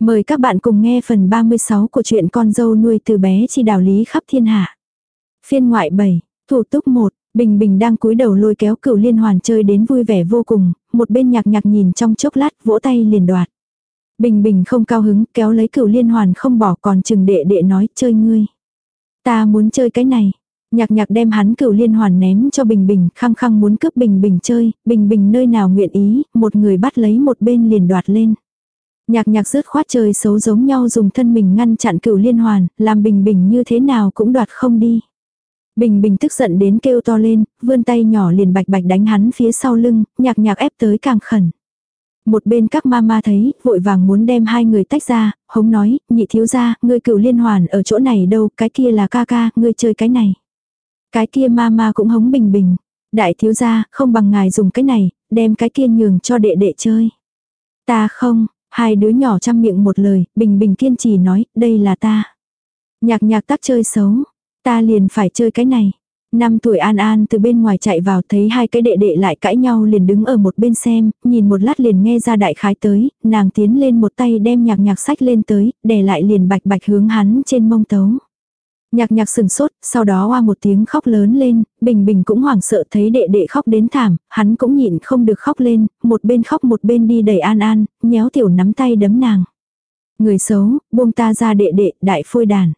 Mời các bạn cùng nghe phần 36 của truyện con dâu nuôi từ bé chi đạo lý khắp thiên hạ. Phiên ngoại 7, thủ túc 1, Bình Bình đang cúi đầu lôi kéo cửu liên hoàn chơi đến vui vẻ vô cùng, một bên nhạc nhạc nhìn trong chốc lát vỗ tay liền đoạt. Bình Bình không cao hứng kéo lấy cửu liên hoàn không bỏ còn chừng đệ đệ nói chơi ngươi. Ta muốn chơi cái này. Nhạc nhạc đem hắn cửu liên hoàn ném cho Bình Bình, khăng khăng muốn cướp Bình Bình chơi, Bình Bình nơi nào nguyện ý, một người bắt lấy một bên liền đoạt lên. Nhạc nhạc rớt khoát trời xấu giống nhau dùng thân mình ngăn chặn cửu liên hoàn, làm bình bình như thế nào cũng đoạt không đi. Bình bình tức giận đến kêu to lên, vươn tay nhỏ liền bạch bạch đánh hắn phía sau lưng, nhạc nhạc ép tới càng khẩn. Một bên các mama thấy, vội vàng muốn đem hai người tách ra, hống nói, nhị thiếu ra, ngươi cửu liên hoàn ở chỗ này đâu, cái kia là ca ca, ngươi chơi cái này. Cái kia mama cũng hống bình bình. Đại thiếu gia, không bằng ngài dùng cái này, đem cái kia nhường cho đệ đệ chơi. Ta không, Hai đứa nhỏ chăm miệng một lời, bình bình kiên trì nói, đây là ta. Nhạc nhạc tác chơi xấu, ta liền phải chơi cái này. Năm tuổi An An từ bên ngoài chạy vào thấy hai cái đệ đệ lại cãi nhau liền đứng ở một bên xem, nhìn một lát liền nghe ra đại khái tới, nàng tiến lên một tay đem nhạc nhạc sách lên tới, để lại liền bạch bạch hướng hắn trên mông tấu. Nhạc nhạc sừng sốt, sau đó hoa một tiếng khóc lớn lên, bình bình cũng hoảng sợ thấy đệ đệ khóc đến thảm, hắn cũng nhịn không được khóc lên, một bên khóc một bên đi đẩy an an, nhéo tiểu nắm tay đấm nàng. Người xấu, buông ta ra đệ đệ, đại phôi đàn.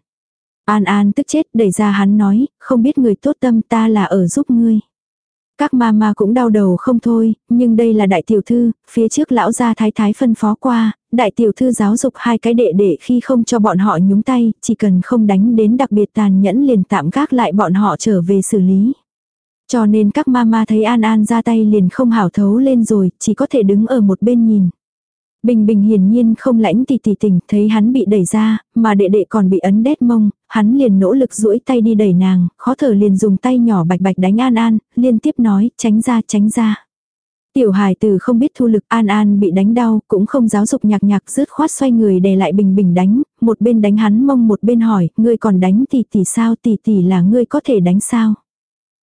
An an tức chết đẩy ra hắn nói, không biết người tốt tâm ta là ở giúp ngươi. Các ma ma cũng đau đầu không thôi, nhưng đây là đại tiểu thư, phía trước lão gia thái thái phân phó qua, đại tiểu thư giáo dục hai cái đệ đệ khi không cho bọn họ nhúng tay, chỉ cần không đánh đến đặc biệt tàn nhẫn liền tạm gác lại bọn họ trở về xử lý. Cho nên các mama thấy An An ra tay liền không hảo thấu lên rồi, chỉ có thể đứng ở một bên nhìn. Bình Bình hiển nhiên không lãnh tỷ tỷ tình, thấy hắn bị đẩy ra, mà đệ đệ còn bị ấn đét mông, hắn liền nỗ lực duỗi tay đi đẩy nàng, khó thở liền dùng tay nhỏ bạch bạch đánh An An, liên tiếp nói, tránh ra tránh ra. Tiểu hài tử không biết thu lực An An bị đánh đau, cũng không giáo dục nhạc nhạc rứt khoát xoay người đè lại bình bình đánh, một bên đánh hắn mông một bên hỏi, ngươi còn đánh tỷ tỷ sao tỷ tỷ là ngươi có thể đánh sao?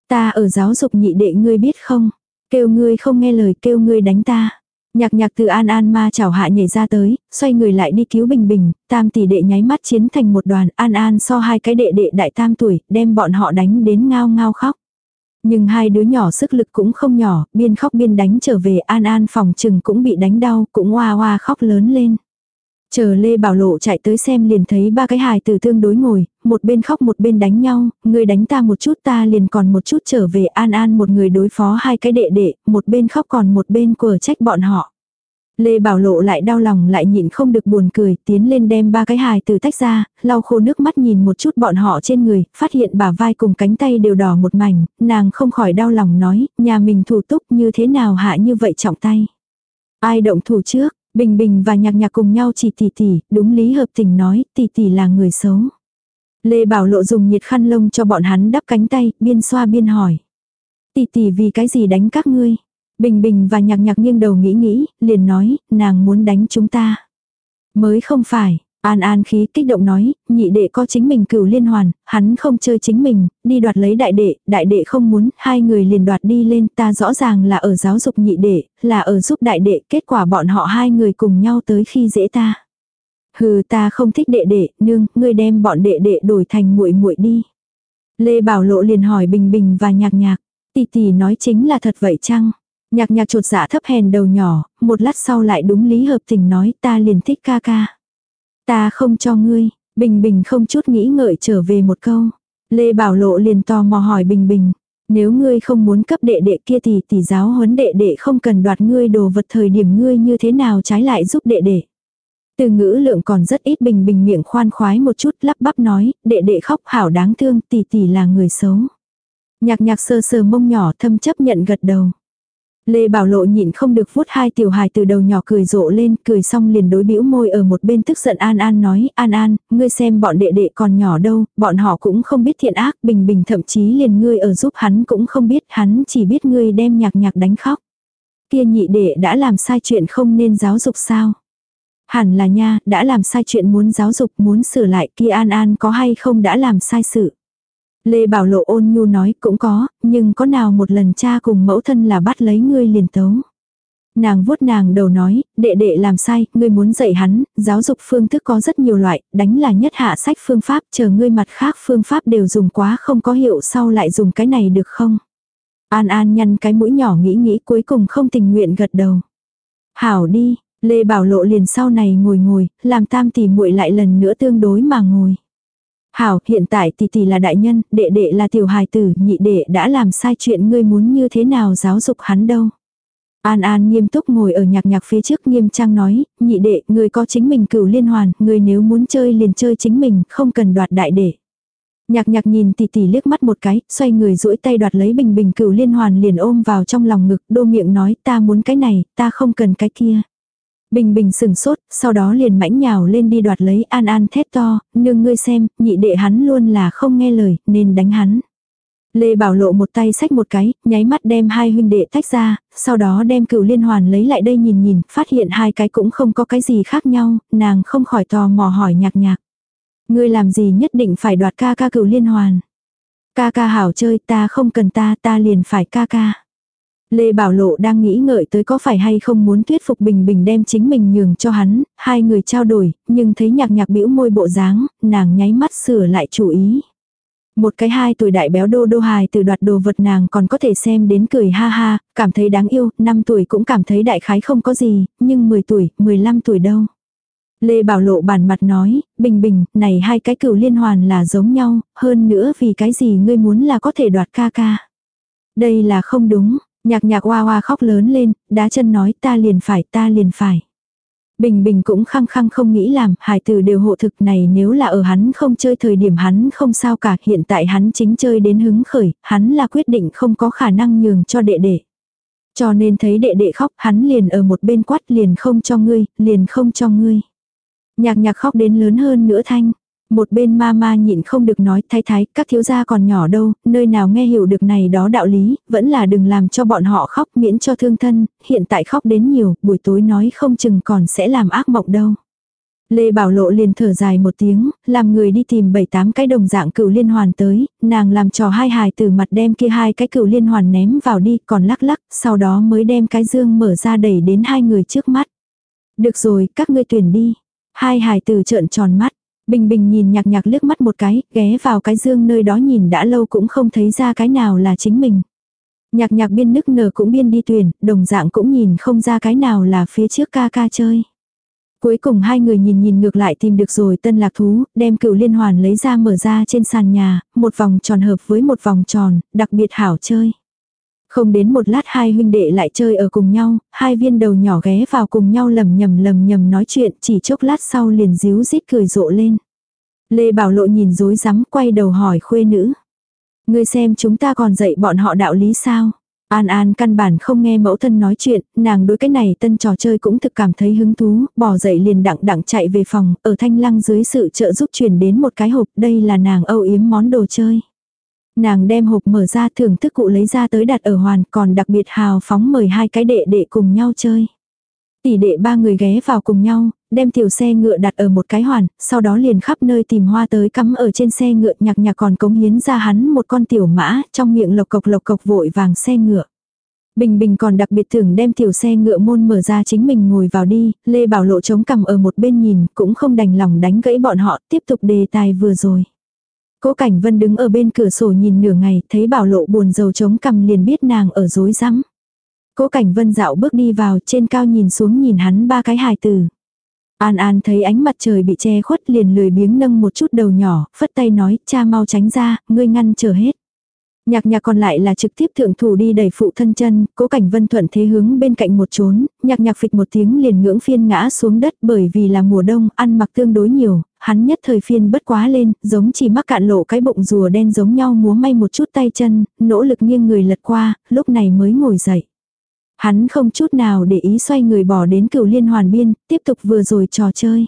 Ta ở giáo dục nhị đệ ngươi biết không? Kêu ngươi không nghe lời kêu ngươi đánh ta. Nhạc nhạc từ an an ma chảo hạ nhảy ra tới, xoay người lại đi cứu bình bình, tam tỷ đệ nháy mắt chiến thành một đoàn, an an so hai cái đệ đệ đại tam tuổi, đem bọn họ đánh đến ngao ngao khóc. Nhưng hai đứa nhỏ sức lực cũng không nhỏ, biên khóc biên đánh trở về an an phòng trừng cũng bị đánh đau, cũng hoa hoa khóc lớn lên. Chờ Lê Bảo Lộ chạy tới xem liền thấy ba cái hài tử tương đối ngồi, một bên khóc một bên đánh nhau, người đánh ta một chút ta liền còn một chút trở về an an một người đối phó hai cái đệ đệ, một bên khóc còn một bên quở trách bọn họ. Lê Bảo Lộ lại đau lòng lại nhịn không được buồn cười, tiến lên đem ba cái hài từ tách ra, lau khô nước mắt nhìn một chút bọn họ trên người, phát hiện bả vai cùng cánh tay đều đỏ một mảnh, nàng không khỏi đau lòng nói, nhà mình thủ túc như thế nào hạ như vậy trọng tay. Ai động thủ trước, Bình Bình và Nhạc Nhạc cùng nhau chỉ tỷ tỷ, đúng lý hợp tình nói, tỷ tỷ là người xấu. Lê Bảo Lộ dùng nhiệt khăn lông cho bọn hắn đắp cánh tay, biên xoa biên hỏi. Tỷ tỷ vì cái gì đánh các ngươi? Bình Bình và Nhạc Nhạc nghiêng đầu nghĩ nghĩ, liền nói, nàng muốn đánh chúng ta. Mới không phải, An An khí kích động nói, nhị đệ có chính mình cửu liên hoàn, hắn không chơi chính mình, đi đoạt lấy đại đệ, đại đệ không muốn, hai người liền đoạt đi lên, ta rõ ràng là ở giáo dục nhị đệ, là ở giúp đại đệ, kết quả bọn họ hai người cùng nhau tới khi dễ ta. Hừ ta không thích đệ đệ, nương, ngươi đem bọn đệ đệ đổi thành muội muội đi. Lê Bảo Lộ liền hỏi Bình Bình và Nhạc Nhạc, tỷ tỷ nói chính là thật vậy chăng? Nhạc Nhạc trột dạ thấp hèn đầu nhỏ, một lát sau lại đúng lý hợp tình nói ta liền thích ca ca. Ta không cho ngươi, Bình Bình không chút nghĩ ngợi trở về một câu. Lê Bảo Lộ liền tò mò hỏi Bình Bình, nếu ngươi không muốn cấp đệ đệ kia thì tỷ giáo huấn đệ đệ không cần đoạt ngươi đồ vật thời điểm ngươi như thế nào trái lại giúp đệ đệ. Từ ngữ lượng còn rất ít bình bình miệng khoan khoái một chút lắp bắp nói, đệ đệ khóc hảo đáng thương tỷ tỷ là người xấu. Nhạc nhạc sơ sơ mông nhỏ thâm chấp nhận gật đầu. Lê Bảo Lộ nhịn không được vuốt hai tiểu hài từ đầu nhỏ cười rộ lên, cười xong liền đối bĩu môi ở một bên tức giận An An nói, An An, ngươi xem bọn đệ đệ còn nhỏ đâu, bọn họ cũng không biết thiện ác, bình bình thậm chí liền ngươi ở giúp hắn cũng không biết, hắn chỉ biết ngươi đem nhạc nhạc đánh khóc. Kia nhị đệ đã làm sai chuyện không nên giáo dục sao? Hẳn là nha, đã làm sai chuyện muốn giáo dục muốn sửa lại kia An An có hay không đã làm sai sự. Lê Bảo Lộ ôn nhu nói cũng có, nhưng có nào một lần cha cùng mẫu thân là bắt lấy ngươi liền tấu. Nàng vuốt nàng đầu nói, đệ đệ làm sai, ngươi muốn dạy hắn, giáo dục phương thức có rất nhiều loại, đánh là nhất hạ sách phương pháp, chờ ngươi mặt khác phương pháp đều dùng quá không có hiệu sau lại dùng cái này được không? An An nhăn cái mũi nhỏ nghĩ nghĩ cuối cùng không tình nguyện gật đầu. Hảo đi, Lê Bảo Lộ liền sau này ngồi ngồi, làm tam tỷ muội lại lần nữa tương đối mà ngồi. Hảo, hiện tại tỷ tỷ là đại nhân, đệ đệ là tiểu hài tử, nhị đệ đã làm sai chuyện ngươi muốn như thế nào giáo dục hắn đâu. An An nghiêm túc ngồi ở nhạc nhạc phía trước nghiêm trang nói, nhị đệ, ngươi có chính mình cửu liên hoàn, ngươi nếu muốn chơi liền chơi chính mình, không cần đoạt đại đệ. Nhạc nhạc nhìn tỷ tỷ liếc mắt một cái, xoay người duỗi tay đoạt lấy bình bình cửu liên hoàn liền ôm vào trong lòng ngực, đô miệng nói ta muốn cái này, ta không cần cái kia. Bình bình sừng sốt, sau đó liền mãnh nhào lên đi đoạt lấy an an thét to, nương ngươi xem, nhị đệ hắn luôn là không nghe lời, nên đánh hắn. Lê Bảo Lộ một tay xách một cái, nháy mắt đem hai huynh đệ tách ra, sau đó đem cựu liên hoàn lấy lại đây nhìn nhìn, phát hiện hai cái cũng không có cái gì khác nhau, nàng không khỏi tò mò hỏi nhạc nhạc. Ngươi làm gì nhất định phải đoạt ca ca cựu liên hoàn. Ca ca hảo chơi ta không cần ta ta liền phải ca ca. Lê Bảo Lộ đang nghĩ ngợi tới có phải hay không muốn thuyết phục Bình Bình đem chính mình nhường cho hắn, hai người trao đổi, nhưng thấy nhạc nhạc bĩu môi bộ dáng, nàng nháy mắt sửa lại chủ ý. Một cái hai tuổi đại béo đô đô hài từ đoạt đồ vật nàng còn có thể xem đến cười ha ha, cảm thấy đáng yêu, Năm tuổi cũng cảm thấy đại khái không có gì, nhưng 10 tuổi, 15 tuổi đâu. Lê Bảo Lộ bản mặt nói, bình bình, này hai cái cửu liên hoàn là giống nhau, hơn nữa vì cái gì ngươi muốn là có thể đoạt ca ca. Đây là không đúng, nhạc nhạc hoa hoa khóc lớn lên, đá chân nói ta liền phải ta liền phải. Bình Bình cũng khăng khăng không nghĩ làm, hải tử đều hộ thực này nếu là ở hắn không chơi thời điểm hắn không sao cả, hiện tại hắn chính chơi đến hứng khởi, hắn là quyết định không có khả năng nhường cho đệ đệ. Cho nên thấy đệ đệ khóc, hắn liền ở một bên quát liền không cho ngươi, liền không cho ngươi. Nhạc nhạc khóc đến lớn hơn nữa thanh. Một bên ma ma nhịn không được nói thái thái, các thiếu gia còn nhỏ đâu, nơi nào nghe hiểu được này đó đạo lý, vẫn là đừng làm cho bọn họ khóc miễn cho thương thân, hiện tại khóc đến nhiều, buổi tối nói không chừng còn sẽ làm ác mộng đâu. Lê Bảo Lộ liền thở dài một tiếng, làm người đi tìm bảy tám cái đồng dạng cựu liên hoàn tới, nàng làm trò hai hài từ mặt đem kia hai cái cựu liên hoàn ném vào đi, còn lắc lắc, sau đó mới đem cái dương mở ra đẩy đến hai người trước mắt. Được rồi, các ngươi tuyển đi. Hai hài từ trợn tròn mắt. Bình Bình nhìn nhạc nhạc liếc mắt một cái, ghé vào cái dương nơi đó nhìn đã lâu cũng không thấy ra cái nào là chính mình. Nhạc nhạc biên nức nở cũng biên đi tuyển, đồng dạng cũng nhìn không ra cái nào là phía trước ca ca chơi. Cuối cùng hai người nhìn nhìn ngược lại tìm được rồi tân lạc thú, đem cựu liên hoàn lấy ra mở ra trên sàn nhà, một vòng tròn hợp với một vòng tròn, đặc biệt hảo chơi. Không đến một lát hai huynh đệ lại chơi ở cùng nhau, hai viên đầu nhỏ ghé vào cùng nhau lầm nhầm lầm nhầm nói chuyện, chỉ chốc lát sau liền díu rít cười rộ lên. Lê Bảo Lộ nhìn dối rắm quay đầu hỏi khuê nữ. Ngươi xem chúng ta còn dạy bọn họ đạo lý sao? An An căn bản không nghe mẫu thân nói chuyện, nàng đối cái này tân trò chơi cũng thực cảm thấy hứng thú, bỏ dậy liền đặng đặng chạy về phòng, ở thanh lăng dưới sự trợ giúp chuyển đến một cái hộp, đây là nàng âu yếm món đồ chơi. Nàng đem hộp mở ra thưởng thức cụ lấy ra tới đặt ở hoàn còn đặc biệt hào phóng mời hai cái đệ đệ cùng nhau chơi. Tỷ đệ ba người ghé vào cùng nhau, đem tiểu xe ngựa đặt ở một cái hoàn, sau đó liền khắp nơi tìm hoa tới cắm ở trên xe ngựa nhạc nhạc còn cống hiến ra hắn một con tiểu mã, trong miệng lộc cộc lộc cộc vội vàng xe ngựa. Bình Bình còn đặc biệt thưởng đem tiểu xe ngựa môn mở ra chính mình ngồi vào đi, Lê Bảo Lộ chống cầm ở một bên nhìn, cũng không đành lòng đánh gãy bọn họ, tiếp tục đề tài vừa rồi. Cố Cảnh Vân đứng ở bên cửa sổ nhìn nửa ngày, thấy Bảo Lộ buồn rầu chống cằm liền biết nàng ở dối rắm. Cố Cảnh Vân dạo bước đi vào trên cao nhìn xuống nhìn hắn ba cái hài tử. An An thấy ánh mặt trời bị che khuất liền lười biếng nâng một chút đầu nhỏ, phất tay nói, cha mau tránh ra, ngươi ngăn chờ hết. Nhạc nhạc còn lại là trực tiếp thượng thủ đi đẩy phụ thân chân, cố cảnh vân thuận thế hướng bên cạnh một trốn, nhạc nhạc phịch một tiếng liền ngưỡng phiên ngã xuống đất bởi vì là mùa đông, ăn mặc tương đối nhiều, hắn nhất thời phiên bất quá lên, giống chỉ mắc cạn lộ cái bụng rùa đen giống nhau múa may một chút tay chân, nỗ lực nghiêng người lật qua, lúc này mới ngồi dậy. Hắn không chút nào để ý xoay người bỏ đến cửu liên hoàn biên, tiếp tục vừa rồi trò chơi.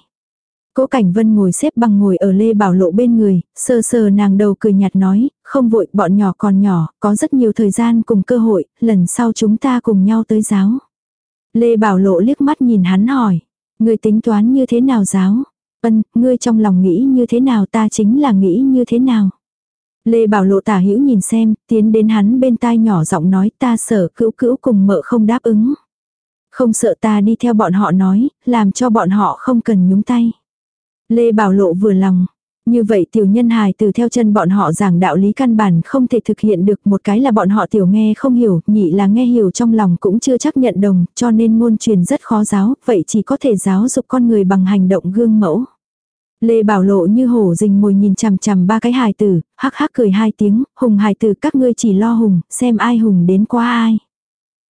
Cố Cảnh Vân ngồi xếp bằng ngồi ở Lê Bảo Lộ bên người, sờ sờ nàng đầu cười nhạt nói, không vội, bọn nhỏ còn nhỏ, có rất nhiều thời gian cùng cơ hội, lần sau chúng ta cùng nhau tới giáo. Lê Bảo Lộ liếc mắt nhìn hắn hỏi, người tính toán như thế nào giáo? Vân, ngươi trong lòng nghĩ như thế nào ta chính là nghĩ như thế nào? Lê Bảo Lộ tả hữu nhìn xem, tiến đến hắn bên tai nhỏ giọng nói ta sợ cữu cữu cùng mợ không đáp ứng. Không sợ ta đi theo bọn họ nói, làm cho bọn họ không cần nhúng tay. Lê Bảo Lộ vừa lòng. Như vậy tiểu nhân hài từ theo chân bọn họ giảng đạo lý căn bản không thể thực hiện được một cái là bọn họ tiểu nghe không hiểu, nhị là nghe hiểu trong lòng cũng chưa chắc nhận đồng, cho nên ngôn truyền rất khó giáo, vậy chỉ có thể giáo dục con người bằng hành động gương mẫu. Lê Bảo Lộ như hổ rình mồi nhìn chằm chằm ba cái hài tử, hắc hắc cười hai tiếng, hùng hài tử các ngươi chỉ lo hùng, xem ai hùng đến qua ai.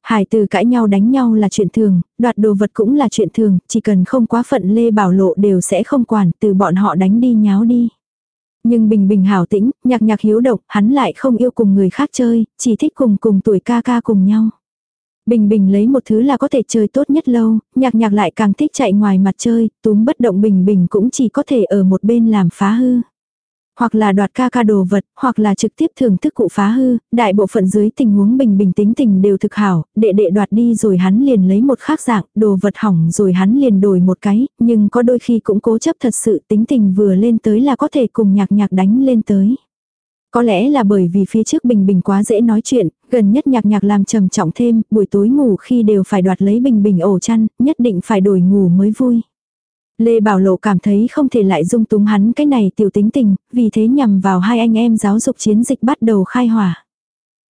Hải từ cãi nhau đánh nhau là chuyện thường, đoạt đồ vật cũng là chuyện thường, chỉ cần không quá phận Lê Bảo Lộ đều sẽ không quản, từ bọn họ đánh đi nháo đi. Nhưng Bình Bình hảo tĩnh, nhạc nhạc hiếu độc, hắn lại không yêu cùng người khác chơi, chỉ thích cùng cùng tuổi ca ca cùng nhau. Bình Bình lấy một thứ là có thể chơi tốt nhất lâu, nhạc nhạc lại càng thích chạy ngoài mặt chơi, túm bất động Bình Bình cũng chỉ có thể ở một bên làm phá hư hoặc là đoạt ca ca đồ vật, hoặc là trực tiếp thưởng thức cụ phá hư, đại bộ phận dưới tình huống bình bình tính tình đều thực hảo, đệ đệ đoạt đi rồi hắn liền lấy một khác dạng, đồ vật hỏng rồi hắn liền đổi một cái, nhưng có đôi khi cũng cố chấp thật sự tính tình vừa lên tới là có thể cùng nhạc nhạc đánh lên tới. Có lẽ là bởi vì phía trước Bình Bình quá dễ nói chuyện, gần nhất nhạc nhạc làm trầm trọng thêm, buổi tối ngủ khi đều phải đoạt lấy Bình Bình ổ chăn, nhất định phải đổi ngủ mới vui. Lê Bảo Lộ cảm thấy không thể lại dung túng hắn cái này tiểu tính tình, vì thế nhằm vào hai anh em giáo dục chiến dịch bắt đầu khai hỏa.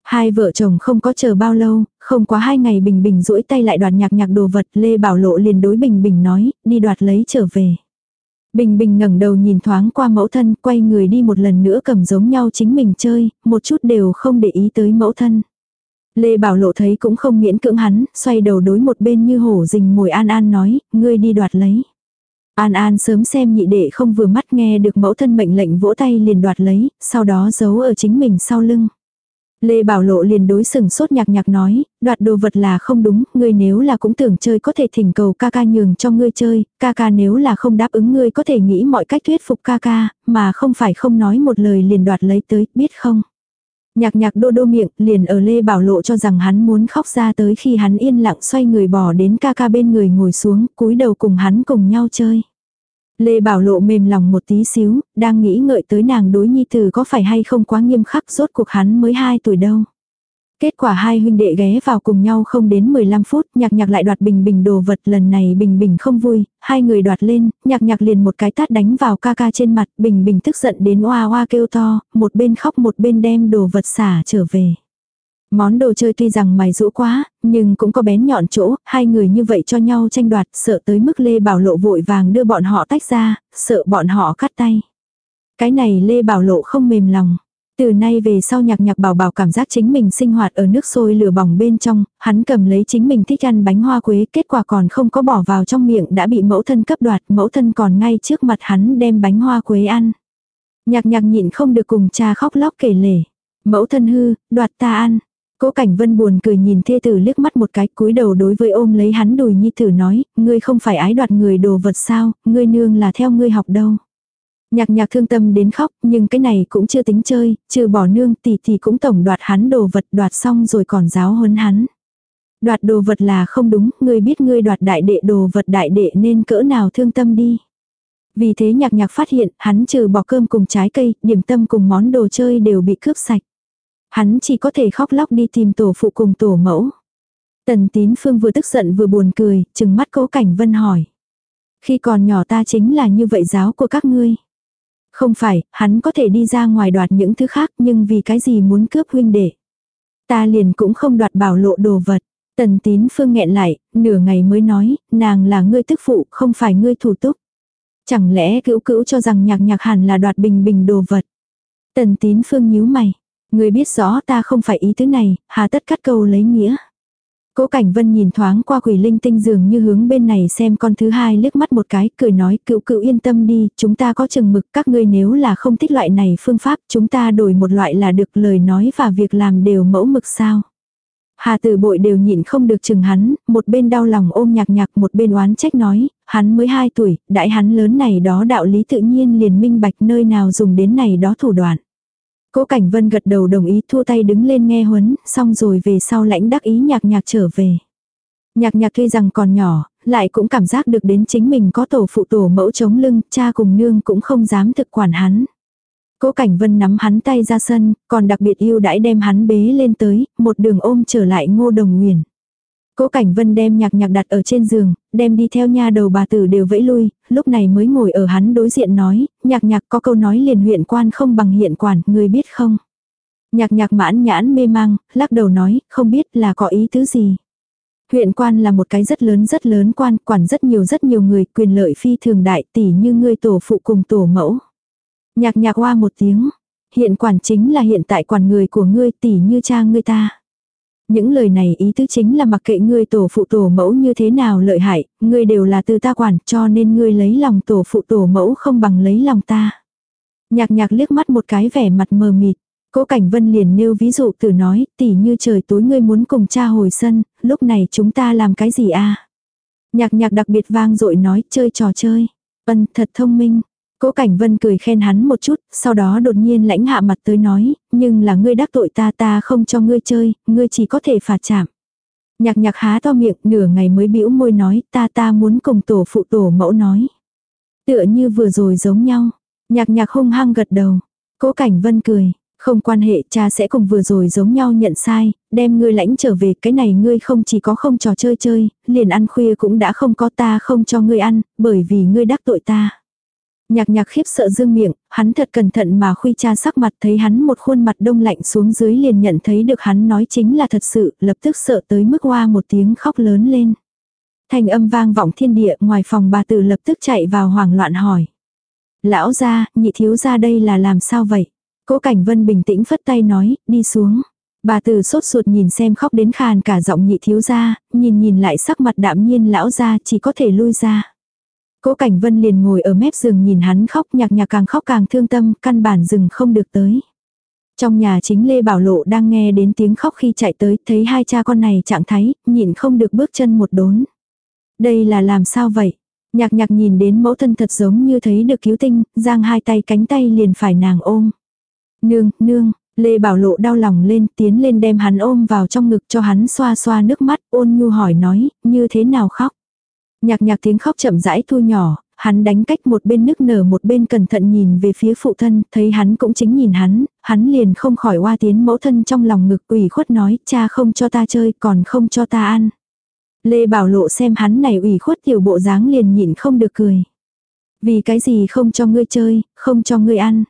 Hai vợ chồng không có chờ bao lâu, không quá hai ngày Bình Bình duỗi tay lại đoạt nhạc nhạc đồ vật, Lê Bảo Lộ liền đối Bình Bình nói, đi đoạt lấy trở về. Bình Bình ngẩng đầu nhìn thoáng qua mẫu thân, quay người đi một lần nữa cầm giống nhau chính mình chơi, một chút đều không để ý tới mẫu thân. Lê Bảo Lộ thấy cũng không miễn cưỡng hắn, xoay đầu đối một bên như hổ rình mồi an an nói, ngươi đi đoạt lấy. An An sớm xem nhị đệ không vừa mắt nghe được mẫu thân mệnh lệnh vỗ tay liền đoạt lấy, sau đó giấu ở chính mình sau lưng. Lê Bảo Lộ liền đối sừng sốt nhạc nhạc nói, đoạt đồ vật là không đúng, ngươi nếu là cũng tưởng chơi có thể thỉnh cầu ca ca nhường cho ngươi chơi, ca ca nếu là không đáp ứng ngươi có thể nghĩ mọi cách thuyết phục ca ca, mà không phải không nói một lời liền đoạt lấy tới, biết không? Nhạc nhạc đô đô miệng, liền ở Lê Bảo Lộ cho rằng hắn muốn khóc ra tới khi hắn yên lặng xoay người bỏ đến ca ca bên người ngồi xuống, cúi đầu cùng hắn cùng nhau chơi. Lê Bảo Lộ mềm lòng một tí xíu, đang nghĩ ngợi tới nàng đối nhi tử có phải hay không quá nghiêm khắc rốt cuộc hắn mới 2 tuổi đâu. Kết quả hai huynh đệ ghé vào cùng nhau không đến 15 phút, nhạc nhạc lại đoạt bình bình đồ vật lần này bình bình không vui, hai người đoạt lên, nhạc nhạc liền một cái tát đánh vào ca ca trên mặt, bình bình tức giận đến oa oa kêu to, một bên khóc một bên đem đồ vật xả trở về. Món đồ chơi tuy rằng mày rũ quá, nhưng cũng có bén nhọn chỗ, hai người như vậy cho nhau tranh đoạt, sợ tới mức Lê Bảo Lộ vội vàng đưa bọn họ tách ra, sợ bọn họ cắt tay. Cái này Lê Bảo Lộ không mềm lòng. Từ nay về sau nhạc nhạc bảo bảo cảm giác chính mình sinh hoạt ở nước sôi lửa bỏng bên trong, hắn cầm lấy chính mình thích ăn bánh hoa quế, kết quả còn không có bỏ vào trong miệng đã bị mẫu thân cấp đoạt, mẫu thân còn ngay trước mặt hắn đem bánh hoa quế ăn. Nhạc nhạc nhịn không được cùng cha khóc lóc kể lể. Mẫu thân hư, đoạt ta ăn. Cố Cảnh Vân buồn cười nhìn thê tử liếc mắt một cái cúi đầu đối với ôm lấy hắn đùi nhi tử nói, ngươi không phải ái đoạt người đồ vật sao, ngươi nương là theo ngươi học đâu. Nhạc nhạc thương tâm đến khóc, nhưng cái này cũng chưa tính chơi, trừ bỏ nương tỷ tỷ cũng tổng đoạt hắn đồ vật đoạt xong rồi còn giáo huấn hắn. Đoạt đồ vật là không đúng, ngươi biết ngươi đoạt đại đệ đồ vật đại đệ nên cỡ nào thương tâm đi. Vì thế nhạc nhạc phát hiện, hắn trừ bỏ cơm cùng trái cây, điểm tâm cùng món đồ chơi đều bị cướp sạch. Hắn chỉ có thể khóc lóc đi tìm tổ phụ cùng tổ mẫu. Tần tín phương vừa tức giận vừa buồn cười, chừng mắt cố cảnh vân hỏi. Khi còn nhỏ ta chính là như vậy giáo của các ngươi. Không phải, hắn có thể đi ra ngoài đoạt những thứ khác nhưng vì cái gì muốn cướp huynh đệ. Ta liền cũng không đoạt bảo lộ đồ vật. Tần tín phương nghẹn lại, nửa ngày mới nói, nàng là ngươi tức phụ, không phải ngươi thủ túc. Chẳng lẽ cữu cữu cho rằng nhạc nhạc hẳn là đoạt bình bình đồ vật. Tần tín phương nhíu mày. Người biết rõ ta không phải ý thứ này, hà tất cắt câu lấy nghĩa. Cố Cảnh Vân nhìn thoáng qua quỷ linh tinh dường như hướng bên này xem con thứ hai liếc mắt một cái, cười nói cựu cựu yên tâm đi, chúng ta có chừng mực, các ngươi nếu là không thích loại này phương pháp, chúng ta đổi một loại là được lời nói và việc làm đều mẫu mực sao. Hà tử bội đều nhịn không được chừng hắn, một bên đau lòng ôm nhạc nhạc một bên oán trách nói, hắn mới hai tuổi, đại hắn lớn này đó đạo lý tự nhiên liền minh bạch nơi nào dùng đến này đó thủ đoạn. Cố Cảnh Vân gật đầu đồng ý thua tay đứng lên nghe huấn, xong rồi về sau lãnh đắc ý nhạc nhạc trở về. Nhạc nhạc tuy rằng còn nhỏ, lại cũng cảm giác được đến chính mình có tổ phụ tổ mẫu chống lưng, cha cùng nương cũng không dám thực quản hắn. Cố Cảnh Vân nắm hắn tay ra sân, còn đặc biệt yêu đãi đem hắn bế lên tới, một đường ôm trở lại ngô đồng nguyền. Cố Cảnh Vân đem nhạc nhạc đặt ở trên giường, đem đi theo nha đầu bà tử đều vẫy lui, lúc này mới ngồi ở hắn đối diện nói, nhạc nhạc có câu nói liền huyện quan không bằng hiện quản, người biết không? Nhạc nhạc mãn nhãn mê mang, lắc đầu nói, không biết là có ý tứ gì. Huyện quan là một cái rất lớn rất lớn quan, quản rất nhiều rất nhiều người, quyền lợi phi thường đại tỷ như ngươi tổ phụ cùng tổ mẫu. Nhạc nhạc hoa một tiếng, hiện quản chính là hiện tại quản người của ngươi tỷ như cha ngươi ta. Những lời này ý tứ chính là mặc kệ ngươi tổ phụ tổ mẫu như thế nào lợi hại, ngươi đều là từ ta quản cho nên ngươi lấy lòng tổ phụ tổ mẫu không bằng lấy lòng ta. Nhạc nhạc liếc mắt một cái vẻ mặt mờ mịt. Cố Cảnh Vân liền nêu ví dụ từ nói, tỉ như trời tối ngươi muốn cùng cha hồi sân, lúc này chúng ta làm cái gì a? Nhạc nhạc đặc biệt vang dội nói, chơi trò chơi. Ân, thật thông minh. Cố Cảnh Vân cười khen hắn một chút, sau đó đột nhiên lãnh hạ mặt tới nói, nhưng là ngươi đắc tội ta ta không cho ngươi chơi, ngươi chỉ có thể phạt chạm. Nhạc nhạc há to miệng, nửa ngày mới bĩu môi nói, ta ta muốn cùng tổ phụ tổ mẫu nói. Tựa như vừa rồi giống nhau. Nhạc nhạc hung hăng gật đầu. Cố Cảnh Vân cười, không quan hệ cha sẽ cùng vừa rồi giống nhau nhận sai, đem ngươi lãnh trở về cái này ngươi không chỉ có không trò chơi chơi, liền ăn khuya cũng đã không có ta không cho ngươi ăn, bởi vì ngươi đắc tội ta. Nhạc nhạc khiếp sợ dương miệng, hắn thật cẩn thận mà khuy cha sắc mặt thấy hắn một khuôn mặt đông lạnh xuống dưới liền nhận thấy được hắn nói chính là thật sự, lập tức sợ tới mức hoa một tiếng khóc lớn lên. Thành âm vang vọng thiên địa ngoài phòng bà tử lập tức chạy vào hoảng loạn hỏi. Lão ra, nhị thiếu ra đây là làm sao vậy? Cố Cảnh Vân bình tĩnh phất tay nói, đi xuống. Bà tử sốt ruột nhìn xem khóc đến khàn cả giọng nhị thiếu ra, nhìn nhìn lại sắc mặt đạm nhiên lão ra chỉ có thể lui ra. Cố Cảnh Vân liền ngồi ở mép giường nhìn hắn khóc nhạc nhạc càng khóc càng thương tâm, căn bản dừng không được tới. Trong nhà chính Lê Bảo Lộ đang nghe đến tiếng khóc khi chạy tới, thấy hai cha con này trạng thái, nhịn không được bước chân một đốn. Đây là làm sao vậy? Nhạc nhạc nhìn đến mẫu thân thật giống như thấy được cứu tinh, giang hai tay cánh tay liền phải nàng ôm. Nương, nương, Lê Bảo Lộ đau lòng lên, tiến lên đem hắn ôm vào trong ngực cho hắn xoa xoa nước mắt, ôn nhu hỏi nói, như thế nào khóc. Nhạc nhạc tiếng khóc chậm rãi thu nhỏ, hắn đánh cách một bên nức nở một bên cẩn thận nhìn về phía phụ thân, thấy hắn cũng chính nhìn hắn, hắn liền không khỏi oa tiến mẫu thân trong lòng ngực ủy khuất nói, cha không cho ta chơi còn không cho ta ăn. Lê Bảo Lộ xem hắn này ủy khuất tiểu bộ dáng liền nhịn không được cười. Vì cái gì không cho ngươi chơi, không cho ngươi ăn.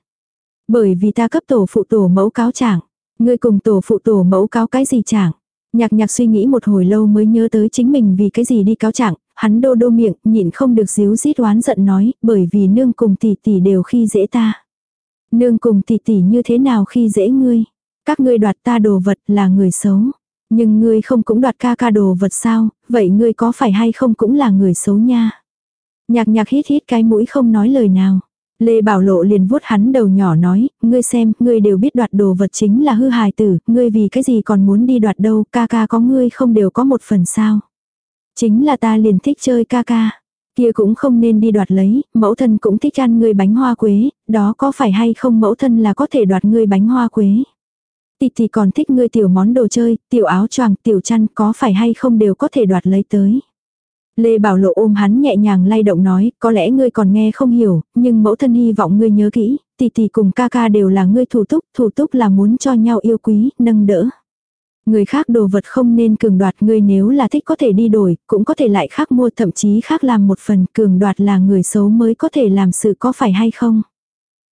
Bởi vì ta cấp tổ phụ tổ mẫu cáo trạng Ngươi cùng tổ phụ tổ mẫu cáo cái gì chẳng. Nhạc nhạc suy nghĩ một hồi lâu mới nhớ tới chính mình vì cái gì đi cáo trạng hắn đô đô miệng, nhịn không được díu dít oán giận nói, bởi vì nương cùng tỷ tỷ đều khi dễ ta. Nương cùng tỷ tỷ như thế nào khi dễ ngươi? Các ngươi đoạt ta đồ vật là người xấu. Nhưng ngươi không cũng đoạt ca ca đồ vật sao, vậy ngươi có phải hay không cũng là người xấu nha. Nhạc nhạc hít hít cái mũi không nói lời nào. Lê Bảo Lộ liền vuốt hắn đầu nhỏ nói, ngươi xem, ngươi đều biết đoạt đồ vật chính là hư hài tử, ngươi vì cái gì còn muốn đi đoạt đâu, ca ca có ngươi không đều có một phần sao. Chính là ta liền thích chơi ca ca. Kia cũng không nên đi đoạt lấy, mẫu thân cũng thích ăn ngươi bánh hoa quế, đó có phải hay không mẫu thân là có thể đoạt ngươi bánh hoa quế. Tì tì còn thích ngươi tiểu món đồ chơi, tiểu áo choàng, tiểu chăn có phải hay không đều có thể đoạt lấy tới. Lê Bảo Lộ ôm hắn nhẹ nhàng lay động nói, có lẽ ngươi còn nghe không hiểu, nhưng mẫu thân hy vọng ngươi nhớ kỹ, tỷ tỷ cùng ca ca đều là ngươi thủ túc, thủ túc là muốn cho nhau yêu quý, nâng đỡ. Người khác đồ vật không nên cường đoạt ngươi nếu là thích có thể đi đổi, cũng có thể lại khác mua thậm chí khác làm một phần cường đoạt là người xấu mới có thể làm sự có phải hay không.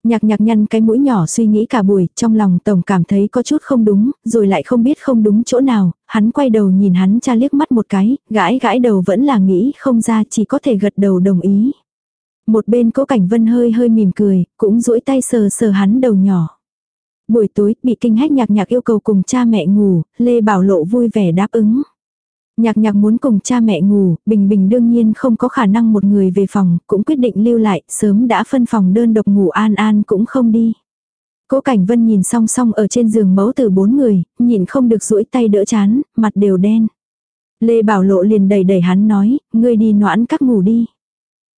Nhạc nhạc nhăn cái mũi nhỏ suy nghĩ cả buổi, trong lòng tổng cảm thấy có chút không đúng, rồi lại không biết không đúng chỗ nào, hắn quay đầu nhìn hắn cha liếc mắt một cái, gãi gãi đầu vẫn là nghĩ không ra chỉ có thể gật đầu đồng ý. Một bên cố cảnh vân hơi hơi mỉm cười, cũng duỗi tay sờ sờ hắn đầu nhỏ. Buổi tối, bị kinh hách nhạc nhạc yêu cầu cùng cha mẹ ngủ, Lê Bảo Lộ vui vẻ đáp ứng. Nhạc nhạc muốn cùng cha mẹ ngủ, Bình Bình đương nhiên không có khả năng một người về phòng, cũng quyết định lưu lại, sớm đã phân phòng đơn độc ngủ an an cũng không đi. Cố Cảnh Vân nhìn song song ở trên giường mẫu từ bốn người, nhìn không được duỗi tay đỡ chán, mặt đều đen. Lê Bảo Lộ liền đẩy đẩy hắn nói, ngươi đi noãn các ngủ đi.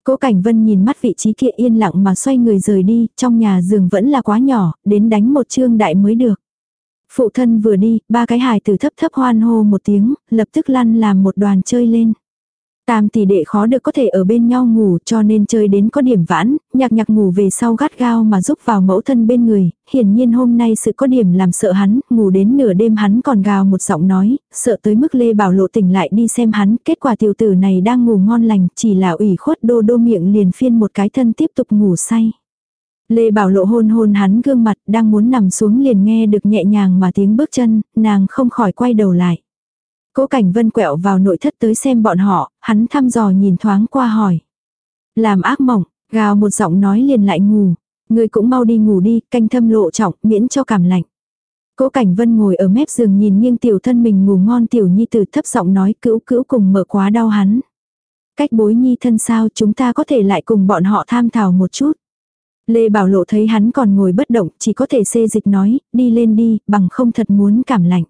Cố Cảnh Vân nhìn mắt vị trí kia yên lặng mà xoay người rời đi, trong nhà giường vẫn là quá nhỏ, đến đánh một chương đại mới được. Phụ thân vừa đi, ba cái hài tử thấp thấp hoan hô một tiếng, lập tức lăn làm một đoàn chơi lên. Tam tỷ đệ khó được có thể ở bên nhau ngủ cho nên chơi đến có điểm vãn, nhạc Nhạc ngủ về sau gắt gao mà giúp vào mẫu thân bên người, hiển nhiên hôm nay sự có điểm làm sợ hắn, ngủ đến nửa đêm hắn còn gào một giọng nói, sợ tới mức Lê Bảo Lộ tỉnh lại đi xem hắn, kết quả tiểu tử này đang ngủ ngon lành, chỉ là ủy khuất đô đô miệng liền phiên một cái thân tiếp tục ngủ say. Lê Bảo Lộ hôn hôn hắn gương mặt, đang muốn nằm xuống liền nghe được nhẹ nhàng mà tiếng bước chân, nàng không khỏi quay đầu lại. Cố Cảnh Vân quẹo vào nội thất tới xem bọn họ, hắn thăm dò nhìn thoáng qua hỏi. Làm ác mộng, gào một giọng nói liền lại ngủ. Người cũng mau đi ngủ đi, canh thâm lộ trọng, miễn cho cảm lạnh. Cố Cảnh Vân ngồi ở mép giường nhìn nghiêng tiểu thân mình ngủ ngon tiểu nhi tử thấp giọng nói cữu cữu cùng mở quá đau hắn. Cách bối nhi thân sao chúng ta có thể lại cùng bọn họ tham thảo một chút. Lê Bảo Lộ thấy hắn còn ngồi bất động, chỉ có thể xê dịch nói, đi lên đi, bằng không thật muốn cảm lạnh.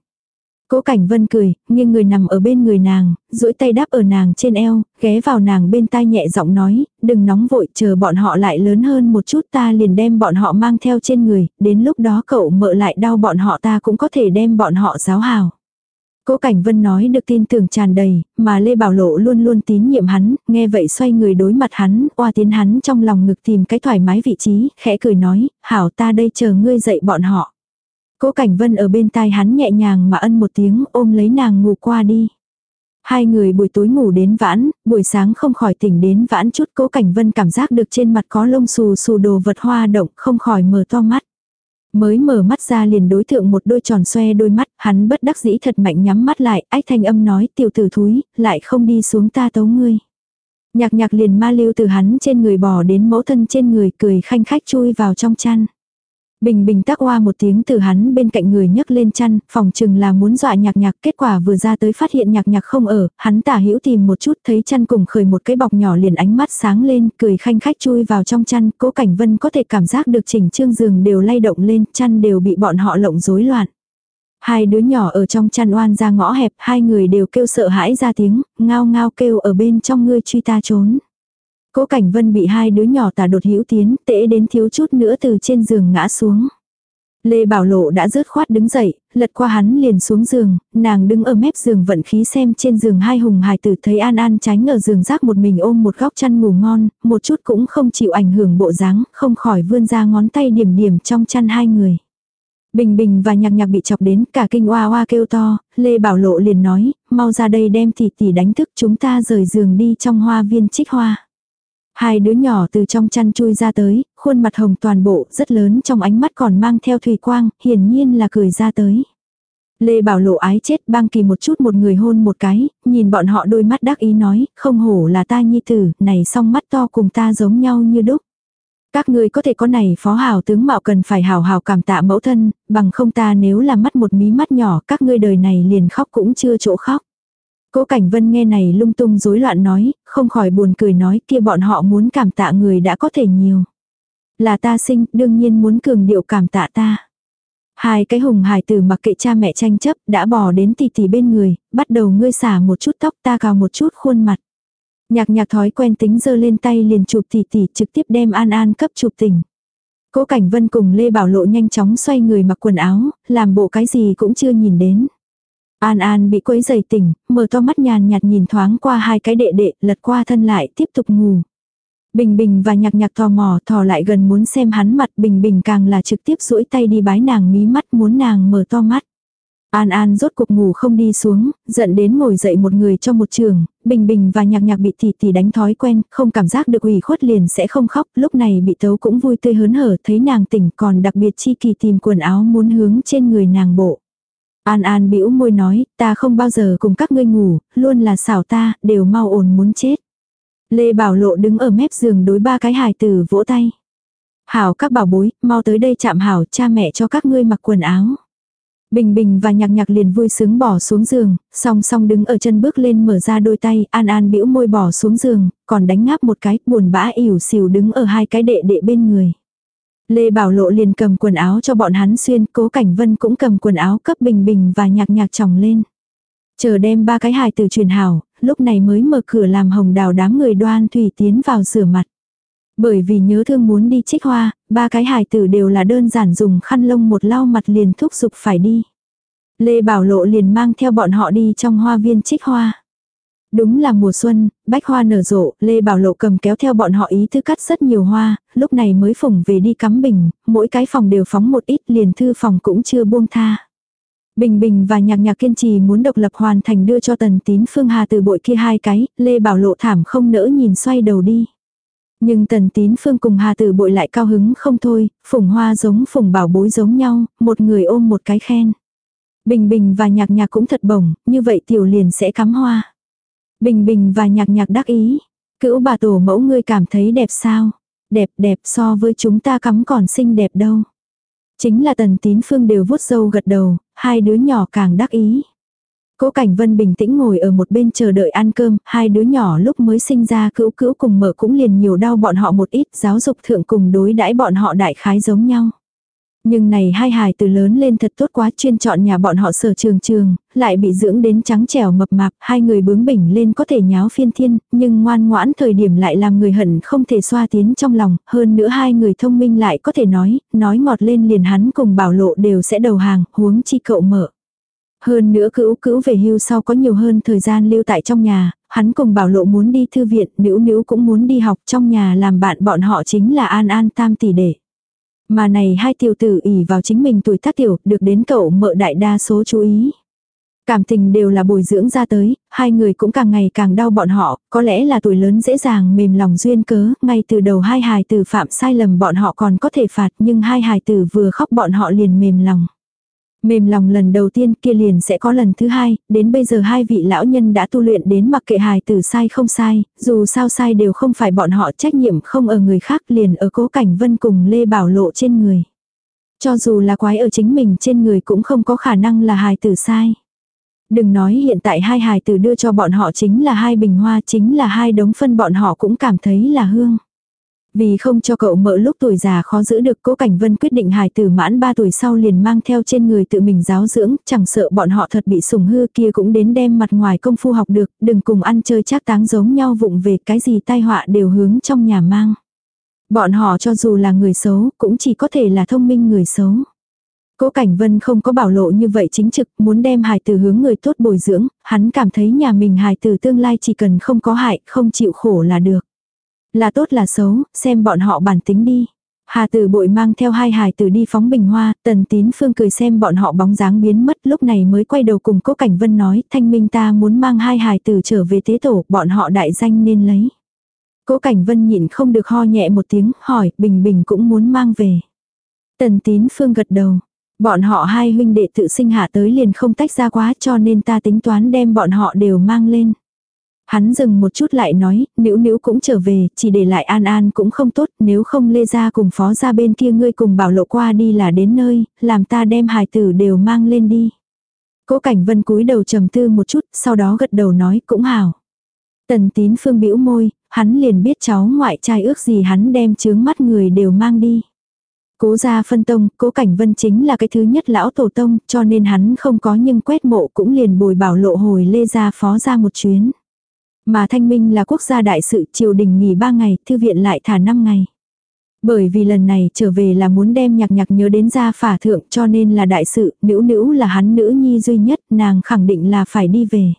Cố Cảnh Vân cười, nghiêng người nằm ở bên người nàng, duỗi tay đáp ở nàng trên eo, ghé vào nàng bên tai nhẹ giọng nói, đừng nóng vội, chờ bọn họ lại lớn hơn một chút ta liền đem bọn họ mang theo trên người, đến lúc đó cậu mợ lại đau bọn họ ta cũng có thể đem bọn họ giáo hào. Cố Cảnh Vân nói được tin tưởng tràn đầy, mà Lê Bảo Lộ luôn luôn tín nhiệm hắn, nghe vậy xoay người đối mặt hắn, oa tiến hắn trong lòng ngực tìm cái thoải mái vị trí, khẽ cười nói, hảo ta đây chờ ngươi dạy bọn họ. Cố Cảnh Vân ở bên tai hắn nhẹ nhàng mà ân một tiếng ôm lấy nàng ngủ qua đi. Hai người buổi tối ngủ đến vãn, buổi sáng không khỏi tỉnh đến vãn chút cố cảnh vân cảm giác được trên mặt có lông xù xù đồ vật hoa động không khỏi mở to mắt. Mới mở mắt ra liền đối tượng một đôi tròn xoe đôi mắt, hắn bất đắc dĩ thật mạnh nhắm mắt lại, ách thanh âm nói tiểu tử thúi, lại không đi xuống ta tấu ngươi. Nhạc nhạc liền ma lưu từ hắn trên người bò đến mẫu thân trên người cười khanh khách chui vào trong chăn. Bình bình tác oa một tiếng từ hắn bên cạnh người nhấc lên chăn, phòng chừng là muốn dọa nhạc nhạc, kết quả vừa ra tới phát hiện nhạc nhạc không ở, hắn tả hữu tìm một chút thấy chăn cùng khởi một cái bọc nhỏ liền ánh mắt sáng lên, cười khanh khách chui vào trong chăn, cố cảnh vân có thể cảm giác được chỉnh trương giường đều lay động lên, chăn đều bị bọn họ lộng rối loạn. Hai đứa nhỏ ở trong chăn oan ra ngõ hẹp, hai người đều kêu sợ hãi ra tiếng, ngao ngao kêu ở bên trong ngươi truy ta trốn. Cố Cảnh Vân bị hai đứa nhỏ tà đột hữu tiến, tễ đến thiếu chút nữa từ trên giường ngã xuống. Lê Bảo Lộ đã rớt khoát đứng dậy, lật qua hắn liền xuống giường, nàng đứng ở mép giường vận khí xem trên giường hai hùng hài tử thấy An An tránh ở giường rác một mình ôm một góc chăn ngủ ngon, một chút cũng không chịu ảnh hưởng bộ dáng, không khỏi vươn ra ngón tay điểm điểm trong chăn hai người. Bình Bình và Nhạc Nhạc bị chọc đến, cả kinh oa oa kêu to, Lê Bảo Lộ liền nói, mau ra đây đem tỷ tỷ đánh thức chúng ta rời giường đi trong hoa viên trích hoa. Hai đứa nhỏ từ trong chăn chui ra tới, khuôn mặt hồng toàn bộ, rất lớn trong ánh mắt còn mang theo thủy quang, hiển nhiên là cười ra tới. Lê Bảo Lộ ái chết bang kỳ một chút một người hôn một cái, nhìn bọn họ đôi mắt đắc ý nói, không hổ là ta nhi tử, này song mắt to cùng ta giống nhau như đúc. Các ngươi có thể có này phó hào tướng mạo cần phải hào hào cảm tạ mẫu thân, bằng không ta nếu là mắt một mí mắt nhỏ các ngươi đời này liền khóc cũng chưa chỗ khóc. Cố Cảnh Vân nghe này lung tung rối loạn nói, không khỏi buồn cười nói kia bọn họ muốn cảm tạ người đã có thể nhiều. Là ta sinh, đương nhiên muốn cường điệu cảm tạ ta. Hai cái hùng hài tử mặc kệ cha mẹ tranh chấp, đã bỏ đến tỷ tỷ bên người, bắt đầu ngươi xả một chút tóc ta cào một chút khuôn mặt. Nhạc nhạc thói quen tính giơ lên tay liền chụp tỷ tỷ trực tiếp đem An An cấp chụp tỉnh. Cố Cảnh Vân cùng Lê Bảo Lộ nhanh chóng xoay người mặc quần áo, làm bộ cái gì cũng chưa nhìn đến. An An bị quấy dày tỉnh, mở to mắt nhàn nhạt nhìn thoáng qua hai cái đệ đệ, lật qua thân lại, tiếp tục ngủ. Bình Bình và nhạc nhạc tò mò thò lại gần muốn xem hắn mặt Bình Bình càng là trực tiếp duỗi tay đi bái nàng mí mắt muốn nàng mở to mắt. An An rốt cuộc ngủ không đi xuống, giận đến ngồi dậy một người cho một trường, Bình Bình và nhạc nhạc bị tỷ tỷ đánh thói quen, không cảm giác được ủy khuất liền sẽ không khóc, lúc này bị tấu cũng vui tươi hớn hở thấy nàng tỉnh còn đặc biệt chi kỳ tìm quần áo muốn hướng trên người nàng bộ. An An bĩu môi nói, ta không bao giờ cùng các ngươi ngủ, luôn là xảo ta, đều mau ổn muốn chết. Lê Bảo Lộ đứng ở mép giường đối ba cái hài tử vỗ tay. Hảo các bảo bối, mau tới đây chạm hảo cha mẹ cho các ngươi mặc quần áo. Bình Bình và Nhạc Nhạc liền vui sướng bỏ xuống giường, song song đứng ở chân bước lên mở ra đôi tay, An An bĩu môi bỏ xuống giường, còn đánh ngáp một cái, buồn bã ỉu xìu đứng ở hai cái đệ đệ bên người. Lê Bảo Lộ liền cầm quần áo cho bọn hắn xuyên, Cố Cảnh Vân cũng cầm quần áo cấp Bình Bình và Nhạc Nhạc chồng lên. Chờ đem ba cái hài từ truyền hảo, lúc này mới mở cửa làm hồng đào đám người đoan thủy tiến vào rửa mặt. Bởi vì nhớ thương muốn đi trích hoa, ba cái hài tử đều là đơn giản dùng khăn lông một lau mặt liền thúc giục phải đi. Lê Bảo Lộ liền mang theo bọn họ đi trong hoa viên trích hoa. Đúng là mùa xuân, bách hoa nở rộ, Lê Bảo Lộ cầm kéo theo bọn họ ý thư cắt rất nhiều hoa, lúc này mới phủng về đi cắm bình, mỗi cái phòng đều phóng một ít liền thư phòng cũng chưa buông tha. Bình Bình và Nhạc Nhạc kiên trì muốn độc lập hoàn thành đưa cho Tần Tín Phương Hà từ bội kia hai cái, Lê Bảo Lộ thảm không nỡ nhìn xoay đầu đi. Nhưng Tần Tín Phương cùng Hà từ bội lại cao hứng không thôi, phủng hoa giống phủng bảo bối giống nhau, một người ôm một cái khen. Bình Bình và Nhạc Nhạc cũng thật bổng, như vậy tiểu liền sẽ cắm hoa. Bình Bình và Nhạc Nhạc đắc ý. Cữu bà tổ mẫu ngươi cảm thấy đẹp sao? Đẹp đẹp so với chúng ta cắm còn xinh đẹp đâu. Chính là tần tín phương đều vuốt râu gật đầu, hai đứa nhỏ càng đắc ý. Cố Cảnh Vân bình tĩnh ngồi ở một bên chờ đợi ăn cơm, hai đứa nhỏ lúc mới sinh ra cữu cữu cùng mở cũng liền nhiều đau bọn họ một ít, giáo dục thượng cùng đối đãi bọn họ đại khái giống nhau. Nhưng này hai hài từ lớn lên thật tốt quá chuyên chọn nhà bọn họ sở trường trường, lại bị dưỡng đến trắng trẻo mập mạp, hai người bướng bỉnh lên có thể nháo phiên thiên, nhưng ngoan ngoãn thời điểm lại làm người hận không thể xoa tiến trong lòng, hơn nữa hai người thông minh lại có thể nói, nói ngọt lên liền hắn cùng bảo lộ đều sẽ đầu hàng, huống chi cậu mở. Hơn nữa cữu cữu về hưu sau có nhiều hơn thời gian lưu tại trong nhà, hắn cùng bảo lộ muốn đi thư viện, nữ nữ cũng muốn đi học trong nhà làm bạn bọn họ chính là an an tam tỷ đệ. Mà này hai tiểu tử ỉ vào chính mình tuổi tác tiểu, được đến cậu mợ đại đa số chú ý. Cảm tình đều là bồi dưỡng ra tới, hai người cũng càng ngày càng đau bọn họ, có lẽ là tuổi lớn dễ dàng mềm lòng duyên cớ, ngay từ đầu hai hài tử phạm sai lầm bọn họ còn có thể phạt nhưng hai hài tử vừa khóc bọn họ liền mềm lòng. Mềm lòng lần đầu tiên kia liền sẽ có lần thứ hai, đến bây giờ hai vị lão nhân đã tu luyện đến mặc kệ hài tử sai không sai, dù sao sai đều không phải bọn họ trách nhiệm không ở người khác liền ở cố cảnh vân cùng Lê Bảo Lộ trên người. Cho dù là quái ở chính mình trên người cũng không có khả năng là hài tử sai. Đừng nói hiện tại hai hài tử đưa cho bọn họ chính là hai bình hoa chính là hai đống phân bọn họ cũng cảm thấy là hương. Vì không cho cậu mợ lúc tuổi già khó giữ được cố Cảnh Vân quyết định hài tử mãn 3 tuổi sau liền mang theo trên người tự mình giáo dưỡng, chẳng sợ bọn họ thật bị sủng hư kia cũng đến đem mặt ngoài công phu học được, đừng cùng ăn chơi chắc táng giống nhau vụng về cái gì tai họa đều hướng trong nhà mang. Bọn họ cho dù là người xấu cũng chỉ có thể là thông minh người xấu. Cố Cảnh Vân không có bảo lộ như vậy chính trực, muốn đem hài tử hướng người tốt bồi dưỡng, hắn cảm thấy nhà mình hài tử tương lai chỉ cần không có hại, không chịu khổ là được. Là tốt là xấu, xem bọn họ bản tính đi. Hà tử bội mang theo hai hài tử đi phóng bình hoa, tần tín phương cười xem bọn họ bóng dáng biến mất lúc này mới quay đầu cùng cố cảnh vân nói thanh minh ta muốn mang hai hài tử trở về tế tổ, bọn họ đại danh nên lấy. Cố cảnh vân nhịn không được ho nhẹ một tiếng, hỏi, bình bình cũng muốn mang về. Tần tín phương gật đầu. Bọn họ hai huynh đệ tự sinh hạ tới liền không tách ra quá cho nên ta tính toán đem bọn họ đều mang lên. Hắn dừng một chút lại nói, nữ nữ cũng trở về, chỉ để lại an an cũng không tốt, nếu không lê ra cùng phó ra bên kia ngươi cùng bảo lộ qua đi là đến nơi, làm ta đem hài tử đều mang lên đi. Cố cảnh vân cúi đầu trầm tư một chút, sau đó gật đầu nói cũng hảo. Tần tín phương bĩu môi, hắn liền biết cháu ngoại trai ước gì hắn đem chướng mắt người đều mang đi. Cố gia phân tông, cố cảnh vân chính là cái thứ nhất lão tổ tông, cho nên hắn không có nhưng quét mộ cũng liền bồi bảo lộ hồi lê gia phó ra một chuyến. Mà thanh minh là quốc gia đại sự triều đình nghỉ 3 ngày, thư viện lại thả 5 ngày. Bởi vì lần này trở về là muốn đem nhạc nhạc nhớ đến gia phả thượng cho nên là đại sự, nữ nữ là hắn nữ nhi duy nhất, nàng khẳng định là phải đi về.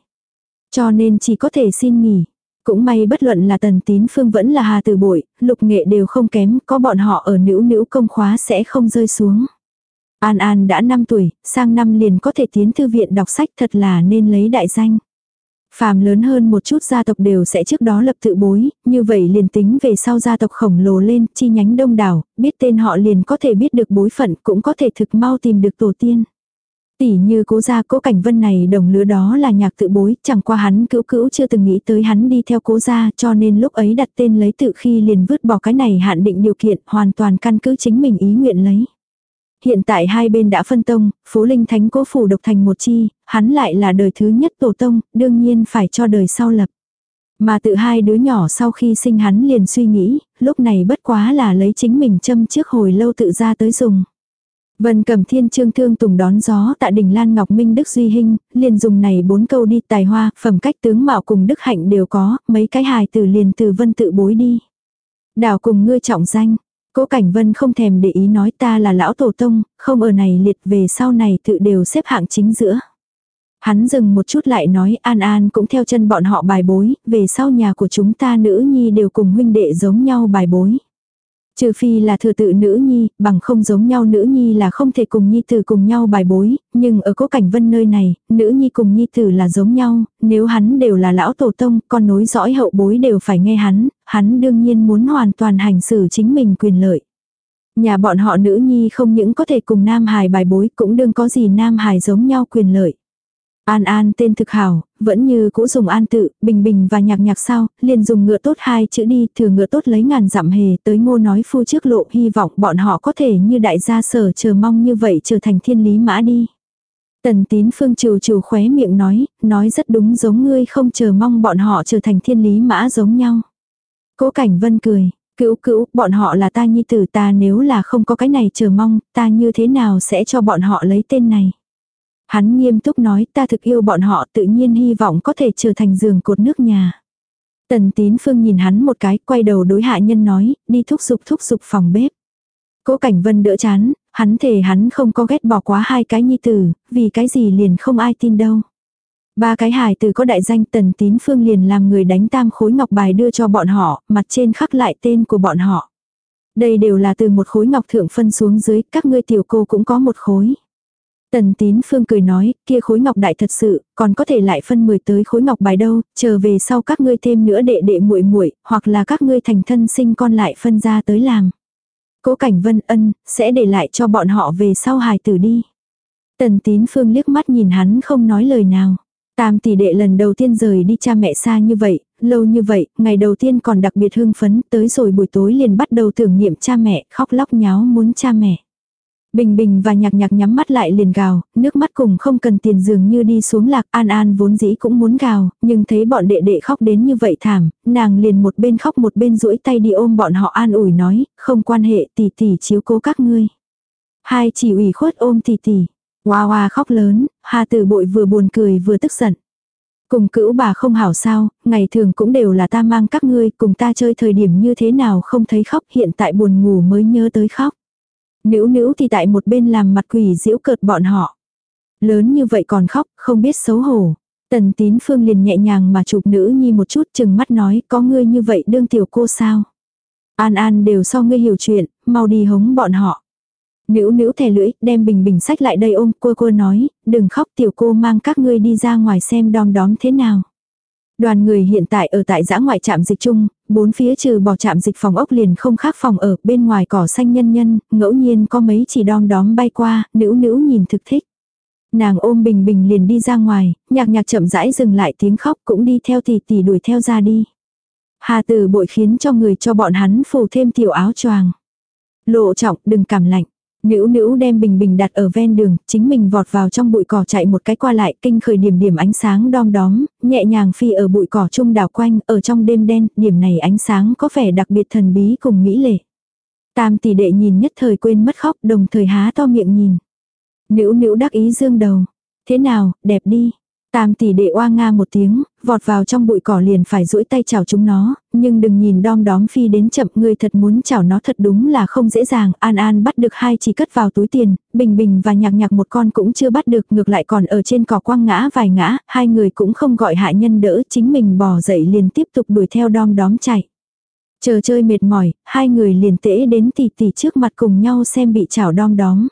Cho nên chỉ có thể xin nghỉ. Cũng may bất luận là tần tín phương vẫn là hà từ bội, lục nghệ đều không kém, có bọn họ ở nữ nữ công khóa sẽ không rơi xuống. An An đã 5 tuổi, sang năm liền có thể tiến thư viện đọc sách thật là nên lấy đại danh. Phàm lớn hơn một chút gia tộc đều sẽ trước đó lập tự bối, như vậy liền tính về sau gia tộc khổng lồ lên, chi nhánh đông đảo, biết tên họ liền có thể biết được bối phận, cũng có thể thực mau tìm được tổ tiên. Tỷ như cố gia cố cảnh vân này đồng lứa đó là nhạc tự bối, chẳng qua hắn cữu cữu chưa từng nghĩ tới hắn đi theo cố gia cho nên lúc ấy đặt tên lấy tự khi liền vứt bỏ cái này hạn định điều kiện hoàn toàn căn cứ chính mình ý nguyện lấy. Hiện tại hai bên đã phân tông, phố linh thánh cố phủ độc thành một chi, hắn lại là đời thứ nhất tổ tông, đương nhiên phải cho đời sau lập. Mà tự hai đứa nhỏ sau khi sinh hắn liền suy nghĩ, lúc này bất quá là lấy chính mình châm trước hồi lâu tự ra tới dùng. Vân cầm thiên trương thương tùng đón gió tại đỉnh Lan Ngọc Minh Đức Duy Hinh, liền dùng này bốn câu đi tài hoa, phẩm cách tướng mạo cùng Đức Hạnh đều có, mấy cái hài từ liền từ vân tự bối đi. Đảo cùng ngươi trọng danh, Cố Cảnh Vân không thèm để ý nói ta là lão tổ tông, không ở này liệt về sau này tự đều xếp hạng chính giữa. Hắn dừng một chút lại nói An An cũng theo chân bọn họ bài bối, về sau nhà của chúng ta nữ nhi đều cùng huynh đệ giống nhau bài bối. Trừ phi là thừa tự nữ nhi, bằng không giống nhau nữ nhi là không thể cùng nhi tử cùng nhau bài bối, nhưng ở cố cảnh vân nơi này, nữ nhi cùng nhi tử là giống nhau, nếu hắn đều là lão tổ tông, con nối dõi hậu bối đều phải nghe hắn, hắn đương nhiên muốn hoàn toàn hành xử chính mình quyền lợi. Nhà bọn họ nữ nhi không những có thể cùng nam hài bài bối cũng đương có gì nam hài giống nhau quyền lợi. An An tên thực hảo, vẫn như cũ dùng an tự, bình bình và nhạc nhạc sau, liền dùng ngựa tốt hai chữ đi, thừa ngựa tốt lấy ngàn dặm hề tới ngô nói phu trước lộ hy vọng bọn họ có thể như đại gia sở chờ mong như vậy trở thành thiên lý mã đi. Tần tín phương trừ trừ khóe miệng nói, nói rất đúng giống ngươi không chờ mong bọn họ trở thành thiên lý mã giống nhau. Cố cảnh vân cười, cữu cữu, bọn họ là ta nhi tử ta nếu là không có cái này chờ mong, ta như thế nào sẽ cho bọn họ lấy tên này. Hắn nghiêm túc nói ta thực yêu bọn họ tự nhiên hy vọng có thể trở thành giường cột nước nhà. Tần tín phương nhìn hắn một cái quay đầu đối hạ nhân nói đi thúc giục thúc giục phòng bếp. Cố cảnh vân đỡ chán, hắn thề hắn không có ghét bỏ quá hai cái nhi tử, vì cái gì liền không ai tin đâu. Ba cái hài từ có đại danh tần tín phương liền làm người đánh tam khối ngọc bài đưa cho bọn họ, mặt trên khắc lại tên của bọn họ. Đây đều là từ một khối ngọc thượng phân xuống dưới, các ngươi tiểu cô cũng có một khối. Tần tín phương cười nói, kia khối ngọc đại thật sự, còn có thể lại phân 10 tới khối ngọc bài đâu, chờ về sau các ngươi thêm nữa đệ đệ muội muội hoặc là các ngươi thành thân sinh con lại phân ra tới làm. Cố cảnh vân ân, sẽ để lại cho bọn họ về sau hài tử đi. Tần tín phương liếc mắt nhìn hắn không nói lời nào. Tam tỷ đệ lần đầu tiên rời đi cha mẹ xa như vậy, lâu như vậy, ngày đầu tiên còn đặc biệt hưng phấn, tới rồi buổi tối liền bắt đầu tưởng niệm cha mẹ, khóc lóc nháo muốn cha mẹ. Bình bình và nhạc nhạc nhắm mắt lại liền gào, nước mắt cùng không cần tiền dường như đi xuống lạc an an vốn dĩ cũng muốn gào, nhưng thấy bọn đệ đệ khóc đến như vậy thảm, nàng liền một bên khóc một bên duỗi tay đi ôm bọn họ an ủi nói, không quan hệ tỷ tỷ chiếu cố các ngươi. Hai chỉ ủy khuất ôm tỷ tỷ, hoa hoa khóc lớn, hà tử bội vừa buồn cười vừa tức giận. Cùng cữu bà không hảo sao, ngày thường cũng đều là ta mang các ngươi cùng ta chơi thời điểm như thế nào không thấy khóc hiện tại buồn ngủ mới nhớ tới khóc. Nữ nữ thì tại một bên làm mặt quỷ giễu cợt bọn họ. Lớn như vậy còn khóc, không biết xấu hổ. Tần tín phương liền nhẹ nhàng mà chụp nữ nhi một chút chừng mắt nói có ngươi như vậy đương tiểu cô sao. An an đều so ngươi hiểu chuyện, mau đi hống bọn họ. Nữ nữ thè lưỡi, đem bình bình sách lại đây ôm cô cô nói, đừng khóc tiểu cô mang các ngươi đi ra ngoài xem đom đóm thế nào. Đoàn người hiện tại ở tại giã ngoại trạm dịch chung, bốn phía trừ bỏ trạm dịch phòng ốc liền không khác phòng ở, bên ngoài cỏ xanh nhân nhân, ngẫu nhiên có mấy chỉ đom đóm bay qua, nữ nữ nhìn thực thích. Nàng ôm bình bình liền đi ra ngoài, nhạc nhạc chậm rãi dừng lại tiếng khóc cũng đi theo tỷ tỷ đuổi theo ra đi. Hà tử bội khiến cho người cho bọn hắn phủ thêm tiểu áo choàng. Lộ trọng đừng cảm lạnh. Nữ nữ đem bình bình đặt ở ven đường, chính mình vọt vào trong bụi cỏ chạy một cái qua lại, kinh khởi điểm điểm ánh sáng đom đóm, nhẹ nhàng phi ở bụi cỏ trung đảo quanh, ở trong đêm đen, điểm này ánh sáng có vẻ đặc biệt thần bí cùng mỹ lệ. Tam tỷ đệ nhìn nhất thời quên mất khóc, đồng thời há to miệng nhìn. Nữ nữ đắc ý dương đầu. Thế nào, đẹp đi. Tam tỷ đệ oa nga một tiếng, vọt vào trong bụi cỏ liền phải duỗi tay chào chúng nó, nhưng đừng nhìn đom đóm phi đến chậm người thật muốn chào nó thật đúng là không dễ dàng, an an bắt được hai chỉ cất vào túi tiền, bình bình và nhạc nhạc một con cũng chưa bắt được ngược lại còn ở trên cỏ quăng ngã vài ngã, hai người cũng không gọi hạ nhân đỡ chính mình bò dậy liền tiếp tục đuổi theo đom đóm chạy. Chờ chơi mệt mỏi, hai người liền tễ đến tỷ tỷ trước mặt cùng nhau xem bị chảo đom đóm.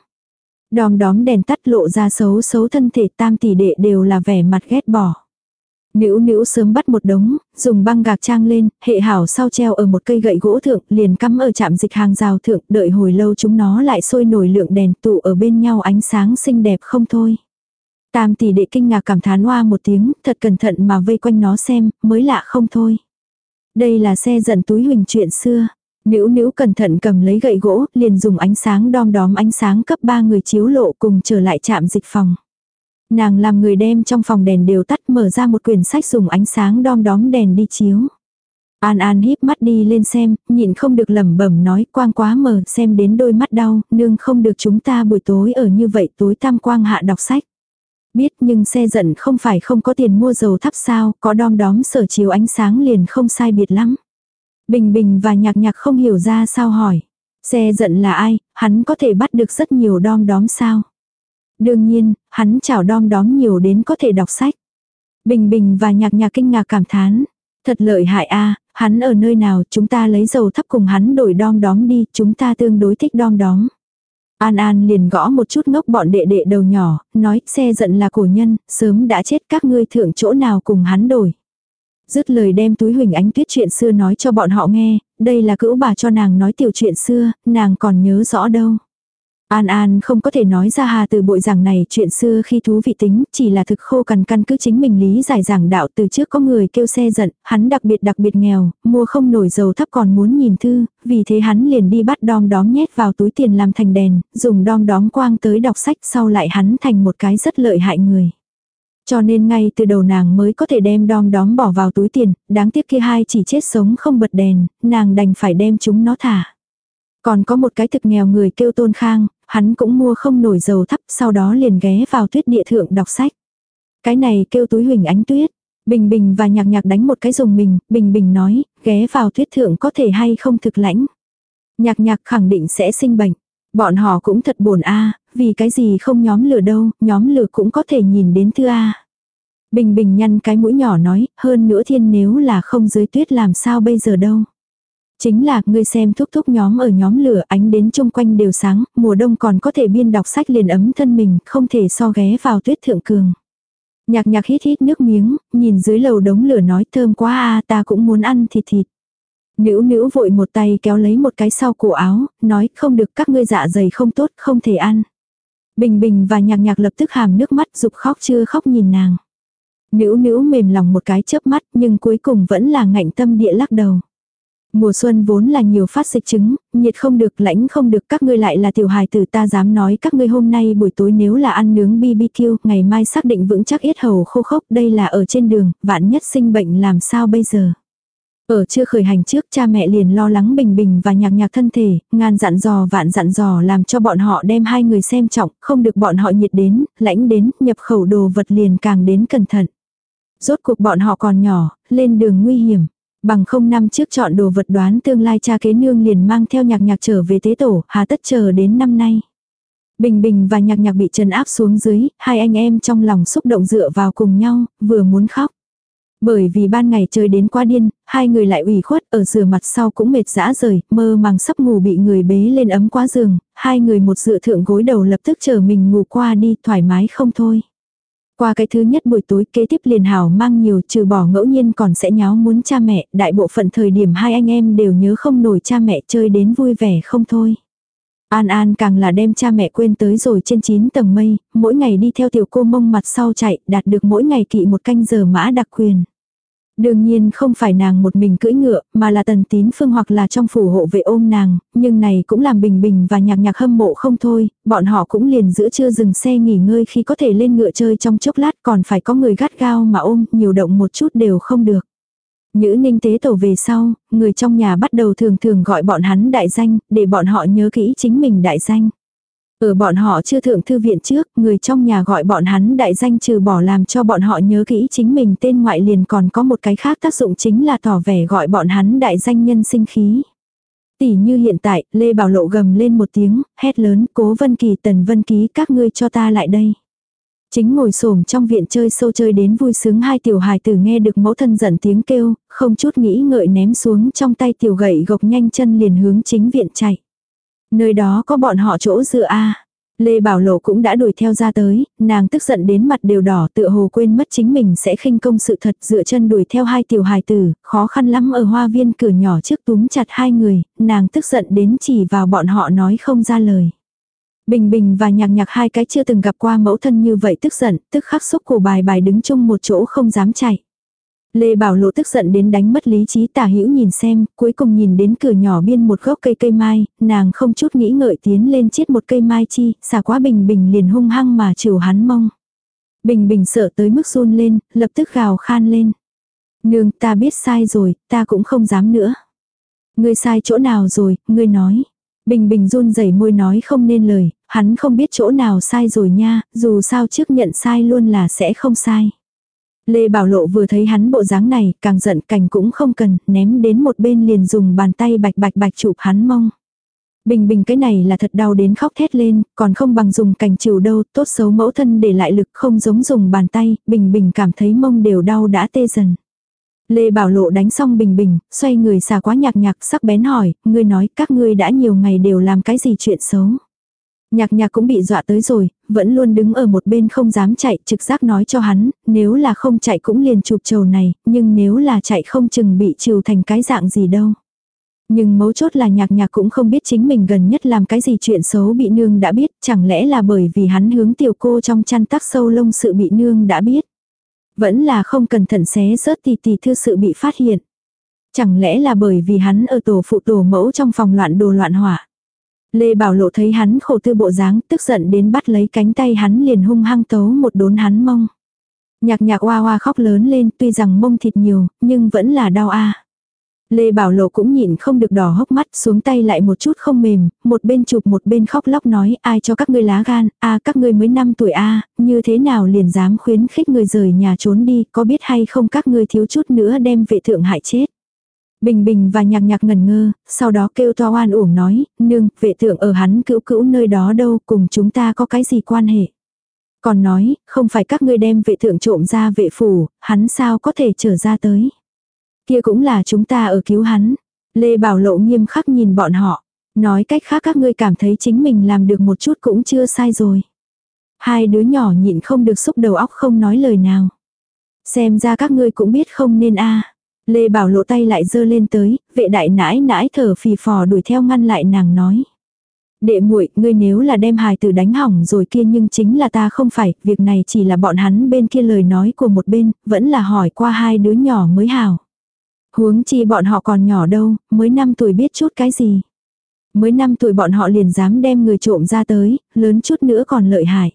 Đom đóm đèn tắt lộ ra xấu xấu thân thể tam tỷ đệ đều là vẻ mặt ghét bỏ. Nữ nữ sớm bắt một đống, dùng băng gạc trang lên, hệ hảo sau treo ở một cây gậy gỗ thượng, liền cắm ở trạm dịch hàng rào thượng, đợi hồi lâu chúng nó lại sôi nổi lượng đèn tụ ở bên nhau ánh sáng xinh đẹp không thôi. Tam tỷ đệ kinh ngạc cảm thán hoa một tiếng, thật cẩn thận mà vây quanh nó xem, mới lạ không thôi. Đây là xe dẫn túi huỳnh chuyện xưa. Nữ nữ cẩn thận cầm lấy gậy gỗ, liền dùng ánh sáng đom đóm ánh sáng cấp ba người chiếu lộ cùng trở lại trạm dịch phòng. Nàng làm người đem trong phòng đèn đều tắt mở ra một quyển sách dùng ánh sáng đom đóm đèn đi chiếu. An An híp mắt đi lên xem, nhịn không được lẩm bẩm nói quang quá mờ xem đến đôi mắt đau, nương không được chúng ta buổi tối ở như vậy tối tam quang hạ đọc sách. Biết nhưng xe giận không phải không có tiền mua dầu thắp sao, có đom đóm sở chiếu ánh sáng liền không sai biệt lắm. Bình Bình và Nhạc Nhạc không hiểu ra sao hỏi. Xe giận là ai, hắn có thể bắt được rất nhiều đom đóm sao. Đương nhiên, hắn chảo đom đóm nhiều đến có thể đọc sách. Bình Bình và Nhạc Nhạc kinh ngạc cảm thán. Thật lợi hại a hắn ở nơi nào chúng ta lấy dầu thắp cùng hắn đổi đom đóm đi, chúng ta tương đối thích đom đóm. An An liền gõ một chút ngốc bọn đệ đệ đầu nhỏ, nói xe giận là cổ nhân, sớm đã chết các ngươi thượng chỗ nào cùng hắn đổi. Dứt lời đem túi huỳnh ánh tuyết chuyện xưa nói cho bọn họ nghe, đây là cữu bà cho nàng nói tiểu chuyện xưa, nàng còn nhớ rõ đâu. An An không có thể nói ra hà từ bội giảng này chuyện xưa khi thú vị tính, chỉ là thực khô cằn căn cứ chính mình lý giải giảng đạo từ trước có người kêu xe giận, hắn đặc biệt đặc biệt nghèo, mua không nổi dầu thấp còn muốn nhìn thư, vì thế hắn liền đi bắt đom đóm nhét vào túi tiền làm thành đèn, dùng đom đóm quang tới đọc sách sau lại hắn thành một cái rất lợi hại người. Cho nên ngay từ đầu nàng mới có thể đem đom đóm bỏ vào túi tiền, đáng tiếc kia hai chỉ chết sống không bật đèn, nàng đành phải đem chúng nó thả. Còn có một cái thực nghèo người kêu tôn khang, hắn cũng mua không nổi dầu thắp sau đó liền ghé vào tuyết địa thượng đọc sách. Cái này kêu túi huỳnh ánh tuyết. Bình Bình và nhạc nhạc đánh một cái dùng mình, Bình Bình nói, ghé vào tuyết thượng có thể hay không thực lãnh. Nhạc nhạc khẳng định sẽ sinh bệnh. Bọn họ cũng thật buồn a vì cái gì không nhóm lửa đâu, nhóm lửa cũng có thể nhìn đến thư a Bình Bình nhăn cái mũi nhỏ nói, hơn nữa thiên nếu là không dưới tuyết làm sao bây giờ đâu. Chính là, ngươi xem thúc thúc nhóm ở nhóm lửa ánh đến chung quanh đều sáng, mùa đông còn có thể biên đọc sách liền ấm thân mình, không thể so ghé vào tuyết thượng cường. Nhạc nhạc hít hít nước miếng, nhìn dưới lầu đống lửa nói thơm quá a ta cũng muốn ăn thịt thịt. Nữ nữ vội một tay kéo lấy một cái sau cổ áo, nói không được các ngươi dạ dày không tốt, không thể ăn. Bình bình và nhạc nhạc lập tức hàm nước mắt dục khóc chưa khóc nhìn nàng. Nữ nữ mềm lòng một cái chớp mắt nhưng cuối cùng vẫn là ngạnh tâm địa lắc đầu. Mùa xuân vốn là nhiều phát dịch chứng, nhiệt không được lãnh không được các ngươi lại là tiểu hài tử ta dám nói các ngươi hôm nay buổi tối nếu là ăn nướng BBQ, ngày mai xác định vững chắc yết hầu khô khốc đây là ở trên đường, vạn nhất sinh bệnh làm sao bây giờ. Ở chưa khởi hành trước cha mẹ liền lo lắng bình bình và nhạc nhạc thân thể, ngàn dặn dò vạn dặn dò làm cho bọn họ đem hai người xem trọng, không được bọn họ nhiệt đến, lãnh đến, nhập khẩu đồ vật liền càng đến cẩn thận. Rốt cuộc bọn họ còn nhỏ, lên đường nguy hiểm. Bằng không năm trước chọn đồ vật đoán tương lai cha kế nương liền mang theo nhạc nhạc trở về tế tổ, hà tất chờ đến năm nay. Bình Bình và nhạc nhạc bị trần áp xuống dưới, hai anh em trong lòng xúc động dựa vào cùng nhau, vừa muốn khóc. Bởi vì ban ngày chơi đến quá điên, hai người lại ủy khuất ở rửa mặt sau cũng mệt dã rời, mơ màng sắp ngủ bị người bế lên ấm quá giường, hai người một dựa thượng gối đầu lập tức chờ mình ngủ qua đi thoải mái không thôi. Qua cái thứ nhất buổi tối kế tiếp liền hảo mang nhiều trừ bỏ ngẫu nhiên còn sẽ nháo muốn cha mẹ, đại bộ phận thời điểm hai anh em đều nhớ không nổi cha mẹ chơi đến vui vẻ không thôi. An An càng là đem cha mẹ quên tới rồi trên 9 tầng mây, mỗi ngày đi theo tiểu cô mông mặt sau chạy, đạt được mỗi ngày kỵ một canh giờ mã đặc quyền. Đương nhiên không phải nàng một mình cưỡi ngựa, mà là tần tín phương hoặc là trong phủ hộ vệ ôm nàng, nhưng này cũng làm bình bình và nhạc nhạc hâm mộ không thôi, bọn họ cũng liền giữa chưa dừng xe nghỉ ngơi khi có thể lên ngựa chơi trong chốc lát còn phải có người gắt gao mà ôm, nhiều động một chút đều không được. Nhữ ninh tế tổ về sau, người trong nhà bắt đầu thường thường gọi bọn hắn đại danh, để bọn họ nhớ kỹ chính mình đại danh. Ở bọn họ chưa thượng thư viện trước, người trong nhà gọi bọn hắn đại danh trừ bỏ làm cho bọn họ nhớ kỹ chính mình tên ngoại liền còn có một cái khác tác dụng chính là tỏ vẻ gọi bọn hắn đại danh nhân sinh khí. Tỷ như hiện tại, Lê Bảo Lộ gầm lên một tiếng, hét lớn, cố Vân Kỳ Tần Vân Ký các ngươi cho ta lại đây. Chính ngồi xổm trong viện chơi sâu chơi đến vui sướng hai tiểu hài tử nghe được mẫu thân giận tiếng kêu, không chút nghĩ ngợi ném xuống trong tay tiểu gậy gộc nhanh chân liền hướng chính viện chạy. Nơi đó có bọn họ chỗ dựa a Lê Bảo Lộ cũng đã đuổi theo ra tới, nàng tức giận đến mặt đều đỏ tựa hồ quên mất chính mình sẽ khinh công sự thật dựa chân đuổi theo hai tiểu hài tử, khó khăn lắm ở hoa viên cửa nhỏ trước túm chặt hai người, nàng tức giận đến chỉ vào bọn họ nói không ra lời. Bình Bình và nhạc nhạc hai cái chưa từng gặp qua mẫu thân như vậy tức giận, tức khắc xúc cổ bài bài đứng chung một chỗ không dám chạy. Lê Bảo Lộ tức giận đến đánh mất lý trí tả hữu nhìn xem, cuối cùng nhìn đến cửa nhỏ biên một gốc cây cây mai, nàng không chút nghĩ ngợi tiến lên chiết một cây mai chi, xả quá bình bình liền hung hăng mà chiều hắn mong. Bình bình sợ tới mức run lên, lập tức gào khan lên. Nương ta biết sai rồi, ta cũng không dám nữa. Ngươi sai chỗ nào rồi, ngươi nói. Bình bình run rẩy môi nói không nên lời, hắn không biết chỗ nào sai rồi nha, dù sao trước nhận sai luôn là sẽ không sai. Lê Bảo Lộ vừa thấy hắn bộ dáng này, càng giận cảnh cũng không cần, ném đến một bên liền dùng bàn tay bạch bạch bạch chụp hắn mong. Bình bình cái này là thật đau đến khóc thét lên, còn không bằng dùng cành chiều đâu, tốt xấu mẫu thân để lại lực không giống dùng bàn tay, bình bình cảm thấy mông đều đau đã tê dần. Lê Bảo Lộ đánh xong bình bình, xoay người xà quá nhạc nhạc sắc bén hỏi, ngươi nói các ngươi đã nhiều ngày đều làm cái gì chuyện xấu. Nhạc nhạc cũng bị dọa tới rồi, vẫn luôn đứng ở một bên không dám chạy, trực giác nói cho hắn, nếu là không chạy cũng liền chụp trầu này, nhưng nếu là chạy không chừng bị trừ thành cái dạng gì đâu. Nhưng mấu chốt là nhạc nhạc cũng không biết chính mình gần nhất làm cái gì chuyện xấu bị nương đã biết, chẳng lẽ là bởi vì hắn hướng tiểu cô trong chăn tắc sâu lông sự bị nương đã biết. Vẫn là không cẩn thận xé rớt tì tì thư sự bị phát hiện. Chẳng lẽ là bởi vì hắn ở tổ phụ tổ mẫu trong phòng loạn đồ loạn hỏa. Lê Bảo Lộ thấy hắn khổ tư bộ dáng, tức giận đến bắt lấy cánh tay hắn liền hung hăng tấu một đốn hắn mông. Nhạc nhạc hoa hoa khóc lớn lên, tuy rằng mông thịt nhiều, nhưng vẫn là đau a. Lê Bảo Lộ cũng nhịn không được đỏ hốc mắt, xuống tay lại một chút không mềm, một bên chụp một bên khóc lóc nói, ai cho các ngươi lá gan, a các ngươi mới năm tuổi a, như thế nào liền dám khuyến khích người rời nhà trốn đi, có biết hay không các ngươi thiếu chút nữa đem vệ thượng hại chết. Bình Bình và nhạc nhạc ngần ngơ, sau đó kêu to oan uổng nói, nương, vệ thượng ở hắn cữu cữu nơi đó đâu, cùng chúng ta có cái gì quan hệ. Còn nói, không phải các ngươi đem vệ thượng trộm ra vệ phủ, hắn sao có thể trở ra tới. Kia cũng là chúng ta ở cứu hắn. Lê Bảo Lộ nghiêm khắc nhìn bọn họ. Nói cách khác các ngươi cảm thấy chính mình làm được một chút cũng chưa sai rồi. Hai đứa nhỏ nhịn không được xúc đầu óc không nói lời nào. Xem ra các ngươi cũng biết không nên a Lê Bảo lộ tay lại dơ lên tới, vệ đại nãi nãi thở phì phò đuổi theo ngăn lại nàng nói. Đệ muội, ngươi nếu là đem hài tử đánh hỏng rồi kia nhưng chính là ta không phải, việc này chỉ là bọn hắn bên kia lời nói của một bên, vẫn là hỏi qua hai đứa nhỏ mới hào. Huống chi bọn họ còn nhỏ đâu, mới 5 tuổi biết chút cái gì. Mới 5 tuổi bọn họ liền dám đem người trộm ra tới, lớn chút nữa còn lợi hại.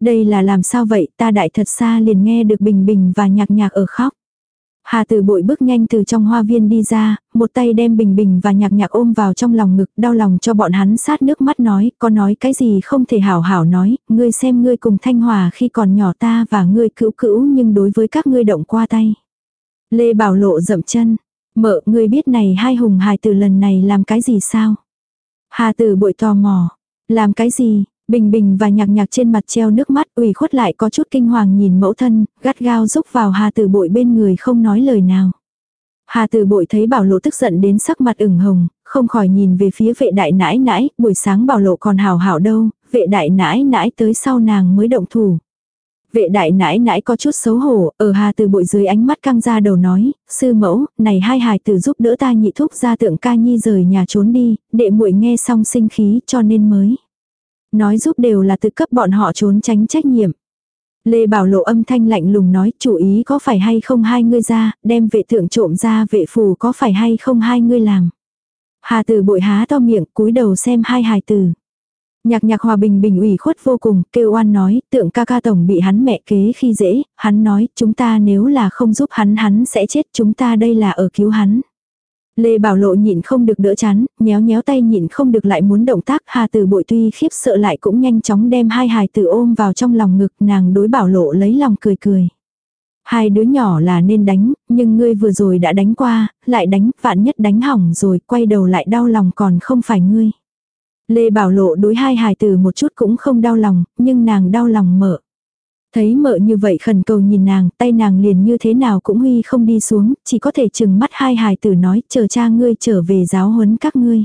Đây là làm sao vậy, ta đại thật xa liền nghe được bình bình và nhạc nhạc ở khóc. Hà Tử bội bước nhanh từ trong hoa viên đi ra, một tay đem Bình Bình và Nhạc Nhạc ôm vào trong lòng ngực, đau lòng cho bọn hắn sát nước mắt nói, có nói cái gì không thể hảo hảo nói, ngươi xem ngươi cùng Thanh Hòa khi còn nhỏ ta và ngươi cữu cữu nhưng đối với các ngươi động qua tay. Lê Bảo Lộ dậm chân, mợ ngươi biết này hai hùng hài từ lần này làm cái gì sao? Hà Tử bội tò mò, làm cái gì, Bình bình và nhạc nhạc trên mặt treo nước mắt ủy khuất lại có chút kinh hoàng nhìn mẫu thân, gắt gao rúc vào hà tử bội bên người không nói lời nào. Hà tử bội thấy bảo lộ tức giận đến sắc mặt ửng hồng, không khỏi nhìn về phía vệ đại nãi nãi, buổi sáng bảo lộ còn hào hảo đâu, vệ đại nãi nãi tới sau nàng mới động thủ. Vệ đại nãi nãi có chút xấu hổ, ở hà từ bội dưới ánh mắt căng ra đầu nói, sư mẫu, này hai hài tử giúp đỡ ta nhị thúc ra tượng ca nhi rời nhà trốn đi, đệ muội nghe xong sinh khí cho nên mới. Nói giúp đều là tự cấp bọn họ trốn tránh trách nhiệm. Lê Bảo Lộ âm thanh lạnh lùng nói chủ ý có phải hay không hai ngươi ra, đem vệ thượng trộm ra vệ phù có phải hay không hai ngươi làm. Hà tử bội há to miệng cúi đầu xem hai hài tử. Nhạc nhạc hòa bình bình ủy khuất vô cùng, kêu oan nói, tượng ca ca tổng bị hắn mẹ kế khi dễ, hắn nói, chúng ta nếu là không giúp hắn hắn sẽ chết, chúng ta đây là ở cứu hắn. Lê Bảo Lộ nhịn không được đỡ chán, nhéo nhéo tay nhịn không được lại muốn động tác, Hà Tử Bội tuy khiếp sợ lại cũng nhanh chóng đem hai hài tử ôm vào trong lòng ngực, nàng đối Bảo Lộ lấy lòng cười cười. Hai đứa nhỏ là nên đánh, nhưng ngươi vừa rồi đã đánh qua, lại đánh, vạn nhất đánh hỏng rồi, quay đầu lại đau lòng còn không phải ngươi. Lê Bảo Lộ đối hai hài tử một chút cũng không đau lòng, nhưng nàng đau lòng mở. Thấy mợ như vậy khẩn cầu nhìn nàng, tay nàng liền như thế nào cũng huy không đi xuống, chỉ có thể chừng mắt hai hài tử nói, chờ cha ngươi trở về giáo huấn các ngươi.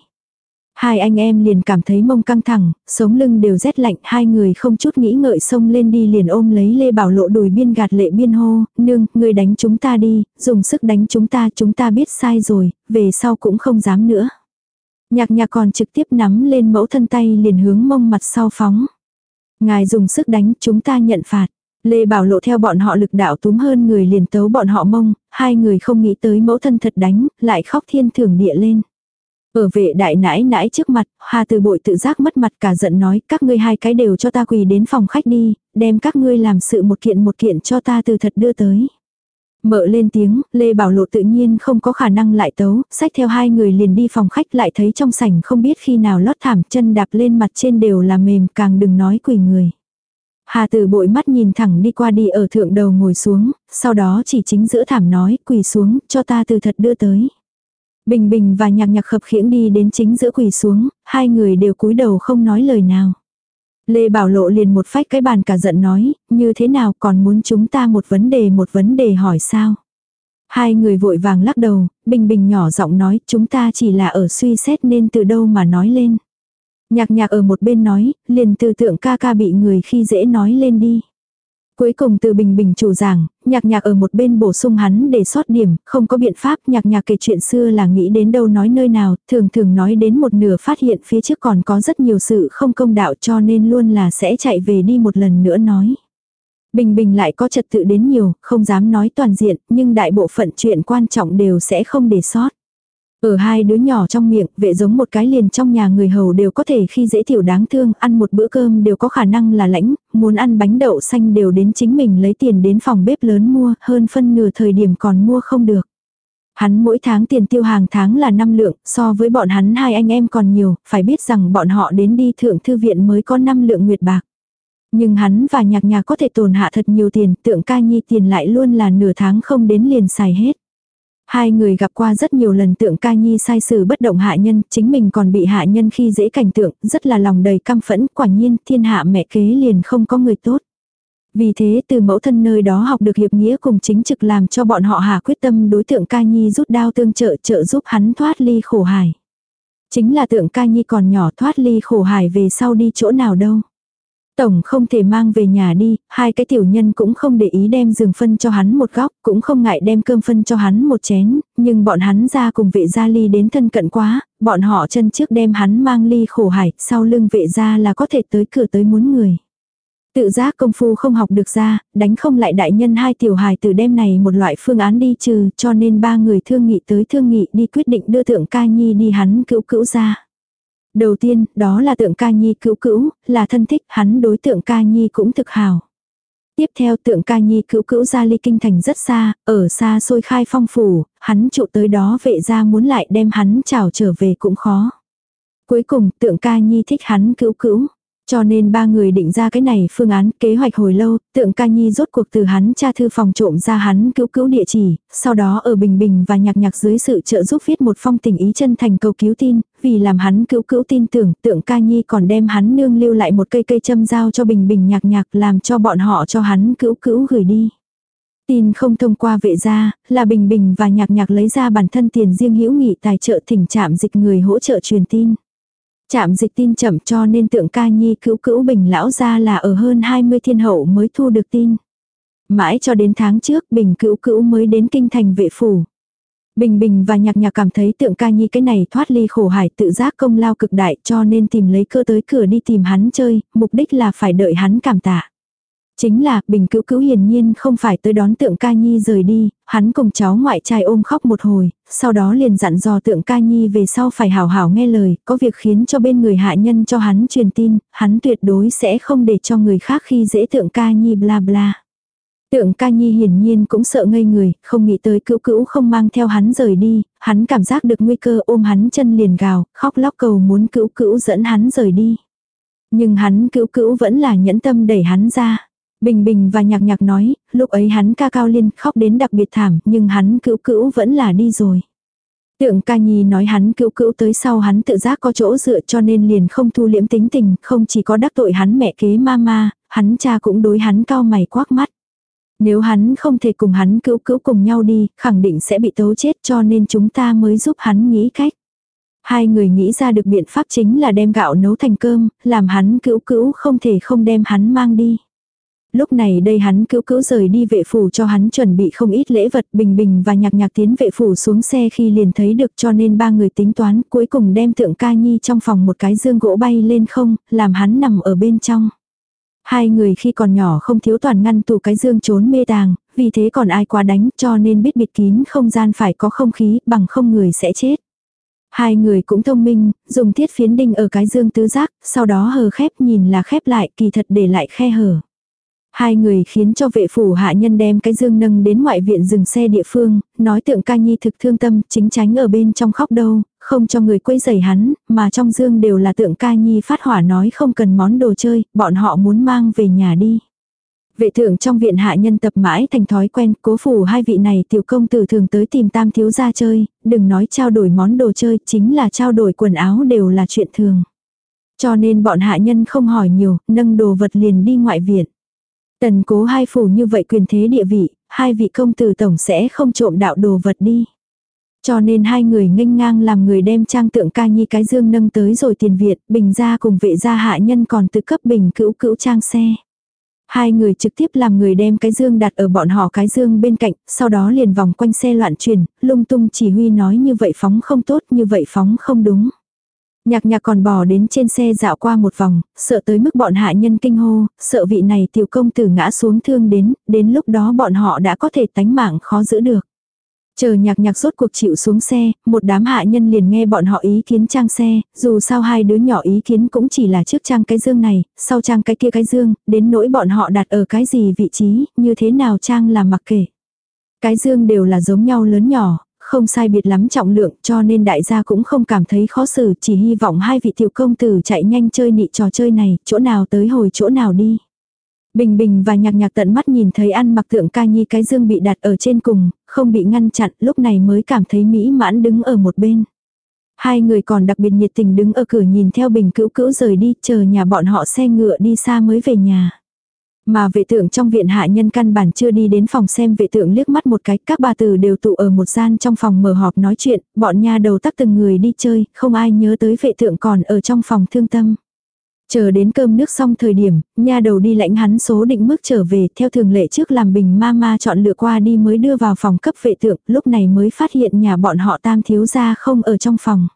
Hai anh em liền cảm thấy mông căng thẳng, sống lưng đều rét lạnh, hai người không chút nghĩ ngợi xông lên đi liền ôm lấy Lê Bảo Lộ đùi biên gạt lệ biên hô, nương, ngươi đánh chúng ta đi, dùng sức đánh chúng ta, chúng ta biết sai rồi, về sau cũng không dám nữa. Nhạc nhạc còn trực tiếp nắm lên mẫu thân tay liền hướng mông mặt sau phóng. Ngài dùng sức đánh, chúng ta nhận phạt. Lê Bảo Lộ theo bọn họ lực đạo túm hơn người liền tấu bọn họ mông, hai người không nghĩ tới mẫu thân thật đánh, lại khóc thiên thường địa lên. Ở vệ đại nãi nãi trước mặt, Hà Từ Bội tự giác mất mặt cả giận nói, các ngươi hai cái đều cho ta quỳ đến phòng khách đi, đem các ngươi làm sự một kiện một kiện cho ta từ thật đưa tới. Mở lên tiếng, Lê Bảo Lộ tự nhiên không có khả năng lại tấu, sách theo hai người liền đi phòng khách lại thấy trong sảnh không biết khi nào lót thảm chân đạp lên mặt trên đều là mềm càng đừng nói quỳ người. Hà tử bội mắt nhìn thẳng đi qua đi ở thượng đầu ngồi xuống, sau đó chỉ chính giữa thảm nói quỳ xuống cho ta từ thật đưa tới. Bình Bình và nhạc nhạc khập khiễng đi đến chính giữa quỳ xuống, hai người đều cúi đầu không nói lời nào. Lê Bảo Lộ liền một phách cái bàn cả giận nói, như thế nào còn muốn chúng ta một vấn đề một vấn đề hỏi sao? Hai người vội vàng lắc đầu, Bình Bình nhỏ giọng nói, chúng ta chỉ là ở suy xét nên từ đâu mà nói lên. Nhạc nhạc ở một bên nói, liền từ tượng ca ca bị người khi dễ nói lên đi. Cuối cùng từ bình bình chủ giảng, nhạc nhạc ở một bên bổ sung hắn để sót điểm, không có biện pháp nhạc nhạc kể chuyện xưa là nghĩ đến đâu nói nơi nào, thường thường nói đến một nửa phát hiện phía trước còn có rất nhiều sự không công đạo cho nên luôn là sẽ chạy về đi một lần nữa nói. Bình bình lại có trật tự đến nhiều, không dám nói toàn diện, nhưng đại bộ phận chuyện quan trọng đều sẽ không để sót. Ở hai đứa nhỏ trong miệng, vệ giống một cái liền trong nhà người hầu đều có thể khi dễ tiểu đáng thương, ăn một bữa cơm đều có khả năng là lãnh, muốn ăn bánh đậu xanh đều đến chính mình lấy tiền đến phòng bếp lớn mua, hơn phân nửa thời điểm còn mua không được. Hắn mỗi tháng tiền tiêu hàng tháng là 5 lượng, so với bọn hắn hai anh em còn nhiều, phải biết rằng bọn họ đến đi thượng thư viện mới có 5 lượng nguyệt bạc. Nhưng hắn và nhạc nhà có thể tồn hạ thật nhiều tiền, tượng ca nhi tiền lại luôn là nửa tháng không đến liền xài hết. Hai người gặp qua rất nhiều lần tượng ca nhi sai sử bất động hạ nhân, chính mình còn bị hạ nhân khi dễ cảnh tượng, rất là lòng đầy căm phẫn, quả nhiên thiên hạ mẹ kế liền không có người tốt. Vì thế từ mẫu thân nơi đó học được hiệp nghĩa cùng chính trực làm cho bọn họ hà quyết tâm đối tượng ca nhi rút đao tương trợ trợ giúp hắn thoát ly khổ hải. Chính là tượng ca nhi còn nhỏ thoát ly khổ hải về sau đi chỗ nào đâu. Tổng không thể mang về nhà đi, hai cái tiểu nhân cũng không để ý đem giường phân cho hắn một góc, cũng không ngại đem cơm phân cho hắn một chén, nhưng bọn hắn ra cùng vệ gia ly đến thân cận quá, bọn họ chân trước đem hắn mang ly khổ hải, sau lưng vệ gia là có thể tới cửa tới muốn người. Tự giác công phu không học được ra, đánh không lại đại nhân hai tiểu hài từ đêm này một loại phương án đi trừ, cho nên ba người thương nghị tới thương nghị đi quyết định đưa thượng ca nhi đi hắn cữu cữu ra. Đầu tiên, đó là tượng ca nhi cữu cữu, là thân thích, hắn đối tượng ca nhi cũng thực hào. Tiếp theo tượng ca nhi cữu cữu ra ly kinh thành rất xa, ở xa xôi khai phong phủ, hắn trụ tới đó vệ ra muốn lại đem hắn chào trở về cũng khó. Cuối cùng tượng ca nhi thích hắn cữu cữu. Cho nên ba người định ra cái này phương án kế hoạch hồi lâu, tượng ca nhi rốt cuộc từ hắn cha thư phòng trộm ra hắn cứu cứu địa chỉ, sau đó ở Bình Bình và nhạc nhạc dưới sự trợ giúp viết một phong tình ý chân thành cầu cứu tin, vì làm hắn cữu cữu tin tưởng tượng ca nhi còn đem hắn nương lưu lại một cây cây châm giao cho Bình Bình nhạc nhạc làm cho bọn họ cho hắn cữu cữu gửi đi. Tin không thông qua vệ gia, là Bình Bình và nhạc nhạc lấy ra bản thân tiền riêng hữu nghị tài trợ thỉnh trạm dịch người hỗ trợ truyền tin. Chạm dịch tin chậm cho nên tượng ca nhi cữu cữu bình lão ra là ở hơn 20 thiên hậu mới thu được tin. Mãi cho đến tháng trước bình cữu cữu mới đến kinh thành vệ phủ. Bình Bình và Nhạc Nhạc cảm thấy tượng ca nhi cái này thoát ly khổ hải tự giác công lao cực đại cho nên tìm lấy cơ tới cửa đi tìm hắn chơi, mục đích là phải đợi hắn cảm tạ. Chính là, Bình Cữu Cữu hiển nhiên không phải tới đón tượng ca nhi rời đi, hắn cùng cháu ngoại trai ôm khóc một hồi, sau đó liền dặn dò tượng ca nhi về sau phải hào hảo nghe lời, có việc khiến cho bên người hạ nhân cho hắn truyền tin, hắn tuyệt đối sẽ không để cho người khác khi dễ tượng ca nhi bla bla. Tượng ca nhi hiển nhiên cũng sợ ngây người, không nghĩ tới cứu cữu không mang theo hắn rời đi, hắn cảm giác được nguy cơ ôm hắn chân liền gào, khóc lóc cầu muốn cữu cữu dẫn hắn rời đi. Nhưng hắn cữu cữu vẫn là nhẫn tâm đẩy hắn ra. Bình Bình và Nhạc Nhạc nói, lúc ấy hắn ca cao liên khóc đến đặc biệt thảm, nhưng hắn cữu cữu vẫn là đi rồi. Tượng ca nhi nói hắn cứu cữu tới sau hắn tự giác có chỗ dựa cho nên liền không thu liễm tính tình, không chỉ có đắc tội hắn mẹ kế mama, hắn cha cũng đối hắn cao mày quắc mắt. Nếu hắn không thể cùng hắn cứu cứu cùng nhau đi, khẳng định sẽ bị tấu chết cho nên chúng ta mới giúp hắn nghĩ cách. Hai người nghĩ ra được biện pháp chính là đem gạo nấu thành cơm, làm hắn cứu cứu không thể không đem hắn mang đi. Lúc này đây hắn cứu cứu rời đi vệ phủ cho hắn chuẩn bị không ít lễ vật bình bình và nhạc nhạc tiến vệ phủ xuống xe khi liền thấy được cho nên ba người tính toán cuối cùng đem tượng ca nhi trong phòng một cái dương gỗ bay lên không, làm hắn nằm ở bên trong. Hai người khi còn nhỏ không thiếu toàn ngăn tủ cái dương trốn mê tàng, vì thế còn ai quá đánh cho nên biết bịt kín không gian phải có không khí bằng không người sẽ chết. Hai người cũng thông minh, dùng thiết phiến đinh ở cái dương tứ giác, sau đó hờ khép nhìn là khép lại kỳ thật để lại khe hở. Hai người khiến cho vệ phủ hạ nhân đem cái dương nâng đến ngoại viện dừng xe địa phương, nói tượng ca nhi thực thương tâm, chính tránh ở bên trong khóc đâu, không cho người quấy rầy hắn, mà trong dương đều là tượng ca nhi phát hỏa nói không cần món đồ chơi, bọn họ muốn mang về nhà đi. Vệ thượng trong viện hạ nhân tập mãi thành thói quen, cố phủ hai vị này tiểu công tử thường tới tìm tam thiếu gia chơi, đừng nói trao đổi món đồ chơi, chính là trao đổi quần áo đều là chuyện thường. Cho nên bọn hạ nhân không hỏi nhiều, nâng đồ vật liền đi ngoại viện. Tần cố hai phủ như vậy quyền thế địa vị, hai vị công tử tổng sẽ không trộm đạo đồ vật đi. Cho nên hai người nghênh ngang làm người đem trang tượng ca nhi cái dương nâng tới rồi tiền viện, bình ra cùng vệ gia hạ nhân còn tự cấp bình cữu cữu trang xe. Hai người trực tiếp làm người đem cái dương đặt ở bọn họ cái dương bên cạnh, sau đó liền vòng quanh xe loạn truyền, lung tung chỉ huy nói như vậy phóng không tốt, như vậy phóng không đúng. Nhạc nhạc còn bò đến trên xe dạo qua một vòng, sợ tới mức bọn hạ nhân kinh hô, sợ vị này tiểu công tử ngã xuống thương đến, đến lúc đó bọn họ đã có thể tánh mạng khó giữ được. Chờ nhạc nhạc rốt cuộc chịu xuống xe, một đám hạ nhân liền nghe bọn họ ý kiến trang xe, dù sao hai đứa nhỏ ý kiến cũng chỉ là trước trang cái dương này, sau trang cái kia cái dương, đến nỗi bọn họ đặt ở cái gì vị trí, như thế nào trang là mặc kệ. Cái dương đều là giống nhau lớn nhỏ, không sai biệt lắm trọng lượng cho nên đại gia cũng không cảm thấy khó xử, chỉ hy vọng hai vị tiểu công tử chạy nhanh chơi nị trò chơi này, chỗ nào tới hồi chỗ nào đi. Bình Bình và nhạc nhạc tận mắt nhìn thấy ăn mặc tượng ca nhi cái dương bị đặt ở trên cùng, không bị ngăn chặn, lúc này mới cảm thấy mỹ mãn đứng ở một bên. Hai người còn đặc biệt nhiệt tình đứng ở cửa nhìn theo Bình cữu cữu rời đi, chờ nhà bọn họ xe ngựa đi xa mới về nhà. Mà vệ tượng trong viện hạ nhân căn bản chưa đi đến phòng xem vệ tượng liếc mắt một cái, các bà tử đều tụ ở một gian trong phòng mở họp nói chuyện, bọn nha đầu tắc từng người đi chơi, không ai nhớ tới vệ tượng còn ở trong phòng thương tâm. Chờ đến cơm nước xong thời điểm, nha đầu đi lãnh hắn số định mức trở về theo thường lệ trước làm bình ma ma chọn lựa qua đi mới đưa vào phòng cấp vệ tượng, lúc này mới phát hiện nhà bọn họ tam thiếu gia không ở trong phòng.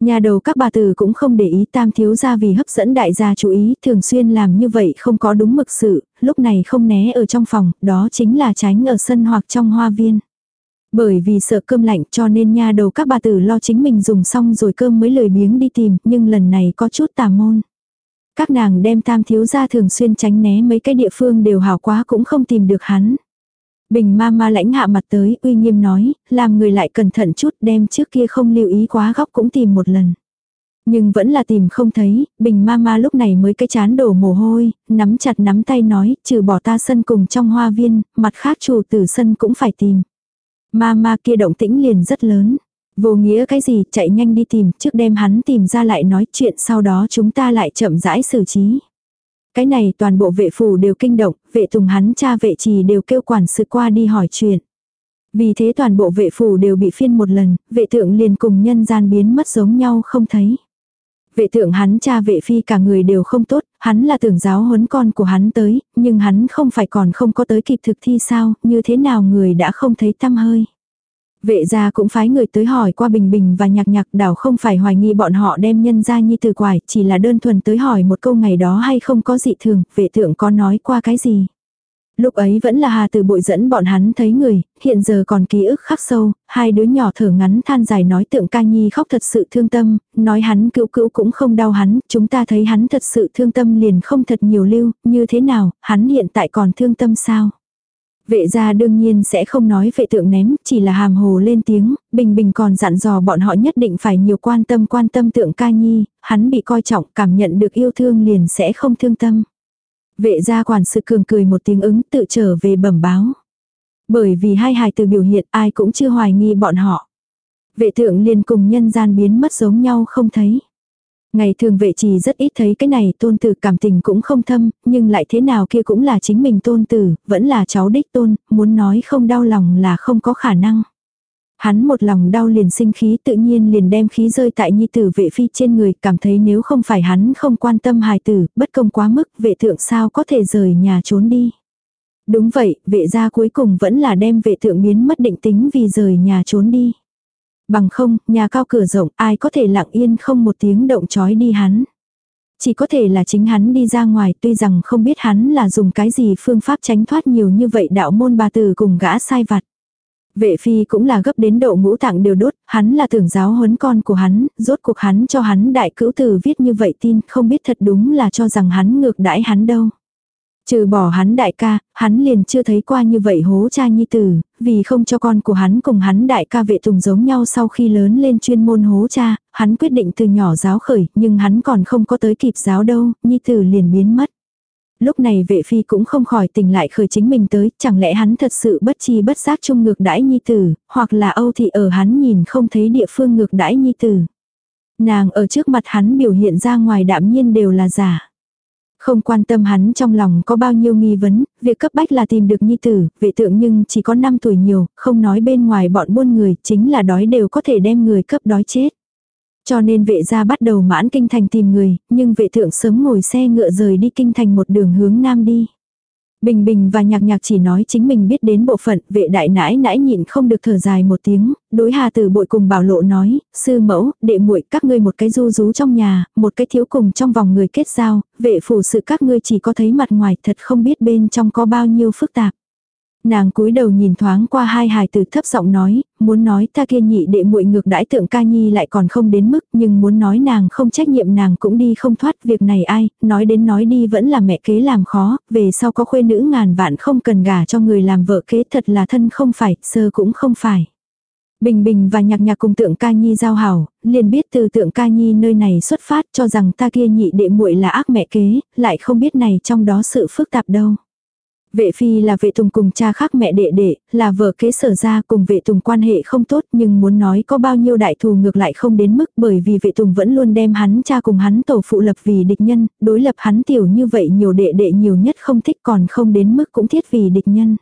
Nhà đầu các bà tử cũng không để ý tam thiếu gia vì hấp dẫn đại gia chú ý, thường xuyên làm như vậy không có đúng mực sự, lúc này không né ở trong phòng, đó chính là tránh ở sân hoặc trong hoa viên. Bởi vì sợ cơm lạnh cho nên nha đầu các bà tử lo chính mình dùng xong rồi cơm mới lười biếng đi tìm, nhưng lần này có chút tà môn. Các nàng đem tam thiếu gia thường xuyên tránh né mấy cái địa phương đều hảo quá cũng không tìm được hắn. Bình ma ma lãnh hạ mặt tới, uy nghiêm nói, làm người lại cẩn thận chút đem trước kia không lưu ý quá góc cũng tìm một lần. Nhưng vẫn là tìm không thấy, bình ma ma lúc này mới cái chán đổ mồ hôi, nắm chặt nắm tay nói, trừ bỏ ta sân cùng trong hoa viên, mặt khác chủ tử sân cũng phải tìm. Ma ma kia động tĩnh liền rất lớn. Vô nghĩa cái gì, chạy nhanh đi tìm, trước đem hắn tìm ra lại nói chuyện sau đó chúng ta lại chậm rãi xử trí. Cái này toàn bộ vệ phủ đều kinh động, vệ tùng hắn cha vệ trì đều kêu quản sự qua đi hỏi chuyện. Vì thế toàn bộ vệ phủ đều bị phiên một lần, vệ thượng liền cùng nhân gian biến mất giống nhau không thấy. Vệ thượng hắn cha vệ phi cả người đều không tốt, hắn là tưởng giáo huấn con của hắn tới, nhưng hắn không phải còn không có tới kịp thực thi sao, như thế nào người đã không thấy tâm hơi. Vệ gia cũng phái người tới hỏi qua Bình Bình và Nhạc Nhạc đảo không phải hoài nghi bọn họ đem nhân ra nhi từ quải, chỉ là đơn thuần tới hỏi một câu ngày đó hay không có dị thường, vệ thượng có nói qua cái gì. Lúc ấy vẫn là Hà từ bội dẫn bọn hắn thấy người, hiện giờ còn ký ức khắc sâu, hai đứa nhỏ thở ngắn than dài nói tượng ca nhi khóc thật sự thương tâm, nói hắn cứu cứu cũng không đau hắn, chúng ta thấy hắn thật sự thương tâm liền không thật nhiều lưu, như thế nào, hắn hiện tại còn thương tâm sao? Vệ gia đương nhiên sẽ không nói vệ tượng ném, chỉ là hàm hồ lên tiếng, bình bình còn dặn dò bọn họ nhất định phải nhiều quan tâm quan tâm tượng ca nhi, hắn bị coi trọng cảm nhận được yêu thương liền sẽ không thương tâm. Vệ gia quản sự cường cười một tiếng ứng tự trở về bẩm báo. Bởi vì hai hài từ biểu hiện ai cũng chưa hoài nghi bọn họ. Vệ tượng liền cùng nhân gian biến mất giống nhau không thấy. Ngày thường vệ trì rất ít thấy cái này tôn tử cảm tình cũng không thâm, nhưng lại thế nào kia cũng là chính mình tôn tử, vẫn là cháu đích tôn, muốn nói không đau lòng là không có khả năng. Hắn một lòng đau liền sinh khí tự nhiên liền đem khí rơi tại nhi tử vệ phi trên người, cảm thấy nếu không phải hắn không quan tâm hài tử, bất công quá mức, vệ thượng sao có thể rời nhà trốn đi. Đúng vậy, vệ gia cuối cùng vẫn là đem vệ thượng biến mất định tính vì rời nhà trốn đi. Bằng không, nhà cao cửa rộng, ai có thể lặng yên không một tiếng động chói đi hắn. Chỉ có thể là chính hắn đi ra ngoài tuy rằng không biết hắn là dùng cái gì phương pháp tránh thoát nhiều như vậy đạo môn bà tử cùng gã sai vặt. Vệ phi cũng là gấp đến độ ngũ tạng đều đốt, hắn là tưởng giáo huấn con của hắn, rốt cuộc hắn cho hắn đại cữu tử viết như vậy tin, không biết thật đúng là cho rằng hắn ngược đãi hắn đâu. Trừ bỏ hắn đại ca, hắn liền chưa thấy qua như vậy hố cha nhi tử, vì không cho con của hắn cùng hắn đại ca vệ tùng giống nhau sau khi lớn lên chuyên môn hố cha, hắn quyết định từ nhỏ giáo khởi, nhưng hắn còn không có tới kịp giáo đâu, nhi tử liền biến mất. Lúc này vệ phi cũng không khỏi tỉnh lại khởi chính mình tới, chẳng lẽ hắn thật sự bất chi bất giác chung ngược đãi nhi tử, hoặc là Âu thị ở hắn nhìn không thấy địa phương ngược đãi nhi tử. Nàng ở trước mặt hắn biểu hiện ra ngoài đạm nhiên đều là giả. Không quan tâm hắn trong lòng có bao nhiêu nghi vấn, việc cấp bách là tìm được nhi tử, vệ tượng nhưng chỉ có 5 tuổi nhiều, không nói bên ngoài bọn buôn người, chính là đói đều có thể đem người cấp đói chết. Cho nên vệ gia bắt đầu mãn kinh thành tìm người, nhưng vệ thượng sớm ngồi xe ngựa rời đi kinh thành một đường hướng nam đi. Bình Bình và Nhạc Nhạc chỉ nói chính mình biết đến bộ phận, vệ đại nãi nãi nhịn không được thở dài một tiếng, đối Hà Tử Bội cùng Bảo Lộ nói, sư mẫu, đệ muội các ngươi một cái du rú trong nhà, một cái thiếu cùng trong vòng người kết giao, vệ phủ sự các ngươi chỉ có thấy mặt ngoài thật không biết bên trong có bao nhiêu phức tạp. Nàng cúi đầu nhìn thoáng qua hai hài tử thấp giọng nói, muốn nói ta kia nhị đệ muội ngược đãi tượng ca nhi lại còn không đến mức, nhưng muốn nói nàng không trách nhiệm nàng cũng đi không thoát việc này ai, nói đến nói đi vẫn là mẹ kế làm khó, về sau có khuê nữ ngàn vạn không cần gả cho người làm vợ kế thật là thân không phải, sơ cũng không phải. Bình Bình và nhạc nhạc cùng tượng ca nhi giao hảo, liền biết từ tượng ca nhi nơi này xuất phát cho rằng ta kia nhị đệ muội là ác mẹ kế, lại không biết này trong đó sự phức tạp đâu. Vệ phi là vệ tùng cùng cha khác mẹ đệ đệ, là vợ kế sở ra cùng vệ tùng quan hệ không tốt nhưng muốn nói có bao nhiêu đại thù ngược lại không đến mức bởi vì vệ tùng vẫn luôn đem hắn cha cùng hắn tổ phụ lập vì địch nhân, đối lập hắn tiểu như vậy nhiều đệ đệ nhiều nhất không thích còn không đến mức cũng thiết vì địch nhân.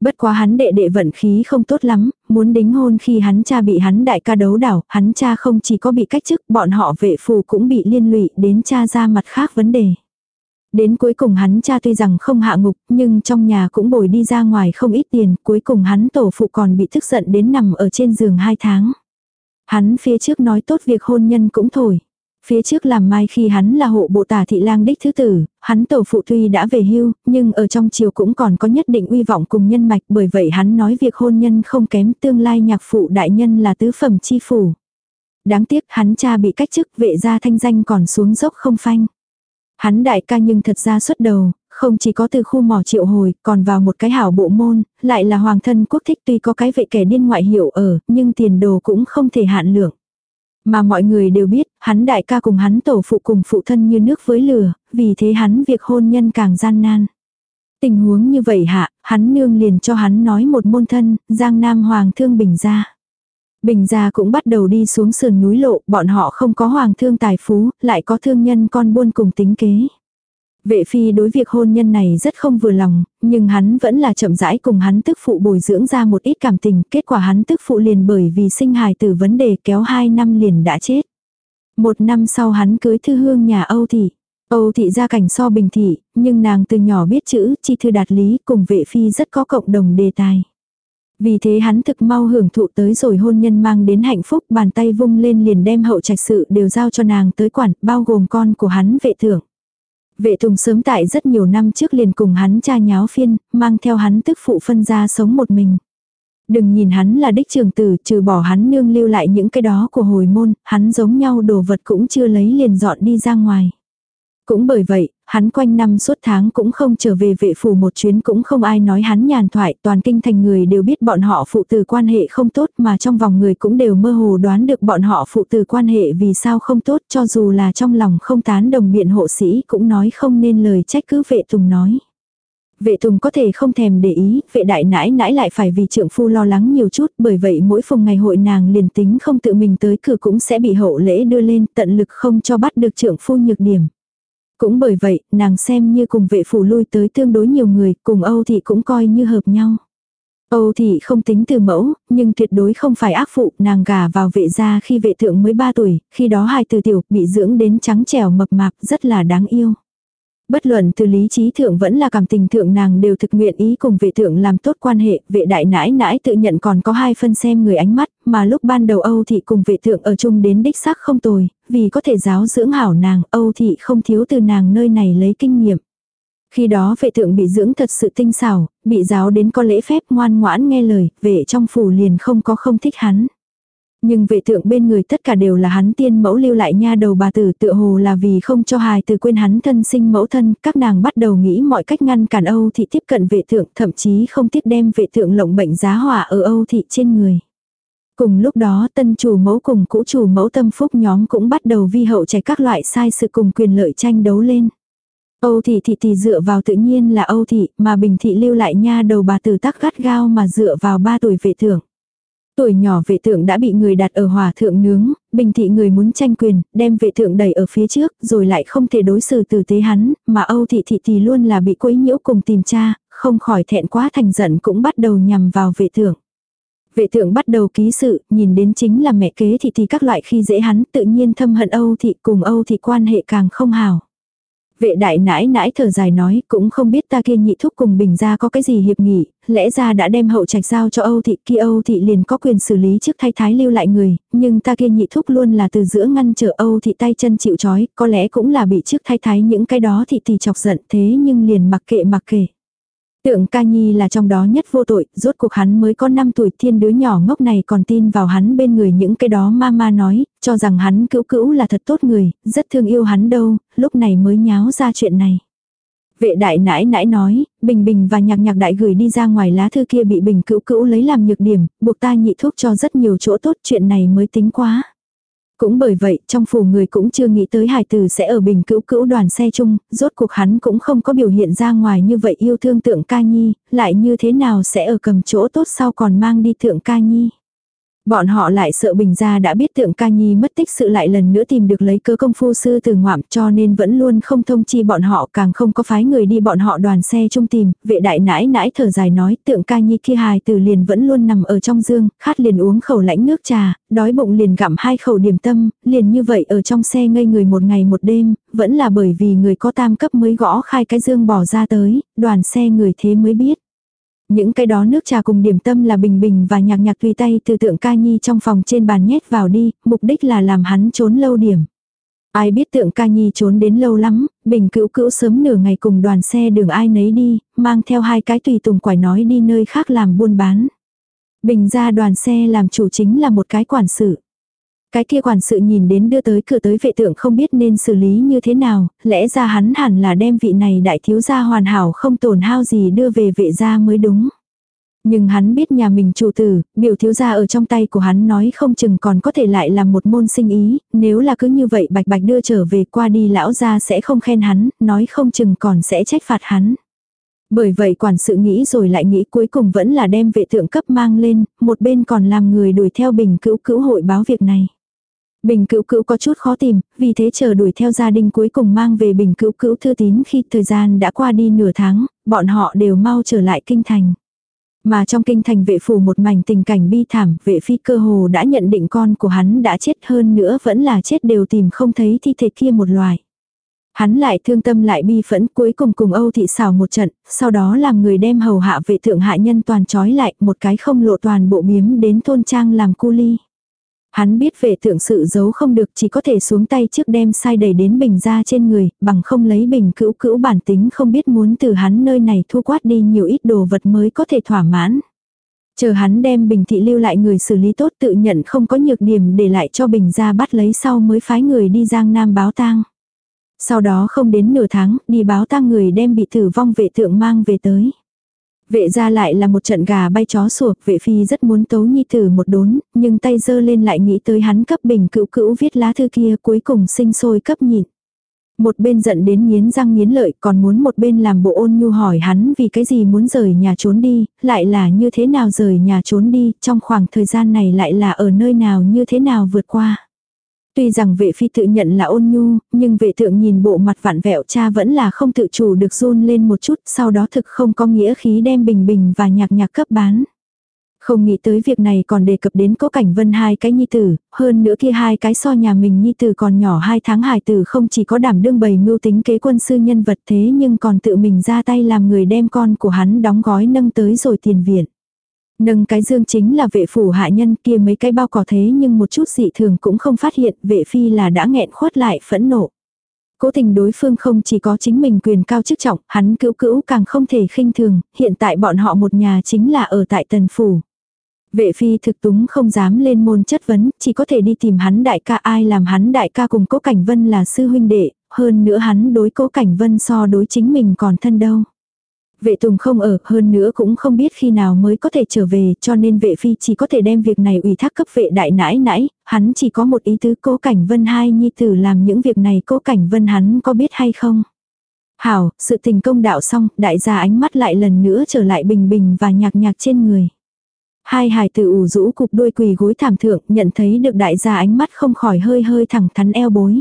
Bất quá hắn đệ đệ vận khí không tốt lắm, muốn đính hôn khi hắn cha bị hắn đại ca đấu đảo, hắn cha không chỉ có bị cách chức, bọn họ vệ phù cũng bị liên lụy đến cha ra mặt khác vấn đề. Đến cuối cùng hắn cha tuy rằng không hạ ngục, nhưng trong nhà cũng bồi đi ra ngoài không ít tiền, cuối cùng hắn tổ phụ còn bị tức giận đến nằm ở trên giường hai tháng. Hắn phía trước nói tốt việc hôn nhân cũng thổi. Phía trước làm mai khi hắn là hộ bộ tả thị lang đích thứ tử, hắn tổ phụ tuy đã về hưu, nhưng ở trong triều cũng còn có nhất định uy vọng cùng nhân mạch bởi vậy hắn nói việc hôn nhân không kém tương lai nhạc phụ đại nhân là tứ phẩm chi phủ. Đáng tiếc hắn cha bị cách chức vệ gia thanh danh còn xuống dốc không phanh. Hắn đại ca nhưng thật ra xuất đầu, không chỉ có từ khu mỏ triệu hồi, còn vào một cái hảo bộ môn, lại là hoàng thân quốc thích tuy có cái vệ kẻ điên ngoại hiệu ở, nhưng tiền đồ cũng không thể hạn lượng. Mà mọi người đều biết, hắn đại ca cùng hắn tổ phụ cùng phụ thân như nước với lửa, vì thế hắn việc hôn nhân càng gian nan. Tình huống như vậy hạ, hắn nương liền cho hắn nói một môn thân, Giang Nam Hoàng thương bình ra. Bình gia cũng bắt đầu đi xuống sườn núi lộ, bọn họ không có hoàng thương tài phú, lại có thương nhân con buôn cùng tính kế. Vệ phi đối việc hôn nhân này rất không vừa lòng, nhưng hắn vẫn là chậm rãi cùng hắn tức phụ bồi dưỡng ra một ít cảm tình, kết quả hắn tức phụ liền bởi vì sinh hài từ vấn đề kéo hai năm liền đã chết. Một năm sau hắn cưới thư hương nhà Âu Thị. Âu Thị gia cảnh so bình thị, nhưng nàng từ nhỏ biết chữ, chi thư đạt lý cùng vệ phi rất có cộng đồng đề tài. Vì thế hắn thực mau hưởng thụ tới rồi hôn nhân mang đến hạnh phúc bàn tay vung lên liền đem hậu trạch sự đều giao cho nàng tới quản, bao gồm con của hắn vệ thưởng. Vệ Tùng sớm tại rất nhiều năm trước liền cùng hắn cha nháo phiên, mang theo hắn tức phụ phân ra sống một mình. Đừng nhìn hắn là đích trường tử, trừ bỏ hắn nương lưu lại những cái đó của hồi môn, hắn giống nhau đồ vật cũng chưa lấy liền dọn đi ra ngoài. Cũng bởi vậy, hắn quanh năm suốt tháng cũng không trở về vệ phủ một chuyến cũng không ai nói hắn nhàn thoại, toàn kinh thành người đều biết bọn họ phụ tử quan hệ không tốt mà trong vòng người cũng đều mơ hồ đoán được bọn họ phụ tử quan hệ vì sao không tốt cho dù là trong lòng không tán đồng biện hộ sĩ cũng nói không nên lời trách cứ vệ tùng nói. Vệ tùng có thể không thèm để ý, vệ đại nãi nãi lại phải vì trượng phu lo lắng nhiều chút, bởi vậy mỗi phùng ngày hội nàng liền tính không tự mình tới cửa cũng sẽ bị hậu lễ đưa lên tận lực không cho bắt được trượng phu nhược điểm. Cũng bởi vậy, nàng xem như cùng vệ phủ lui tới tương đối nhiều người, cùng Âu Thị cũng coi như hợp nhau. Âu Thị không tính từ mẫu, nhưng tuyệt đối không phải ác phụ, nàng gả vào vệ gia khi vệ thượng mới 3 tuổi, khi đó hai từ tiểu, bị dưỡng đến trắng trẻo mập mạp, rất là đáng yêu. Bất luận từ lý trí thượng vẫn là cảm tình thượng nàng đều thực nguyện ý cùng vệ thượng làm tốt quan hệ, vệ đại nãi nãi tự nhận còn có hai phân xem người ánh mắt, mà lúc ban đầu Âu thị cùng vệ thượng ở chung đến đích xác không tồi, vì có thể giáo dưỡng hảo nàng, Âu thị không thiếu từ nàng nơi này lấy kinh nghiệm. Khi đó vệ thượng bị dưỡng thật sự tinh xảo, bị giáo đến có lễ phép ngoan ngoãn nghe lời, vệ trong phủ liền không có không thích hắn. Nhưng vệ thượng bên người tất cả đều là hắn tiên mẫu lưu lại nha đầu bà tử tựa hồ là vì không cho hài từ quên hắn thân sinh mẫu thân, các nàng bắt đầu nghĩ mọi cách ngăn cản Âu thị tiếp cận vệ thượng, thậm chí không tiếc đem vệ thượng lộng bệnh giá hỏa ở Âu thị trên người. Cùng lúc đó tân chủ mẫu cùng cũ chủ mẫu tâm phúc nhóm cũng bắt đầu vi hậu trẻ các loại sai sự cùng quyền lợi tranh đấu lên. Âu thị thị thì dựa vào tự nhiên là Âu thị, mà bình thị lưu lại nha đầu bà tử tắc gắt gao mà dựa vào ba tuổi vệ thượng. Tuổi nhỏ vệ thượng đã bị người đặt ở hòa thượng nướng, bình thị người muốn tranh quyền, đem vệ thượng đẩy ở phía trước, rồi lại không thể đối xử tử tế hắn, mà Âu thị thị thì luôn là bị quấy nhiễu cùng tìm cha, không khỏi thẹn quá thành giận cũng bắt đầu nhằm vào vệ thượng. Vệ thượng bắt đầu ký sự, nhìn đến chính là mẹ kế thị thì các loại khi dễ hắn tự nhiên thâm hận Âu thị cùng Âu thị quan hệ càng không hào. Vệ đại nãi nãi thở dài nói cũng không biết ta kia nhị thúc cùng bình ra có cái gì hiệp nghị, lẽ ra đã đem hậu trạch giao cho Âu thị kia Âu thị liền có quyền xử lý trước thay thái lưu lại người, nhưng ta kia nhị thúc luôn là từ giữa ngăn trở Âu thị tay chân chịu chói, có lẽ cũng là bị trước thay thái những cái đó thị thì chọc giận thế nhưng liền mặc kệ mặc kệ. Tượng ca nhi là trong đó nhất vô tội, rốt cuộc hắn mới có 5 tuổi thiên đứa nhỏ ngốc này còn tin vào hắn bên người những cái đó ma ma nói, cho rằng hắn cữu cữu là thật tốt người, rất thương yêu hắn đâu, lúc này mới nháo ra chuyện này. Vệ đại nãi nãi nói, Bình Bình và nhạc nhạc đại gửi đi ra ngoài lá thư kia bị Bình cữu cữu lấy làm nhược điểm, buộc ta nhị thuốc cho rất nhiều chỗ tốt chuyện này mới tính quá. Cũng bởi vậy, trong phủ người cũng chưa nghĩ tới hài tử sẽ ở bình cữu cữu đoàn xe chung, rốt cuộc hắn cũng không có biểu hiện ra ngoài như vậy yêu thương tượng ca nhi, lại như thế nào sẽ ở cầm chỗ tốt sau còn mang đi tượng ca nhi. Bọn họ lại sợ Bình gia đã biết tượng ca nhi mất tích sự lại lần nữa tìm được lấy cơ công phu sư từ ngoạm cho nên vẫn luôn không thông chi bọn họ càng không có phái người đi bọn họ đoàn xe chung tìm, vệ đại nãi nãi thở dài nói tượng ca nhi kia hài từ liền vẫn luôn nằm ở trong dương, khát liền uống khẩu lãnh nước trà, đói bụng liền gặm hai khẩu điểm tâm, liền như vậy ở trong xe ngây người một ngày một đêm, vẫn là bởi vì người có tam cấp mới gõ khai cái dương bỏ ra tới, đoàn xe người thế mới biết. Những cái đó nước trà cùng điểm tâm là bình bình và nhạc nhạc tùy tay từ tượng ca nhi trong phòng trên bàn nhét vào đi, mục đích là làm hắn trốn lâu điểm. Ai biết tượng ca nhi trốn đến lâu lắm, bình cữu cữu sớm nửa ngày cùng đoàn xe đường ai nấy đi, mang theo hai cái tùy tùng quải nói đi nơi khác làm buôn bán. Bình ra đoàn xe làm chủ chính là một cái quản sự. Cái kia quản sự nhìn đến đưa tới cửa tới vệ tượng không biết nên xử lý như thế nào, lẽ ra hắn hẳn là đem vị này đại thiếu gia hoàn hảo không tổn hao gì đưa về vệ gia mới đúng. Nhưng hắn biết nhà mình chủ tử, biểu thiếu gia ở trong tay của hắn nói không chừng còn có thể lại làm một môn sinh ý, nếu là cứ như vậy bạch bạch đưa trở về qua đi lão gia sẽ không khen hắn, nói không chừng còn sẽ trách phạt hắn. Bởi vậy quản sự nghĩ rồi lại nghĩ cuối cùng vẫn là đem vệ thượng cấp mang lên, một bên còn làm người đuổi theo bình cữu cữu hội báo việc này. Bình cữu cữu có chút khó tìm, vì thế chờ đuổi theo gia đình cuối cùng mang về bình cữu cữu thư tín khi thời gian đã qua đi nửa tháng, bọn họ đều mau trở lại kinh thành. Mà trong kinh thành vệ phủ một mảnh tình cảnh bi thảm, vệ phi cơ hồ đã nhận định con của hắn đã chết hơn nữa vẫn là chết đều tìm không thấy thi thể kia một loài. Hắn lại thương tâm lại bi phẫn cuối cùng cùng Âu thị xảo một trận, sau đó làm người đem hầu hạ vệ thượng hạ nhân toàn trói lại một cái không lộ toàn bộ biếm đến thôn trang làm cu ly. Hắn biết về thượng sự giấu không được chỉ có thể xuống tay trước đem sai đẩy đến bình ra trên người, bằng không lấy bình cữu cữu bản tính không biết muốn từ hắn nơi này thu quát đi nhiều ít đồ vật mới có thể thỏa mãn. Chờ hắn đem bình thị lưu lại người xử lý tốt tự nhận không có nhược điểm để lại cho bình ra bắt lấy sau mới phái người đi giang nam báo tang. Sau đó không đến nửa tháng, đi báo tang người đem bị tử vong vệ thượng mang về tới. Vệ ra lại là một trận gà bay chó sủa, vệ phi rất muốn tấu nhi tử một đốn, nhưng tay dơ lên lại nghĩ tới hắn cấp bình cữu cữu viết lá thư kia cuối cùng sinh sôi cấp nhịn. Một bên giận đến nghiến răng nghiến lợi còn muốn một bên làm bộ ôn nhu hỏi hắn vì cái gì muốn rời nhà trốn đi, lại là như thế nào rời nhà trốn đi, trong khoảng thời gian này lại là ở nơi nào như thế nào vượt qua. Tuy rằng vệ phi tự nhận là ôn nhu, nhưng vệ thượng nhìn bộ mặt vạn vẹo cha vẫn là không tự chủ được run lên một chút, sau đó thực không có nghĩa khí đem bình bình và nhạc nhạc cấp bán. Không nghĩ tới việc này còn đề cập đến cố cảnh vân hai cái nhi tử, hơn nữa kia hai cái so nhà mình nhi tử còn nhỏ hai tháng hài tử không chỉ có đảm đương bày mưu tính kế quân sư nhân vật thế nhưng còn tự mình ra tay làm người đem con của hắn đóng gói nâng tới rồi tiền viện. Nâng cái dương chính là vệ phủ hạ nhân kia mấy cái bao cỏ thế nhưng một chút dị thường cũng không phát hiện vệ phi là đã nghẹn khuất lại phẫn nộ. Cố tình đối phương không chỉ có chính mình quyền cao chức trọng, hắn cữu cữu càng không thể khinh thường, hiện tại bọn họ một nhà chính là ở tại tần phủ. Vệ phi thực túng không dám lên môn chất vấn, chỉ có thể đi tìm hắn đại ca ai làm hắn đại ca cùng cố cảnh vân là sư huynh đệ, hơn nữa hắn đối cố cảnh vân so đối chính mình còn thân đâu. Vệ Tùng không ở, hơn nữa cũng không biết khi nào mới có thể trở về, cho nên vệ phi chỉ có thể đem việc này ủy thác cấp vệ đại nãi nãi, hắn chỉ có một ý tứ cố cảnh vân hai nhi tử làm những việc này cố cảnh vân hắn có biết hay không. Hảo, sự tình công đạo xong, đại gia ánh mắt lại lần nữa trở lại bình bình và nhạc nhạc trên người. Hai hài tử ủ rũ cục đuôi quỳ gối thảm thượng, nhận thấy được đại gia ánh mắt không khỏi hơi hơi thẳng thắn eo bối.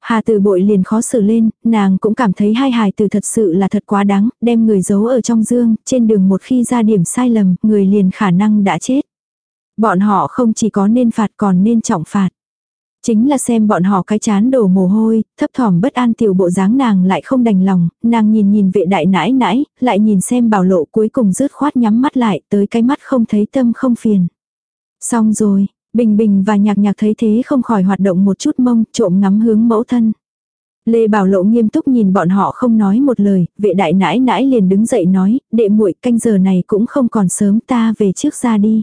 Hà tử bội liền khó xử lên, nàng cũng cảm thấy hai hài tử thật sự là thật quá đáng, đem người giấu ở trong dương, trên đường một khi ra điểm sai lầm, người liền khả năng đã chết. Bọn họ không chỉ có nên phạt còn nên trọng phạt. Chính là xem bọn họ cái chán đổ mồ hôi, thấp thỏm bất an tiểu bộ dáng nàng lại không đành lòng, nàng nhìn nhìn vệ đại nãi nãi, lại nhìn xem bảo lộ cuối cùng rớt khoát nhắm mắt lại, tới cái mắt không thấy tâm không phiền. Xong rồi, Bình Bình và Nhạc Nhạc thấy thế không khỏi hoạt động một chút mông, trộm ngắm hướng mẫu thân. Lê Bảo Lộ nghiêm túc nhìn bọn họ không nói một lời, vệ đại nãi nãi liền đứng dậy nói, đệ muội canh giờ này cũng không còn sớm ta về trước ra đi.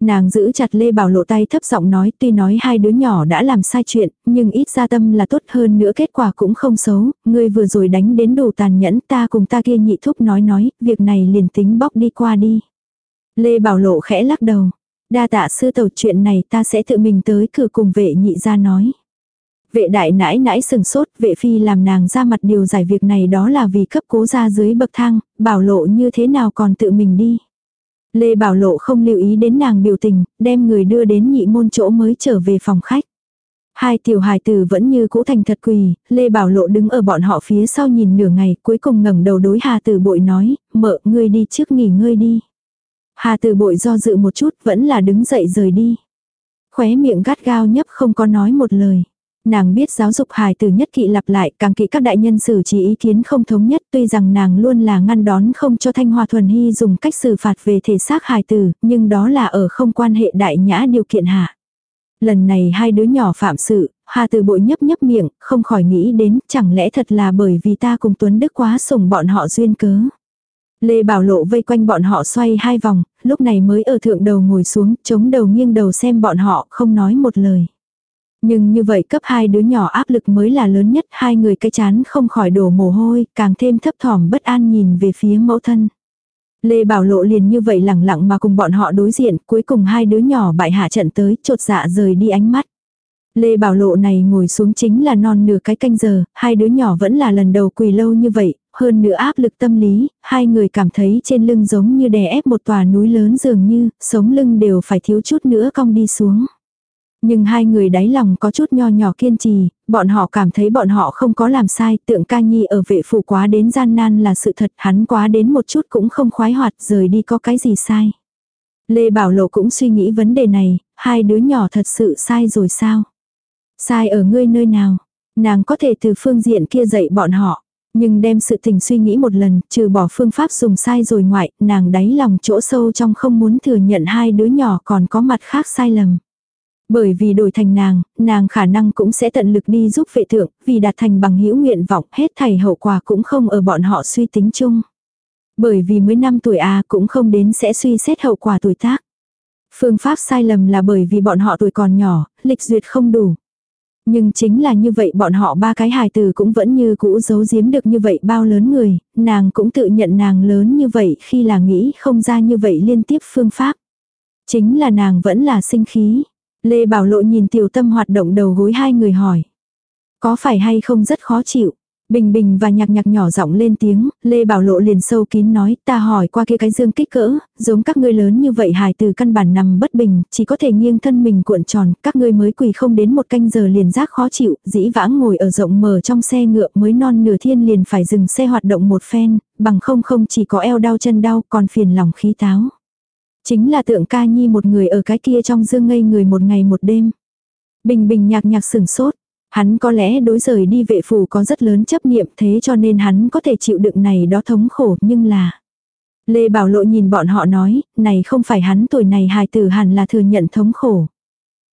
Nàng giữ chặt Lê Bảo Lộ tay thấp giọng nói tuy nói hai đứa nhỏ đã làm sai chuyện, nhưng ít ra tâm là tốt hơn nữa kết quả cũng không xấu, ngươi vừa rồi đánh đến đủ tàn nhẫn ta cùng ta kia nhị thúc nói nói, việc này liền tính bóc đi qua đi. Lê Bảo Lộ khẽ lắc đầu, đa tạ sư tẩu chuyện này ta sẽ tự mình tới cửa cùng vệ nhị ra nói. Vệ đại nãi nãi sừng sốt, vệ phi làm nàng ra mặt điều giải việc này đó là vì cấp cố ra dưới bậc thang, bảo lộ như thế nào còn tự mình đi. Lê Bảo Lộ không lưu ý đến nàng biểu tình, đem người đưa đến nhị môn chỗ mới trở về phòng khách. Hai tiểu hài tử vẫn như cũ thành thật quỳ, Lê Bảo Lộ đứng ở bọn họ phía sau nhìn nửa ngày, cuối cùng ngẩng đầu đối Hà Tử Bội nói, mợ, ngươi đi trước nghỉ ngơi đi. Hà Từ Bội do dự một chút, vẫn là đứng dậy rời đi. Khóe miệng gắt gao nhấp không có nói một lời. Nàng biết giáo dục hài từ nhất kỵ lặp lại, càng kỵ các đại nhân xử chỉ ý kiến không thống nhất, tuy rằng nàng luôn là ngăn đón không cho Thanh Hòa Thuần Hy dùng cách xử phạt về thể xác hài tử, nhưng đó là ở không quan hệ đại nhã điều kiện hạ. Lần này hai đứa nhỏ phạm sự, Hà Từ Bội nhấp nhấp miệng, không khỏi nghĩ đến, chẳng lẽ thật là bởi vì ta cùng Tuấn Đức quá sủng bọn họ duyên cớ. Lê Bảo Lộ vây quanh bọn họ xoay hai vòng, lúc này mới ở thượng đầu ngồi xuống, chống đầu nghiêng đầu xem bọn họ, không nói một lời. Nhưng như vậy cấp hai đứa nhỏ áp lực mới là lớn nhất, hai người cái chán không khỏi đổ mồ hôi, càng thêm thấp thỏm bất an nhìn về phía mẫu thân. Lê Bảo Lộ liền như vậy lẳng lặng mà cùng bọn họ đối diện, cuối cùng hai đứa nhỏ bại hạ trận tới, trột dạ rời đi ánh mắt. Lê Bảo Lộ này ngồi xuống chính là non nửa cái canh giờ, hai đứa nhỏ vẫn là lần đầu quỳ lâu như vậy, hơn nữa áp lực tâm lý, hai người cảm thấy trên lưng giống như đè ép một tòa núi lớn dường như, sống lưng đều phải thiếu chút nữa cong đi xuống. Nhưng hai người đáy lòng có chút nho nhỏ kiên trì, bọn họ cảm thấy bọn họ không có làm sai, tượng ca nhi ở vệ phủ quá đến gian nan là sự thật, hắn quá đến một chút cũng không khoái hoạt, rời đi có cái gì sai. Lê Bảo Lộ cũng suy nghĩ vấn đề này, hai đứa nhỏ thật sự sai rồi sao? Sai ở ngươi nơi nào? Nàng có thể từ phương diện kia dạy bọn họ. Nhưng đem sự tình suy nghĩ một lần, trừ bỏ phương pháp dùng sai rồi ngoại, nàng đáy lòng chỗ sâu trong không muốn thừa nhận hai đứa nhỏ còn có mặt khác sai lầm. Bởi vì đổi thành nàng, nàng khả năng cũng sẽ tận lực đi giúp vệ thượng, vì đạt thành bằng hữu nguyện vọng hết thảy hậu quả cũng không ở bọn họ suy tính chung. Bởi vì mới năm tuổi A cũng không đến sẽ suy xét hậu quả tuổi tác. Phương pháp sai lầm là bởi vì bọn họ tuổi còn nhỏ, lịch duyệt không đủ. Nhưng chính là như vậy bọn họ ba cái hài từ cũng vẫn như cũ giấu giếm được như vậy bao lớn người, nàng cũng tự nhận nàng lớn như vậy khi là nghĩ không ra như vậy liên tiếp phương pháp. Chính là nàng vẫn là sinh khí. Lê Bảo Lộ nhìn tiểu tâm hoạt động đầu gối hai người hỏi. Có phải hay không rất khó chịu? Bình bình và nhạc nhạc nhỏ giọng lên tiếng, Lê Bảo Lộ liền sâu kín nói, ta hỏi qua kia cái dương kích cỡ, giống các ngươi lớn như vậy hài từ căn bản nằm bất bình, chỉ có thể nghiêng thân mình cuộn tròn, các ngươi mới quỳ không đến một canh giờ liền giác khó chịu, dĩ vãng ngồi ở rộng mở trong xe ngựa mới non nửa thiên liền phải dừng xe hoạt động một phen, bằng không không chỉ có eo đau chân đau còn phiền lòng khí táo. Chính là tượng ca nhi một người ở cái kia trong dương ngây người một ngày một đêm. Bình bình nhạc nhạc sừng sốt. Hắn có lẽ đối rời đi vệ phủ có rất lớn chấp niệm thế cho nên hắn có thể chịu đựng này đó thống khổ nhưng là. Lê Bảo Lộ nhìn bọn họ nói, này không phải hắn tuổi này hài tử hẳn là thừa nhận thống khổ.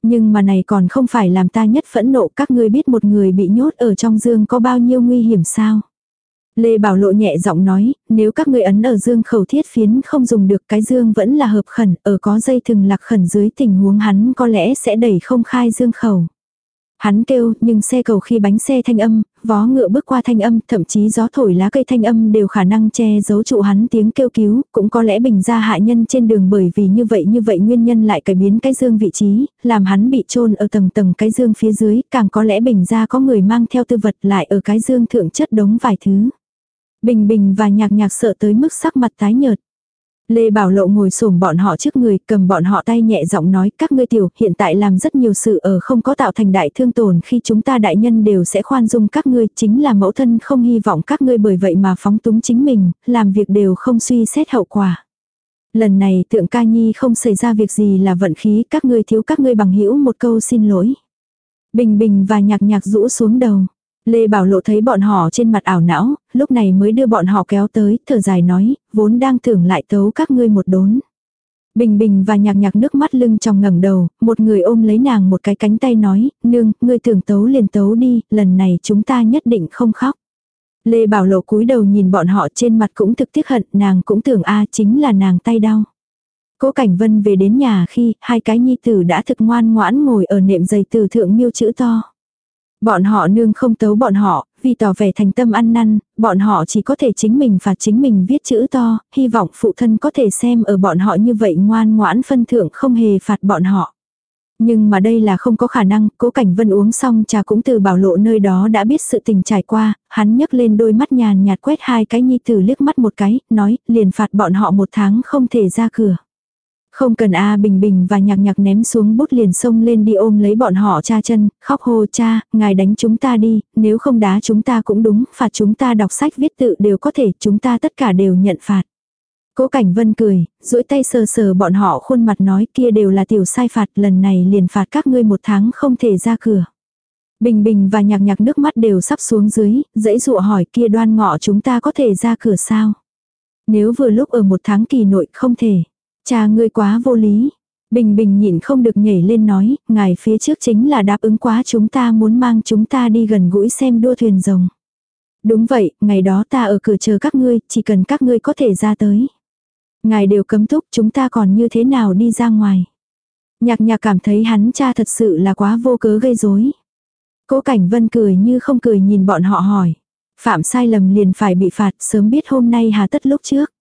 Nhưng mà này còn không phải làm ta nhất phẫn nộ các ngươi biết một người bị nhốt ở trong dương có bao nhiêu nguy hiểm sao. Lê Bảo Lộ nhẹ giọng nói, nếu các ngươi ấn ở dương khẩu thiết phiến không dùng được cái dương vẫn là hợp khẩn, ở có dây thừng lạc khẩn dưới tình huống hắn có lẽ sẽ đẩy không khai dương khẩu. Hắn kêu, nhưng xe cầu khi bánh xe thanh âm, vó ngựa bước qua thanh âm, thậm chí gió thổi lá cây thanh âm đều khả năng che giấu trụ hắn tiếng kêu cứu, cũng có lẽ bình ra hạ nhân trên đường bởi vì như vậy như vậy nguyên nhân lại cải biến cái dương vị trí, làm hắn bị chôn ở tầng tầng cái dương phía dưới, càng có lẽ bình ra có người mang theo tư vật lại ở cái dương thượng chất đống vài thứ. Bình bình và nhạc nhạc sợ tới mức sắc mặt tái nhợt. Lê Bảo Lộ ngồi xổm bọn họ trước người, cầm bọn họ tay nhẹ giọng nói, các ngươi tiểu, hiện tại làm rất nhiều sự ở không có tạo thành đại thương tổn khi chúng ta đại nhân đều sẽ khoan dung các ngươi, chính là mẫu thân không hy vọng các ngươi bởi vậy mà phóng túng chính mình, làm việc đều không suy xét hậu quả. Lần này tượng ca nhi không xảy ra việc gì là vận khí, các ngươi thiếu các ngươi bằng hữu một câu xin lỗi. Bình bình và nhạc nhạc rũ xuống đầu. Lê Bảo Lộ thấy bọn họ trên mặt ảo não, lúc này mới đưa bọn họ kéo tới, thở dài nói, vốn đang tưởng lại tấu các ngươi một đốn. Bình bình và nhạc nhạc nước mắt lưng trong ngẩng đầu, một người ôm lấy nàng một cái cánh tay nói, nương, ngươi tưởng tấu liền tấu đi, lần này chúng ta nhất định không khóc. Lê Bảo Lộ cúi đầu nhìn bọn họ trên mặt cũng thực tiếc hận, nàng cũng tưởng a chính là nàng tay đau. Cố Cảnh Vân về đến nhà khi hai cái nhi tử đã thực ngoan ngoãn ngồi ở nệm giày từ thượng miêu chữ to. Bọn họ nương không tấu bọn họ, vì tỏ vẻ thành tâm ăn năn, bọn họ chỉ có thể chính mình phạt chính mình viết chữ to, hy vọng phụ thân có thể xem ở bọn họ như vậy ngoan ngoãn phân thượng không hề phạt bọn họ. Nhưng mà đây là không có khả năng, cố cảnh vân uống xong trà cũng từ bảo lộ nơi đó đã biết sự tình trải qua, hắn nhấc lên đôi mắt nhàn nhạt quét hai cái nhi tử liếc mắt một cái, nói, liền phạt bọn họ một tháng không thể ra cửa. Không cần A Bình Bình và nhạc nhạc ném xuống bút liền sông lên đi ôm lấy bọn họ cha chân, khóc hô cha, ngài đánh chúng ta đi, nếu không đá chúng ta cũng đúng, phạt chúng ta đọc sách viết tự đều có thể, chúng ta tất cả đều nhận phạt. Cố Cảnh Vân cười, duỗi tay sờ sờ bọn họ khuôn mặt nói kia đều là tiểu sai phạt, lần này liền phạt các ngươi một tháng không thể ra cửa. Bình Bình và nhạc nhạc nước mắt đều sắp xuống dưới, dãy dụa hỏi kia đoan ngọ chúng ta có thể ra cửa sao? Nếu vừa lúc ở một tháng kỳ nội không thể. Cha ngươi quá vô lý. Bình bình nhịn không được nhảy lên nói, ngài phía trước chính là đáp ứng quá chúng ta muốn mang chúng ta đi gần gũi xem đua thuyền rồng. Đúng vậy, ngày đó ta ở cửa chờ các ngươi, chỉ cần các ngươi có thể ra tới. Ngài đều cấm túc chúng ta còn như thế nào đi ra ngoài. Nhạc nhạc cảm thấy hắn cha thật sự là quá vô cớ gây rối. Cố cảnh vân cười như không cười nhìn bọn họ hỏi. Phạm sai lầm liền phải bị phạt sớm biết hôm nay hà tất lúc trước.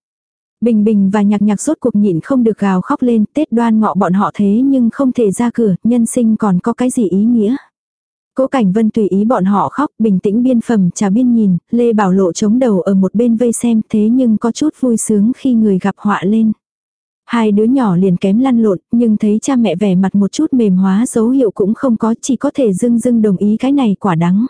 Bình Bình và nhạc nhạc rốt cuộc nhịn không được gào khóc lên, Tết đoan ngọ bọn họ thế nhưng không thể ra cửa, nhân sinh còn có cái gì ý nghĩa. Cố Cảnh Vân tùy ý bọn họ khóc, bình tĩnh biên phẩm trà biên nhìn, Lê Bảo Lộ chống đầu ở một bên vây xem thế nhưng có chút vui sướng khi người gặp họa lên. Hai đứa nhỏ liền kém lăn lộn, nhưng thấy cha mẹ vẻ mặt một chút mềm hóa dấu hiệu cũng không có, chỉ có thể dưng dưng đồng ý cái này quả đắng.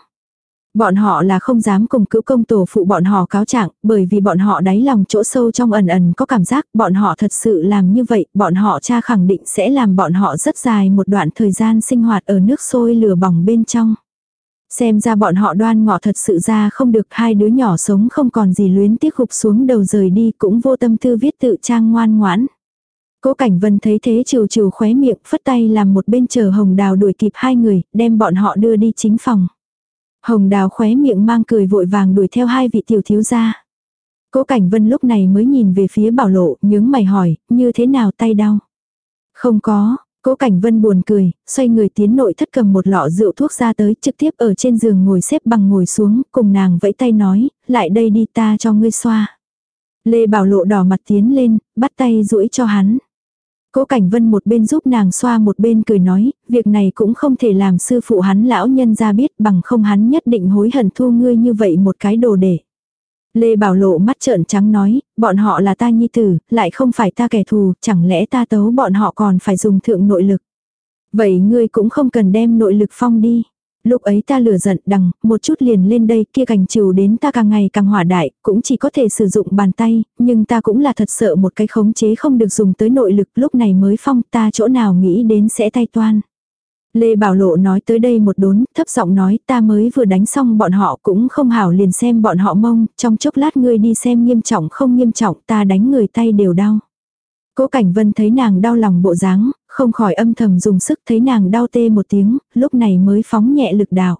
Bọn họ là không dám cùng cứu công tổ phụ bọn họ cáo trạng, bởi vì bọn họ đáy lòng chỗ sâu trong ẩn ẩn có cảm giác bọn họ thật sự làm như vậy, bọn họ cha khẳng định sẽ làm bọn họ rất dài một đoạn thời gian sinh hoạt ở nước sôi lửa bỏng bên trong. Xem ra bọn họ đoan ngọ thật sự ra không được hai đứa nhỏ sống không còn gì luyến tiếc hụp xuống đầu rời đi cũng vô tâm tư viết tự trang ngoan ngoãn. Cố Cảnh Vân thấy thế trừ trừ khóe miệng phất tay làm một bên chờ hồng đào đuổi kịp hai người, đem bọn họ đưa đi chính phòng. Hồng đào khóe miệng mang cười vội vàng đuổi theo hai vị tiểu thiếu gia. Cố Cảnh Vân lúc này mới nhìn về phía bảo lộ, nhướng mày hỏi, như thế nào tay đau? Không có, Cố Cảnh Vân buồn cười, xoay người tiến nội thất cầm một lọ rượu thuốc ra tới, trực tiếp ở trên giường ngồi xếp bằng ngồi xuống, cùng nàng vẫy tay nói, lại đây đi ta cho ngươi xoa. Lê Bảo Lộ đỏ mặt tiến lên, bắt tay duỗi cho hắn. Cố Cảnh Vân một bên giúp nàng xoa một bên cười nói, việc này cũng không thể làm sư phụ hắn lão nhân ra biết bằng không hắn nhất định hối hận thu ngươi như vậy một cái đồ để. Lê Bảo Lộ mắt trợn trắng nói, bọn họ là ta nhi tử, lại không phải ta kẻ thù, chẳng lẽ ta tấu bọn họ còn phải dùng thượng nội lực. Vậy ngươi cũng không cần đem nội lực phong đi. Lúc ấy ta lửa giận đằng, một chút liền lên đây kia cành trừ đến ta càng ngày càng hỏa đại, cũng chỉ có thể sử dụng bàn tay, nhưng ta cũng là thật sợ một cái khống chế không được dùng tới nội lực lúc này mới phong ta chỗ nào nghĩ đến sẽ tay toan. Lê Bảo Lộ nói tới đây một đốn, thấp giọng nói ta mới vừa đánh xong bọn họ cũng không hảo liền xem bọn họ mông, trong chốc lát ngươi đi xem nghiêm trọng không nghiêm trọng ta đánh người tay đều đau. Cố Cảnh Vân thấy nàng đau lòng bộ dáng, không khỏi âm thầm dùng sức thấy nàng đau tê một tiếng, lúc này mới phóng nhẹ lực đạo.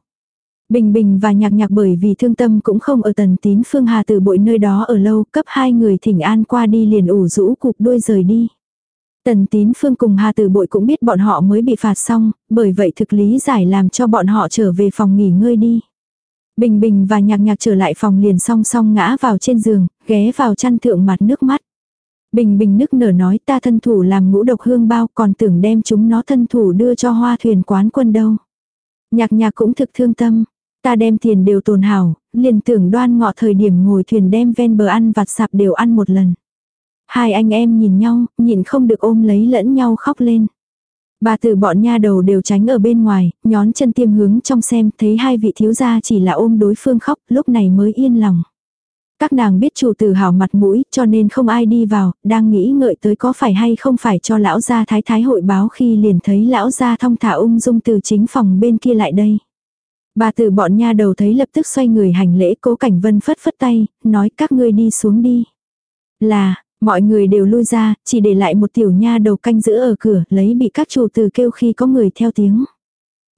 Bình Bình và Nhạc Nhạc bởi vì thương tâm cũng không ở tần tín Phương Hà từ bội nơi đó ở lâu, cấp hai người thỉnh an qua đi liền ủ rũ cục đuôi rời đi. Tần tín phương cùng Hà Tử Bội cũng biết bọn họ mới bị phạt xong, bởi vậy thực lý giải làm cho bọn họ trở về phòng nghỉ ngơi đi. Bình Bình và Nhạc Nhạc trở lại phòng liền song song ngã vào trên giường, ghé vào chăn thượng mặt nước mắt. Bình Bình nức nở nói ta thân thủ làm ngũ độc hương bao còn tưởng đem chúng nó thân thủ đưa cho hoa thuyền quán quân đâu. Nhạc Nhạc cũng thực thương tâm, ta đem tiền đều tồn hảo, liền tưởng đoan ngọ thời điểm ngồi thuyền đem ven bờ ăn vặt sạp đều ăn một lần. Hai anh em nhìn nhau, nhìn không được ôm lấy lẫn nhau khóc lên. Bà tử bọn nha đầu đều tránh ở bên ngoài, nhón chân tiêm hướng trong xem, thấy hai vị thiếu gia chỉ là ôm đối phương khóc, lúc này mới yên lòng. Các nàng biết chủ tử hảo mặt mũi, cho nên không ai đi vào, đang nghĩ ngợi tới có phải hay không phải cho lão gia thái thái hội báo khi liền thấy lão gia thong thả ung dung từ chính phòng bên kia lại đây. Bà tử bọn nha đầu thấy lập tức xoay người hành lễ cố cảnh vân phất phất tay, nói các ngươi đi xuống đi. Là, Mọi người đều lui ra, chỉ để lại một tiểu nha đầu canh giữ ở cửa, lấy bị các chủ tử kêu khi có người theo tiếng.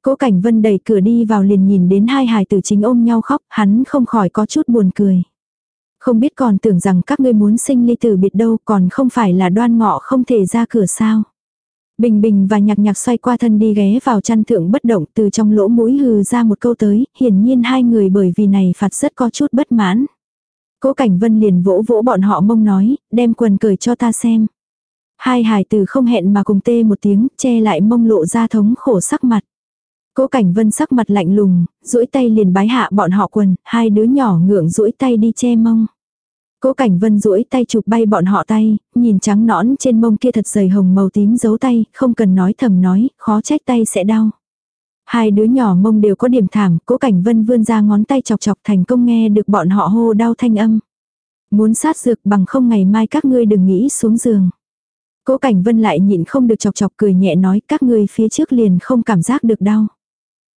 Cố Cảnh Vân đẩy cửa đi vào liền nhìn đến hai hài tử chính ôm nhau khóc, hắn không khỏi có chút buồn cười. Không biết còn tưởng rằng các ngươi muốn sinh ly tử biệt đâu, còn không phải là đoan ngọ không thể ra cửa sao. Bình Bình và nhạc nhạc xoay qua thân đi ghé vào chăn thượng bất động từ trong lỗ mũi hừ ra một câu tới, hiển nhiên hai người bởi vì này phạt rất có chút bất mãn. Cố Cảnh Vân liền vỗ vỗ bọn họ mông nói, đem quần cởi cho ta xem. Hai hài tử không hẹn mà cùng tê một tiếng, che lại mông lộ ra thống khổ sắc mặt. Cố Cảnh Vân sắc mặt lạnh lùng, duỗi tay liền bái hạ bọn họ quần, hai đứa nhỏ ngượng duỗi tay đi che mông. Cố Cảnh Vân duỗi tay chụp bay bọn họ tay, nhìn trắng nõn trên mông kia thật dày hồng màu tím giấu tay, không cần nói thầm nói, khó trách tay sẽ đau. Hai đứa nhỏ mông đều có điểm thảm, cố cảnh vân vươn ra ngón tay chọc chọc thành công nghe được bọn họ hô đau thanh âm. Muốn sát dược bằng không ngày mai các ngươi đừng nghĩ xuống giường. Cố cảnh vân lại nhịn không được chọc chọc cười nhẹ nói các ngươi phía trước liền không cảm giác được đau.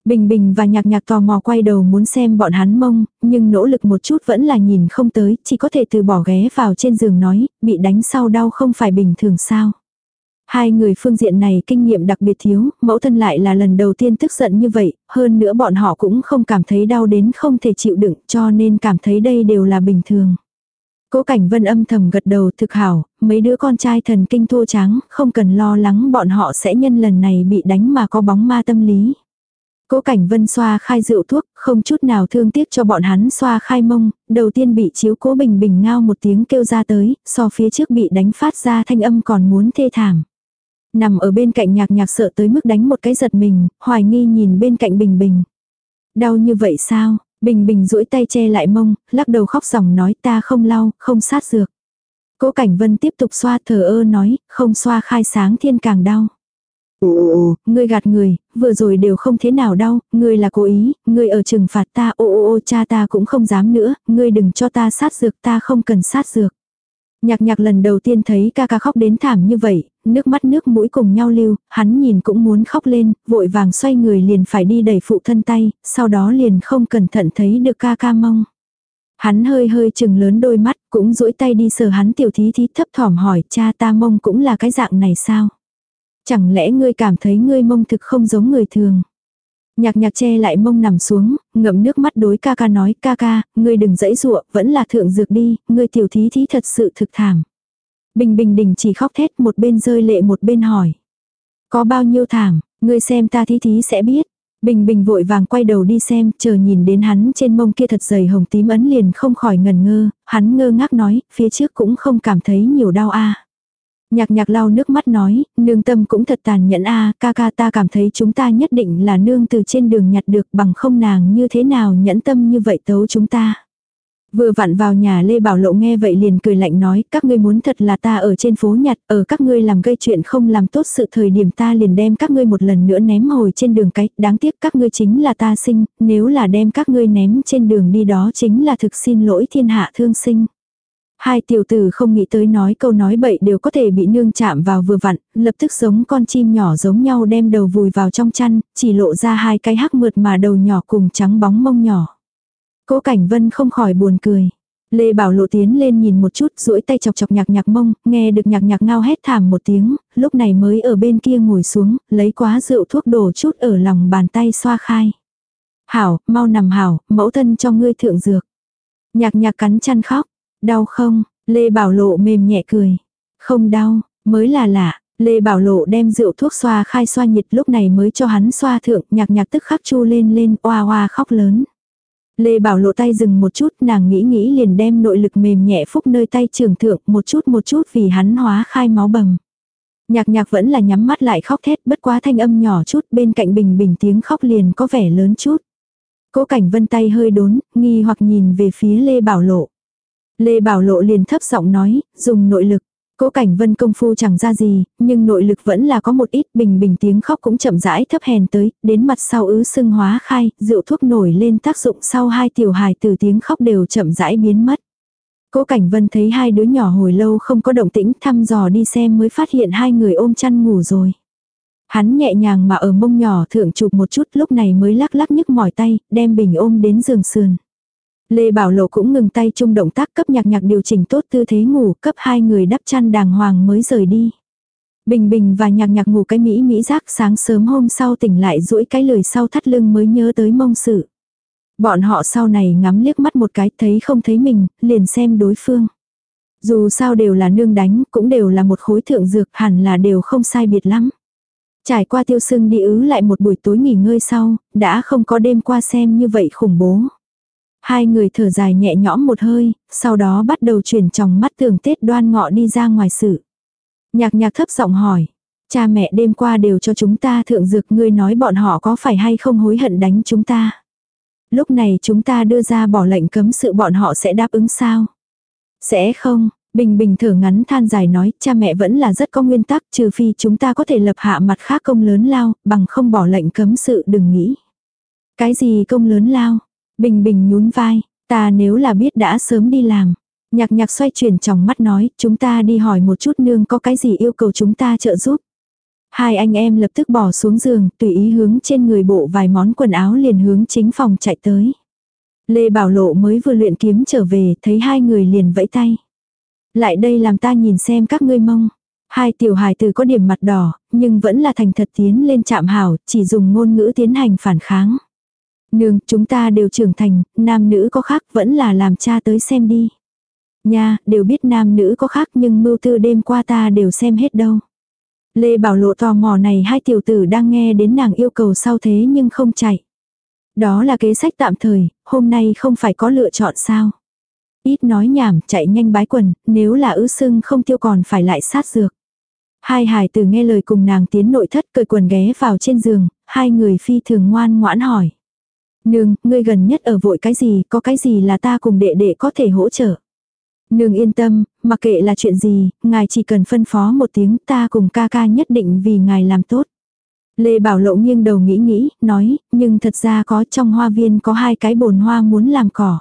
Bình Bình và nhạc nhạc tò mò quay đầu muốn xem bọn hắn mông, nhưng nỗ lực một chút vẫn là nhìn không tới, chỉ có thể từ bỏ ghé vào trên giường nói, bị đánh sau đau không phải bình thường sao. Hai người phương diện này kinh nghiệm đặc biệt thiếu, mẫu thân lại là lần đầu tiên tức giận như vậy, hơn nữa bọn họ cũng không cảm thấy đau đến không thể chịu đựng cho nên cảm thấy đây đều là bình thường. Cố cảnh vân âm thầm gật đầu thực hảo, mấy đứa con trai thần kinh thô trắng, không cần lo lắng bọn họ sẽ nhân lần này bị đánh mà có bóng ma tâm lý. Cố cảnh vân xoa khai rượu thuốc, không chút nào thương tiếc cho bọn hắn xoa khai mông, đầu tiên bị chiếu cố bình bình ngao một tiếng kêu ra tới, so phía trước bị đánh phát ra thanh âm còn muốn thê thảm. Nằm ở bên cạnh nhạc nhạc sợ tới mức đánh một cái giật mình, hoài nghi nhìn bên cạnh bình bình. Đau như vậy sao? Bình bình duỗi tay che lại mông, lắc đầu khóc ròng nói ta không lau, không sát dược. Cố Cảnh Vân tiếp tục xoa thờ ơ nói, không xoa khai sáng thiên càng đau. Ồ, ngươi gạt người, vừa rồi đều không thế nào đau, ngươi là cố ý, ngươi ở trừng phạt ta, ô ô ô cha ta cũng không dám nữa, ngươi đừng cho ta sát dược, ta không cần sát dược. Nhạc nhạc lần đầu tiên thấy ca ca khóc đến thảm như vậy, nước mắt nước mũi cùng nhau lưu, hắn nhìn cũng muốn khóc lên, vội vàng xoay người liền phải đi đẩy phụ thân tay, sau đó liền không cẩn thận thấy được ca ca mong. Hắn hơi hơi chừng lớn đôi mắt, cũng duỗi tay đi sờ hắn tiểu thí thí thấp thỏm hỏi cha ta mông cũng là cái dạng này sao? Chẳng lẽ ngươi cảm thấy ngươi mông thực không giống người thường? Nhạc nhạc che lại mông nằm xuống, ngậm nước mắt đối ca ca nói ca ca, ngươi đừng dãy dụa, vẫn là thượng dược đi, ngươi tiểu thí thí thật sự thực thảm. Bình bình đình chỉ khóc thét một bên rơi lệ một bên hỏi. Có bao nhiêu thảm, ngươi xem ta thí thí sẽ biết. Bình bình vội vàng quay đầu đi xem, chờ nhìn đến hắn trên mông kia thật dày hồng tím ấn liền không khỏi ngần ngơ, hắn ngơ ngác nói, phía trước cũng không cảm thấy nhiều đau a. Nhạc nhạc lau nước mắt nói, nương tâm cũng thật tàn nhẫn a ca ca ta cảm thấy chúng ta nhất định là nương từ trên đường nhặt được bằng không nàng như thế nào nhẫn tâm như vậy tấu chúng ta. Vừa vặn vào nhà Lê Bảo Lộ nghe vậy liền cười lạnh nói, các ngươi muốn thật là ta ở trên phố nhặt, ở các ngươi làm gây chuyện không làm tốt sự thời điểm ta liền đem các ngươi một lần nữa ném hồi trên đường cái đáng tiếc các ngươi chính là ta sinh, nếu là đem các ngươi ném trên đường đi đó chính là thực xin lỗi thiên hạ thương sinh. Hai tiểu tử không nghĩ tới nói câu nói bậy đều có thể bị nương chạm vào vừa vặn, lập tức giống con chim nhỏ giống nhau đem đầu vùi vào trong chăn, chỉ lộ ra hai cái hắc mượt mà đầu nhỏ cùng trắng bóng mông nhỏ. Cố Cảnh Vân không khỏi buồn cười. Lê Bảo Lộ tiến lên nhìn một chút, duỗi tay chọc chọc nhạc nhạc mông, nghe được nhạc nhạc ngao hét thảm một tiếng, lúc này mới ở bên kia ngồi xuống, lấy quá rượu thuốc đổ chút ở lòng bàn tay xoa khai. Hảo, mau nằm hảo, mẫu thân cho ngươi thượng dược. Nhạc nhạc cắn chăn khóc, đau không? Lê Bảo Lộ mềm nhẹ cười. Không đau, mới là lạ, Lê Bảo Lộ đem rượu thuốc xoa khai xoa nhiệt lúc này mới cho hắn xoa thượng, nhạc nhạc tức khắc chu lên lên, oa oa khóc lớn. Lê Bảo Lộ tay dừng một chút, nàng nghĩ nghĩ liền đem nội lực mềm nhẹ phúc nơi tay trường thượng một chút một chút vì hắn hóa khai máu bầm. Nhạc nhạc vẫn là nhắm mắt lại khóc thét bất quá thanh âm nhỏ chút bên cạnh bình bình tiếng khóc liền có vẻ lớn chút. Cố cảnh vân tay hơi đốn, nghi hoặc nhìn về phía Lê Bảo Lộ. Lê Bảo Lộ liền thấp giọng nói, dùng nội lực. Cố cảnh vân công phu chẳng ra gì, nhưng nội lực vẫn là có một ít bình bình tiếng khóc cũng chậm rãi thấp hèn tới, đến mặt sau ứ sưng hóa khai, rượu thuốc nổi lên tác dụng sau hai tiểu hài từ tiếng khóc đều chậm rãi biến mất. Cố Cảnh Vân thấy hai đứa nhỏ hồi lâu không có động tĩnh thăm dò đi xem mới phát hiện hai người ôm chăn ngủ rồi. Hắn nhẹ nhàng mà ở mông nhỏ thượng chụp một chút lúc này mới lắc lắc nhức mỏi tay, đem bình ôm đến giường sườn. Lê Bảo Lộ cũng ngừng tay chung động tác cấp nhạc nhạc điều chỉnh tốt tư thế ngủ, cấp hai người đắp chăn đàng hoàng mới rời đi. Bình Bình và nhạc nhạc ngủ cái mỹ mỹ giác sáng sớm hôm sau tỉnh lại duỗi cái lời sau thắt lưng mới nhớ tới mông sự. Bọn họ sau này ngắm liếc mắt một cái thấy không thấy mình, liền xem đối phương. Dù sao đều là nương đánh, cũng đều là một khối thượng dược hẳn là đều không sai biệt lắm. Trải qua tiêu sưng đi ứ lại một buổi tối nghỉ ngơi sau, đã không có đêm qua xem như vậy khủng bố. Hai người thở dài nhẹ nhõm một hơi, sau đó bắt đầu chuyển trong mắt tường Tết đoan ngọ đi ra ngoài sự. Nhạc nhạc thấp giọng hỏi. Cha mẹ đêm qua đều cho chúng ta thượng dược ngươi nói bọn họ có phải hay không hối hận đánh chúng ta. Lúc này chúng ta đưa ra bỏ lệnh cấm sự bọn họ sẽ đáp ứng sao? Sẽ không, Bình Bình thở ngắn than dài nói, cha mẹ vẫn là rất có nguyên tắc, trừ phi chúng ta có thể lập hạ mặt khác công lớn lao, bằng không bỏ lệnh cấm sự đừng nghĩ. Cái gì công lớn lao? Bình Bình nhún vai, ta nếu là biết đã sớm đi làm. Nhạc nhạc xoay chuyển trong mắt nói, chúng ta đi hỏi một chút nương có cái gì yêu cầu chúng ta trợ giúp. Hai anh em lập tức bỏ xuống giường, tùy ý hướng trên người bộ vài món quần áo liền hướng chính phòng chạy tới. Lê Bảo Lộ mới vừa luyện kiếm trở về, thấy hai người liền vẫy tay. Lại đây làm ta nhìn xem các ngươi mong Hai tiểu hài từ có điểm mặt đỏ, nhưng vẫn là thành thật tiến lên chạm hảo, chỉ dùng ngôn ngữ tiến hành phản kháng. Nương, chúng ta đều trưởng thành, nam nữ có khác vẫn là làm cha tới xem đi. Nha, đều biết nam nữ có khác nhưng mưu tư đêm qua ta đều xem hết đâu. Lê Bảo Lộ tò mò này hai tiểu tử đang nghe đến nàng yêu cầu sau thế nhưng không chạy. Đó là kế sách tạm thời, hôm nay không phải có lựa chọn sao. Ít nói nhảm, chạy nhanh bái quần, nếu là ứ sưng không tiêu còn phải lại sát dược. Hai hài tử nghe lời cùng nàng tiến nội thất cởi quần ghé vào trên giường, hai người phi thường ngoan ngoãn hỏi. Nương, ngươi gần nhất ở vội cái gì, có cái gì là ta cùng đệ đệ có thể hỗ trợ. Nương yên tâm, mặc kệ là chuyện gì, ngài chỉ cần phân phó một tiếng ta cùng ca ca nhất định vì ngài làm tốt. Lê Bảo Lộ nghiêng đầu nghĩ nghĩ, nói, nhưng thật ra có trong hoa viên có hai cái bồn hoa muốn làm cỏ.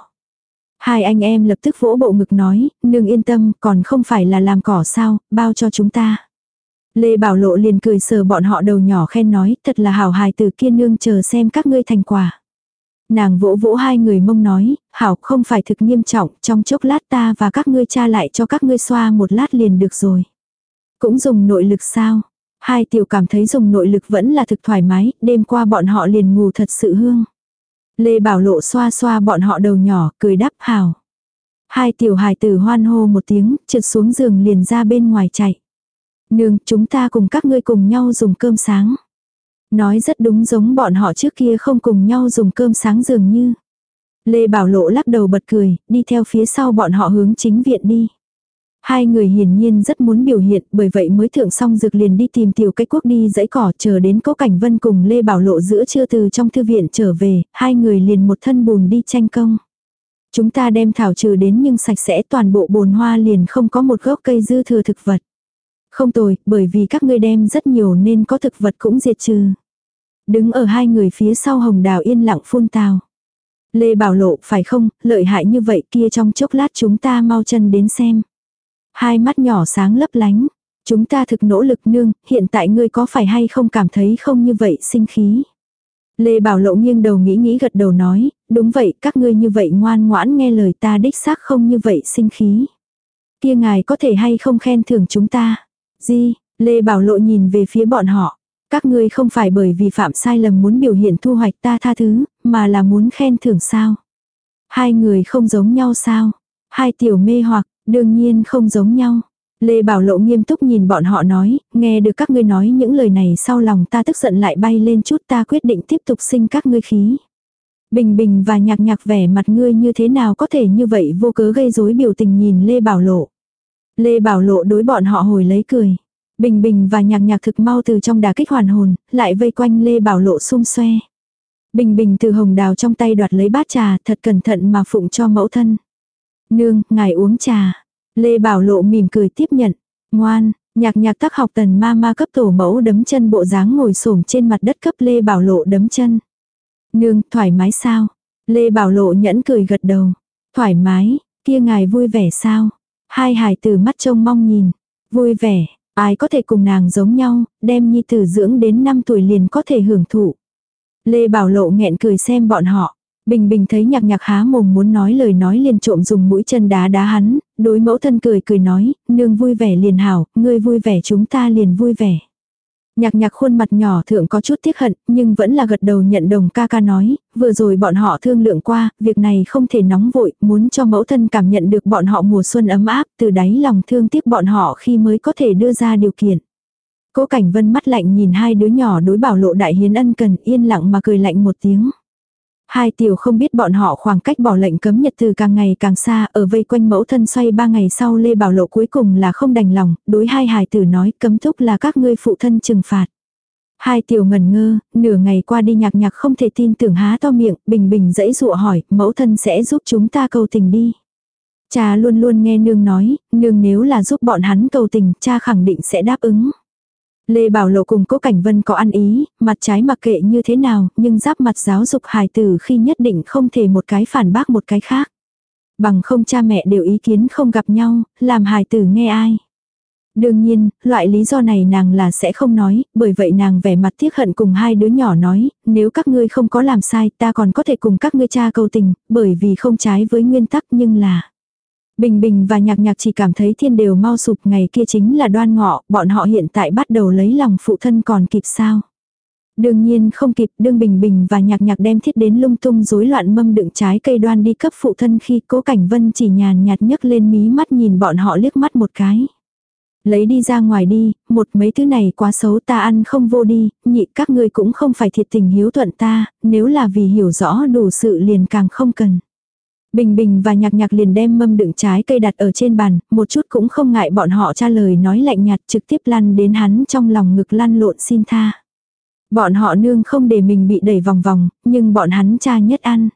Hai anh em lập tức vỗ bộ ngực nói, nương yên tâm, còn không phải là làm cỏ sao, bao cho chúng ta. Lê Bảo Lộ liền cười sờ bọn họ đầu nhỏ khen nói, thật là hảo hài từ kia nương chờ xem các ngươi thành quả. Nàng vỗ vỗ hai người mông nói, hảo không phải thực nghiêm trọng, trong chốc lát ta và các ngươi cha lại cho các ngươi xoa một lát liền được rồi. Cũng dùng nội lực sao? Hai tiểu cảm thấy dùng nội lực vẫn là thực thoải mái, đêm qua bọn họ liền ngủ thật sự hương. Lê Bảo Lộ xoa xoa bọn họ đầu nhỏ, cười đáp hảo. Hai tiểu hài tử hoan hô một tiếng, trượt xuống giường liền ra bên ngoài chạy. Nương, chúng ta cùng các ngươi cùng nhau dùng cơm sáng. Nói rất đúng giống bọn họ trước kia không cùng nhau dùng cơm sáng dường như. Lê Bảo Lộ lắc đầu bật cười, đi theo phía sau bọn họ hướng chính viện đi. Hai người hiển nhiên rất muốn biểu hiện, bởi vậy mới thượng xong dược liền đi tìm tiểu cách quốc đi dãy cỏ chờ đến cố cảnh vân cùng Lê Bảo Lộ giữa trưa từ trong thư viện trở về, hai người liền một thân bùn đi tranh công. Chúng ta đem thảo trừ đến nhưng sạch sẽ toàn bộ bồn hoa liền không có một gốc cây dư thừa thực vật. Không tồi, bởi vì các ngươi đem rất nhiều nên có thực vật cũng diệt trừ. Đứng ở hai người phía sau hồng đào yên lặng phun tào. Lê Bảo Lộ phải không, lợi hại như vậy kia trong chốc lát chúng ta mau chân đến xem. Hai mắt nhỏ sáng lấp lánh. Chúng ta thực nỗ lực nương, hiện tại ngươi có phải hay không cảm thấy không như vậy sinh khí. Lê Bảo Lộ nghiêng đầu nghĩ nghĩ gật đầu nói, đúng vậy, các ngươi như vậy ngoan ngoãn nghe lời ta đích xác không như vậy sinh khí. Kia ngài có thể hay không khen thưởng chúng ta. Di, Lê Bảo Lộ nhìn về phía bọn họ. Các ngươi không phải bởi vì phạm sai lầm muốn biểu hiện thu hoạch ta tha thứ, mà là muốn khen thưởng sao. Hai người không giống nhau sao. Hai tiểu mê hoặc, đương nhiên không giống nhau. Lê Bảo Lộ nghiêm túc nhìn bọn họ nói, nghe được các ngươi nói những lời này sau lòng ta tức giận lại bay lên chút ta quyết định tiếp tục sinh các ngươi khí. Bình bình và nhạc nhạc vẻ mặt ngươi như thế nào có thể như vậy vô cớ gây rối biểu tình nhìn Lê Bảo Lộ. Lê Bảo Lộ đối bọn họ hồi lấy cười. Bình bình và nhạc nhạc thực mau từ trong đà kích hoàn hồn, lại vây quanh Lê Bảo Lộ xung xoe. Bình bình từ hồng đào trong tay đoạt lấy bát trà thật cẩn thận mà phụng cho mẫu thân. Nương, ngài uống trà. Lê Bảo Lộ mỉm cười tiếp nhận. Ngoan, nhạc nhạc tác học tần ma ma cấp tổ mẫu đấm chân bộ dáng ngồi xổm trên mặt đất cấp Lê Bảo Lộ đấm chân. Nương, thoải mái sao? Lê Bảo Lộ nhẫn cười gật đầu. Thoải mái, kia ngài vui vẻ sao? Hai hài từ mắt trông mong nhìn. Vui vẻ, ai có thể cùng nàng giống nhau, đem nhi tử dưỡng đến 5 tuổi liền có thể hưởng thụ. Lê Bảo Lộ nghẹn cười xem bọn họ. Bình Bình thấy nhạc nhạc há mồm muốn nói lời nói liền trộm dùng mũi chân đá đá hắn, đối mẫu thân cười cười nói, nương vui vẻ liền hảo, ngươi vui vẻ chúng ta liền vui vẻ. Nhạc nhạc khuôn mặt nhỏ thượng có chút tiếc hận, nhưng vẫn là gật đầu nhận đồng ca ca nói, vừa rồi bọn họ thương lượng qua, việc này không thể nóng vội, muốn cho mẫu thân cảm nhận được bọn họ mùa xuân ấm áp, từ đáy lòng thương tiếc bọn họ khi mới có thể đưa ra điều kiện. Cố Cảnh Vân mắt lạnh nhìn hai đứa nhỏ đối bảo lộ đại hiến ân cần yên lặng mà cười lạnh một tiếng. Hai tiểu không biết bọn họ khoảng cách bỏ lệnh cấm nhật từ càng ngày càng xa ở vây quanh mẫu thân xoay ba ngày sau Lê Bảo Lộ cuối cùng là không đành lòng, đối hai hài tử nói cấm thúc là các ngươi phụ thân trừng phạt. Hai tiểu ngẩn ngơ, nửa ngày qua đi nhạc nhạc không thể tin tưởng há to miệng, bình bình dãy dụa hỏi, mẫu thân sẽ giúp chúng ta cầu tình đi. Cha luôn luôn nghe nương nói, nương nếu là giúp bọn hắn cầu tình, cha khẳng định sẽ đáp ứng. Lê Bảo Lộ cùng Cố Cảnh Vân có ăn ý, mặt trái mặc kệ như thế nào, nhưng giáp mặt giáo dục hài tử khi nhất định không thể một cái phản bác một cái khác. Bằng không cha mẹ đều ý kiến không gặp nhau, làm hài tử nghe ai. Đương nhiên, loại lý do này nàng là sẽ không nói, bởi vậy nàng vẻ mặt tiếc hận cùng hai đứa nhỏ nói, nếu các ngươi không có làm sai ta còn có thể cùng các ngươi cha cầu tình, bởi vì không trái với nguyên tắc nhưng là. Bình Bình và Nhạc Nhạc chỉ cảm thấy thiên đều mau sụp ngày kia chính là đoan ngọ, bọn họ hiện tại bắt đầu lấy lòng phụ thân còn kịp sao. Đương nhiên không kịp đương Bình Bình và Nhạc Nhạc đem thiết đến lung tung rối loạn mâm đựng trái cây đoan đi cấp phụ thân khi cố cảnh vân chỉ nhàn nhạt nhấc lên mí mắt nhìn bọn họ liếc mắt một cái. Lấy đi ra ngoài đi, một mấy thứ này quá xấu ta ăn không vô đi, nhị các ngươi cũng không phải thiệt tình hiếu thuận ta, nếu là vì hiểu rõ đủ sự liền càng không cần. Bình Bình và Nhạc Nhạc liền đem mâm đựng trái cây đặt ở trên bàn, một chút cũng không ngại bọn họ tra lời nói lạnh nhạt trực tiếp lăn đến hắn trong lòng ngực lăn lộn xin tha. Bọn họ nương không để mình bị đẩy vòng vòng, nhưng bọn hắn cha nhất ăn.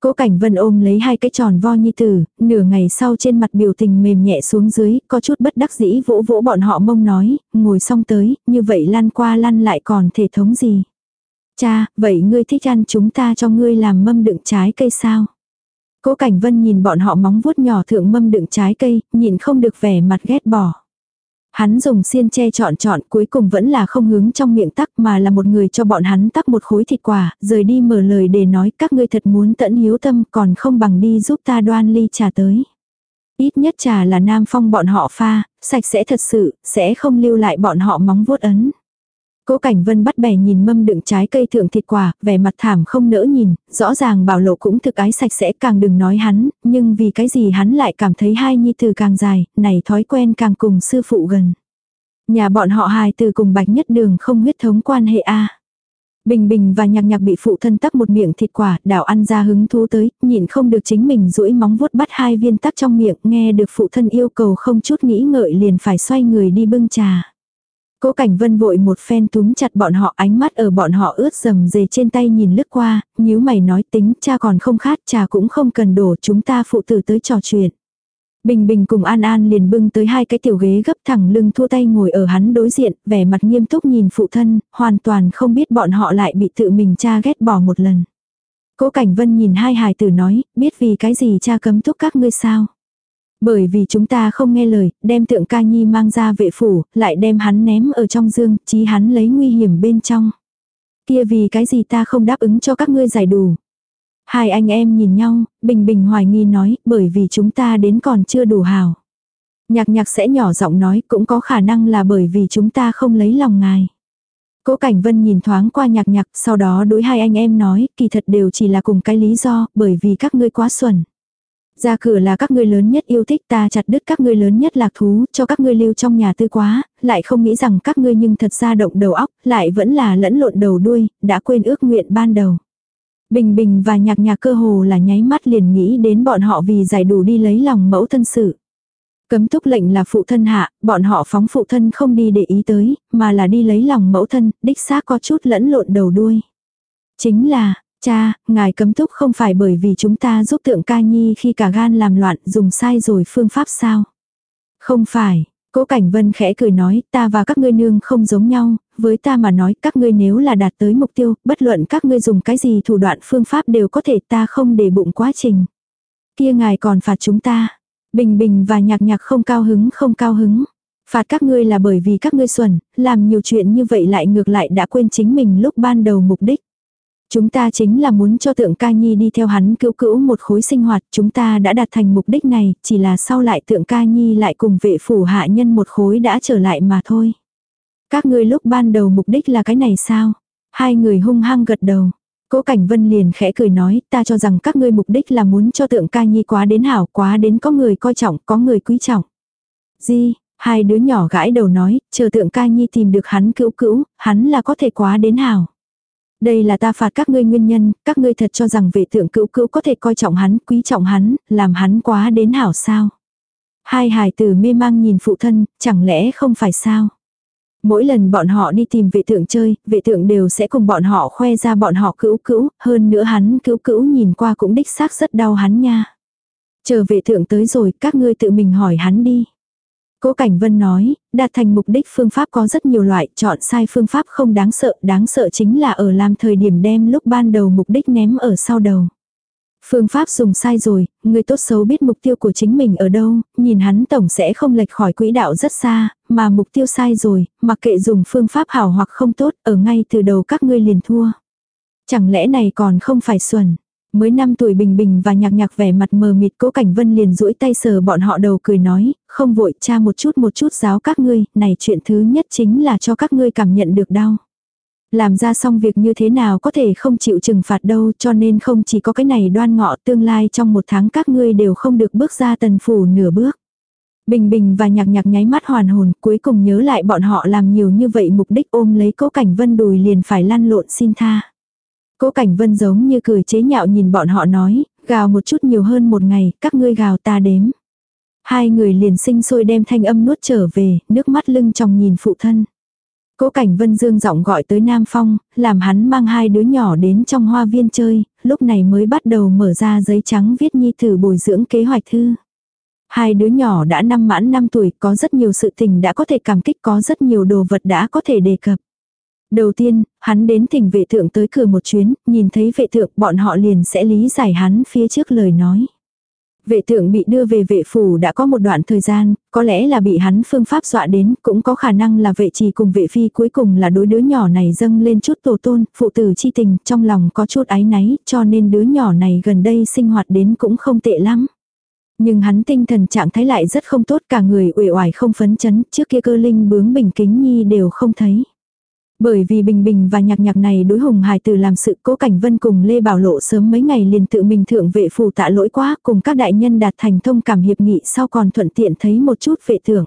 Cố Cảnh Vân ôm lấy hai cái tròn vo nhi tử, nửa ngày sau trên mặt biểu tình mềm nhẹ xuống dưới, có chút bất đắc dĩ vỗ vỗ bọn họ mông nói, ngồi xong tới, như vậy lăn qua lăn lại còn thể thống gì. Cha, vậy ngươi thích ăn chúng ta cho ngươi làm mâm đựng trái cây sao? Cố Cảnh Vân nhìn bọn họ móng vuốt nhỏ thượng mâm đựng trái cây, nhìn không được vẻ mặt ghét bỏ. Hắn dùng xiên che chọn chọn cuối cùng vẫn là không hướng trong miệng tắc mà là một người cho bọn hắn tắc một khối thịt quả, rời đi mở lời để nói các ngươi thật muốn tận hiếu tâm còn không bằng đi giúp ta đoan ly trà tới. Ít nhất trà là nam phong bọn họ pha, sạch sẽ thật sự, sẽ không lưu lại bọn họ móng vuốt ấn. Cố Cảnh Vân bắt bẻ nhìn mâm đựng trái cây thượng thịt quả, vẻ mặt thảm không nỡ nhìn, rõ ràng bảo lộ cũng thực ái sạch sẽ càng đừng nói hắn, nhưng vì cái gì hắn lại cảm thấy hai nhi từ càng dài, này thói quen càng cùng sư phụ gần. Nhà bọn họ hài từ cùng bạch nhất đường không huyết thống quan hệ a Bình Bình và nhạc nhạc bị phụ thân tắc một miệng thịt quả, đảo ăn ra hứng thú tới, nhịn không được chính mình duỗi móng vuốt bắt hai viên tắc trong miệng, nghe được phụ thân yêu cầu không chút nghĩ ngợi liền phải xoay người đi bưng trà. Cố Cảnh Vân vội một phen túm chặt bọn họ ánh mắt ở bọn họ ướt dầm dề trên tay nhìn lướt qua, nhíu mày nói tính cha còn không khát trà cũng không cần đổ chúng ta phụ tử tới trò chuyện. Bình Bình cùng An An liền bưng tới hai cái tiểu ghế gấp thẳng lưng thua tay ngồi ở hắn đối diện, vẻ mặt nghiêm túc nhìn phụ thân, hoàn toàn không biết bọn họ lại bị tự mình cha ghét bỏ một lần. Cố Cảnh Vân nhìn hai hài tử nói, biết vì cái gì cha cấm túc các ngươi sao. Bởi vì chúng ta không nghe lời, đem tượng ca nhi mang ra vệ phủ, lại đem hắn ném ở trong dương, chí hắn lấy nguy hiểm bên trong. Kia vì cái gì ta không đáp ứng cho các ngươi giải đủ. Hai anh em nhìn nhau, bình bình hoài nghi nói, bởi vì chúng ta đến còn chưa đủ hào. Nhạc nhạc sẽ nhỏ giọng nói cũng có khả năng là bởi vì chúng ta không lấy lòng ngài. Cố Cảnh Vân nhìn thoáng qua nhạc nhạc, sau đó đối hai anh em nói, kỳ thật đều chỉ là cùng cái lý do, bởi vì các ngươi quá xuẩn. Ra cửa là các ngươi lớn nhất yêu thích ta chặt đứt các ngươi lớn nhất lạc thú cho các ngươi lưu trong nhà tư quá, lại không nghĩ rằng các ngươi nhưng thật ra động đầu óc, lại vẫn là lẫn lộn đầu đuôi, đã quên ước nguyện ban đầu. Bình bình và nhạc nhạc cơ hồ là nháy mắt liền nghĩ đến bọn họ vì giải đủ đi lấy lòng mẫu thân sự. Cấm túc lệnh là phụ thân hạ, bọn họ phóng phụ thân không đi để ý tới, mà là đi lấy lòng mẫu thân, đích xác có chút lẫn lộn đầu đuôi. Chính là, cha, ngài cấm túc không phải bởi vì chúng ta giúp tượng ca nhi khi cả gan làm loạn dùng sai rồi phương pháp sao? Không phải, Cố Cảnh Vân khẽ cười nói, ta và các ngươi nương không giống nhau, với ta mà nói các ngươi nếu là đạt tới mục tiêu, bất luận các ngươi dùng cái gì thủ đoạn phương pháp đều có thể ta không để bụng quá trình. Kia ngài còn phạt chúng ta. Bình bình và nhạc nhạc không cao hứng không cao hứng. Phạt các ngươi là bởi vì các ngươi xuẩn, làm nhiều chuyện như vậy lại ngược lại đã quên chính mình lúc ban đầu mục đích. Chúng ta chính là muốn cho tượng ca nhi đi theo hắn cứu cữu một khối sinh hoạt, chúng ta đã đạt thành mục đích này, chỉ là sau lại tượng ca nhi lại cùng vệ phủ hạ nhân một khối đã trở lại mà thôi. Các ngươi lúc ban đầu mục đích là cái này sao? Hai người hung hăng gật đầu. Cố Cảnh Vân liền khẽ cười nói, ta cho rằng các ngươi mục đích là muốn cho tượng ca nhi quá đến hảo, quá đến có người coi trọng, có người quý trọng. Di, hai đứa nhỏ gãi đầu nói, chờ tượng ca nhi tìm được hắn cữu cữu, hắn là có thể quá đến hảo. Đây là ta phạt các ngươi nguyên nhân, các ngươi thật cho rằng vệ thượng cữu cữu có thể coi trọng hắn, quý trọng hắn, làm hắn quá đến hảo sao. Hai hài tử mê mang nhìn phụ thân, chẳng lẽ không phải sao. Mỗi lần bọn họ đi tìm vệ thượng chơi, vệ thượng đều sẽ cùng bọn họ khoe ra bọn họ cữu cữu, hơn nữa hắn cữu cữu nhìn qua cũng đích xác rất đau hắn nha. Chờ vệ thượng tới rồi, các ngươi tự mình hỏi hắn đi. Cố Cảnh Vân nói, đạt thành mục đích phương pháp có rất nhiều loại, chọn sai phương pháp không đáng sợ, đáng sợ chính là ở làm thời điểm đem lúc ban đầu mục đích ném ở sau đầu. Phương pháp dùng sai rồi, người tốt xấu biết mục tiêu của chính mình ở đâu, nhìn hắn tổng sẽ không lệch khỏi quỹ đạo rất xa, mà mục tiêu sai rồi, mặc kệ dùng phương pháp hảo hoặc không tốt, ở ngay từ đầu các ngươi liền thua. Chẳng lẽ này còn không phải xuẩn. Mới 5 tuổi bình bình và nhạc nhạc vẻ mặt mờ mịt cố cảnh vân liền duỗi tay sờ bọn họ đầu cười nói, không vội cha một chút một chút giáo các ngươi, này chuyện thứ nhất chính là cho các ngươi cảm nhận được đau. Làm ra xong việc như thế nào có thể không chịu trừng phạt đâu cho nên không chỉ có cái này đoan ngọ tương lai trong một tháng các ngươi đều không được bước ra tần phủ nửa bước. Bình bình và nhạc nhạc nháy mắt hoàn hồn cuối cùng nhớ lại bọn họ làm nhiều như vậy mục đích ôm lấy cố cảnh vân đùi liền phải lăn lộn xin tha. Cố cảnh vân giống như cười chế nhạo nhìn bọn họ nói, gào một chút nhiều hơn một ngày, các ngươi gào ta đếm. Hai người liền sinh sôi đem thanh âm nuốt trở về, nước mắt lưng trong nhìn phụ thân. Cố Cảnh Vân dương giọng gọi tới Nam Phong, làm hắn mang hai đứa nhỏ đến trong hoa viên chơi, lúc này mới bắt đầu mở ra giấy trắng viết nhi thử bồi dưỡng kế hoạch thư. Hai đứa nhỏ đã năm mãn năm tuổi, có rất nhiều sự tình đã có thể cảm kích, có rất nhiều đồ vật đã có thể đề cập. Đầu tiên, hắn đến thỉnh vệ thượng tới cửa một chuyến, nhìn thấy vệ thượng bọn họ liền sẽ lý giải hắn phía trước lời nói. Vệ thượng bị đưa về vệ phủ đã có một đoạn thời gian, có lẽ là bị hắn phương pháp dọa đến, cũng có khả năng là vệ trì cùng vệ phi cuối cùng là đối đứa nhỏ này dâng lên chút tổ tôn, phụ tử chi tình, trong lòng có chút ái náy, cho nên đứa nhỏ này gần đây sinh hoạt đến cũng không tệ lắm. Nhưng hắn tinh thần trạng thái lại rất không tốt cả người uể oải không phấn chấn, trước kia cơ linh bướng bình kính nhi đều không thấy. Bởi vì Bình Bình và nhạc nhạc này đối Hùng Hải Tử làm sự cố cảnh vân cùng Lê Bảo Lộ sớm mấy ngày liền tự mình thượng vệ phù tạ lỗi quá cùng các đại nhân đạt thành thông cảm hiệp nghị sau còn thuận tiện thấy một chút vệ thưởng.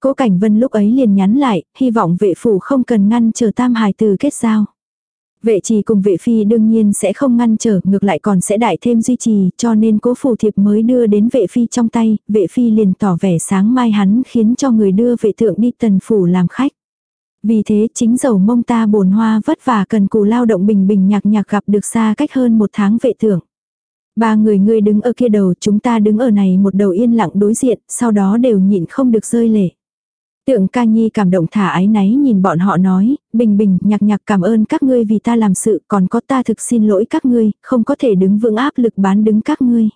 Cố cảnh vân lúc ấy liền nhắn lại, hy vọng vệ phủ không cần ngăn chờ tam hài tử kết giao. Vệ trì cùng vệ phi đương nhiên sẽ không ngăn trở, ngược lại còn sẽ đại thêm duy trì, cho nên cố phủ thiệp mới đưa đến vệ phi trong tay, vệ phi liền tỏ vẻ sáng mai hắn khiến cho người đưa vệ thượng đi tần phủ làm khách. Vì thế chính dầu mông ta bồn hoa vất vả cần cù lao động bình bình nhạc nhạc gặp được xa cách hơn một tháng vệ thưởng. Ba người ngươi đứng ở kia đầu chúng ta đứng ở này một đầu yên lặng đối diện, sau đó đều nhịn không được rơi lệ. Tượng ca nhi cảm động thả ái náy nhìn bọn họ nói, bình bình nhạc nhạc cảm ơn các ngươi vì ta làm sự còn có ta thực xin lỗi các ngươi, không có thể đứng vững áp lực bán đứng các ngươi.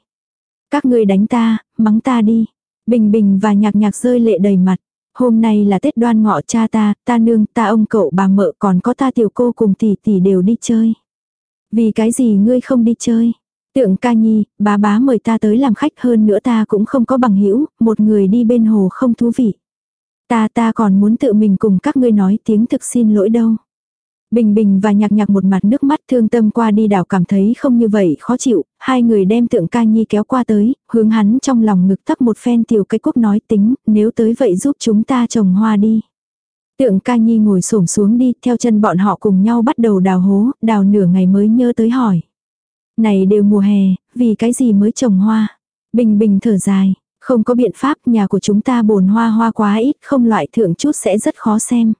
Các ngươi đánh ta, mắng ta đi. Bình bình và nhạc nhạc rơi lệ đầy mặt. Hôm nay là Tết đoan ngọ cha ta, ta nương, ta ông cậu bà mợ còn có ta tiểu cô cùng tỷ tỷ đều đi chơi. Vì cái gì ngươi không đi chơi? Tượng ca nhi, bá bá mời ta tới làm khách hơn nữa ta cũng không có bằng hữu một người đi bên hồ không thú vị. Ta ta còn muốn tự mình cùng các ngươi nói tiếng thực xin lỗi đâu. Bình Bình và nhạc nhạc một mặt nước mắt thương tâm qua đi đảo cảm thấy không như vậy khó chịu, hai người đem tượng ca nhi kéo qua tới, hướng hắn trong lòng ngực thấp một phen tiểu cây quốc nói tính, nếu tới vậy giúp chúng ta trồng hoa đi. Tượng ca nhi ngồi xổm xuống đi, theo chân bọn họ cùng nhau bắt đầu đào hố, đào nửa ngày mới nhớ tới hỏi. Này đều mùa hè, vì cái gì mới trồng hoa? Bình bình thở dài, không có biện pháp nhà của chúng ta bồn hoa hoa quá ít, không loại thượng chút sẽ rất khó xem.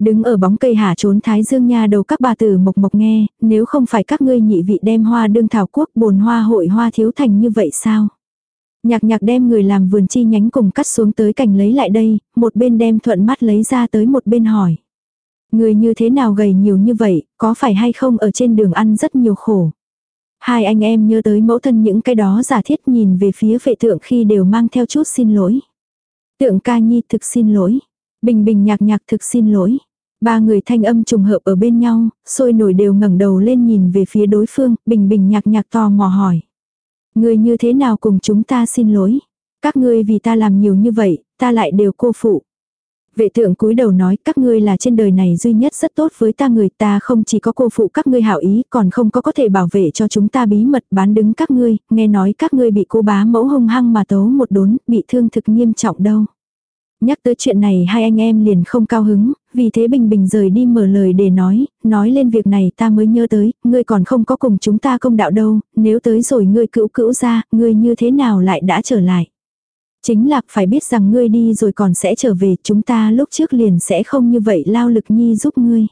Đứng ở bóng cây hạ trốn thái dương nha đầu các bà tử mộc mộc nghe, nếu không phải các ngươi nhị vị đem hoa đương thảo quốc bồn hoa hội hoa thiếu thành như vậy sao? Nhạc nhạc đem người làm vườn chi nhánh cùng cắt xuống tới cành lấy lại đây, một bên đem thuận mắt lấy ra tới một bên hỏi. Người như thế nào gầy nhiều như vậy, có phải hay không ở trên đường ăn rất nhiều khổ. Hai anh em nhớ tới mẫu thân những cái đó giả thiết nhìn về phía vệ tượng khi đều mang theo chút xin lỗi. Tượng ca nhi thực xin lỗi. Bình bình nhạc nhạc thực xin lỗi. Ba người thanh âm trùng hợp ở bên nhau, sôi nổi đều ngẩng đầu lên nhìn về phía đối phương, bình bình nhạc nhạc tò mò hỏi. Người như thế nào cùng chúng ta xin lỗi? Các ngươi vì ta làm nhiều như vậy, ta lại đều cô phụ. Vệ thượng cúi đầu nói các ngươi là trên đời này duy nhất rất tốt với ta người ta không chỉ có cô phụ các ngươi hảo ý còn không có có thể bảo vệ cho chúng ta bí mật bán đứng các ngươi, nghe nói các ngươi bị cô bá mẫu hung hăng mà tấu một đốn, bị thương thực nghiêm trọng đâu. Nhắc tới chuyện này hai anh em liền không cao hứng, vì thế Bình Bình rời đi mở lời để nói, nói lên việc này ta mới nhớ tới, ngươi còn không có cùng chúng ta công đạo đâu, nếu tới rồi ngươi cữu cữu ra, ngươi như thế nào lại đã trở lại. Chính là phải biết rằng ngươi đi rồi còn sẽ trở về, chúng ta lúc trước liền sẽ không như vậy lao lực nhi giúp ngươi.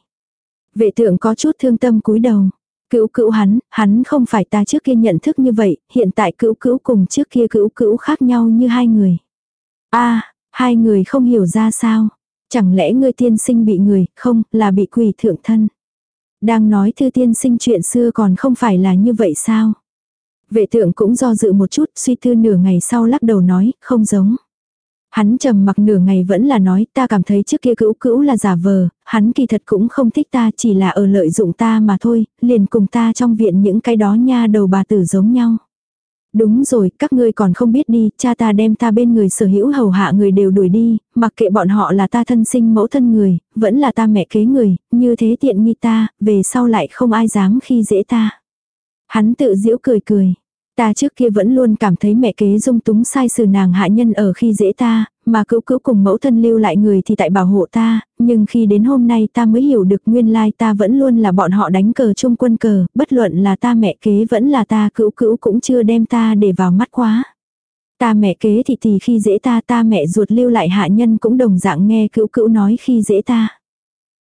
Vệ tượng có chút thương tâm cúi đầu. Cữu cữu hắn, hắn không phải ta trước kia nhận thức như vậy, hiện tại cữu cữu cùng trước kia cữu cữu khác nhau như hai người. a hai người không hiểu ra sao. Chẳng lẽ ngươi tiên sinh bị người, không, là bị quỷ thượng thân. Đang nói thư tiên sinh chuyện xưa còn không phải là như vậy sao? Vệ tượng cũng do dự một chút, suy tư nửa ngày sau lắc đầu nói, không giống. Hắn trầm mặc nửa ngày vẫn là nói, ta cảm thấy trước kia cữu cữu là giả vờ, hắn kỳ thật cũng không thích ta chỉ là ở lợi dụng ta mà thôi, liền cùng ta trong viện những cái đó nha đầu bà tử giống nhau. Đúng rồi, các ngươi còn không biết đi, cha ta đem ta bên người sở hữu hầu hạ người đều đuổi đi, mặc kệ bọn họ là ta thân sinh mẫu thân người, vẫn là ta mẹ kế người, như thế tiện nghi ta, về sau lại không ai dám khi dễ ta. Hắn tự giễu cười cười. Ta trước kia vẫn luôn cảm thấy mẹ kế dung túng sai sự nàng hạ nhân ở khi dễ ta, mà cữu cữu cùng mẫu thân lưu lại người thì tại bảo hộ ta, nhưng khi đến hôm nay ta mới hiểu được nguyên lai ta vẫn luôn là bọn họ đánh cờ chung quân cờ, bất luận là ta mẹ kế vẫn là ta cữu cữu cũng chưa đem ta để vào mắt quá. Ta mẹ kế thì thì khi dễ ta ta mẹ ruột lưu lại hạ nhân cũng đồng dạng nghe cữu cữu nói khi dễ ta.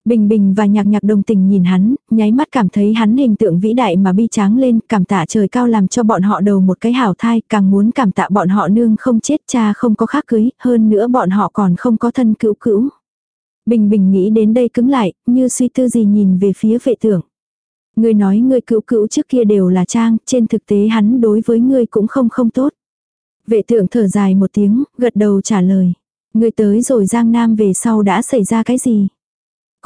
Bình Bình và nhạc nhạc đồng tình nhìn hắn, nháy mắt cảm thấy hắn hình tượng vĩ đại mà bi tráng lên, cảm tạ trời cao làm cho bọn họ đầu một cái hảo thai, càng muốn cảm tạ bọn họ nương không chết cha không có khác cưới, hơn nữa bọn họ còn không có thân cữu cữu. Bình Bình nghĩ đến đây cứng lại, như suy tư gì nhìn về phía vệ tưởng. Ngươi nói ngươi cữu cữu trước kia đều là trang, trên thực tế hắn đối với ngươi cũng không không tốt. Vệ tưởng thở dài một tiếng, gật đầu trả lời. Ngươi tới rồi Giang Nam về sau đã xảy ra cái gì?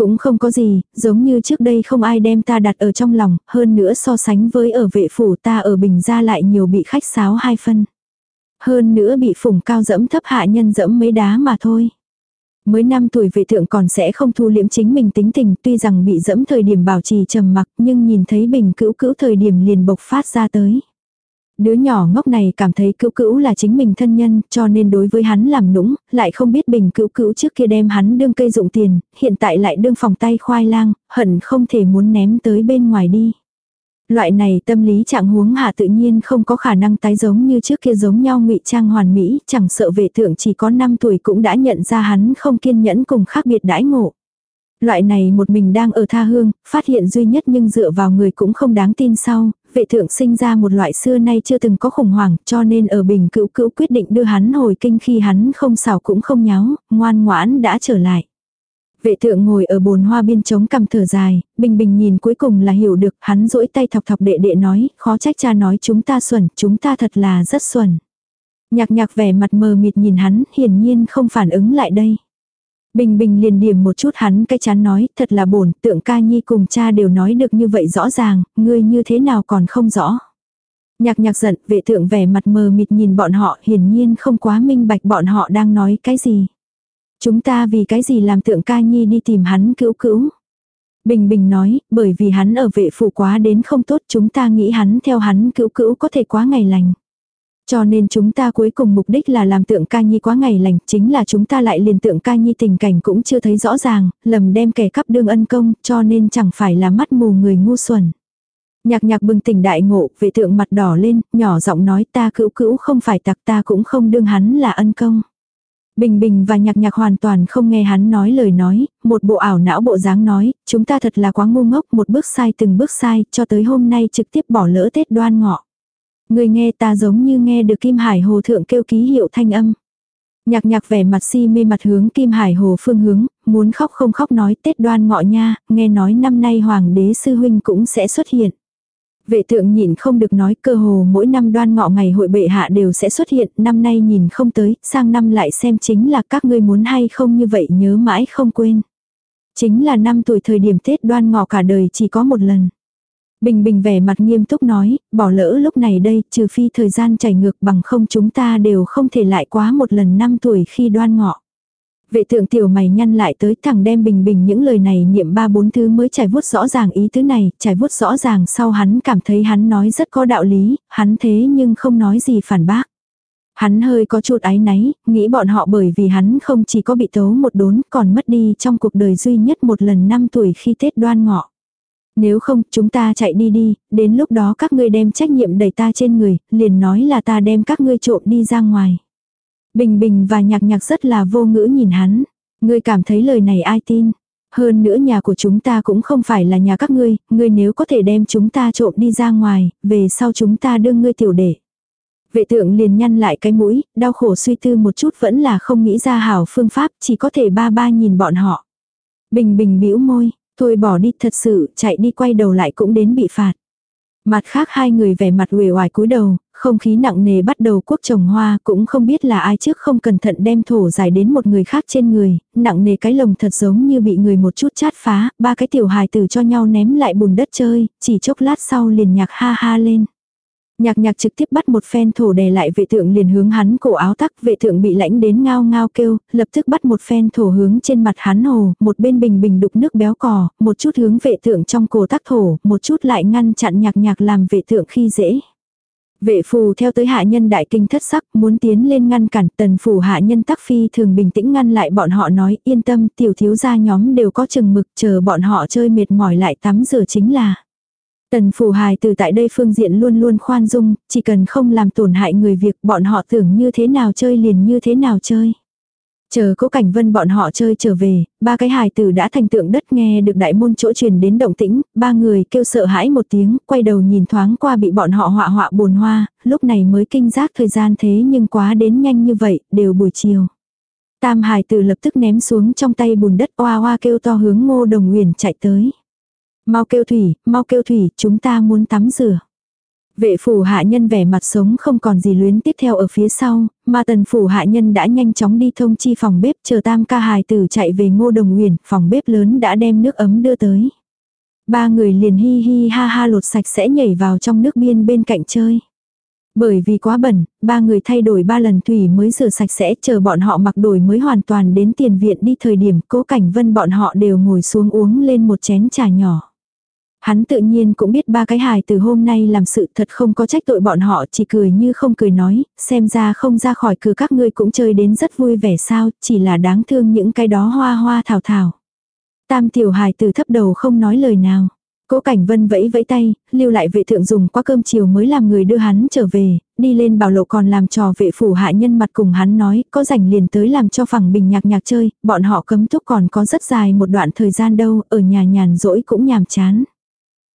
Cũng không có gì, giống như trước đây không ai đem ta đặt ở trong lòng, hơn nữa so sánh với ở vệ phủ ta ở bình gia lại nhiều bị khách sáo hai phân. Hơn nữa bị phủng cao dẫm thấp hạ nhân dẫm mấy đá mà thôi. Mới năm tuổi vệ thượng còn sẽ không thu liễm chính mình tính tình tuy rằng bị dẫm thời điểm bảo trì trầm mặc nhưng nhìn thấy bình cữu cữu thời điểm liền bộc phát ra tới. Đứa nhỏ ngốc này cảm thấy cữu cữu là chính mình thân nhân, cho nên đối với hắn làm nũng, lại không biết bình cữu cữu trước kia đem hắn đương cây dụng tiền, hiện tại lại đương phòng tay khoai lang, hận không thể muốn ném tới bên ngoài đi. Loại này tâm lý trạng huống hạ tự nhiên không có khả năng tái giống như trước kia giống nhau ngụy trang hoàn mỹ, chẳng sợ vệ thượng chỉ có 5 tuổi cũng đã nhận ra hắn không kiên nhẫn cùng khác biệt đãi ngộ. Loại này một mình đang ở tha hương, phát hiện duy nhất nhưng dựa vào người cũng không đáng tin sau, vệ thượng sinh ra một loại xưa nay chưa từng có khủng hoảng cho nên ở bình cữu cữu quyết định đưa hắn hồi kinh khi hắn không xảo cũng không nháo, ngoan ngoãn đã trở lại. Vệ thượng ngồi ở bồn hoa biên trống cầm thở dài, bình bình nhìn cuối cùng là hiểu được, hắn rỗi tay thọc thọc đệ đệ nói, khó trách cha nói chúng ta xuẩn, chúng ta thật là rất xuẩn. Nhạc nhạc vẻ mặt mờ mịt nhìn hắn, hiển nhiên không phản ứng lại đây. Bình bình liền điểm một chút hắn cái chán nói, thật là bổn, tượng ca nhi cùng cha đều nói được như vậy rõ ràng, ngươi như thế nào còn không rõ. Nhạc nhạc giận, vệ thượng vẻ mặt mờ mịt nhìn bọn họ, hiển nhiên không quá minh bạch bọn họ đang nói cái gì. Chúng ta vì cái gì làm tượng ca nhi đi tìm hắn cứu cứu. Bình Bình nói, bởi vì hắn ở vệ phủ quá đến không tốt chúng ta nghĩ hắn theo hắn cứu cứu có thể quá ngày lành. Cho nên chúng ta cuối cùng mục đích là làm tượng ca nhi quá ngày lành, chính là chúng ta lại liền tượng ca nhi tình cảnh cũng chưa thấy rõ ràng, lầm đem kẻ cắp đương ân công, cho nên chẳng phải là mắt mù người ngu xuẩn. Nhạc nhạc bừng tỉnh đại ngộ, vệ tượng mặt đỏ lên, nhỏ giọng nói ta cữu cữu không phải tặc ta cũng không đương hắn là ân công. Bình Bình và Nhạc Nhạc hoàn toàn không nghe hắn nói lời nói, một bộ ảo não bộ dáng nói, chúng ta thật là quá ngu ngốc, một bước sai từng bước sai, cho tới hôm nay trực tiếp bỏ lỡ Tết đoan ngọ. Người nghe ta giống như nghe được Kim Hải Hồ Thượng kêu ký hiệu thanh âm. Nhạc nhạc vẻ mặt si mê mặt hướng Kim Hải Hồ phương hướng, muốn khóc không khóc nói Tết đoan ngọ nha, nghe nói năm nay Hoàng đế Sư Huynh cũng sẽ xuất hiện. Vệ tượng nhìn không được nói cơ hồ mỗi năm đoan ngọ ngày hội bệ hạ đều sẽ xuất hiện, năm nay nhìn không tới, sang năm lại xem chính là các ngươi muốn hay không như vậy nhớ mãi không quên. Chính là năm tuổi thời điểm Tết đoan ngọ cả đời chỉ có một lần. Bình bình vẻ mặt nghiêm túc nói, bỏ lỡ lúc này đây, trừ phi thời gian chảy ngược bằng không chúng ta đều không thể lại quá một lần năm tuổi khi đoan ngọ. Vệ thượng tiểu mày nhăn lại tới thẳng đem bình bình những lời này niệm ba bốn thứ mới trải vuốt rõ ràng ý tứ này, trải vuốt rõ ràng sau hắn cảm thấy hắn nói rất có đạo lý, hắn thế nhưng không nói gì phản bác. Hắn hơi có chút áy náy, nghĩ bọn họ bởi vì hắn không chỉ có bị tấu một đốn còn mất đi trong cuộc đời duy nhất một lần năm tuổi khi Tết đoan ngọ. Nếu không, chúng ta chạy đi đi, đến lúc đó các ngươi đem trách nhiệm đẩy ta trên người, liền nói là ta đem các ngươi trộm đi ra ngoài. Bình Bình và Nhạc Nhạc rất là vô ngữ nhìn hắn. Ngươi cảm thấy lời này ai tin? Hơn nữa nhà của chúng ta cũng không phải là nhà các ngươi, ngươi nếu có thể đem chúng ta trộm đi ra ngoài, về sau chúng ta đưa ngươi tiểu đệ. Vệ tượng liền nhăn lại cái mũi, đau khổ suy tư một chút vẫn là không nghĩ ra hảo phương pháp, chỉ có thể ba ba nhìn bọn họ. Bình bình bĩu môi, thôi bỏ đi thật sự, chạy đi quay đầu lại cũng đến bị phạt. Mặt khác hai người vẻ mặt uể oải cúi đầu, không khí nặng nề bắt đầu quốc trồng hoa, cũng không biết là ai trước không cẩn thận đem thổ dài đến một người khác trên người, nặng nề cái lồng thật giống như bị người một chút chát phá, ba cái tiểu hài tử cho nhau ném lại bùn đất chơi, chỉ chốc lát sau liền nhạc ha ha lên. Nhạc nhạc trực tiếp bắt một phen thổ đè lại vệ thượng liền hướng hắn cổ áo tắc, vệ thượng bị lãnh đến ngao ngao kêu, lập tức bắt một phen thổ hướng trên mặt hắn hồ, một bên bình bình đục nước béo cò, một chút hướng vệ thượng trong cổ tắc thổ, một chút lại ngăn chặn nhạc nhạc làm vệ thượng khi dễ. Vệ phù theo tới hạ nhân đại kinh thất sắc muốn tiến lên ngăn cản tần phủ hạ nhân tắc phi thường bình tĩnh ngăn lại bọn họ nói yên tâm tiểu thiếu gia nhóm đều có chừng mực chờ bọn họ chơi mệt mỏi lại tắm rửa chính là. Tần phủ hài từ tại đây phương diện luôn luôn khoan dung, chỉ cần không làm tổn hại người việc bọn họ tưởng như thế nào chơi liền như thế nào chơi. Chờ cố cảnh vân bọn họ chơi trở về, ba cái hài tử đã thành tượng đất nghe được đại môn chỗ truyền đến động tĩnh, ba người kêu sợ hãi một tiếng, quay đầu nhìn thoáng qua bị bọn họ họa họa bồn hoa, lúc này mới kinh giác thời gian thế nhưng quá đến nhanh như vậy, đều buổi chiều. Tam hài tử lập tức ném xuống trong tay bùn đất oa oa kêu to hướng ngô đồng huyền chạy tới. Mau kêu thủy, mau kêu thủy, chúng ta muốn tắm rửa. Vệ phủ hạ nhân vẻ mặt sống không còn gì luyến tiếp theo ở phía sau, mà tần phủ hạ nhân đã nhanh chóng đi thông chi phòng bếp chờ tam ca hài tử chạy về ngô đồng huyền, phòng bếp lớn đã đem nước ấm đưa tới. Ba người liền hi hi ha ha lột sạch sẽ nhảy vào trong nước biên bên cạnh chơi. Bởi vì quá bẩn, ba người thay đổi ba lần thủy mới rửa sạch sẽ chờ bọn họ mặc đổi mới hoàn toàn đến tiền viện đi thời điểm cố cảnh vân bọn họ đều ngồi xuống uống lên một chén trà nhỏ. Hắn tự nhiên cũng biết ba cái hài từ hôm nay làm sự thật không có trách tội bọn họ chỉ cười như không cười nói, xem ra không ra khỏi cửa các ngươi cũng chơi đến rất vui vẻ sao, chỉ là đáng thương những cái đó hoa hoa thảo thảo. Tam tiểu hài từ thấp đầu không nói lời nào. Cố Cảnh Vân vẫy vẫy tay, lưu lại vệ thượng dùng qua cơm chiều mới làm người đưa hắn trở về, đi lên bảo lộ còn làm trò vệ phủ hạ nhân mặt cùng hắn nói, có rảnh liền tới làm cho phẳng bình nhạc nhạc chơi, bọn họ cấm túc còn có rất dài một đoạn thời gian đâu, ở nhà nhàn rỗi cũng nhàm chán.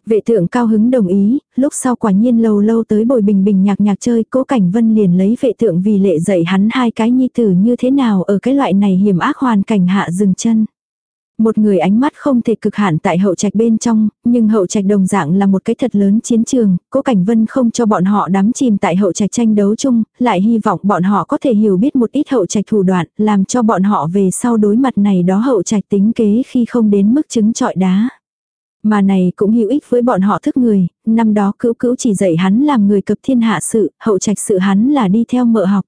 Vệ thượng cao hứng đồng ý, lúc sau quả nhiên lâu lâu tới bồi bình bình nhạc nhạc chơi, cố cảnh vân liền lấy vệ thượng vì lệ dạy hắn hai cái nhi tử như thế nào ở cái loại này hiểm ác hoàn cảnh hạ dừng chân. Một người ánh mắt không thể cực hạn tại hậu trạch bên trong, nhưng hậu trạch đồng dạng là một cái thật lớn chiến trường, cố cảnh vân không cho bọn họ đắm chìm tại hậu trạch tranh đấu chung, lại hy vọng bọn họ có thể hiểu biết một ít hậu trạch thủ đoạn, làm cho bọn họ về sau đối mặt này đó hậu trạch tính kế khi không đến mức chứng trọi đá. Mà này cũng hữu ích với bọn họ thức người, năm đó cữu cữu chỉ dạy hắn làm người cập thiên hạ sự, hậu trạch sự hắn là đi theo mợ học.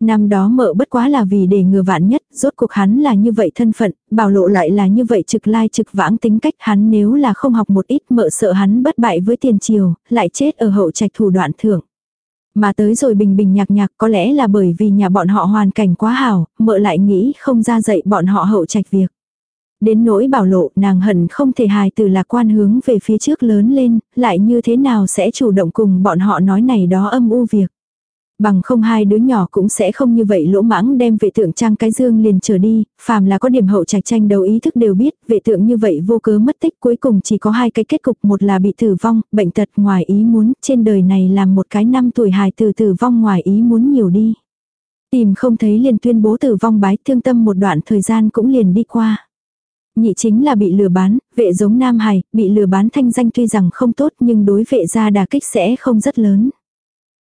Năm đó mợ bất quá là vì để ngừa vạn nhất, rốt cuộc hắn là như vậy thân phận, bảo lộ lại là như vậy trực lai trực vãng tính cách hắn nếu là không học một ít mợ sợ hắn bất bại với tiền triều, lại chết ở hậu trạch thủ đoạn thưởng. Mà tới rồi bình bình nhạc nhạc có lẽ là bởi vì nhà bọn họ hoàn cảnh quá hảo, mợ lại nghĩ không ra dạy bọn họ hậu trạch việc. Đến nỗi bảo lộ nàng hận không thể hài từ lạc quan hướng về phía trước lớn lên, lại như thế nào sẽ chủ động cùng bọn họ nói này đó âm u việc. Bằng không hai đứa nhỏ cũng sẽ không như vậy lỗ mãng đem vệ tượng trang cái dương liền trở đi, phàm là có điểm hậu trạch tranh đầu ý thức đều biết, vệ tượng như vậy vô cớ mất tích cuối cùng chỉ có hai cái kết cục, một là bị tử vong, bệnh tật ngoài ý muốn, trên đời này làm một cái năm tuổi hài từ tử vong ngoài ý muốn nhiều đi. Tìm không thấy liền tuyên bố tử vong bái thương tâm một đoạn thời gian cũng liền đi qua. Nhị chính là bị lừa bán, vệ giống nam hải bị lừa bán thanh danh tuy rằng không tốt nhưng đối vệ gia đà kích sẽ không rất lớn.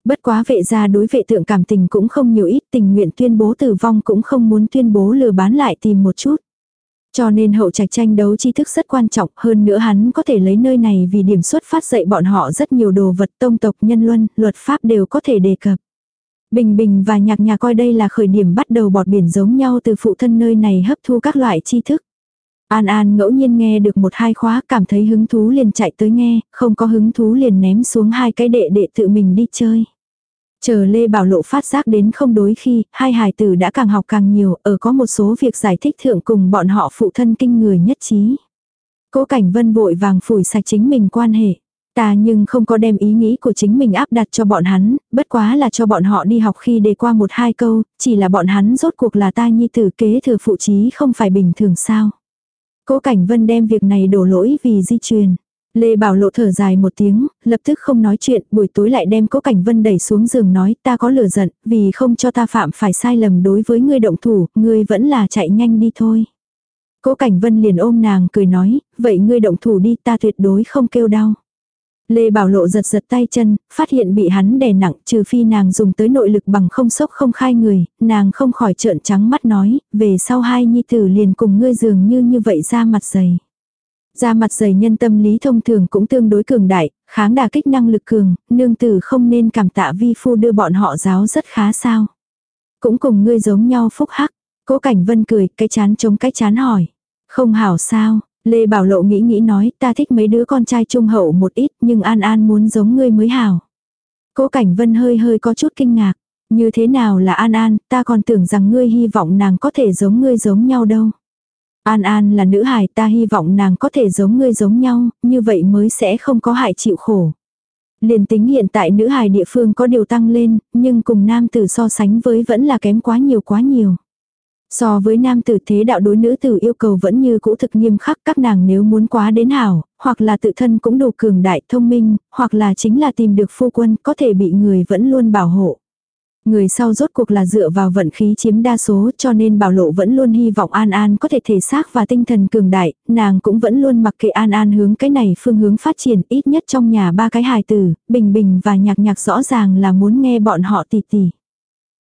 Bất quá vệ gia đối vệ tượng cảm tình cũng không nhiều ít tình nguyện tuyên bố tử vong cũng không muốn tuyên bố lừa bán lại tìm một chút. Cho nên hậu trạch tranh đấu tri thức rất quan trọng hơn nữa hắn có thể lấy nơi này vì điểm xuất phát dạy bọn họ rất nhiều đồ vật tông tộc nhân luân, luật pháp đều có thể đề cập. Bình Bình và Nhạc nhà coi đây là khởi điểm bắt đầu bọt biển giống nhau từ phụ thân nơi này hấp thu các loại tri thức. An An ngẫu nhiên nghe được một hai khóa cảm thấy hứng thú liền chạy tới nghe, không có hứng thú liền ném xuống hai cái đệ đệ tự mình đi chơi. Chờ Lê Bảo Lộ phát giác đến không đối khi, hai hài tử đã càng học càng nhiều, ở có một số việc giải thích thượng cùng bọn họ phụ thân kinh người nhất trí. Cố Cảnh Vân vội vàng phủi sạch chính mình quan hệ. Ta nhưng không có đem ý nghĩ của chính mình áp đặt cho bọn hắn, bất quá là cho bọn họ đi học khi đề qua một hai câu, chỉ là bọn hắn rốt cuộc là ta nhi tử kế thừa phụ trí không phải bình thường sao. Cố Cảnh Vân đem việc này đổ lỗi vì di truyền. Lê Bảo Lộ thở dài một tiếng, lập tức không nói chuyện, buổi tối lại đem Cố Cảnh Vân đẩy xuống giường nói ta có lửa giận, vì không cho ta phạm phải sai lầm đối với ngươi động thủ, ngươi vẫn là chạy nhanh đi thôi. Cố Cảnh Vân liền ôm nàng cười nói, vậy ngươi động thủ đi ta tuyệt đối không kêu đau. Lê Bảo Lộ giật giật tay chân, phát hiện bị hắn đè nặng trừ phi nàng dùng tới nội lực bằng không sốc không khai người, nàng không khỏi trợn trắng mắt nói, về sau hai nhi tử liền cùng ngươi dường như như vậy ra mặt dày. Ra mặt dày nhân tâm lý thông thường cũng tương đối cường đại, kháng đà kích năng lực cường, nương tử không nên cảm tạ vi phu đưa bọn họ giáo rất khá sao. Cũng cùng ngươi giống nhau phúc hắc, cố cảnh vân cười, cái chán chống cái chán hỏi. Không hảo sao, Lê Bảo Lộ nghĩ nghĩ nói ta thích mấy đứa con trai trung hậu một ít nhưng An An muốn giống ngươi mới hảo. Cố Cảnh Vân hơi hơi có chút kinh ngạc. Như thế nào là An An, ta còn tưởng rằng ngươi hy vọng nàng có thể giống ngươi giống nhau đâu. An An là nữ hài ta hy vọng nàng có thể giống ngươi giống nhau, như vậy mới sẽ không có hại chịu khổ. Liền tính hiện tại nữ hài địa phương có điều tăng lên, nhưng cùng nam tử so sánh với vẫn là kém quá nhiều quá nhiều. So với nam tử thế đạo đối nữ tử yêu cầu vẫn như cũ thực nghiêm khắc các nàng nếu muốn quá đến hảo, hoặc là tự thân cũng đủ cường đại thông minh, hoặc là chính là tìm được phu quân có thể bị người vẫn luôn bảo hộ. Người sau rốt cuộc là dựa vào vận khí chiếm đa số cho nên bảo lộ vẫn luôn hy vọng An An có thể thể xác và tinh thần cường đại, nàng cũng vẫn luôn mặc kệ An An hướng cái này phương hướng phát triển ít nhất trong nhà ba cái hài tử, bình bình và nhạc nhạc rõ ràng là muốn nghe bọn họ tỉ tỉ.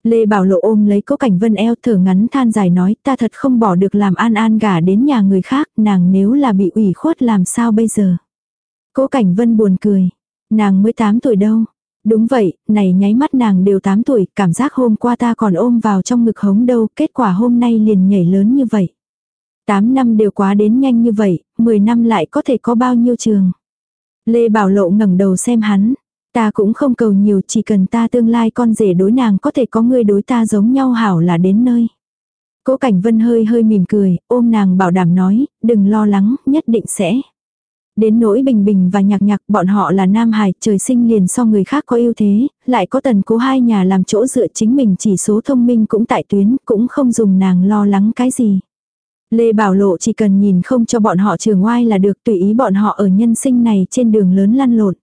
Lê Bảo Lộ ôm lấy cố cảnh vân eo thở ngắn than dài nói ta thật không bỏ được làm an an gả đến nhà người khác, nàng nếu là bị ủy khuất làm sao bây giờ. Cố cảnh vân buồn cười, nàng mới 8 tuổi đâu. Đúng vậy, này nháy mắt nàng đều 8 tuổi, cảm giác hôm qua ta còn ôm vào trong ngực hống đâu, kết quả hôm nay liền nhảy lớn như vậy. 8 năm đều quá đến nhanh như vậy, 10 năm lại có thể có bao nhiêu trường. Lê Bảo Lộ ngẩng đầu xem hắn, Ta cũng không cầu nhiều chỉ cần ta tương lai con rể đối nàng có thể có người đối ta giống nhau hảo là đến nơi. Cố Cảnh Vân hơi hơi mỉm cười, ôm nàng bảo đảm nói, đừng lo lắng, nhất định sẽ. Đến nỗi bình bình và nhạc nhạc bọn họ là nam hài, trời sinh liền so người khác có ưu thế, lại có tần cố hai nhà làm chỗ dựa chính mình chỉ số thông minh cũng tại tuyến, cũng không dùng nàng lo lắng cái gì. Lê Bảo Lộ chỉ cần nhìn không cho bọn họ trường oai là được tùy ý bọn họ ở nhân sinh này trên đường lớn lăn lộn.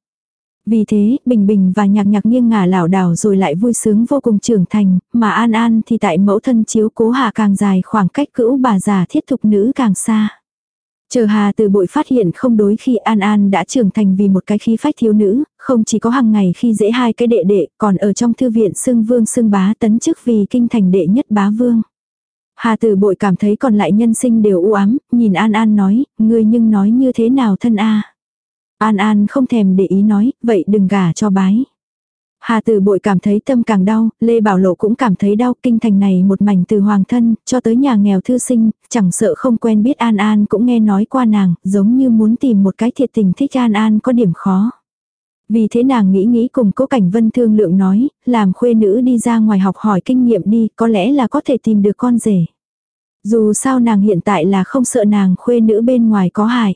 Vì thế, Bình Bình và Nhạc Nhạc nghiêng ngả lảo đảo rồi lại vui sướng vô cùng trưởng thành, mà An An thì tại mẫu thân chiếu cố hạ càng dài khoảng cách cữu bà già thiết thục nữ càng xa. Chờ Hà từ bội phát hiện không đối khi An An đã trưởng thành vì một cái khí phách thiếu nữ, không chỉ có hàng ngày khi dễ hai cái đệ đệ, còn ở trong thư viện xưng vương xưng bá tấn chức vì kinh thành đệ nhất bá vương. Hà từ bội cảm thấy còn lại nhân sinh đều u ám, nhìn An An nói, ngươi nhưng nói như thế nào thân a An An không thèm để ý nói, vậy đừng gả cho bái. Hà Tử Bội cảm thấy tâm càng đau, Lê Bảo Lộ cũng cảm thấy đau, kinh thành này một mảnh từ hoàng thân, cho tới nhà nghèo thư sinh, chẳng sợ không quen biết An An cũng nghe nói qua nàng, giống như muốn tìm một cái thiệt tình thích An An có điểm khó. Vì thế nàng nghĩ nghĩ cùng cố cảnh vân thương lượng nói, làm khuê nữ đi ra ngoài học hỏi kinh nghiệm đi, có lẽ là có thể tìm được con rể. Dù sao nàng hiện tại là không sợ nàng khuê nữ bên ngoài có hại.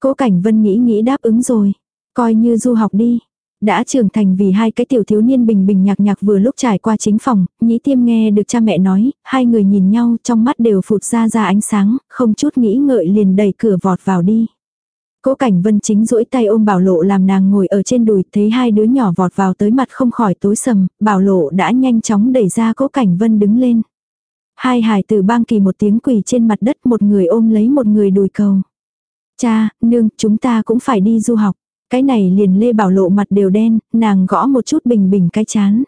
Cố cảnh vân nghĩ nghĩ đáp ứng rồi. Coi như du học đi. Đã trưởng thành vì hai cái tiểu thiếu niên bình bình nhạc nhạc vừa lúc trải qua chính phòng, nhĩ tiêm nghe được cha mẹ nói, hai người nhìn nhau trong mắt đều phụt ra ra ánh sáng, không chút nghĩ ngợi liền đẩy cửa vọt vào đi. Cố cảnh vân chính duỗi tay ôm bảo lộ làm nàng ngồi ở trên đùi, thấy hai đứa nhỏ vọt vào tới mặt không khỏi tối sầm, bảo lộ đã nhanh chóng đẩy ra cố cảnh vân đứng lên. Hai hài tử bang kỳ một tiếng quỳ trên mặt đất một người ôm lấy một người đùi cầu. Cha, nương, chúng ta cũng phải đi du học. Cái này liền lê bảo lộ mặt đều đen, nàng gõ một chút bình bình cái chán.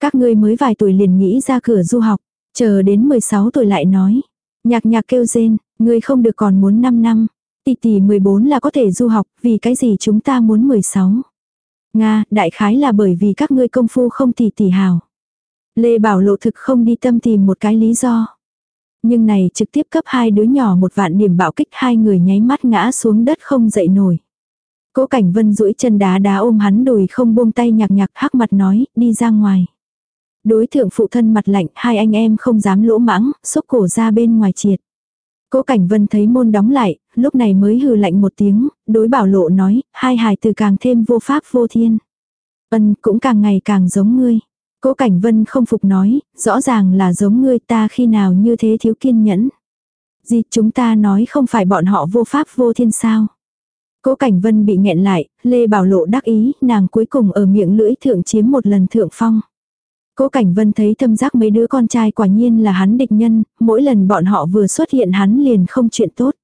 Các ngươi mới vài tuổi liền nghĩ ra cửa du học, chờ đến 16 tuổi lại nói. Nhạc nhạc kêu rên, ngươi không được còn muốn 5 năm. Tỷ tỷ 14 là có thể du học, vì cái gì chúng ta muốn 16. Nga, đại khái là bởi vì các ngươi công phu không tỷ tỷ hào. Lê Bảo Lộ thực không đi tâm tìm một cái lý do. Nhưng này trực tiếp cấp hai đứa nhỏ một vạn điểm bạo kích hai người nháy mắt ngã xuống đất không dậy nổi. Cố Cảnh Vân duỗi chân đá đá ôm hắn đùi không buông tay nhạc nhạc hắc mặt nói, đi ra ngoài. Đối thượng phụ thân mặt lạnh, hai anh em không dám lỗ mãng, xúc cổ ra bên ngoài triệt. Cố Cảnh Vân thấy môn đóng lại, lúc này mới hừ lạnh một tiếng, đối bảo lộ nói, hai hài từ càng thêm vô pháp vô thiên. Ân cũng càng ngày càng giống ngươi. Cố Cảnh Vân không phục nói, rõ ràng là giống ngươi ta khi nào như thế thiếu kiên nhẫn. Gì chúng ta nói không phải bọn họ vô pháp vô thiên sao. Cố Cảnh Vân bị nghẹn lại, Lê Bảo Lộ đắc ý, nàng cuối cùng ở miệng lưỡi thượng chiếm một lần thượng phong. Cố Cảnh Vân thấy thâm giác mấy đứa con trai quả nhiên là hắn địch nhân, mỗi lần bọn họ vừa xuất hiện hắn liền không chuyện tốt.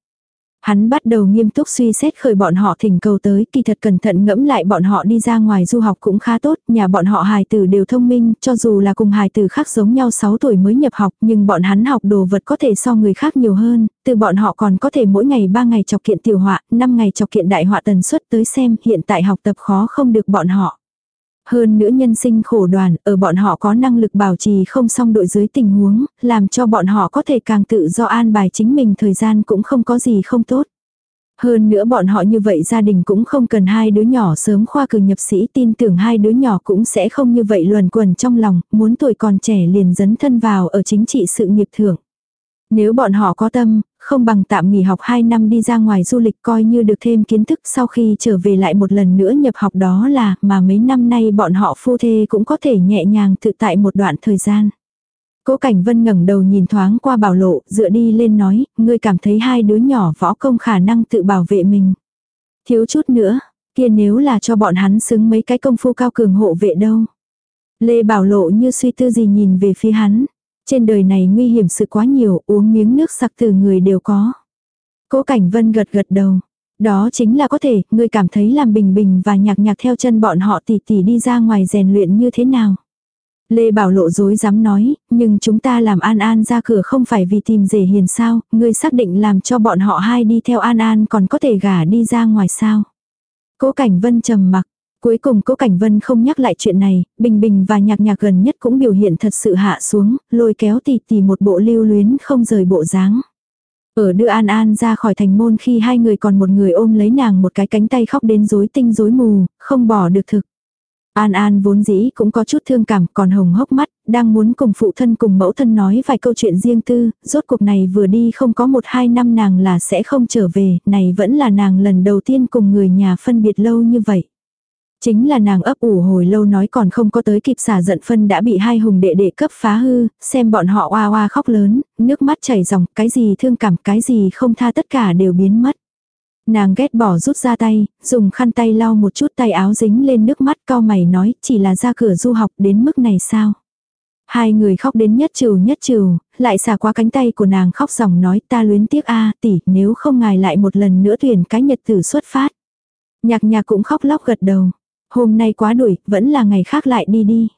Hắn bắt đầu nghiêm túc suy xét khởi bọn họ thỉnh cầu tới, kỳ thật cẩn thận ngẫm lại bọn họ đi ra ngoài du học cũng khá tốt, nhà bọn họ hài tử đều thông minh, cho dù là cùng hài tử khác giống nhau 6 tuổi mới nhập học, nhưng bọn hắn học đồ vật có thể so người khác nhiều hơn, từ bọn họ còn có thể mỗi ngày 3 ngày chọc kiện tiểu họa, 5 ngày chọc kiện đại họa tần suất tới xem, hiện tại học tập khó không được bọn họ. Hơn nữa nhân sinh khổ đoàn, ở bọn họ có năng lực bảo trì không song đội dưới tình huống, làm cho bọn họ có thể càng tự do an bài chính mình thời gian cũng không có gì không tốt. Hơn nữa bọn họ như vậy gia đình cũng không cần hai đứa nhỏ sớm khoa cử nhập sĩ tin tưởng hai đứa nhỏ cũng sẽ không như vậy luẩn quẩn trong lòng, muốn tuổi còn trẻ liền dấn thân vào ở chính trị sự nghiệp thưởng. Nếu bọn họ có tâm, không bằng tạm nghỉ học 2 năm đi ra ngoài du lịch coi như được thêm kiến thức sau khi trở về lại một lần nữa nhập học đó là mà mấy năm nay bọn họ phu thê cũng có thể nhẹ nhàng tự tại một đoạn thời gian. Cố Cảnh Vân ngẩng đầu nhìn thoáng qua bảo lộ, dựa đi lên nói, ngươi cảm thấy hai đứa nhỏ võ công khả năng tự bảo vệ mình. Thiếu chút nữa, kia nếu là cho bọn hắn xứng mấy cái công phu cao cường hộ vệ đâu. Lê Bảo Lộ như suy tư gì nhìn về phía hắn. Trên đời này nguy hiểm sự quá nhiều, uống miếng nước sặc từ người đều có. Cố Cảnh Vân gật gật đầu. Đó chính là có thể, ngươi cảm thấy làm bình bình và nhạc nhạc theo chân bọn họ tỉ tỉ đi ra ngoài rèn luyện như thế nào. Lê Bảo Lộ dối dám nói, nhưng chúng ta làm An An ra cửa không phải vì tìm rể hiền sao, ngươi xác định làm cho bọn họ hai đi theo An An còn có thể gả đi ra ngoài sao. Cố Cảnh Vân trầm mặc, Cuối cùng Cố Cảnh Vân không nhắc lại chuyện này, Bình Bình và Nhạc Nhạc gần nhất cũng biểu hiện thật sự hạ xuống, lôi kéo tì tì một bộ lưu luyến không rời bộ dáng. Ở đưa An An ra khỏi thành môn khi hai người còn một người ôm lấy nàng một cái cánh tay khóc đến rối tinh rối mù, không bỏ được thực. An An vốn dĩ cũng có chút thương cảm còn hồng hốc mắt, đang muốn cùng phụ thân cùng mẫu thân nói vài câu chuyện riêng tư, rốt cuộc này vừa đi không có một hai năm nàng là sẽ không trở về, này vẫn là nàng lần đầu tiên cùng người nhà phân biệt lâu như vậy. Chính là nàng ấp ủ hồi lâu nói còn không có tới kịp xả giận phân đã bị hai hùng đệ đệ cấp phá hư, xem bọn họ oa oa khóc lớn, nước mắt chảy ròng, cái gì thương cảm, cái gì không tha tất cả đều biến mất. Nàng ghét bỏ rút ra tay, dùng khăn tay lau một chút tay áo dính lên nước mắt cao mày nói chỉ là ra cửa du học đến mức này sao. Hai người khóc đến nhất trừ nhất trừ, lại xả qua cánh tay của nàng khóc ròng nói ta luyến tiếc a tỷ nếu không ngài lại một lần nữa tuyển cái nhật tử xuất phát. Nhạc nhạc cũng khóc lóc gật đầu. Hôm nay quá đuổi, vẫn là ngày khác lại đi đi.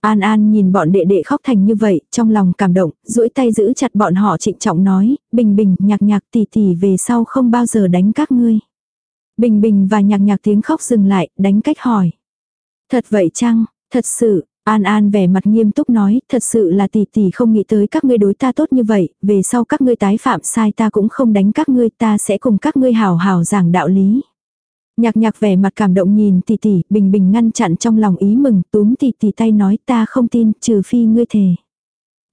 An An nhìn bọn đệ đệ khóc thành như vậy, trong lòng cảm động, duỗi tay giữ chặt bọn họ trịnh trọng nói, bình bình, nhạc nhạc tỉ tỉ về sau không bao giờ đánh các ngươi. Bình bình và nhạc nhạc tiếng khóc dừng lại, đánh cách hỏi. Thật vậy chăng, thật sự, An An vẻ mặt nghiêm túc nói, thật sự là tỷ tỷ không nghĩ tới các ngươi đối ta tốt như vậy, về sau các ngươi tái phạm sai ta cũng không đánh các ngươi, ta sẽ cùng các ngươi hào hào giảng đạo lý. Nhạc nhạc vẻ mặt cảm động nhìn tỷ tỷ, bình bình ngăn chặn trong lòng ý mừng, túm tỷ tỷ tay nói ta không tin, trừ phi ngươi thề.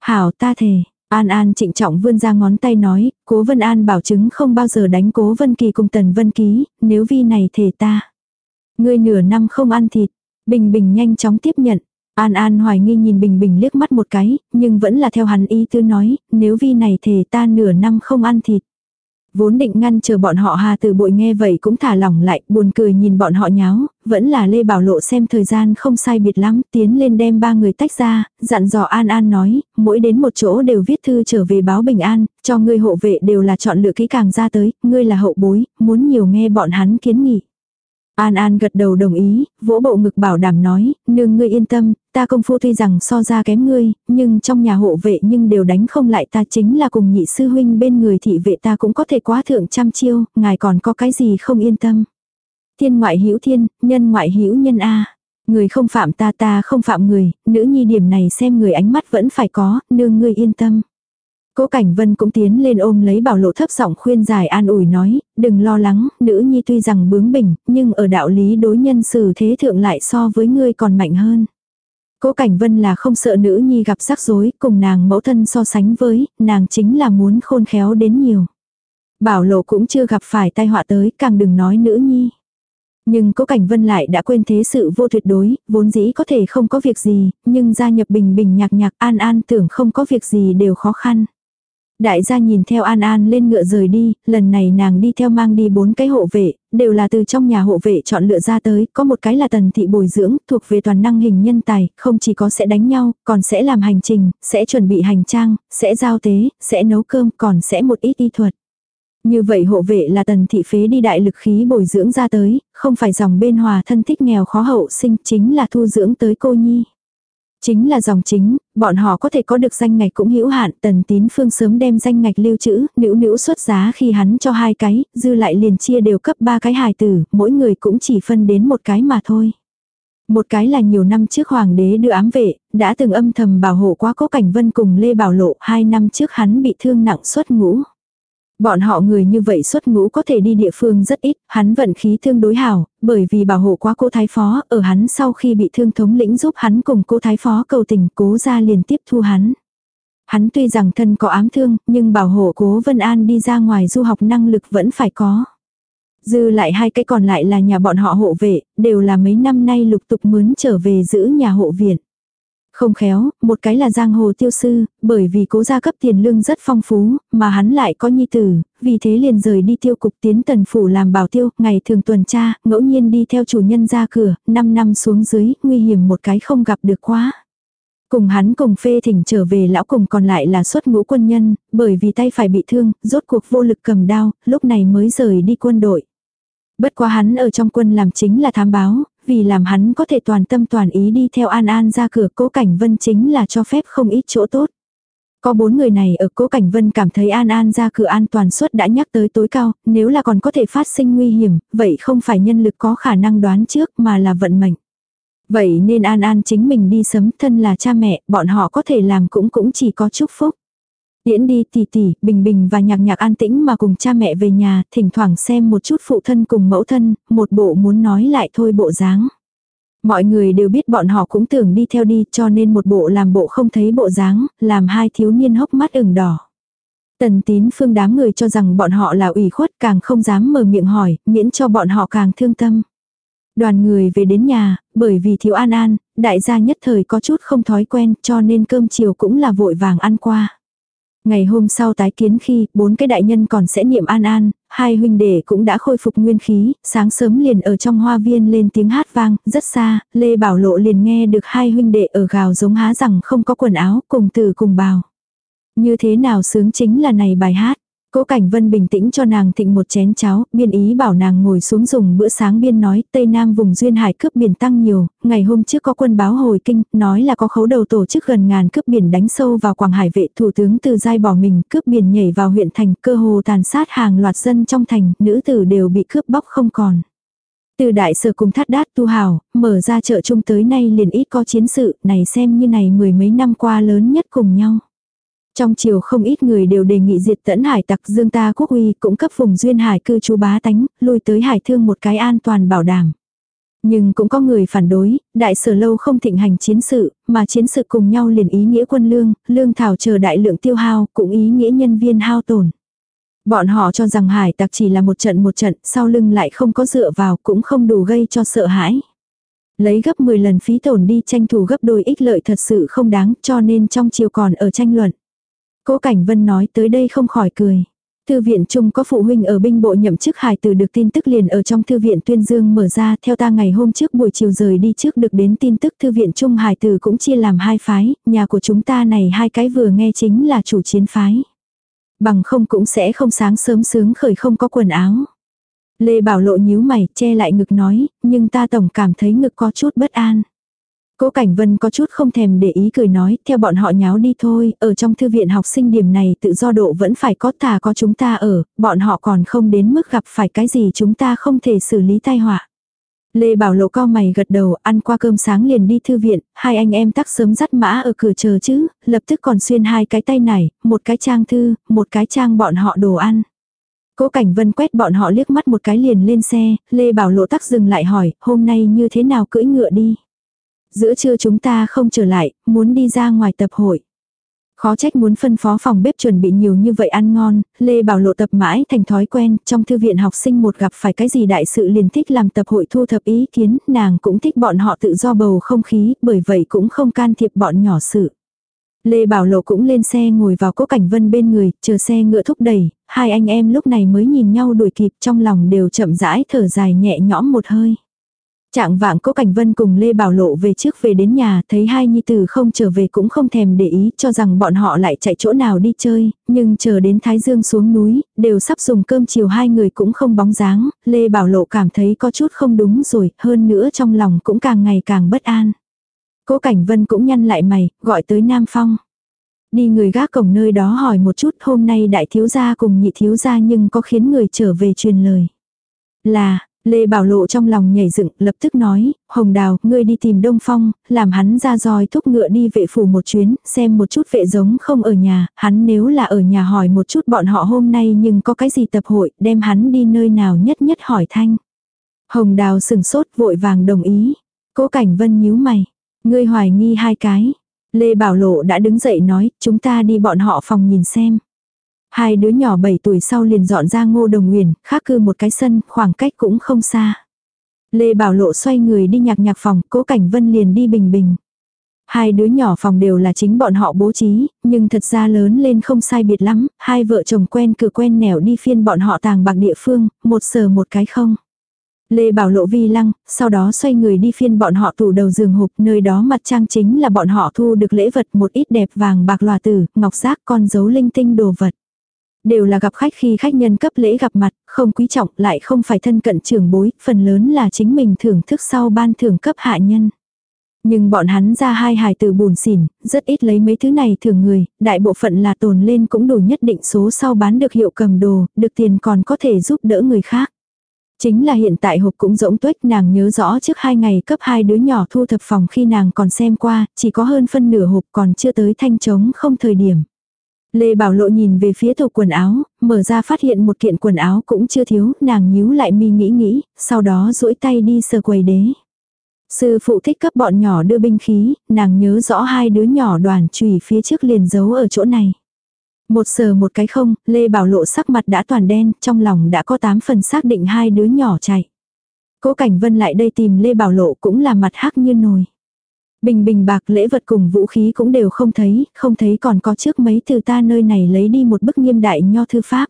Hảo ta thề, An An trịnh trọng vươn ra ngón tay nói, cố Vân An bảo chứng không bao giờ đánh cố Vân Kỳ cùng Tần Vân Ký, nếu vi này thề ta. Ngươi nửa năm không ăn thịt, Bình Bình nhanh chóng tiếp nhận. An An hoài nghi nhìn Bình Bình liếc mắt một cái, nhưng vẫn là theo hắn ý tư nói, nếu vi này thề ta nửa năm không ăn thịt. Vốn định ngăn chờ bọn họ hà từ bội nghe vậy cũng thả lỏng lại, buồn cười nhìn bọn họ nháo, vẫn là Lê Bảo Lộ xem thời gian không sai biệt lắm, tiến lên đem ba người tách ra, dặn dò An An nói, mỗi đến một chỗ đều viết thư trở về báo bình an, cho ngươi hộ vệ đều là chọn lựa kỹ càng ra tới, ngươi là hậu bối, muốn nhiều nghe bọn hắn kiến nghị. An An gật đầu đồng ý, vỗ bộ ngực bảo đảm nói, nương ngươi yên tâm, ta công phu tuy rằng so ra kém ngươi, nhưng trong nhà hộ vệ nhưng đều đánh không lại ta chính là cùng nhị sư huynh bên người thị vệ ta cũng có thể quá thượng trăm chiêu, ngài còn có cái gì không yên tâm. Thiên ngoại hữu thiên, nhân ngoại hữu nhân A. Người không phạm ta ta không phạm người, nữ nhi điểm này xem người ánh mắt vẫn phải có, nương ngươi yên tâm. Cố Cảnh Vân cũng tiến lên ôm lấy bảo lộ thấp giọng khuyên giải an ủi nói, đừng lo lắng, nữ nhi tuy rằng bướng bỉnh, nhưng ở đạo lý đối nhân xử thế thượng lại so với ngươi còn mạnh hơn. Cố Cảnh Vân là không sợ nữ nhi gặp rắc rối, cùng nàng mẫu thân so sánh với, nàng chính là muốn khôn khéo đến nhiều. Bảo lộ cũng chưa gặp phải tai họa tới, càng đừng nói nữ nhi. Nhưng cố cảnh vân lại đã quên thế sự vô tuyệt đối, vốn dĩ có thể không có việc gì, nhưng gia nhập bình bình nhạc nhạc an an tưởng không có việc gì đều khó khăn. Đại gia nhìn theo An An lên ngựa rời đi, lần này nàng đi theo mang đi bốn cái hộ vệ, đều là từ trong nhà hộ vệ chọn lựa ra tới, có một cái là tần thị bồi dưỡng, thuộc về toàn năng hình nhân tài, không chỉ có sẽ đánh nhau, còn sẽ làm hành trình, sẽ chuẩn bị hành trang, sẽ giao tế, sẽ nấu cơm, còn sẽ một ít y thuật. Như vậy hộ vệ là tần thị phế đi đại lực khí bồi dưỡng ra tới, không phải dòng bên hòa thân thích nghèo khó hậu sinh, chính là thu dưỡng tới cô nhi. Chính là dòng chính, bọn họ có thể có được danh ngạch cũng hữu hạn, tần tín phương sớm đem danh ngạch lưu trữ, nữ nữ xuất giá khi hắn cho hai cái, dư lại liền chia đều cấp ba cái hài tử, mỗi người cũng chỉ phân đến một cái mà thôi. Một cái là nhiều năm trước hoàng đế đưa ám vệ, đã từng âm thầm bảo hộ quá cố cảnh vân cùng Lê Bảo Lộ, hai năm trước hắn bị thương nặng xuất ngũ. Bọn họ người như vậy xuất ngũ có thể đi địa phương rất ít, hắn vận khí thương đối hảo, bởi vì bảo hộ quá cô thái phó, ở hắn sau khi bị thương thống lĩnh giúp hắn cùng cô thái phó cầu tình cố ra liền tiếp thu hắn. Hắn tuy rằng thân có ám thương, nhưng bảo hộ cố Vân An đi ra ngoài du học năng lực vẫn phải có. Dư lại hai cái còn lại là nhà bọn họ hộ vệ, đều là mấy năm nay lục tục mướn trở về giữ nhà hộ viện. Không khéo, một cái là giang hồ tiêu sư, bởi vì cố gia cấp tiền lương rất phong phú, mà hắn lại có nhi tử, vì thế liền rời đi tiêu cục tiến tần phủ làm bảo tiêu, ngày thường tuần tra, ngẫu nhiên đi theo chủ nhân ra cửa, 5 năm xuống dưới, nguy hiểm một cái không gặp được quá. Cùng hắn cùng phê thỉnh trở về lão cùng còn lại là xuất ngũ quân nhân, bởi vì tay phải bị thương, rốt cuộc vô lực cầm đao, lúc này mới rời đi quân đội. Bất quá hắn ở trong quân làm chính là thám báo, vì làm hắn có thể toàn tâm toàn ý đi theo An An ra cửa cố cảnh vân chính là cho phép không ít chỗ tốt. Có bốn người này ở cố cảnh vân cảm thấy An An ra cửa an toàn suất đã nhắc tới tối cao, nếu là còn có thể phát sinh nguy hiểm, vậy không phải nhân lực có khả năng đoán trước mà là vận mệnh. Vậy nên An An chính mình đi sớm thân là cha mẹ, bọn họ có thể làm cũng cũng chỉ có chúc phúc. Điễn đi tỷ tỷ, bình bình và nhạc nhạc an tĩnh mà cùng cha mẹ về nhà, thỉnh thoảng xem một chút phụ thân cùng mẫu thân, một bộ muốn nói lại thôi bộ dáng. Mọi người đều biết bọn họ cũng tưởng đi theo đi cho nên một bộ làm bộ không thấy bộ dáng, làm hai thiếu niên hốc mắt ửng đỏ. Tần tín phương đám người cho rằng bọn họ là ủy khuất càng không dám mở miệng hỏi, miễn cho bọn họ càng thương tâm. Đoàn người về đến nhà, bởi vì thiếu an an, đại gia nhất thời có chút không thói quen cho nên cơm chiều cũng là vội vàng ăn qua. Ngày hôm sau tái kiến khi, bốn cái đại nhân còn sẽ niệm an an, hai huynh đệ cũng đã khôi phục nguyên khí, sáng sớm liền ở trong hoa viên lên tiếng hát vang, rất xa, Lê Bảo Lộ liền nghe được hai huynh đệ ở gào giống há rằng không có quần áo, cùng từ cùng bào. Như thế nào sướng chính là này bài hát. Cố Cảnh Vân bình tĩnh cho nàng thịnh một chén cháo, biên ý bảo nàng ngồi xuống dùng bữa sáng biên nói, Tây Nam vùng duyên hải cướp biển tăng nhiều, ngày hôm trước có quân báo hồi kinh, nói là có khấu đầu tổ chức gần ngàn cướp biển đánh sâu vào Quảng Hải vệ, thủ tướng từ giai bỏ mình, cướp biển nhảy vào huyện thành, cơ hồ tàn sát hàng loạt dân trong thành, nữ tử đều bị cướp bóc không còn. Từ đại sở cùng thắt đát tu hào, mở ra chợ chung tới nay liền ít có chiến sự, này xem như này mười mấy năm qua lớn nhất cùng nhau. Trong chiều không ít người đều đề nghị diệt tẫn hải tặc dương ta quốc uy cũng cấp vùng duyên hải cư chú bá tánh, lui tới hải thương một cái an toàn bảo đảm. Nhưng cũng có người phản đối, đại sở lâu không thịnh hành chiến sự, mà chiến sự cùng nhau liền ý nghĩa quân lương, lương thảo chờ đại lượng tiêu hao, cũng ý nghĩa nhân viên hao tổn. Bọn họ cho rằng hải tặc chỉ là một trận một trận, sau lưng lại không có dựa vào, cũng không đủ gây cho sợ hãi. Lấy gấp 10 lần phí tổn đi tranh thủ gấp đôi ích lợi thật sự không đáng, cho nên trong chiều còn ở tranh luận. Cố Cảnh Vân nói tới đây không khỏi cười. Thư viện chung có phụ huynh ở binh bộ nhậm chức hài từ được tin tức liền ở trong thư viện tuyên dương mở ra theo ta ngày hôm trước buổi chiều rời đi trước được đến tin tức thư viện chung hài từ cũng chia làm hai phái, nhà của chúng ta này hai cái vừa nghe chính là chủ chiến phái. Bằng không cũng sẽ không sáng sớm sướng khởi không có quần áo. Lê Bảo Lộ nhíu mày che lại ngực nói, nhưng ta tổng cảm thấy ngực có chút bất an. Cố Cảnh Vân có chút không thèm để ý cười nói, theo bọn họ nháo đi thôi, ở trong thư viện học sinh điểm này tự do độ vẫn phải có thà có chúng ta ở, bọn họ còn không đến mức gặp phải cái gì chúng ta không thể xử lý tai họa. Lê Bảo Lộ cao mày gật đầu, ăn qua cơm sáng liền đi thư viện, hai anh em tắc sớm dắt mã ở cửa chờ chứ, lập tức còn xuyên hai cái tay này, một cái trang thư, một cái trang bọn họ đồ ăn. Cố Cảnh Vân quét bọn họ liếc mắt một cái liền lên xe, Lê Bảo Lộ tắc dừng lại hỏi, hôm nay như thế nào cưỡi ngựa đi. Giữa trưa chúng ta không trở lại, muốn đi ra ngoài tập hội. Khó trách muốn phân phó phòng bếp chuẩn bị nhiều như vậy ăn ngon, Lê Bảo Lộ tập mãi thành thói quen, trong thư viện học sinh một gặp phải cái gì đại sự liền thích làm tập hội thu thập ý kiến, nàng cũng thích bọn họ tự do bầu không khí, bởi vậy cũng không can thiệp bọn nhỏ sự. Lê Bảo Lộ cũng lên xe ngồi vào cố cảnh vân bên người, chờ xe ngựa thúc đẩy, hai anh em lúc này mới nhìn nhau đuổi kịp trong lòng đều chậm rãi thở dài nhẹ nhõm một hơi. Trạng vạng cố Cảnh Vân cùng Lê Bảo Lộ về trước về đến nhà, thấy hai nhi tử không trở về cũng không thèm để ý, cho rằng bọn họ lại chạy chỗ nào đi chơi, nhưng chờ đến Thái Dương xuống núi, đều sắp dùng cơm chiều hai người cũng không bóng dáng, Lê Bảo Lộ cảm thấy có chút không đúng rồi, hơn nữa trong lòng cũng càng ngày càng bất an. Cố Cảnh Vân cũng nhăn lại mày, gọi tới Nam Phong. Đi người gác cổng nơi đó hỏi một chút hôm nay đại thiếu gia cùng nhị thiếu gia nhưng có khiến người trở về truyền lời. Là, Lê Bảo Lộ trong lòng nhảy dựng, lập tức nói, Hồng Đào, ngươi đi tìm Đông Phong, làm hắn ra roi thúc ngựa đi vệ phủ một chuyến, xem một chút vệ giống không ở nhà, hắn nếu là ở nhà hỏi một chút bọn họ hôm nay nhưng có cái gì tập hội, đem hắn đi nơi nào nhất nhất hỏi thanh. Hồng Đào sừng sốt vội vàng đồng ý. Cố Cảnh Vân nhíu mày, ngươi hoài nghi hai cái. Lê Bảo Lộ đã đứng dậy nói, chúng ta đi bọn họ phòng nhìn xem. Hai đứa nhỏ 7 tuổi sau liền dọn ra ngô đồng nguyền, khác cư một cái sân, khoảng cách cũng không xa. Lê Bảo Lộ xoay người đi nhạc nhạc phòng, cố cảnh vân liền đi bình bình. Hai đứa nhỏ phòng đều là chính bọn họ bố trí, nhưng thật ra lớn lên không sai biệt lắm, hai vợ chồng quen cửa quen nẻo đi phiên bọn họ tàng bạc địa phương, một sờ một cái không. Lê Bảo Lộ vi lăng, sau đó xoay người đi phiên bọn họ tủ đầu giường hộp, nơi đó mặt trang chính là bọn họ thu được lễ vật một ít đẹp vàng bạc lòa tử, ngọc giác con dấu linh tinh đồ vật. Đều là gặp khách khi khách nhân cấp lễ gặp mặt, không quý trọng lại không phải thân cận trưởng bối, phần lớn là chính mình thưởng thức sau ban thưởng cấp hạ nhân. Nhưng bọn hắn ra hai hài từ bùn xỉn, rất ít lấy mấy thứ này thường người, đại bộ phận là tồn lên cũng đủ nhất định số sau bán được hiệu cầm đồ, được tiền còn có thể giúp đỡ người khác. Chính là hiện tại hộp cũng rỗng tuếch nàng nhớ rõ trước hai ngày cấp hai đứa nhỏ thu thập phòng khi nàng còn xem qua, chỉ có hơn phân nửa hộp còn chưa tới thanh trống không thời điểm. Lê Bảo Lộ nhìn về phía tủ quần áo, mở ra phát hiện một kiện quần áo cũng chưa thiếu, nàng nhíu lại mi nghĩ nghĩ, sau đó duỗi tay đi sờ quầy đế. Sư phụ thích cấp bọn nhỏ đưa binh khí, nàng nhớ rõ hai đứa nhỏ đoàn trùy phía trước liền giấu ở chỗ này. Một sờ một cái không, Lê Bảo Lộ sắc mặt đã toàn đen, trong lòng đã có tám phần xác định hai đứa nhỏ chạy. Cố Cảnh Vân lại đây tìm Lê Bảo Lộ cũng là mặt hắc như nồi. Bình bình bạc lễ vật cùng vũ khí cũng đều không thấy, không thấy còn có trước mấy từ ta nơi này lấy đi một bức nghiêm đại nho thư pháp.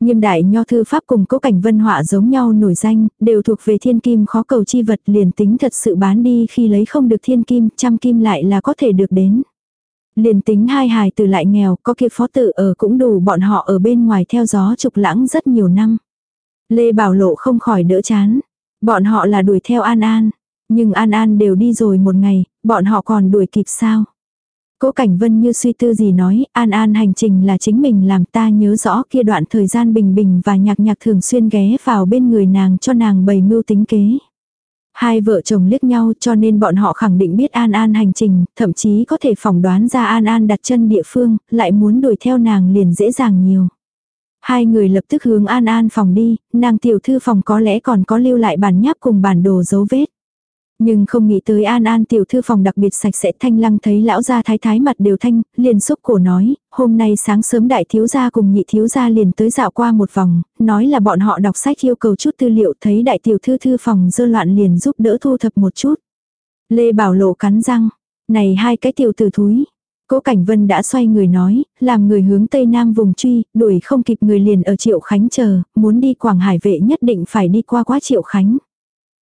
Nghiêm đại nho thư pháp cùng cố cảnh vân họa giống nhau nổi danh, đều thuộc về thiên kim khó cầu chi vật liền tính thật sự bán đi khi lấy không được thiên kim, trăm kim lại là có thể được đến. Liền tính hai hài từ lại nghèo, có kia phó tự ở cũng đủ bọn họ ở bên ngoài theo gió trục lãng rất nhiều năm. Lê Bảo Lộ không khỏi đỡ chán. Bọn họ là đuổi theo An An. Nhưng An An đều đi rồi một ngày, bọn họ còn đuổi kịp sao? Cố Cảnh Vân như suy tư gì nói, An An hành trình là chính mình làm ta nhớ rõ kia đoạn thời gian bình bình và nhạc nhạc thường xuyên ghé vào bên người nàng cho nàng bày mưu tính kế. Hai vợ chồng liếc nhau cho nên bọn họ khẳng định biết An An hành trình, thậm chí có thể phỏng đoán ra An An đặt chân địa phương, lại muốn đuổi theo nàng liền dễ dàng nhiều. Hai người lập tức hướng An An phòng đi, nàng tiểu thư phòng có lẽ còn có lưu lại bản nháp cùng bản đồ dấu vết. Nhưng không nghĩ tới An An tiểu thư phòng đặc biệt sạch sẽ thanh lăng thấy lão gia thái thái mặt đều thanh, liền xúc cổ nói, hôm nay sáng sớm đại thiếu gia cùng nhị thiếu gia liền tới dạo qua một vòng, nói là bọn họ đọc sách yêu cầu chút tư liệu thấy đại tiểu thư thư phòng dơ loạn liền giúp đỡ thu thập một chút. Lê Bảo Lộ cắn răng, này hai cái tiểu tử thúi. Cố Cảnh Vân đã xoay người nói, làm người hướng tây nam vùng truy, đuổi không kịp người liền ở Triệu Khánh chờ, muốn đi Quảng Hải vệ nhất định phải đi qua quá Triệu Khánh.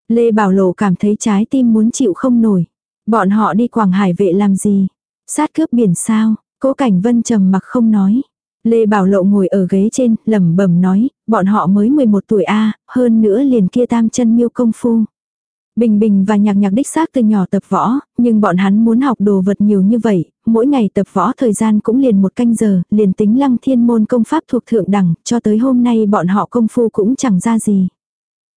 Lê Bảo Lộ cảm thấy trái tim muốn chịu không nổi. Bọn họ đi Quảng Hải vệ làm gì? Sát cướp biển sao? Cố Cảnh Vân trầm mặc không nói. Lê Bảo Lộ ngồi ở ghế trên, lẩm bẩm nói, bọn họ mới 11 tuổi a, hơn nữa liền kia tam chân miêu công phu. Bình Bình và Nhạc Nhạc đích xác từ nhỏ tập võ, nhưng bọn hắn muốn học đồ vật nhiều như vậy, mỗi ngày tập võ thời gian cũng liền một canh giờ, liền tính lăng thiên môn công pháp thuộc thượng đẳng, cho tới hôm nay bọn họ công phu cũng chẳng ra gì.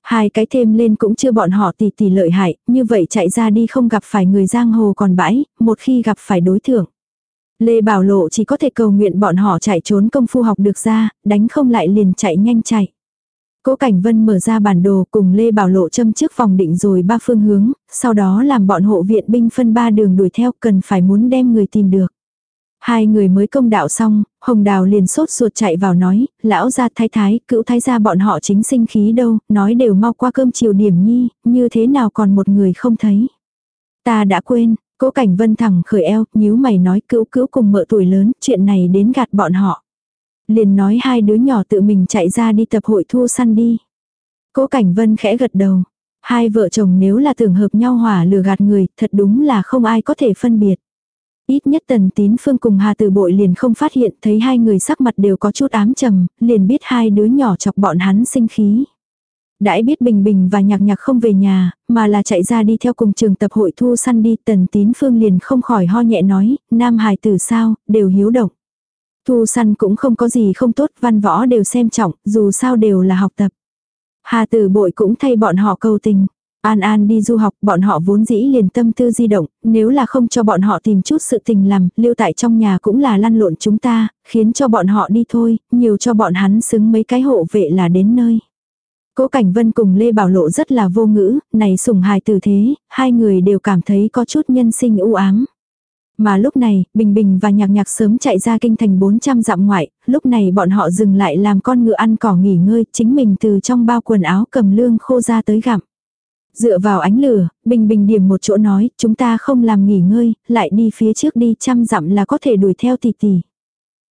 Hai cái thêm lên cũng chưa bọn họ tỷ tỷ lợi hại, như vậy chạy ra đi không gặp phải người giang hồ còn bãi, một khi gặp phải đối tượng Lê Bảo Lộ chỉ có thể cầu nguyện bọn họ chạy trốn công phu học được ra, đánh không lại liền chạy nhanh chạy. Cố Cảnh Vân mở ra bản đồ cùng Lê Bảo Lộ châm trước vòng định rồi ba phương hướng, sau đó làm bọn hộ viện binh phân ba đường đuổi theo cần phải muốn đem người tìm được. Hai người mới công đạo xong, Hồng Đào liền sốt ruột chạy vào nói, lão gia thái thái, cữu thái gia bọn họ chính sinh khí đâu, nói đều mau qua cơm chiều điểm nhi, như thế nào còn một người không thấy. Ta đã quên, cố cảnh vân thẳng khởi eo, nhíu mày nói cữu cữu cùng mợ tuổi lớn, chuyện này đến gạt bọn họ. Liền nói hai đứa nhỏ tự mình chạy ra đi tập hội thu săn đi. Cố cảnh vân khẽ gật đầu. Hai vợ chồng nếu là tưởng hợp nhau hỏa lừa gạt người, thật đúng là không ai có thể phân biệt. Ít nhất tần tín phương cùng hà từ bội liền không phát hiện thấy hai người sắc mặt đều có chút ám trầm, liền biết hai đứa nhỏ chọc bọn hắn sinh khí. Đãi biết Bình Bình và Nhạc Nhạc không về nhà, mà là chạy ra đi theo cùng trường tập hội thu săn đi, tần tín phương liền không khỏi ho nhẹ nói, nam hài tử sao, đều hiếu động. Thu săn cũng không có gì không tốt, văn võ đều xem trọng, dù sao đều là học tập. Hà tử bội cũng thay bọn họ cầu tình. An An đi du học, bọn họ vốn dĩ liền tâm tư di động, nếu là không cho bọn họ tìm chút sự tình làm, lưu tại trong nhà cũng là lăn lộn chúng ta, khiến cho bọn họ đi thôi, nhiều cho bọn hắn xứng mấy cái hộ vệ là đến nơi. Cố Cảnh Vân cùng Lê Bảo Lộ rất là vô ngữ, này sủng hài tử thế, hai người đều cảm thấy có chút nhân sinh u ám. Mà lúc này, Bình Bình và Nhạc Nhạc sớm chạy ra kinh thành 400 dặm ngoại, lúc này bọn họ dừng lại làm con ngựa ăn cỏ nghỉ ngơi, chính mình từ trong bao quần áo cầm lương khô ra tới gặm. Dựa vào ánh lửa, Bình Bình điểm một chỗ nói, chúng ta không làm nghỉ ngơi, lại đi phía trước đi trăm dặm là có thể đuổi theo tỷ tỷ.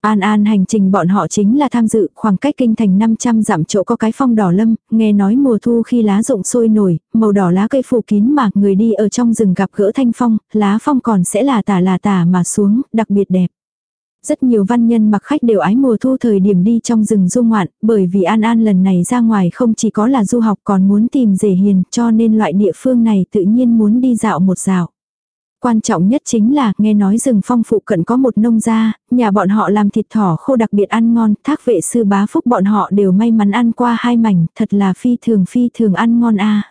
An An hành trình bọn họ chính là tham dự khoảng cách kinh thành 500 dặm chỗ có cái phong đỏ lâm, nghe nói mùa thu khi lá rụng sôi nổi, màu đỏ lá cây phủ kín mà người đi ở trong rừng gặp gỡ thanh phong, lá phong còn sẽ là tả là tả mà xuống, đặc biệt đẹp. Rất nhiều văn nhân mặc khách đều ái mùa thu thời điểm đi trong rừng du ngoạn, bởi vì An An lần này ra ngoài không chỉ có là du học còn muốn tìm rể hiền cho nên loại địa phương này tự nhiên muốn đi dạo một dạo. Quan trọng nhất chính là nghe nói rừng phong phụ cận có một nông gia, nhà bọn họ làm thịt thỏ khô đặc biệt ăn ngon, thác vệ sư bá phúc bọn họ đều may mắn ăn qua hai mảnh, thật là phi thường phi thường ăn ngon a.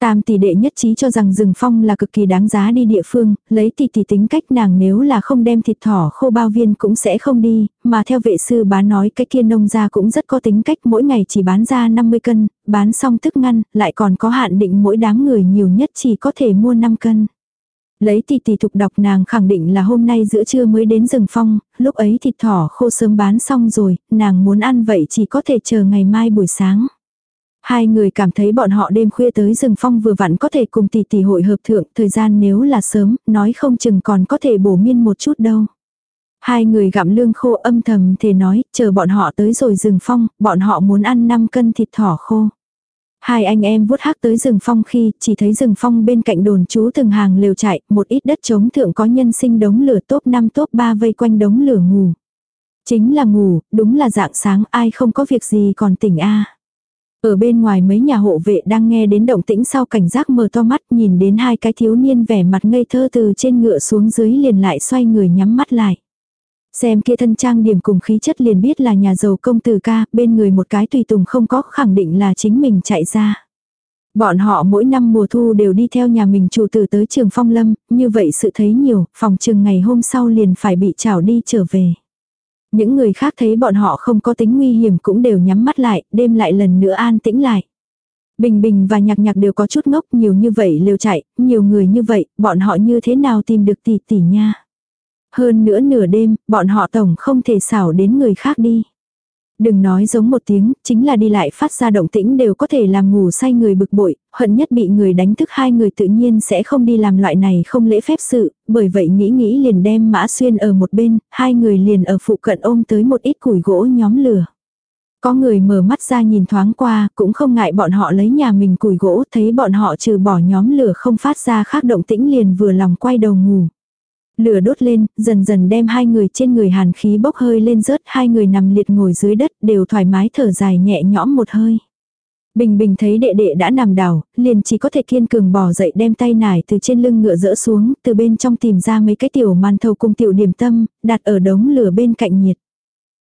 Tam tỷ đệ nhất trí cho rằng rừng phong là cực kỳ đáng giá đi địa phương, lấy tỷ tỷ tính cách nàng nếu là không đem thịt thỏ khô bao viên cũng sẽ không đi, mà theo vệ sư bán nói cái kia nông gia cũng rất có tính cách mỗi ngày chỉ bán ra 50 cân, bán xong tức ngăn, lại còn có hạn định mỗi đám người nhiều nhất chỉ có thể mua 5 cân. Lấy tỷ tỷ thục đọc nàng khẳng định là hôm nay giữa trưa mới đến rừng phong, lúc ấy thịt thỏ khô sớm bán xong rồi, nàng muốn ăn vậy chỉ có thể chờ ngày mai buổi sáng. Hai người cảm thấy bọn họ đêm khuya tới rừng phong vừa vặn có thể cùng tỷ tỷ hội hợp thượng, thời gian nếu là sớm, nói không chừng còn có thể bổ miên một chút đâu. Hai người gặm lương khô âm thầm thề nói, chờ bọn họ tới rồi rừng phong, bọn họ muốn ăn 5 cân thịt thỏ khô. Hai anh em vuốt hắc tới rừng phong khi chỉ thấy rừng phong bên cạnh đồn chú từng hàng lều chạy, một ít đất trống thượng có nhân sinh đống lửa top 5 top 3 vây quanh đống lửa ngủ. Chính là ngủ, đúng là dạng sáng ai không có việc gì còn tỉnh a ở bên ngoài mấy nhà hộ vệ đang nghe đến động tĩnh sau cảnh giác mở to mắt nhìn đến hai cái thiếu niên vẻ mặt ngây thơ từ trên ngựa xuống dưới liền lại xoay người nhắm mắt lại. Xem kia thân trang điểm cùng khí chất liền biết là nhà giàu công tử ca, bên người một cái tùy tùng không có khẳng định là chính mình chạy ra. Bọn họ mỗi năm mùa thu đều đi theo nhà mình chủ tử tới trường phong lâm, như vậy sự thấy nhiều, phòng trường ngày hôm sau liền phải bị trảo đi trở về. Những người khác thấy bọn họ không có tính nguy hiểm cũng đều nhắm mắt lại, đêm lại lần nữa an tĩnh lại. Bình Bình và Nhạc Nhạc đều có chút ngốc nhiều như vậy liều chạy, nhiều người như vậy, bọn họ như thế nào tìm được tỷ tỷ nha. Hơn nữa nửa đêm, bọn họ tổng không thể xảo đến người khác đi. Đừng nói giống một tiếng, chính là đi lại phát ra động tĩnh đều có thể làm ngủ say người bực bội, hận nhất bị người đánh thức hai người tự nhiên sẽ không đi làm loại này không lễ phép sự, bởi vậy nghĩ nghĩ liền đem mã xuyên ở một bên, hai người liền ở phụ cận ôm tới một ít củi gỗ nhóm lửa. Có người mở mắt ra nhìn thoáng qua, cũng không ngại bọn họ lấy nhà mình củi gỗ, thấy bọn họ trừ bỏ nhóm lửa không phát ra khác động tĩnh liền vừa lòng quay đầu ngủ. Lửa đốt lên, dần dần đem hai người trên người hàn khí bốc hơi lên rớt, hai người nằm liệt ngồi dưới đất, đều thoải mái thở dài nhẹ nhõm một hơi. Bình bình thấy đệ đệ đã nằm đảo, liền chỉ có thể kiên cường bò dậy đem tay nải từ trên lưng ngựa dỡ xuống, từ bên trong tìm ra mấy cái tiểu màn thầu cùng tiểu điểm tâm, đặt ở đống lửa bên cạnh nhiệt.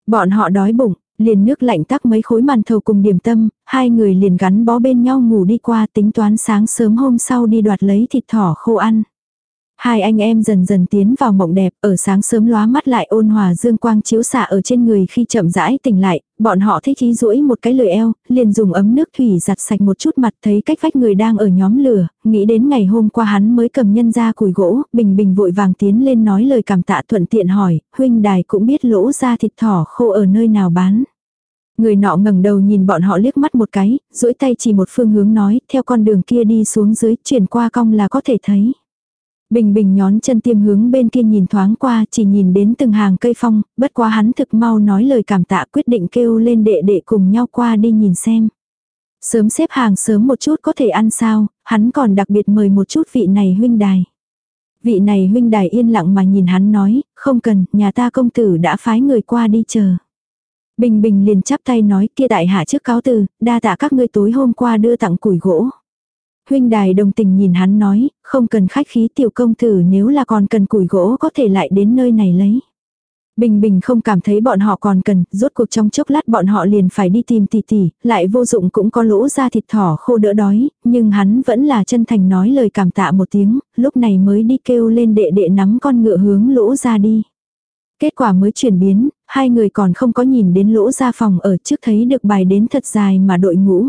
Bọn họ đói bụng, liền nước lạnh tắc mấy khối màn thầu cùng điểm tâm, hai người liền gắn bó bên nhau ngủ đi qua tính toán sáng sớm hôm sau đi đoạt lấy thịt thỏ khô ăn. Hai anh em dần dần tiến vào mộng đẹp, ở sáng sớm lóa mắt lại ôn hòa dương quang chiếu xạ ở trên người khi chậm rãi tỉnh lại, bọn họ thích ý duỗi một cái lười eo, liền dùng ấm nước thủy giặt sạch một chút mặt thấy cách vách người đang ở nhóm lửa, nghĩ đến ngày hôm qua hắn mới cầm nhân ra củi gỗ, bình bình vội vàng tiến lên nói lời cảm tạ thuận tiện hỏi, huynh đài cũng biết lỗ ra thịt thỏ khô ở nơi nào bán. Người nọ ngẩng đầu nhìn bọn họ liếc mắt một cái, duỗi tay chỉ một phương hướng nói, theo con đường kia đi xuống dưới, chuyển qua cong là có thể thấy. Bình bình nhón chân tiêm hướng bên kia nhìn thoáng qua chỉ nhìn đến từng hàng cây phong, bất quá hắn thực mau nói lời cảm tạ quyết định kêu lên đệ đệ cùng nhau qua đi nhìn xem. Sớm xếp hàng sớm một chút có thể ăn sao, hắn còn đặc biệt mời một chút vị này huynh đài. Vị này huynh đài yên lặng mà nhìn hắn nói, không cần, nhà ta công tử đã phái người qua đi chờ. Bình bình liền chắp tay nói kia đại hạ trước cáo từ, đa tạ các ngươi tối hôm qua đưa tặng củi gỗ. Huynh đài đồng tình nhìn hắn nói, không cần khách khí tiểu công tử nếu là còn cần củi gỗ có thể lại đến nơi này lấy. Bình bình không cảm thấy bọn họ còn cần, rốt cuộc trong chốc lát bọn họ liền phải đi tìm tỷ tỷ, lại vô dụng cũng có lỗ ra thịt thỏ khô đỡ đói, nhưng hắn vẫn là chân thành nói lời cảm tạ một tiếng, lúc này mới đi kêu lên đệ đệ nắm con ngựa hướng lỗ ra đi. Kết quả mới chuyển biến, hai người còn không có nhìn đến lỗ ra phòng ở trước thấy được bài đến thật dài mà đội ngũ.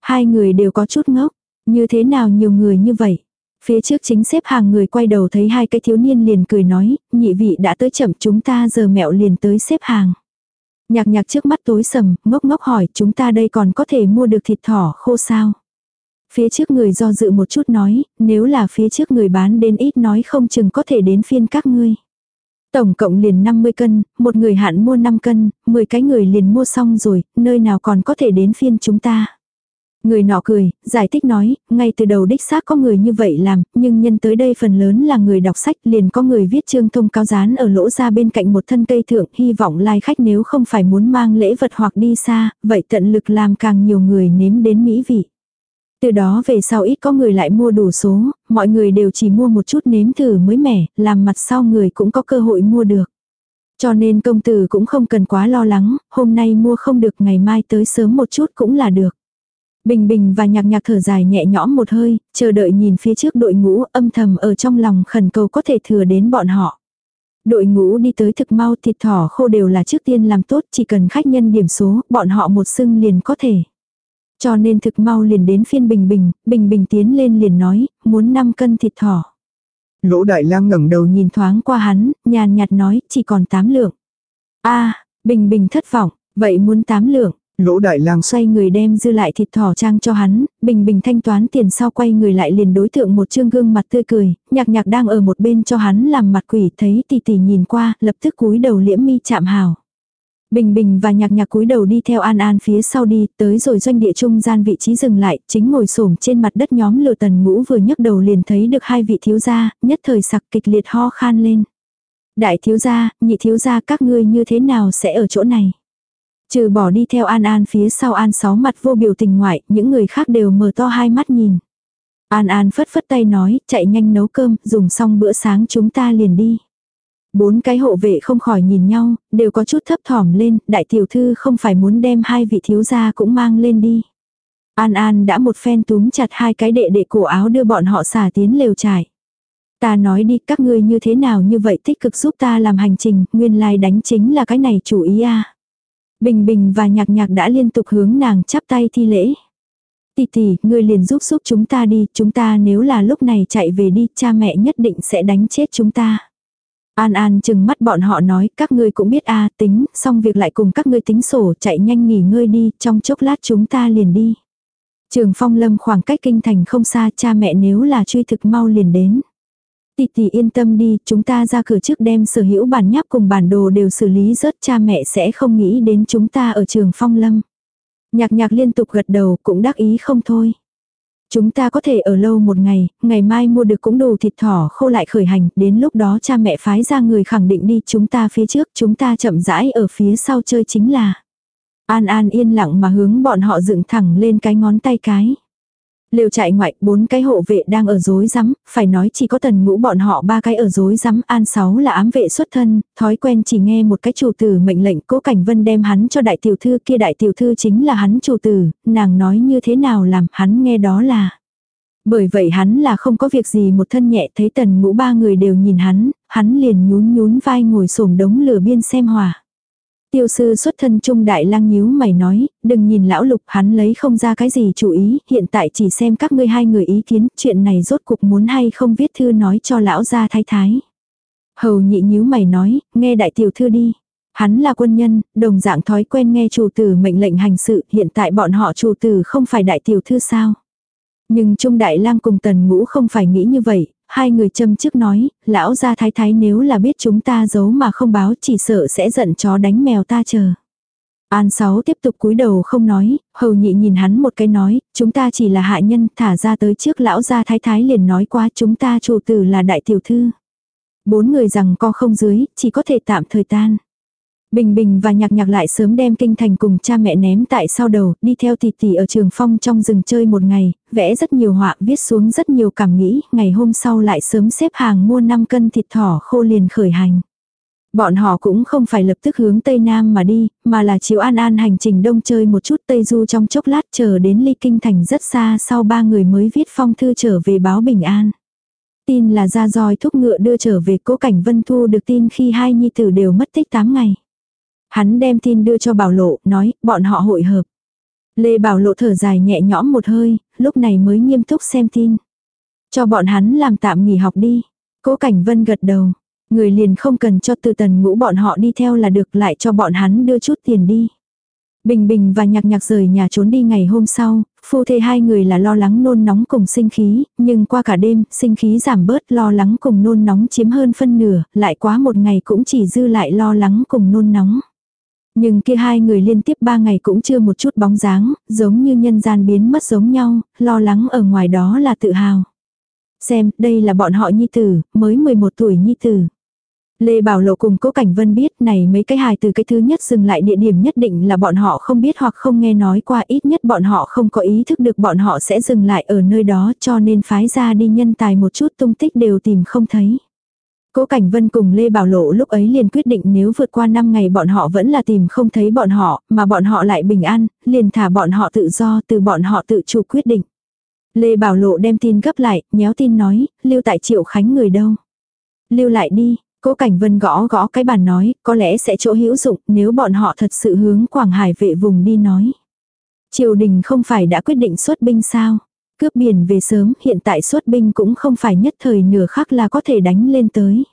Hai người đều có chút ngốc, như thế nào nhiều người như vậy? Phía trước chính xếp hàng người quay đầu thấy hai cái thiếu niên liền cười nói, nhị vị đã tới chậm chúng ta giờ mẹo liền tới xếp hàng. Nhạc nhạc trước mắt tối sầm, ngốc ngốc hỏi chúng ta đây còn có thể mua được thịt thỏ khô sao? Phía trước người do dự một chút nói, nếu là phía trước người bán đến ít nói không chừng có thể đến phiên các ngươi. Tổng cộng liền 50 cân, một người hạn mua 5 cân, 10 cái người liền mua xong rồi, nơi nào còn có thể đến phiên chúng ta. Người nọ cười, giải thích nói, ngay từ đầu đích xác có người như vậy làm, nhưng nhân tới đây phần lớn là người đọc sách liền có người viết chương thông cao dán ở lỗ ra bên cạnh một thân cây thượng, hy vọng lai khách nếu không phải muốn mang lễ vật hoặc đi xa, vậy tận lực làm càng nhiều người nếm đến mỹ vị. Từ đó về sau ít có người lại mua đủ số, mọi người đều chỉ mua một chút nếm thử mới mẻ, làm mặt sau người cũng có cơ hội mua được. Cho nên công tử cũng không cần quá lo lắng, hôm nay mua không được ngày mai tới sớm một chút cũng là được. Bình Bình và nhạc nhạc thở dài nhẹ nhõm một hơi, chờ đợi nhìn phía trước đội ngũ âm thầm ở trong lòng khẩn cầu có thể thừa đến bọn họ. Đội ngũ đi tới thực mau thịt thỏ khô đều là trước tiên làm tốt chỉ cần khách nhân điểm số, bọn họ một xưng liền có thể. Cho nên thực mau liền đến phiên Bình Bình, Bình Bình tiến lên liền nói, muốn 5 cân thịt thỏ. Lỗ Đại Lang ngẩng đầu nhìn thoáng qua hắn, nhàn nhạt nói, chỉ còn 8 lượng. a Bình Bình thất vọng, vậy muốn 8 lượng. Lỗ đại lang xoay người đem dư lại thịt thỏ trang cho hắn, bình bình thanh toán tiền sau quay người lại liền đối tượng một trương gương mặt tươi cười, nhạc nhạc đang ở một bên cho hắn làm mặt quỷ thấy tỷ tỷ nhìn qua, lập tức cúi đầu liễm mi chạm hào. Bình bình và nhạc nhạc cúi đầu đi theo an an phía sau đi, tới rồi doanh địa trung gian vị trí dừng lại, chính ngồi xổm trên mặt đất nhóm lừa tần ngũ vừa nhấc đầu liền thấy được hai vị thiếu gia, nhất thời sặc kịch liệt ho khan lên. Đại thiếu gia, nhị thiếu gia các ngươi như thế nào sẽ ở chỗ này? Trừ bỏ đi theo An An phía sau An sáu mặt vô biểu tình ngoại, những người khác đều mở to hai mắt nhìn. An An phất phất tay nói, chạy nhanh nấu cơm, dùng xong bữa sáng chúng ta liền đi. Bốn cái hộ vệ không khỏi nhìn nhau, đều có chút thấp thỏm lên, đại tiểu thư không phải muốn đem hai vị thiếu gia cũng mang lên đi. An An đã một phen túm chặt hai cái đệ đệ cổ áo đưa bọn họ xả tiến lều trải. Ta nói đi các ngươi như thế nào như vậy tích cực giúp ta làm hành trình, nguyên lai đánh chính là cái này chủ ý a. Bình Bình và Nhạc Nhạc đã liên tục hướng nàng chắp tay thi lễ. Tỷ tỷ, ngươi liền giúp giúp chúng ta đi, chúng ta nếu là lúc này chạy về đi, cha mẹ nhất định sẽ đánh chết chúng ta. An An chừng mắt bọn họ nói, các ngươi cũng biết a tính, xong việc lại cùng các ngươi tính sổ, chạy nhanh nghỉ ngơi đi, trong chốc lát chúng ta liền đi. Trường phong lâm khoảng cách kinh thành không xa, cha mẹ nếu là truy thực mau liền đến. Tỷ tỷ yên tâm đi, chúng ta ra cửa trước đem sở hữu bản nháp cùng bản đồ đều xử lý rớt cha mẹ sẽ không nghĩ đến chúng ta ở trường phong lâm. Nhạc nhạc liên tục gật đầu cũng đắc ý không thôi. Chúng ta có thể ở lâu một ngày, ngày mai mua được cũng đủ thịt thỏ khô lại khởi hành, đến lúc đó cha mẹ phái ra người khẳng định đi chúng ta phía trước, chúng ta chậm rãi ở phía sau chơi chính là. An An yên lặng mà hướng bọn họ dựng thẳng lên cái ngón tay cái. Liều chạy ngoại, bốn cái hộ vệ đang ở dối rắm phải nói chỉ có tần ngũ bọn họ ba cái ở dối rắm an sáu là ám vệ xuất thân, thói quen chỉ nghe một cái chủ tử mệnh lệnh cố cảnh vân đem hắn cho đại tiểu thư kia đại tiểu thư chính là hắn chủ tử, nàng nói như thế nào làm hắn nghe đó là. Bởi vậy hắn là không có việc gì một thân nhẹ thấy tần ngũ ba người đều nhìn hắn, hắn liền nhún nhún vai ngồi xổm đống lửa biên xem hòa. Tiêu sư xuất thân trung đại lang nhíu mày nói, đừng nhìn lão lục hắn lấy không ra cái gì chủ ý, hiện tại chỉ xem các ngươi hai người ý kiến, chuyện này rốt cục muốn hay không viết thư nói cho lão ra thái thái. Hầu nhị nhíu mày nói, nghe đại tiểu thư đi. Hắn là quân nhân, đồng dạng thói quen nghe chủ tử mệnh lệnh hành sự, hiện tại bọn họ chủ tử không phải đại tiểu thư sao. Nhưng Trung Đại lang cùng Tần Ngũ không phải nghĩ như vậy, hai người châm trước nói, lão gia thái thái nếu là biết chúng ta giấu mà không báo chỉ sợ sẽ giận chó đánh mèo ta chờ. An Sáu tiếp tục cúi đầu không nói, hầu nhị nhìn hắn một cái nói, chúng ta chỉ là hạ nhân, thả ra tới trước lão gia thái thái liền nói qua chúng ta chủ tử là đại tiểu thư. Bốn người rằng co không dưới, chỉ có thể tạm thời tan. Bình Bình và Nhạc Nhạc lại sớm đem kinh thành cùng cha mẹ ném tại sau đầu, đi theo tỷ tỷ ở trường phong trong rừng chơi một ngày, vẽ rất nhiều họa, viết xuống rất nhiều cảm nghĩ, ngày hôm sau lại sớm xếp hàng mua 5 cân thịt thỏ khô liền khởi hành. Bọn họ cũng không phải lập tức hướng Tây Nam mà đi, mà là chiếu an an hành trình đông chơi một chút Tây Du trong chốc lát chờ đến ly kinh thành rất xa sau ba người mới viết phong thư trở về báo bình an. Tin là ra roi thúc ngựa đưa trở về cố cảnh Vân Thu được tin khi hai nhi tử đều mất tích 8 ngày. Hắn đem tin đưa cho Bảo Lộ, nói, bọn họ hội hợp. Lê Bảo Lộ thở dài nhẹ nhõm một hơi, lúc này mới nghiêm túc xem tin. Cho bọn hắn làm tạm nghỉ học đi. Cố Cảnh Vân gật đầu. Người liền không cần cho từ tần ngũ bọn họ đi theo là được lại cho bọn hắn đưa chút tiền đi. Bình Bình và Nhạc Nhạc rời nhà trốn đi ngày hôm sau, phu thê hai người là lo lắng nôn nóng cùng sinh khí, nhưng qua cả đêm, sinh khí giảm bớt lo lắng cùng nôn nóng chiếm hơn phân nửa, lại quá một ngày cũng chỉ dư lại lo lắng cùng nôn nóng. Nhưng kia hai người liên tiếp ba ngày cũng chưa một chút bóng dáng, giống như nhân gian biến mất giống nhau, lo lắng ở ngoài đó là tự hào. Xem, đây là bọn họ nhi tử, mới 11 tuổi nhi tử. Lê Bảo Lộ cùng Cố Cảnh Vân biết này mấy cái hài từ cái thứ nhất dừng lại địa điểm nhất định là bọn họ không biết hoặc không nghe nói qua ít nhất bọn họ không có ý thức được bọn họ sẽ dừng lại ở nơi đó cho nên phái ra đi nhân tài một chút tung tích đều tìm không thấy. Cố Cảnh Vân cùng Lê Bảo Lộ lúc ấy liền quyết định nếu vượt qua 5 ngày bọn họ vẫn là tìm không thấy bọn họ, mà bọn họ lại bình an, liền thả bọn họ tự do từ bọn họ tự chủ quyết định. Lê Bảo Lộ đem tin gấp lại, nhéo tin nói, lưu tại Triệu Khánh người đâu. Lưu lại đi, Cố Cảnh Vân gõ gõ cái bàn nói, có lẽ sẽ chỗ hữu dụng nếu bọn họ thật sự hướng Quảng Hải vệ vùng đi nói. Triều đình không phải đã quyết định xuất binh sao? Cướp biển về sớm, hiện tại xuất binh cũng không phải nhất thời nửa khắc là có thể đánh lên tới.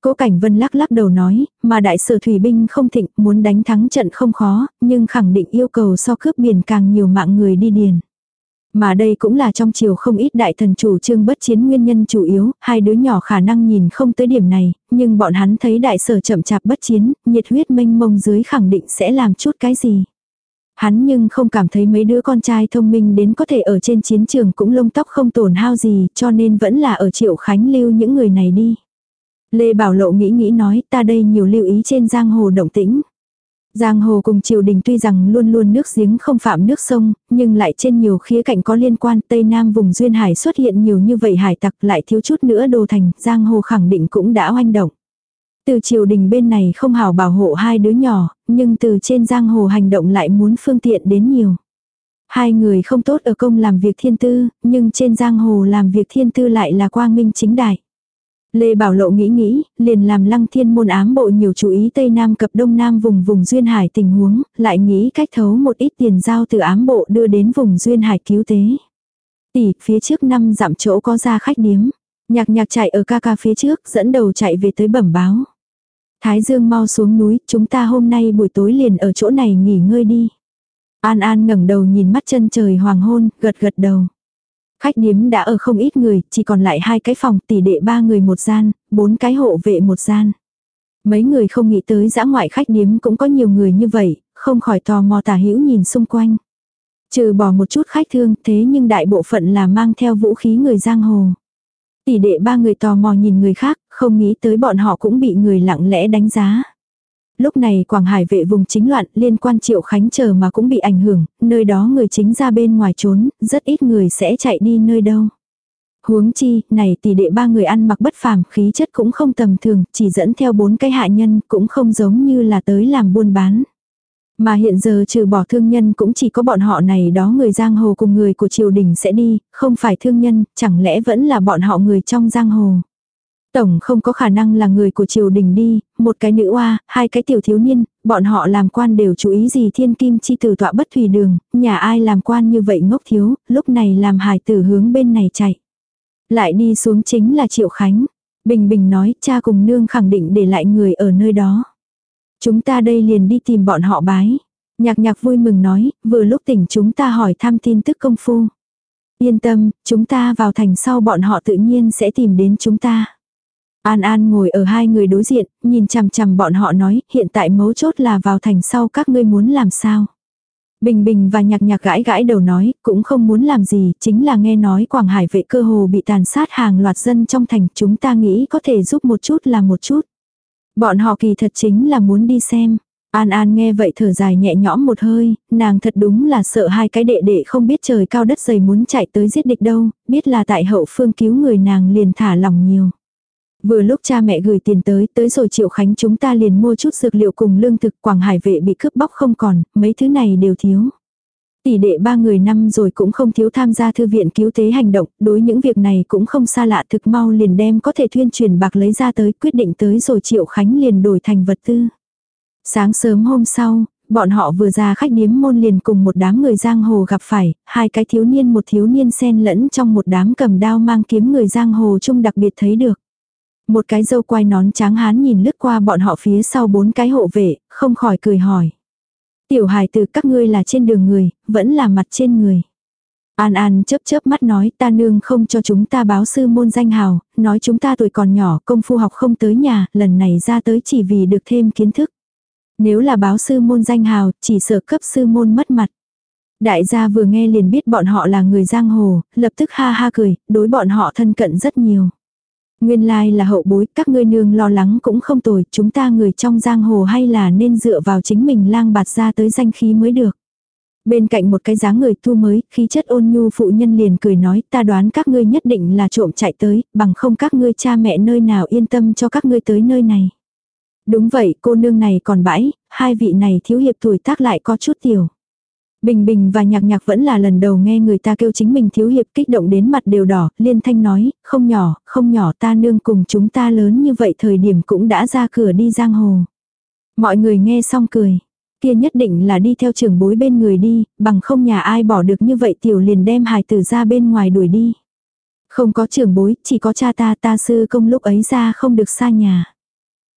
Cố Cảnh Vân lắc lắc đầu nói, mà đại sở thủy binh không thịnh, muốn đánh thắng trận không khó, nhưng khẳng định yêu cầu so cướp biển càng nhiều mạng người đi điền. Mà đây cũng là trong chiều không ít đại thần chủ trương bất chiến nguyên nhân chủ yếu, hai đứa nhỏ khả năng nhìn không tới điểm này, nhưng bọn hắn thấy đại sở chậm chạp bất chiến, nhiệt huyết mênh mông dưới khẳng định sẽ làm chút cái gì. Hắn nhưng không cảm thấy mấy đứa con trai thông minh đến có thể ở trên chiến trường cũng lông tóc không tổn hao gì, cho nên vẫn là ở triệu khánh lưu những người này đi. Lê Bảo Lộ nghĩ nghĩ nói ta đây nhiều lưu ý trên giang hồ động tĩnh. Giang hồ cùng triều đình tuy rằng luôn luôn nước giếng không phạm nước sông, nhưng lại trên nhiều khía cạnh có liên quan Tây Nam vùng Duyên Hải xuất hiện nhiều như vậy hải tặc lại thiếu chút nữa đồ thành, Giang hồ khẳng định cũng đã oanh động. Từ triều đình bên này không hảo bảo hộ hai đứa nhỏ, nhưng từ trên Giang hồ hành động lại muốn phương tiện đến nhiều. Hai người không tốt ở công làm việc thiên tư, nhưng trên Giang hồ làm việc thiên tư lại là quang minh chính đại. Lê Bảo Lộ nghĩ nghĩ, liền làm lăng thiên môn ám bộ nhiều chú ý Tây Nam cập Đông Nam vùng vùng Duyên Hải tình huống, lại nghĩ cách thấu một ít tiền giao từ ám bộ đưa đến vùng Duyên Hải cứu tế. Tỷ, phía trước năm dặm chỗ có ra khách điếm. Nhạc nhạc chạy ở ca ca phía trước, dẫn đầu chạy về tới bẩm báo. Thái Dương mau xuống núi, chúng ta hôm nay buổi tối liền ở chỗ này nghỉ ngơi đi. An An ngẩng đầu nhìn mắt chân trời hoàng hôn, gật gật đầu. Khách điếm đã ở không ít người, chỉ còn lại hai cái phòng tỷ đệ ba người một gian, bốn cái hộ vệ một gian. Mấy người không nghĩ tới dã ngoại khách điếm cũng có nhiều người như vậy, không khỏi tò mò tả hữu nhìn xung quanh. Trừ bỏ một chút khách thương thế nhưng đại bộ phận là mang theo vũ khí người giang hồ. Tỷ đệ ba người tò mò nhìn người khác, không nghĩ tới bọn họ cũng bị người lặng lẽ đánh giá. Lúc này Quảng Hải vệ vùng chính loạn liên quan Triệu Khánh chờ mà cũng bị ảnh hưởng, nơi đó người chính ra bên ngoài trốn, rất ít người sẽ chạy đi nơi đâu. Huống chi, này tỷ đệ ba người ăn mặc bất phàm, khí chất cũng không tầm thường, chỉ dẫn theo bốn cái hạ nhân, cũng không giống như là tới làm buôn bán. Mà hiện giờ trừ bỏ thương nhân cũng chỉ có bọn họ này đó người giang hồ cùng người của triều đình sẽ đi, không phải thương nhân, chẳng lẽ vẫn là bọn họ người trong giang hồ. Tổng không có khả năng là người của triều đình đi, một cái nữ oa, hai cái tiểu thiếu niên, bọn họ làm quan đều chú ý gì thiên kim chi tử tọa bất thủy đường, nhà ai làm quan như vậy ngốc thiếu, lúc này làm hài tử hướng bên này chạy. Lại đi xuống chính là Triệu Khánh. Bình Bình nói cha cùng nương khẳng định để lại người ở nơi đó. Chúng ta đây liền đi tìm bọn họ bái. Nhạc nhạc vui mừng nói, vừa lúc tỉnh chúng ta hỏi thăm tin tức công phu. Yên tâm, chúng ta vào thành sau bọn họ tự nhiên sẽ tìm đến chúng ta. An An ngồi ở hai người đối diện, nhìn chằm chằm bọn họ nói, hiện tại mấu chốt là vào thành sau các ngươi muốn làm sao. Bình Bình và nhạc nhạc gãi gãi đầu nói, cũng không muốn làm gì, chính là nghe nói Quảng Hải vệ cơ hồ bị tàn sát hàng loạt dân trong thành, chúng ta nghĩ có thể giúp một chút là một chút. Bọn họ kỳ thật chính là muốn đi xem. An An nghe vậy thở dài nhẹ nhõm một hơi, nàng thật đúng là sợ hai cái đệ đệ không biết trời cao đất dày muốn chạy tới giết địch đâu, biết là tại hậu phương cứu người nàng liền thả lòng nhiều. Vừa lúc cha mẹ gửi tiền tới, tới rồi Triệu Khánh chúng ta liền mua chút dược liệu cùng lương thực Quảng Hải vệ bị cướp bóc không còn, mấy thứ này đều thiếu. Tỷ đệ ba người năm rồi cũng không thiếu tham gia thư viện cứu tế hành động, đối những việc này cũng không xa lạ thực mau liền đem có thể thuyên truyền bạc lấy ra tới quyết định tới rồi Triệu Khánh liền đổi thành vật tư. Sáng sớm hôm sau, bọn họ vừa ra khách điếm môn liền cùng một đám người giang hồ gặp phải, hai cái thiếu niên một thiếu niên xen lẫn trong một đám cầm đao mang kiếm người giang hồ chung đặc biệt thấy được. Một cái dâu quai nón trắng hán nhìn lướt qua bọn họ phía sau bốn cái hộ vệ, không khỏi cười hỏi. Tiểu hài từ các ngươi là trên đường người, vẫn là mặt trên người. An An chớp chớp mắt nói ta nương không cho chúng ta báo sư môn danh hào, nói chúng ta tuổi còn nhỏ công phu học không tới nhà, lần này ra tới chỉ vì được thêm kiến thức. Nếu là báo sư môn danh hào, chỉ sợ cấp sư môn mất mặt. Đại gia vừa nghe liền biết bọn họ là người giang hồ, lập tức ha ha cười, đối bọn họ thân cận rất nhiều. Nguyên lai là hậu bối, các ngươi nương lo lắng cũng không tồi, chúng ta người trong giang hồ hay là nên dựa vào chính mình lang bạt ra tới danh khí mới được. Bên cạnh một cái dáng người thu mới, khí chất ôn nhu phụ nhân liền cười nói, ta đoán các ngươi nhất định là trộm chạy tới, bằng không các ngươi cha mẹ nơi nào yên tâm cho các ngươi tới nơi này. Đúng vậy, cô nương này còn bãi, hai vị này thiếu hiệp tuổi tác lại có chút tiểu. Bình Bình và Nhạc Nhạc vẫn là lần đầu nghe người ta kêu chính mình thiếu hiệp kích động đến mặt đều đỏ, liên thanh nói, không nhỏ, không nhỏ ta nương cùng chúng ta lớn như vậy thời điểm cũng đã ra cửa đi giang hồ. Mọi người nghe xong cười, kia nhất định là đi theo trưởng bối bên người đi, bằng không nhà ai bỏ được như vậy tiểu liền đem hài tử ra bên ngoài đuổi đi. Không có trưởng bối, chỉ có cha ta ta sư công lúc ấy ra không được xa nhà.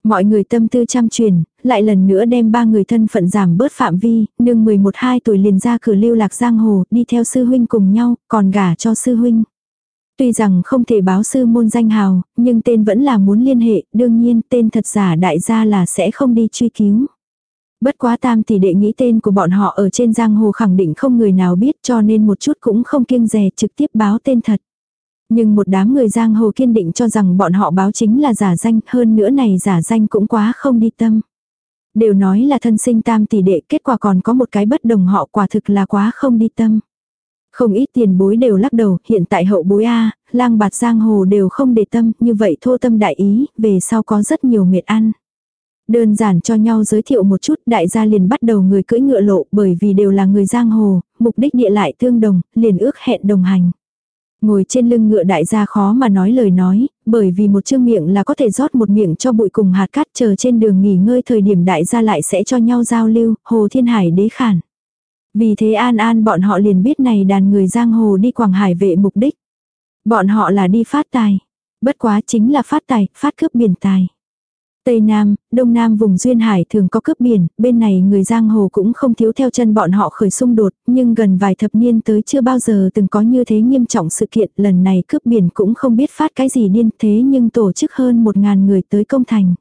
Mọi người tâm tư chăm truyền, lại lần nữa đem ba người thân phận giảm bớt phạm vi, nương 11-12 tuổi liền ra cửa lưu lạc giang hồ, đi theo sư huynh cùng nhau, còn gả cho sư huynh. Tuy rằng không thể báo sư môn danh hào, nhưng tên vẫn là muốn liên hệ, đương nhiên tên thật giả đại gia là sẽ không đi truy cứu. Bất quá tam tỷ đệ nghĩ tên của bọn họ ở trên giang hồ khẳng định không người nào biết cho nên một chút cũng không kiêng dè trực tiếp báo tên thật. Nhưng một đám người giang hồ kiên định cho rằng bọn họ báo chính là giả danh, hơn nữa này giả danh cũng quá không đi tâm. Đều nói là thân sinh tam tỷ đệ, kết quả còn có một cái bất đồng họ quả thực là quá không đi tâm. Không ít tiền bối đều lắc đầu, hiện tại hậu bối A, lang bạt giang hồ đều không để tâm, như vậy thô tâm đại ý, về sau có rất nhiều mệt ăn. Đơn giản cho nhau giới thiệu một chút, đại gia liền bắt đầu người cưỡi ngựa lộ, bởi vì đều là người giang hồ, mục đích địa lại tương đồng, liền ước hẹn đồng hành. Ngồi trên lưng ngựa đại gia khó mà nói lời nói, bởi vì một chương miệng là có thể rót một miệng cho bụi cùng hạt cát chờ trên đường nghỉ ngơi thời điểm đại gia lại sẽ cho nhau giao lưu, hồ thiên hải đế khản. Vì thế an an bọn họ liền biết này đàn người giang hồ đi Quảng Hải vệ mục đích. Bọn họ là đi phát tài. Bất quá chính là phát tài, phát cướp biển tài. Tây Nam, Đông Nam vùng Duyên Hải thường có cướp biển, bên này người giang hồ cũng không thiếu theo chân bọn họ khởi xung đột, nhưng gần vài thập niên tới chưa bao giờ từng có như thế nghiêm trọng sự kiện, lần này cướp biển cũng không biết phát cái gì điên thế nhưng tổ chức hơn một ngàn người tới công thành.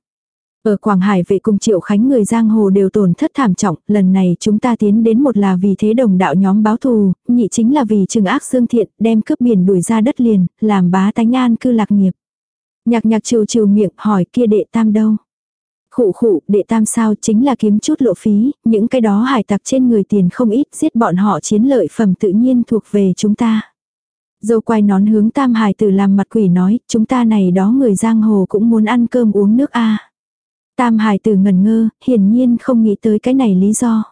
Ở Quảng Hải vệ cùng Triệu Khánh người giang hồ đều tổn thất thảm trọng, lần này chúng ta tiến đến một là vì thế đồng đạo nhóm báo thù, nhị chính là vì trừng ác dương thiện, đem cướp biển đuổi ra đất liền, làm bá tánh an cư lạc nghiệp. Nhạc nhạc trừ trừ miệng hỏi kia đệ tam đâu. Khụ khụ, đệ tam sao chính là kiếm chút lộ phí, những cái đó hải tặc trên người tiền không ít, giết bọn họ chiến lợi phẩm tự nhiên thuộc về chúng ta. Dâu quay nón hướng tam hải tử làm mặt quỷ nói, chúng ta này đó người giang hồ cũng muốn ăn cơm uống nước a Tam hải tử ngần ngơ, hiển nhiên không nghĩ tới cái này lý do.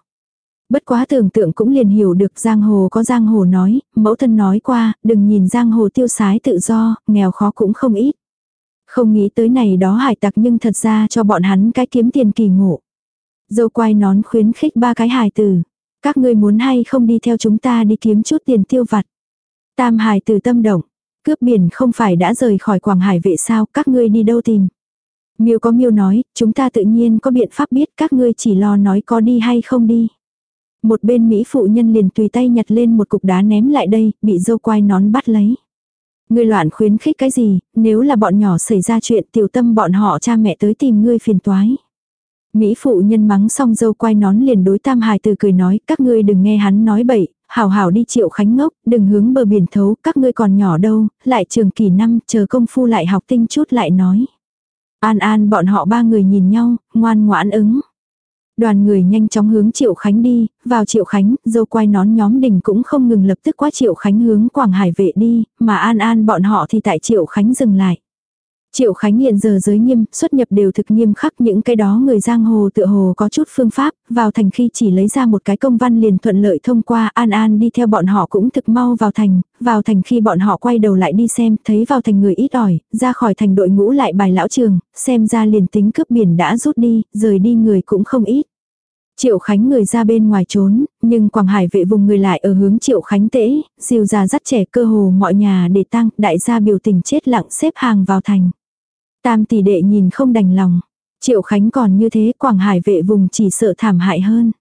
Bất quá tưởng tượng cũng liền hiểu được giang hồ có giang hồ nói, mẫu thân nói qua, đừng nhìn giang hồ tiêu sái tự do, nghèo khó cũng không ít. Không nghĩ tới này đó hải tặc nhưng thật ra cho bọn hắn cái kiếm tiền kỳ ngộ. Dâu quai nón khuyến khích ba cái hài tử. Các ngươi muốn hay không đi theo chúng ta đi kiếm chút tiền tiêu vặt. Tam hài tử tâm động. Cướp biển không phải đã rời khỏi Quảng Hải vệ sao, các ngươi đi đâu tìm. Miêu có miêu nói, chúng ta tự nhiên có biện pháp biết các ngươi chỉ lo nói có đi hay không đi. Một bên Mỹ phụ nhân liền tùy tay nhặt lên một cục đá ném lại đây, bị dâu quai nón bắt lấy. Ngươi loạn khuyến khích cái gì, nếu là bọn nhỏ xảy ra chuyện tiểu tâm bọn họ cha mẹ tới tìm ngươi phiền toái. Mỹ phụ nhân mắng xong dâu quay nón liền đối tam hài từ cười nói, các ngươi đừng nghe hắn nói bậy, hảo hảo đi triệu khánh ngốc, đừng hướng bờ biển thấu, các ngươi còn nhỏ đâu, lại trường kỳ năm, chờ công phu lại học tinh chút lại nói. An an bọn họ ba người nhìn nhau, ngoan ngoãn ứng. Đoàn người nhanh chóng hướng Triệu Khánh đi, vào Triệu Khánh, dâu quay nón nhóm đình cũng không ngừng lập tức qua Triệu Khánh hướng Quảng Hải vệ đi, mà An An bọn họ thì tại Triệu Khánh dừng lại. Triệu Khánh hiện giờ giới nghiêm, xuất nhập đều thực nghiêm khắc những cái đó người giang hồ tựa hồ có chút phương pháp, vào thành khi chỉ lấy ra một cái công văn liền thuận lợi thông qua An An đi theo bọn họ cũng thực mau vào thành, vào thành khi bọn họ quay đầu lại đi xem, thấy vào thành người ít ỏi, ra khỏi thành đội ngũ lại bài lão trường, xem ra liền tính cướp biển đã rút đi, rời đi người cũng không ít. Triệu Khánh người ra bên ngoài trốn, nhưng Quảng Hải vệ vùng người lại ở hướng Triệu Khánh tễ, diều già dắt trẻ cơ hồ mọi nhà để tăng, đại gia biểu tình chết lặng xếp hàng vào thành. Tam tỷ đệ nhìn không đành lòng. Triệu Khánh còn như thế Quảng Hải vệ vùng chỉ sợ thảm hại hơn.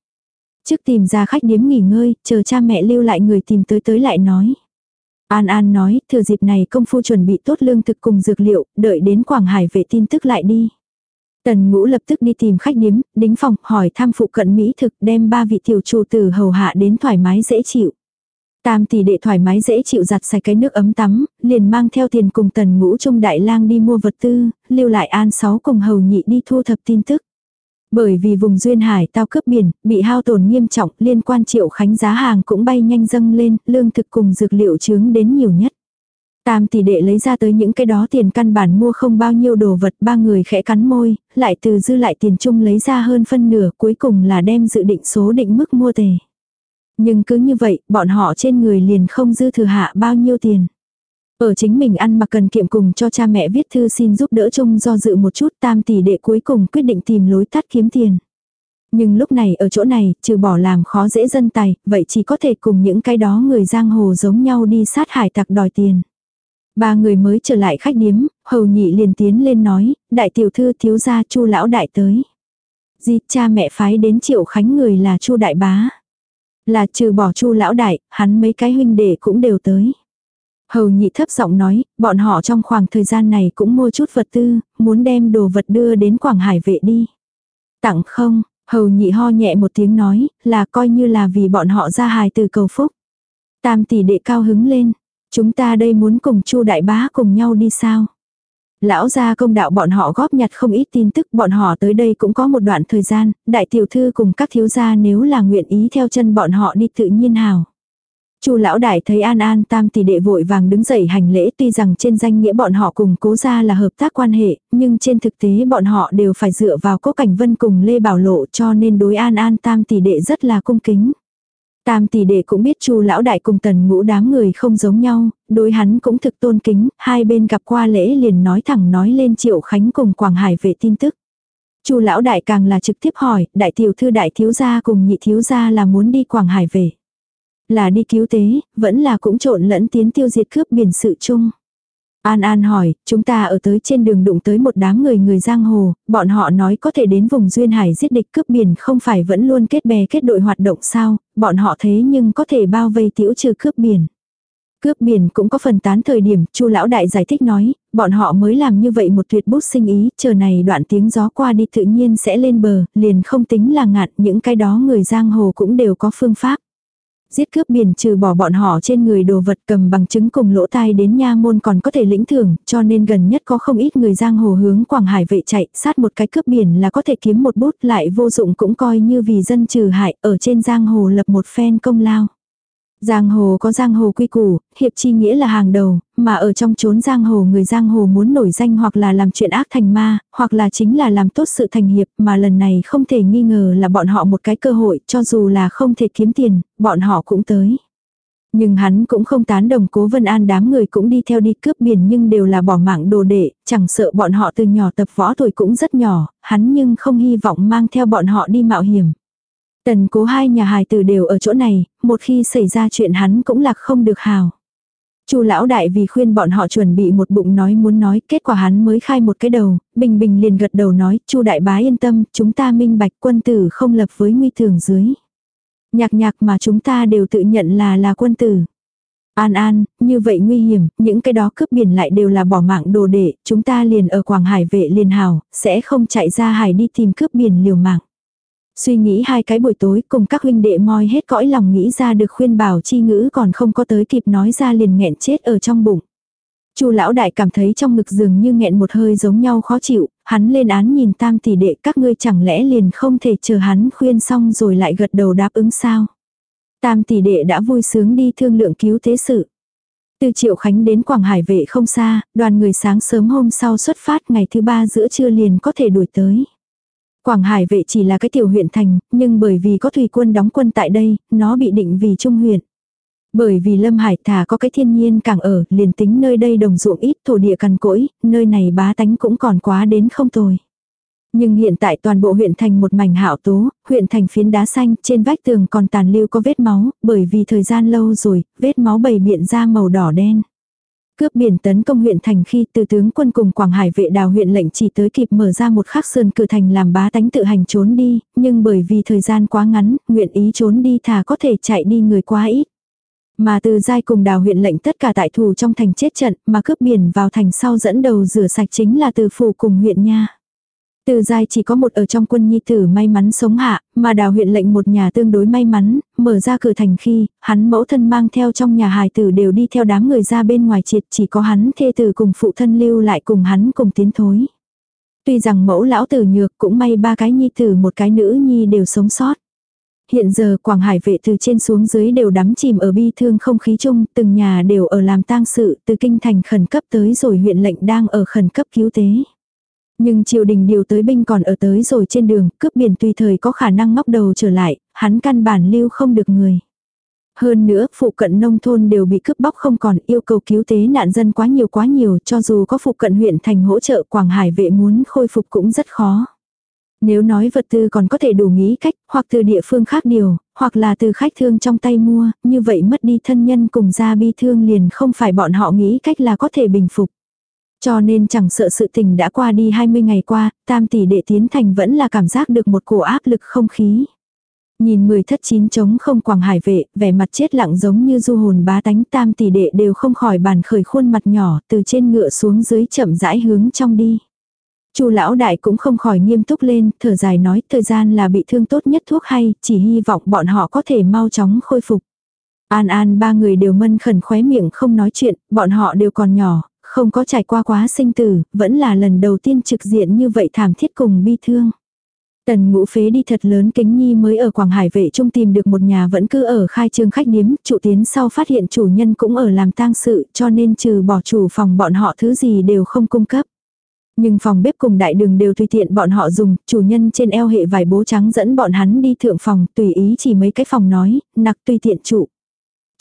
Trước tìm ra khách điếm nghỉ ngơi, chờ cha mẹ lưu lại người tìm tới tới lại nói. An An nói, thừa dịp này công phu chuẩn bị tốt lương thực cùng dược liệu, đợi đến Quảng Hải vệ tin tức lại đi. Tần ngũ lập tức đi tìm khách điếm, đính phòng, hỏi thăm phụ cận Mỹ thực đem ba vị tiểu chủ tử hầu hạ đến thoải mái dễ chịu. Tam tỷ đệ thoải mái dễ chịu giặt sạch cái nước ấm tắm, liền mang theo tiền cùng tần ngũ trung đại lang đi mua vật tư, lưu lại an sáu cùng hầu nhị đi thu thập tin tức. Bởi vì vùng duyên hải tao cướp biển, bị hao tổn nghiêm trọng, liên quan triệu khánh giá hàng cũng bay nhanh dâng lên, lương thực cùng dược liệu chướng đến nhiều nhất. Tam tỷ đệ lấy ra tới những cái đó tiền căn bản mua không bao nhiêu đồ vật, ba người khẽ cắn môi, lại từ dư lại tiền chung lấy ra hơn phân nửa, cuối cùng là đem dự định số định mức mua tề. Nhưng cứ như vậy, bọn họ trên người liền không dư thừa hạ bao nhiêu tiền. Ở chính mình ăn mặc cần kiệm cùng cho cha mẹ viết thư xin giúp đỡ chung do dự một chút tam tỷ đệ cuối cùng quyết định tìm lối tắt kiếm tiền. Nhưng lúc này ở chỗ này, trừ bỏ làm khó dễ dân tài, vậy chỉ có thể cùng những cái đó người giang hồ giống nhau đi sát hải tặc đòi tiền. Ba người mới trở lại khách điếm, hầu nhị liền tiến lên nói, đại tiểu thư thiếu gia chu lão đại tới. Di cha mẹ phái đến triệu khánh người là chu đại bá. Là trừ bỏ chu lão đại, hắn mấy cái huynh đệ cũng đều tới. Hầu nhị thấp giọng nói, bọn họ trong khoảng thời gian này cũng mua chút vật tư, muốn đem đồ vật đưa đến Quảng Hải vệ đi. Tặng không, hầu nhị ho nhẹ một tiếng nói, là coi như là vì bọn họ ra hài từ cầu phúc. Tam tỷ đệ cao hứng lên, chúng ta đây muốn cùng chu đại bá cùng nhau đi sao? Lão gia công đạo bọn họ góp nhặt không ít tin tức, bọn họ tới đây cũng có một đoạn thời gian, đại tiểu thư cùng các thiếu gia nếu là nguyện ý theo chân bọn họ đi tự nhiên hào. Chu lão đại thấy An An tam tỷ đệ vội vàng đứng dậy hành lễ tuy rằng trên danh nghĩa bọn họ cùng cố gia là hợp tác quan hệ, nhưng trên thực tế bọn họ đều phải dựa vào cố cảnh vân cùng Lê Bảo Lộ cho nên đối An An tam tỷ đệ rất là cung kính. Tam tỷ đệ cũng biết Chu lão đại cùng tần ngũ đám người không giống nhau, đối hắn cũng thực tôn kính, hai bên gặp qua lễ liền nói thẳng nói lên Triệu Khánh cùng Quảng Hải về tin tức. Chu lão đại càng là trực tiếp hỏi, đại tiểu thư đại thiếu gia cùng nhị thiếu gia là muốn đi Quảng Hải về. Là đi cứu tế, vẫn là cũng trộn lẫn tiến tiêu diệt cướp biển sự chung. An An hỏi, chúng ta ở tới trên đường đụng tới một đám người người giang hồ, bọn họ nói có thể đến vùng duyên hải giết địch cướp biển không phải vẫn luôn kết bè kết đội hoạt động sao, bọn họ thế nhưng có thể bao vây tiểu trừ cướp biển. Cướp biển cũng có phần tán thời điểm, Chu lão đại giải thích nói, bọn họ mới làm như vậy một tuyệt bút sinh ý, chờ này đoạn tiếng gió qua đi tự nhiên sẽ lên bờ, liền không tính là ngạn, những cái đó người giang hồ cũng đều có phương pháp. Giết cướp biển trừ bỏ bọn họ trên người đồ vật cầm bằng chứng cùng lỗ tai đến nha môn còn có thể lĩnh thưởng, cho nên gần nhất có không ít người giang hồ hướng Quảng Hải vệ chạy, sát một cái cướp biển là có thể kiếm một bút lại vô dụng cũng coi như vì dân trừ hại, ở trên giang hồ lập một phen công lao. Giang hồ có giang hồ quy củ, hiệp chi nghĩa là hàng đầu, mà ở trong chốn giang hồ người giang hồ muốn nổi danh hoặc là làm chuyện ác thành ma, hoặc là chính là làm tốt sự thành hiệp, mà lần này không thể nghi ngờ là bọn họ một cái cơ hội, cho dù là không thể kiếm tiền, bọn họ cũng tới. Nhưng hắn cũng không tán đồng cố vân an đám người cũng đi theo đi cướp biển nhưng đều là bỏ mạng đồ đệ, chẳng sợ bọn họ từ nhỏ tập võ tuổi cũng rất nhỏ, hắn nhưng không hy vọng mang theo bọn họ đi mạo hiểm. Tần cố hai nhà hài tử đều ở chỗ này, một khi xảy ra chuyện hắn cũng lạc không được hào. Chu lão đại vì khuyên bọn họ chuẩn bị một bụng nói muốn nói, kết quả hắn mới khai một cái đầu, Bình Bình liền gật đầu nói, Chu đại bá yên tâm, chúng ta minh bạch quân tử không lập với nguy thường dưới. Nhạc nhạc mà chúng ta đều tự nhận là là quân tử. An an, như vậy nguy hiểm, những cái đó cướp biển lại đều là bỏ mạng đồ đệ, chúng ta liền ở Quảng Hải vệ liền hào, sẽ không chạy ra hải đi tìm cướp biển liều mạng. Suy nghĩ hai cái buổi tối cùng các huynh đệ moi hết cõi lòng nghĩ ra được khuyên bảo chi ngữ còn không có tới kịp nói ra liền nghẹn chết ở trong bụng. Chu lão đại cảm thấy trong ngực dường như nghẹn một hơi giống nhau khó chịu, hắn lên án nhìn tam tỷ đệ các ngươi chẳng lẽ liền không thể chờ hắn khuyên xong rồi lại gật đầu đáp ứng sao. Tam tỷ đệ đã vui sướng đi thương lượng cứu thế sự. Từ Triệu Khánh đến Quảng Hải vệ không xa, đoàn người sáng sớm hôm sau xuất phát ngày thứ ba giữa trưa liền có thể đuổi tới. Quảng Hải vệ chỉ là cái tiểu huyện thành, nhưng bởi vì có thủy quân đóng quân tại đây, nó bị định vì trung huyện. Bởi vì Lâm Hải thả có cái thiên nhiên càng ở, liền tính nơi đây đồng ruộng ít thổ địa cằn cỗi, nơi này bá tánh cũng còn quá đến không tồi. Nhưng hiện tại toàn bộ huyện thành một mảnh hạo tố, huyện thành phiến đá xanh, trên vách tường còn tàn lưu có vết máu, bởi vì thời gian lâu rồi, vết máu bầy biện ra màu đỏ đen. Cướp biển tấn công huyện thành khi từ tướng quân cùng Quảng Hải vệ đào huyện lệnh chỉ tới kịp mở ra một khắc sơn cửa thành làm bá tánh tự hành trốn đi, nhưng bởi vì thời gian quá ngắn, nguyện ý trốn đi thà có thể chạy đi người quá ít. Mà từ giai cùng đào huyện lệnh tất cả tại thủ trong thành chết trận, mà cướp biển vào thành sau dẫn đầu rửa sạch chính là từ phủ cùng huyện nha. Từ giai chỉ có một ở trong quân nhi tử may mắn sống hạ, mà đào huyện lệnh một nhà tương đối may mắn, mở ra cửa thành khi, hắn mẫu thân mang theo trong nhà hài tử đều đi theo đám người ra bên ngoài triệt chỉ có hắn thê tử cùng phụ thân lưu lại cùng hắn cùng tiến thối. Tuy rằng mẫu lão tử nhược cũng may ba cái nhi tử một cái nữ nhi đều sống sót. Hiện giờ Quảng Hải vệ từ trên xuống dưới đều đắm chìm ở bi thương không khí chung, từng nhà đều ở làm tang sự, từ kinh thành khẩn cấp tới rồi huyện lệnh đang ở khẩn cấp cứu tế. Nhưng triều đình điều tới binh còn ở tới rồi trên đường, cướp biển tùy thời có khả năng ngóc đầu trở lại, hắn căn bản lưu không được người. Hơn nữa, phụ cận nông thôn đều bị cướp bóc không còn yêu cầu cứu tế nạn dân quá nhiều quá nhiều, cho dù có phụ cận huyện thành hỗ trợ Quảng Hải vệ muốn khôi phục cũng rất khó. Nếu nói vật tư còn có thể đủ nghĩ cách, hoặc từ địa phương khác điều, hoặc là từ khách thương trong tay mua, như vậy mất đi thân nhân cùng gia bi thương liền không phải bọn họ nghĩ cách là có thể bình phục. Cho nên chẳng sợ sự tình đã qua đi 20 ngày qua, tam tỷ đệ tiến thành vẫn là cảm giác được một cổ áp lực không khí. Nhìn mười thất chín trống không quảng hải vệ, vẻ mặt chết lặng giống như du hồn bá tánh tam tỷ đệ đều không khỏi bàn khởi khuôn mặt nhỏ từ trên ngựa xuống dưới chậm rãi hướng trong đi. Chu lão đại cũng không khỏi nghiêm túc lên, thở dài nói thời gian là bị thương tốt nhất thuốc hay, chỉ hy vọng bọn họ có thể mau chóng khôi phục. An An ba người đều mân khẩn khóe miệng không nói chuyện, bọn họ đều còn nhỏ, không có trải qua quá sinh tử, vẫn là lần đầu tiên trực diện như vậy thảm thiết cùng bi thương. Tần ngũ phế đi thật lớn kính nhi mới ở Quảng Hải vệ trung tìm được một nhà vẫn cứ ở khai trương khách điếm, trụ tiến sau phát hiện chủ nhân cũng ở làm tang sự cho nên trừ bỏ chủ phòng bọn họ thứ gì đều không cung cấp. Nhưng phòng bếp cùng đại đường đều tùy tiện bọn họ dùng, chủ nhân trên eo hệ vải bố trắng dẫn bọn hắn đi thượng phòng, tùy ý chỉ mấy cái phòng nói, nặc tùy tiện trụ.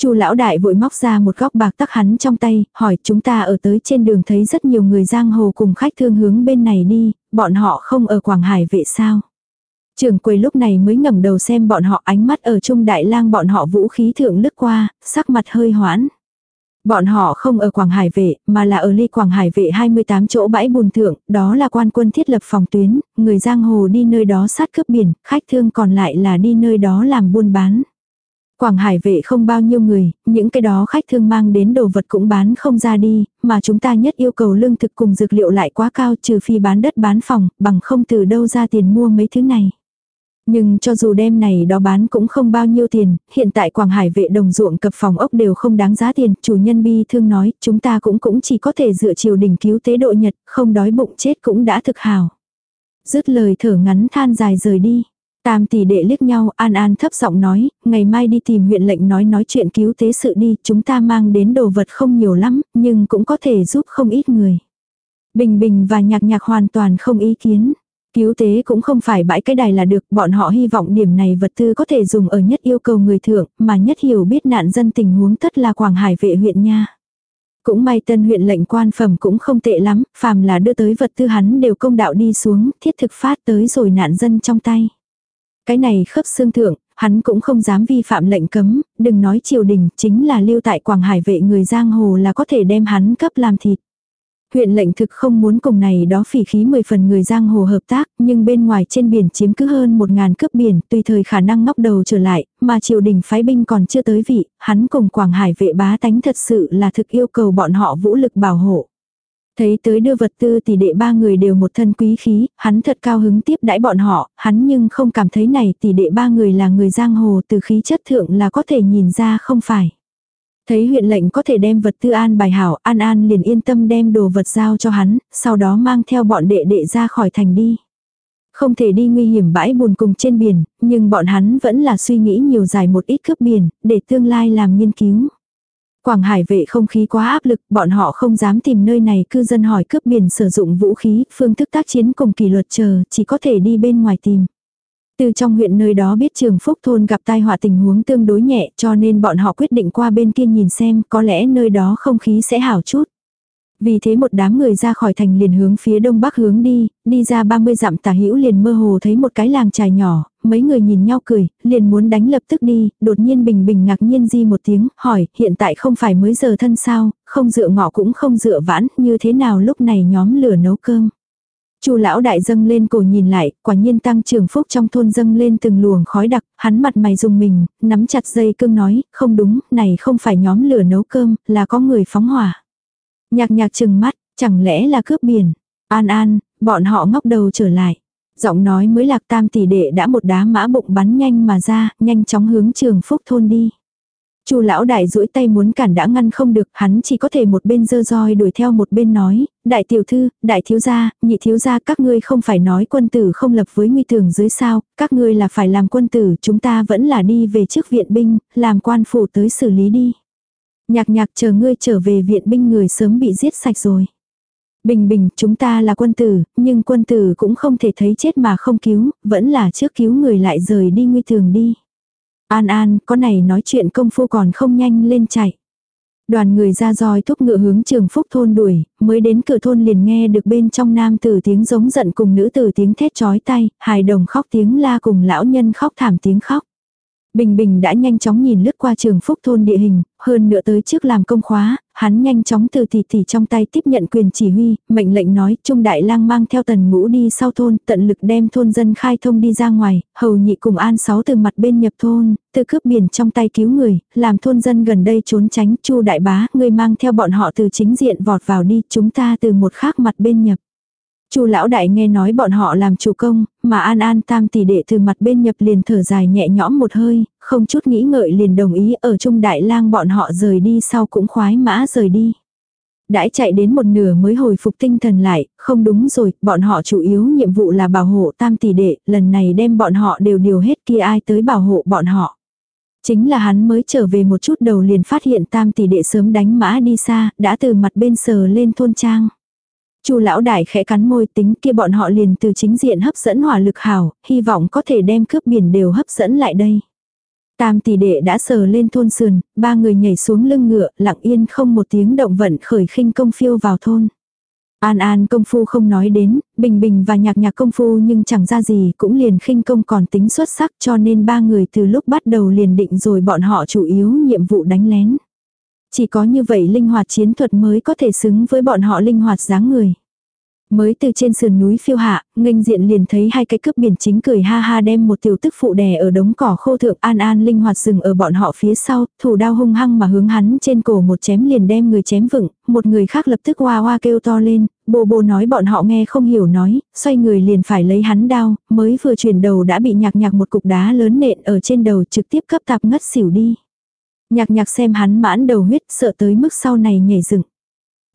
Chu lão đại vội móc ra một góc bạc tắc hắn trong tay, hỏi chúng ta ở tới trên đường thấy rất nhiều người giang hồ cùng khách thương hướng bên này đi, bọn họ không ở Quảng Hải vệ sao. Trường quầy lúc này mới ngẩng đầu xem bọn họ ánh mắt ở trung đại lang bọn họ vũ khí thượng lướt qua, sắc mặt hơi hoãn. Bọn họ không ở Quảng Hải vệ, mà là ở ly Quảng Hải vệ 28 chỗ bãi bùn thượng, đó là quan quân thiết lập phòng tuyến, người giang hồ đi nơi đó sát cướp biển, khách thương còn lại là đi nơi đó làm buôn bán. Quảng Hải vệ không bao nhiêu người, những cái đó khách thương mang đến đồ vật cũng bán không ra đi, mà chúng ta nhất yêu cầu lương thực cùng dược liệu lại quá cao trừ phi bán đất bán phòng, bằng không từ đâu ra tiền mua mấy thứ này. Nhưng cho dù đem này đó bán cũng không bao nhiêu tiền, hiện tại Quảng Hải vệ đồng ruộng cập phòng ốc đều không đáng giá tiền, chủ nhân bi thương nói, chúng ta cũng cũng chỉ có thể dựa triều đình cứu tế độ nhật, không đói bụng chết cũng đã thực hào. Dứt lời thở ngắn than dài rời đi. Tam tỷ đệ liếc nhau, An An thấp giọng nói, ngày mai đi tìm huyện lệnh nói nói chuyện cứu tế sự đi, chúng ta mang đến đồ vật không nhiều lắm, nhưng cũng có thể giúp không ít người. Bình Bình và Nhạc Nhạc hoàn toàn không ý kiến. Cứu tế cũng không phải bãi cái đài là được, bọn họ hy vọng điểm này vật tư có thể dùng ở nhất yêu cầu người thượng, mà nhất hiểu biết nạn dân tình huống tất là Quảng Hải vệ huyện nha. Cũng may tân huyện lệnh quan phẩm cũng không tệ lắm, phàm là đưa tới vật tư hắn đều công đạo đi xuống, thiết thực phát tới rồi nạn dân trong tay. Cái này khớp xương thượng, hắn cũng không dám vi phạm lệnh cấm, đừng nói triều đình, chính là lưu tại Quảng Hải vệ người giang hồ là có thể đem hắn cấp làm thịt. Huyện lệnh thực không muốn cùng này đó phỉ khí 10 phần người giang hồ hợp tác, nhưng bên ngoài trên biển chiếm cứ hơn 1.000 cướp biển, tùy thời khả năng ngóc đầu trở lại, mà triều đình phái binh còn chưa tới vị, hắn cùng Quảng Hải vệ bá tánh thật sự là thực yêu cầu bọn họ vũ lực bảo hộ. Thấy tới đưa vật tư tỷ đệ ba người đều một thân quý khí, hắn thật cao hứng tiếp đãi bọn họ, hắn nhưng không cảm thấy này tỷ đệ ba người là người giang hồ từ khí chất thượng là có thể nhìn ra không phải. Thấy huyện lệnh có thể đem vật tư an bài hảo, An An liền yên tâm đem đồ vật giao cho hắn, sau đó mang theo bọn đệ đệ ra khỏi thành đi. Không thể đi nguy hiểm bãi bùn cùng trên biển, nhưng bọn hắn vẫn là suy nghĩ nhiều dài một ít cướp biển, để tương lai làm nghiên cứu. Quảng Hải vệ không khí quá áp lực, bọn họ không dám tìm nơi này cư dân hỏi cướp biển sử dụng vũ khí, phương thức tác chiến cùng kỷ luật chờ, chỉ có thể đi bên ngoài tìm. Từ trong huyện nơi đó biết trường Phúc Thôn gặp tai họa tình huống tương đối nhẹ cho nên bọn họ quyết định qua bên kia nhìn xem có lẽ nơi đó không khí sẽ hảo chút. Vì thế một đám người ra khỏi thành liền hướng phía đông bắc hướng đi, đi ra 30 dặm tả hữu liền mơ hồ thấy một cái làng trài nhỏ, mấy người nhìn nhau cười, liền muốn đánh lập tức đi, đột nhiên bình bình ngạc nhiên di một tiếng, hỏi, hiện tại không phải mới giờ thân sao, không dựa ngọ cũng không dựa vãn, như thế nào lúc này nhóm lửa nấu cơm. Chu lão đại dâng lên cổ nhìn lại, quả nhiên tăng trưởng phúc trong thôn dâng lên từng luồng khói đặc, hắn mặt mày dùng mình, nắm chặt dây cương nói, không đúng, này không phải nhóm lửa nấu cơm, là có người phóng hỏa. Nhạc nhạc chừng mắt, chẳng lẽ là cướp biển. An an, bọn họ ngóc đầu trở lại. Giọng nói mới lạc tam tỷ đệ đã một đá mã bụng bắn nhanh mà ra, nhanh chóng hướng trường phúc thôn đi. Chu lão đại duỗi tay muốn cản đã ngăn không được, hắn chỉ có thể một bên dơ roi đuổi theo một bên nói, đại tiểu thư, đại thiếu gia, nhị thiếu gia các ngươi không phải nói quân tử không lập với nguy thường dưới sao, các ngươi là phải làm quân tử, chúng ta vẫn là đi về trước viện binh, làm quan phủ tới xử lý đi. Nhạc nhạc chờ ngươi trở về viện binh người sớm bị giết sạch rồi. Bình bình, chúng ta là quân tử, nhưng quân tử cũng không thể thấy chết mà không cứu, vẫn là trước cứu người lại rời đi nguy thường đi. An An, con này nói chuyện công phu còn không nhanh lên chạy. Đoàn người ra roi thúc ngựa hướng trường phúc thôn đuổi, mới đến cửa thôn liền nghe được bên trong nam tử tiếng giống giận cùng nữ tử tiếng thét chói tay, hài đồng khóc tiếng la cùng lão nhân khóc thảm tiếng khóc. Bình Bình đã nhanh chóng nhìn lướt qua trường phúc thôn địa hình, hơn nữa tới trước làm công khóa, hắn nhanh chóng từ tỷ tỷ trong tay tiếp nhận quyền chỉ huy, mệnh lệnh nói Trung Đại lang mang theo tần ngũ đi sau thôn, tận lực đem thôn dân khai thông đi ra ngoài, hầu nhị cùng an sáu từ mặt bên nhập thôn, từ cướp biển trong tay cứu người, làm thôn dân gần đây trốn tránh Chu Đại bá, người mang theo bọn họ từ chính diện vọt vào đi, chúng ta từ một khác mặt bên nhập. Chu lão đại nghe nói bọn họ làm chủ công, mà An An tam tỷ đệ từ mặt bên nhập liền thở dài nhẹ nhõm một hơi, không chút nghĩ ngợi liền đồng ý ở trung đại lang bọn họ rời đi sau cũng khoái mã rời đi. Đãi chạy đến một nửa mới hồi phục tinh thần lại, không đúng rồi, bọn họ chủ yếu nhiệm vụ là bảo hộ tam tỷ đệ, lần này đem bọn họ đều điều hết kia ai tới bảo hộ bọn họ. Chính là hắn mới trở về một chút đầu liền phát hiện tam tỷ đệ sớm đánh mã đi xa, đã từ mặt bên sờ lên thôn trang. Chu lão đại khẽ cắn môi tính kia bọn họ liền từ chính diện hấp dẫn hỏa lực hảo, hy vọng có thể đem cướp biển đều hấp dẫn lại đây. Tam tỷ đệ đã sờ lên thôn sườn, ba người nhảy xuống lưng ngựa, lặng yên không một tiếng động vận khởi khinh công phiêu vào thôn. An An công phu không nói đến, Bình Bình và Nhạc Nhạc công phu nhưng chẳng ra gì cũng liền khinh công còn tính xuất sắc cho nên ba người từ lúc bắt đầu liền định rồi bọn họ chủ yếu nhiệm vụ đánh lén. Chỉ có như vậy linh hoạt chiến thuật mới có thể xứng với bọn họ linh hoạt dáng người. Mới từ trên sườn núi phiêu hạ, nghênh diện liền thấy hai cái cướp biển chính cười ha ha đem một tiểu tức phụ đè ở đống cỏ khô thượng an an linh hoạt dừng ở bọn họ phía sau, thủ đao hung hăng mà hướng hắn trên cổ một chém liền đem người chém vựng, một người khác lập tức hoa hoa kêu to lên, bồ bồ nói bọn họ nghe không hiểu nói, xoay người liền phải lấy hắn đao, mới vừa chuyển đầu đã bị nhạc nhạc một cục đá lớn nện ở trên đầu trực tiếp cấp tạp ngất xỉu đi. Nhạc nhạc xem hắn mãn đầu huyết sợ tới mức sau này nhảy dựng.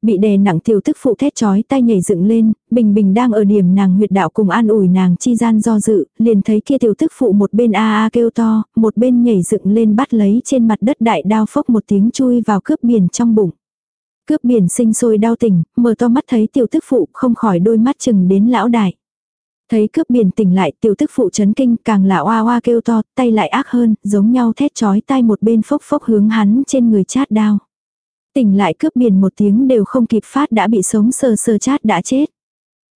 Bị đè nặng tiểu tức phụ thét chói tay nhảy dựng lên, bình bình đang ở điểm nàng huyệt đạo cùng an ủi nàng chi gian do dự, liền thấy kia tiểu tức phụ một bên a a kêu to, một bên nhảy dựng lên bắt lấy trên mặt đất đại đao phốc một tiếng chui vào cướp biển trong bụng. Cướp biển sinh sôi đau tỉnh, mở to mắt thấy tiểu tức phụ không khỏi đôi mắt chừng đến lão đại. Thấy cướp biển tỉnh lại tiểu tức phụ chấn kinh càng là oa oa kêu to, tay lại ác hơn, giống nhau thét chói tay một bên phốc phốc hướng hắn trên người chát đao. Tỉnh lại cướp biển một tiếng đều không kịp phát đã bị sống sờ sờ chát đã chết.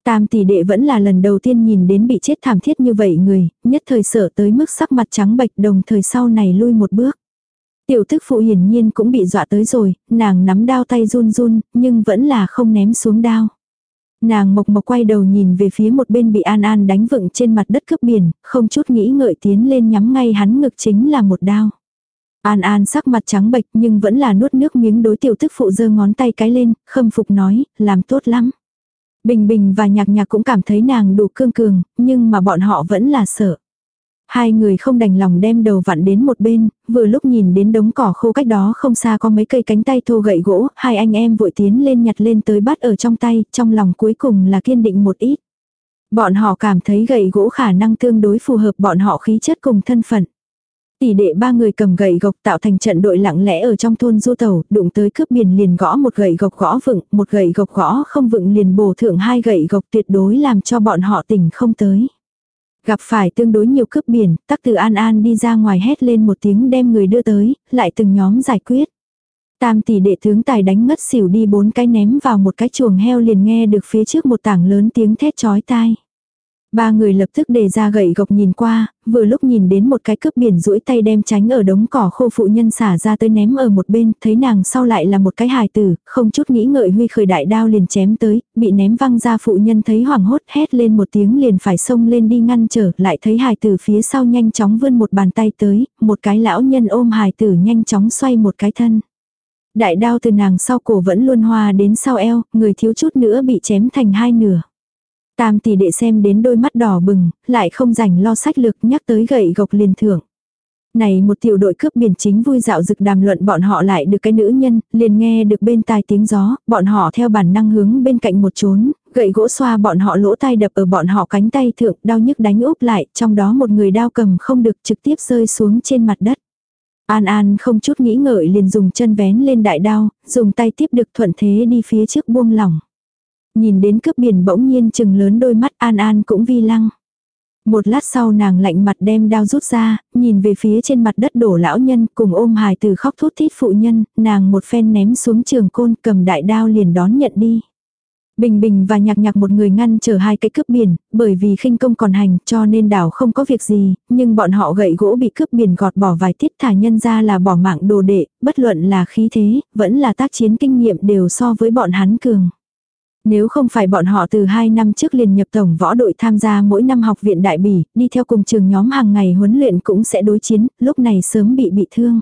Tam tỷ đệ vẫn là lần đầu tiên nhìn đến bị chết thảm thiết như vậy người, nhất thời sợ tới mức sắc mặt trắng bệch đồng thời sau này lui một bước. Tiểu thức phụ hiển nhiên cũng bị dọa tới rồi, nàng nắm đao tay run run, nhưng vẫn là không ném xuống đao. Nàng mộc mộc quay đầu nhìn về phía một bên bị An An đánh vựng trên mặt đất cướp biển, không chút nghĩ ngợi tiến lên nhắm ngay hắn ngực chính là một đao. An An sắc mặt trắng bệch nhưng vẫn là nuốt nước miếng đối tiểu tức phụ giơ ngón tay cái lên, khâm phục nói, làm tốt lắm. Bình Bình và Nhạc Nhạc cũng cảm thấy nàng đủ cương cường, nhưng mà bọn họ vẫn là sợ. Hai người không đành lòng đem đầu vặn đến một bên, vừa lúc nhìn đến đống cỏ khô cách đó không xa có mấy cây cánh tay thô gậy gỗ, hai anh em vội tiến lên nhặt lên tới bắt ở trong tay, trong lòng cuối cùng là kiên định một ít. Bọn họ cảm thấy gậy gỗ khả năng tương đối phù hợp bọn họ khí chất cùng thân phận. Tỷ đệ ba người cầm gậy gộc tạo thành trận đội lặng lẽ ở trong thôn du tàu, đụng tới cướp biển liền gõ một gậy gộc gõ vựng, một gậy gộc gõ không vựng liền bổ thượng hai gậy gộc tuyệt đối làm cho bọn họ tỉnh không tới. Gặp phải tương đối nhiều cướp biển, tắc từ an an đi ra ngoài hét lên một tiếng đem người đưa tới, lại từng nhóm giải quyết. Tam tỷ đệ tướng tài đánh ngất xỉu đi bốn cái ném vào một cái chuồng heo liền nghe được phía trước một tảng lớn tiếng thét chói tai. Ba người lập tức đề ra gậy gộc nhìn qua, vừa lúc nhìn đến một cái cướp biển duỗi tay đem tránh ở đống cỏ khô phụ nhân xả ra tới ném ở một bên, thấy nàng sau lại là một cái hài tử, không chút nghĩ ngợi huy khởi đại đao liền chém tới, bị ném văng ra phụ nhân thấy hoảng hốt hét lên một tiếng liền phải xông lên đi ngăn trở, lại thấy hài tử phía sau nhanh chóng vươn một bàn tay tới, một cái lão nhân ôm hài tử nhanh chóng xoay một cái thân. Đại đao từ nàng sau cổ vẫn luôn hoa đến sau eo, người thiếu chút nữa bị chém thành hai nửa. Tam tỷ đệ xem đến đôi mắt đỏ bừng, lại không rảnh lo sách lược nhắc tới gậy gộc liền thưởng. Này một tiểu đội cướp biển chính vui dạo dực đàm luận bọn họ lại được cái nữ nhân, liền nghe được bên tai tiếng gió, bọn họ theo bản năng hướng bên cạnh một trốn, gậy gỗ xoa bọn họ lỗ tai đập ở bọn họ cánh tay thượng, đau nhức đánh úp lại, trong đó một người đao cầm không được trực tiếp rơi xuống trên mặt đất. An An không chút nghĩ ngợi liền dùng chân vén lên đại đao, dùng tay tiếp được thuận thế đi phía trước buông lỏng. Nhìn đến cướp biển bỗng nhiên chừng lớn đôi mắt An An cũng vi lăng. Một lát sau nàng lạnh mặt đem đao rút ra, nhìn về phía trên mặt đất đổ lão nhân cùng ôm hài từ khóc thút thít phụ nhân, nàng một phen ném xuống trường côn cầm đại đao liền đón nhận đi. Bình Bình và nhạc nhạc một người ngăn chờ hai cái cướp biển, bởi vì khinh công còn hành cho nên đảo không có việc gì, nhưng bọn họ gậy gỗ bị cướp biển gọt bỏ vài tiết thả nhân ra là bỏ mạng đồ đệ, bất luận là khí thế, vẫn là tác chiến kinh nghiệm đều so với bọn hắn cường. Nếu không phải bọn họ từ 2 năm trước liền nhập tổng võ đội tham gia mỗi năm học viện đại bỉ, đi theo cùng trường nhóm hàng ngày huấn luyện cũng sẽ đối chiến, lúc này sớm bị bị thương.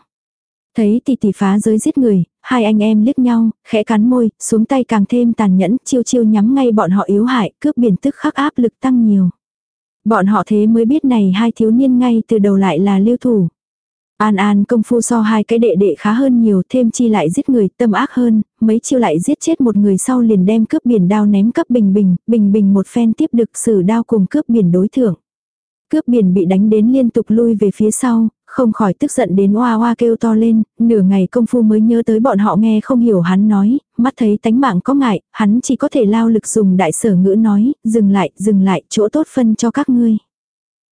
Thấy tỷ tỷ phá giới giết người, hai anh em liếc nhau, khẽ cắn môi, xuống tay càng thêm tàn nhẫn, chiêu chiêu nhắm ngay bọn họ yếu hại, cướp biển tức khắc áp lực tăng nhiều. Bọn họ thế mới biết này hai thiếu niên ngay từ đầu lại là lưu thủ. An An công phu so hai cái đệ đệ khá hơn nhiều thêm chi lại giết người tâm ác hơn, mấy chiêu lại giết chết một người sau liền đem cướp biển đao ném cấp bình bình, bình bình một phen tiếp được sử đao cùng cướp biển đối thưởng. Cướp biển bị đánh đến liên tục lui về phía sau, không khỏi tức giận đến oa oa kêu to lên, nửa ngày công phu mới nhớ tới bọn họ nghe không hiểu hắn nói, mắt thấy tánh mạng có ngại, hắn chỉ có thể lao lực dùng đại sở ngữ nói, dừng lại, dừng lại, chỗ tốt phân cho các ngươi.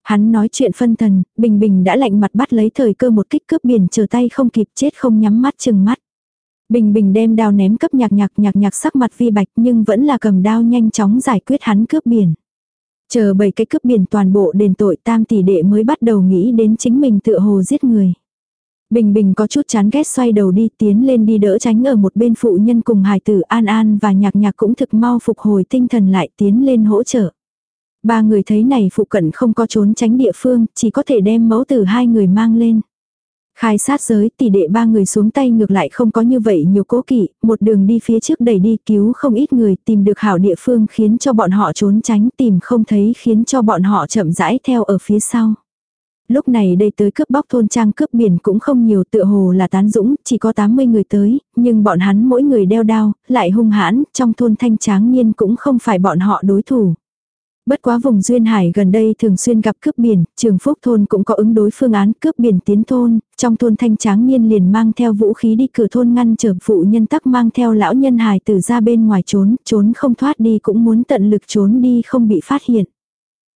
Hắn nói chuyện phân thần, bình bình đã lạnh mặt bắt lấy thời cơ một kích cướp biển chờ tay không kịp chết không nhắm mắt chừng mắt. Bình bình đem đao ném cấp nhạc nhạc nhạc nhạc sắc mặt vi bạch nhưng vẫn là cầm đao nhanh chóng giải quyết hắn cướp biển. Chờ bảy cái cướp biển toàn bộ đền tội tam tỷ đệ mới bắt đầu nghĩ đến chính mình tựa hồ giết người. Bình Bình có chút chán ghét xoay đầu đi tiến lên đi đỡ tránh ở một bên phụ nhân cùng hài tử An An và nhạc nhạc cũng thực mau phục hồi tinh thần lại tiến lên hỗ trợ. Ba người thấy này phụ cận không có trốn tránh địa phương, chỉ có thể đem mẫu tử hai người mang lên. Khai sát giới tỷ đệ ba người xuống tay ngược lại không có như vậy nhiều cố kỵ, một đường đi phía trước đẩy đi cứu không ít người tìm được hảo địa phương khiến cho bọn họ trốn tránh tìm không thấy khiến cho bọn họ chậm rãi theo ở phía sau. Lúc này đây tới cướp bóc thôn trang cướp biển cũng không nhiều tựa hồ là tán dũng, chỉ có 80 người tới, nhưng bọn hắn mỗi người đeo đao, lại hung hãn, trong thôn thanh tráng nhiên cũng không phải bọn họ đối thủ. Bất quá vùng Duyên Hải gần đây thường xuyên gặp cướp biển, trường phúc thôn cũng có ứng đối phương án cướp biển tiến thôn, trong thôn thanh tráng niên liền mang theo vũ khí đi cửa thôn ngăn trở phụ nhân tắc mang theo lão nhân hải từ ra bên ngoài trốn, trốn không thoát đi cũng muốn tận lực trốn đi không bị phát hiện.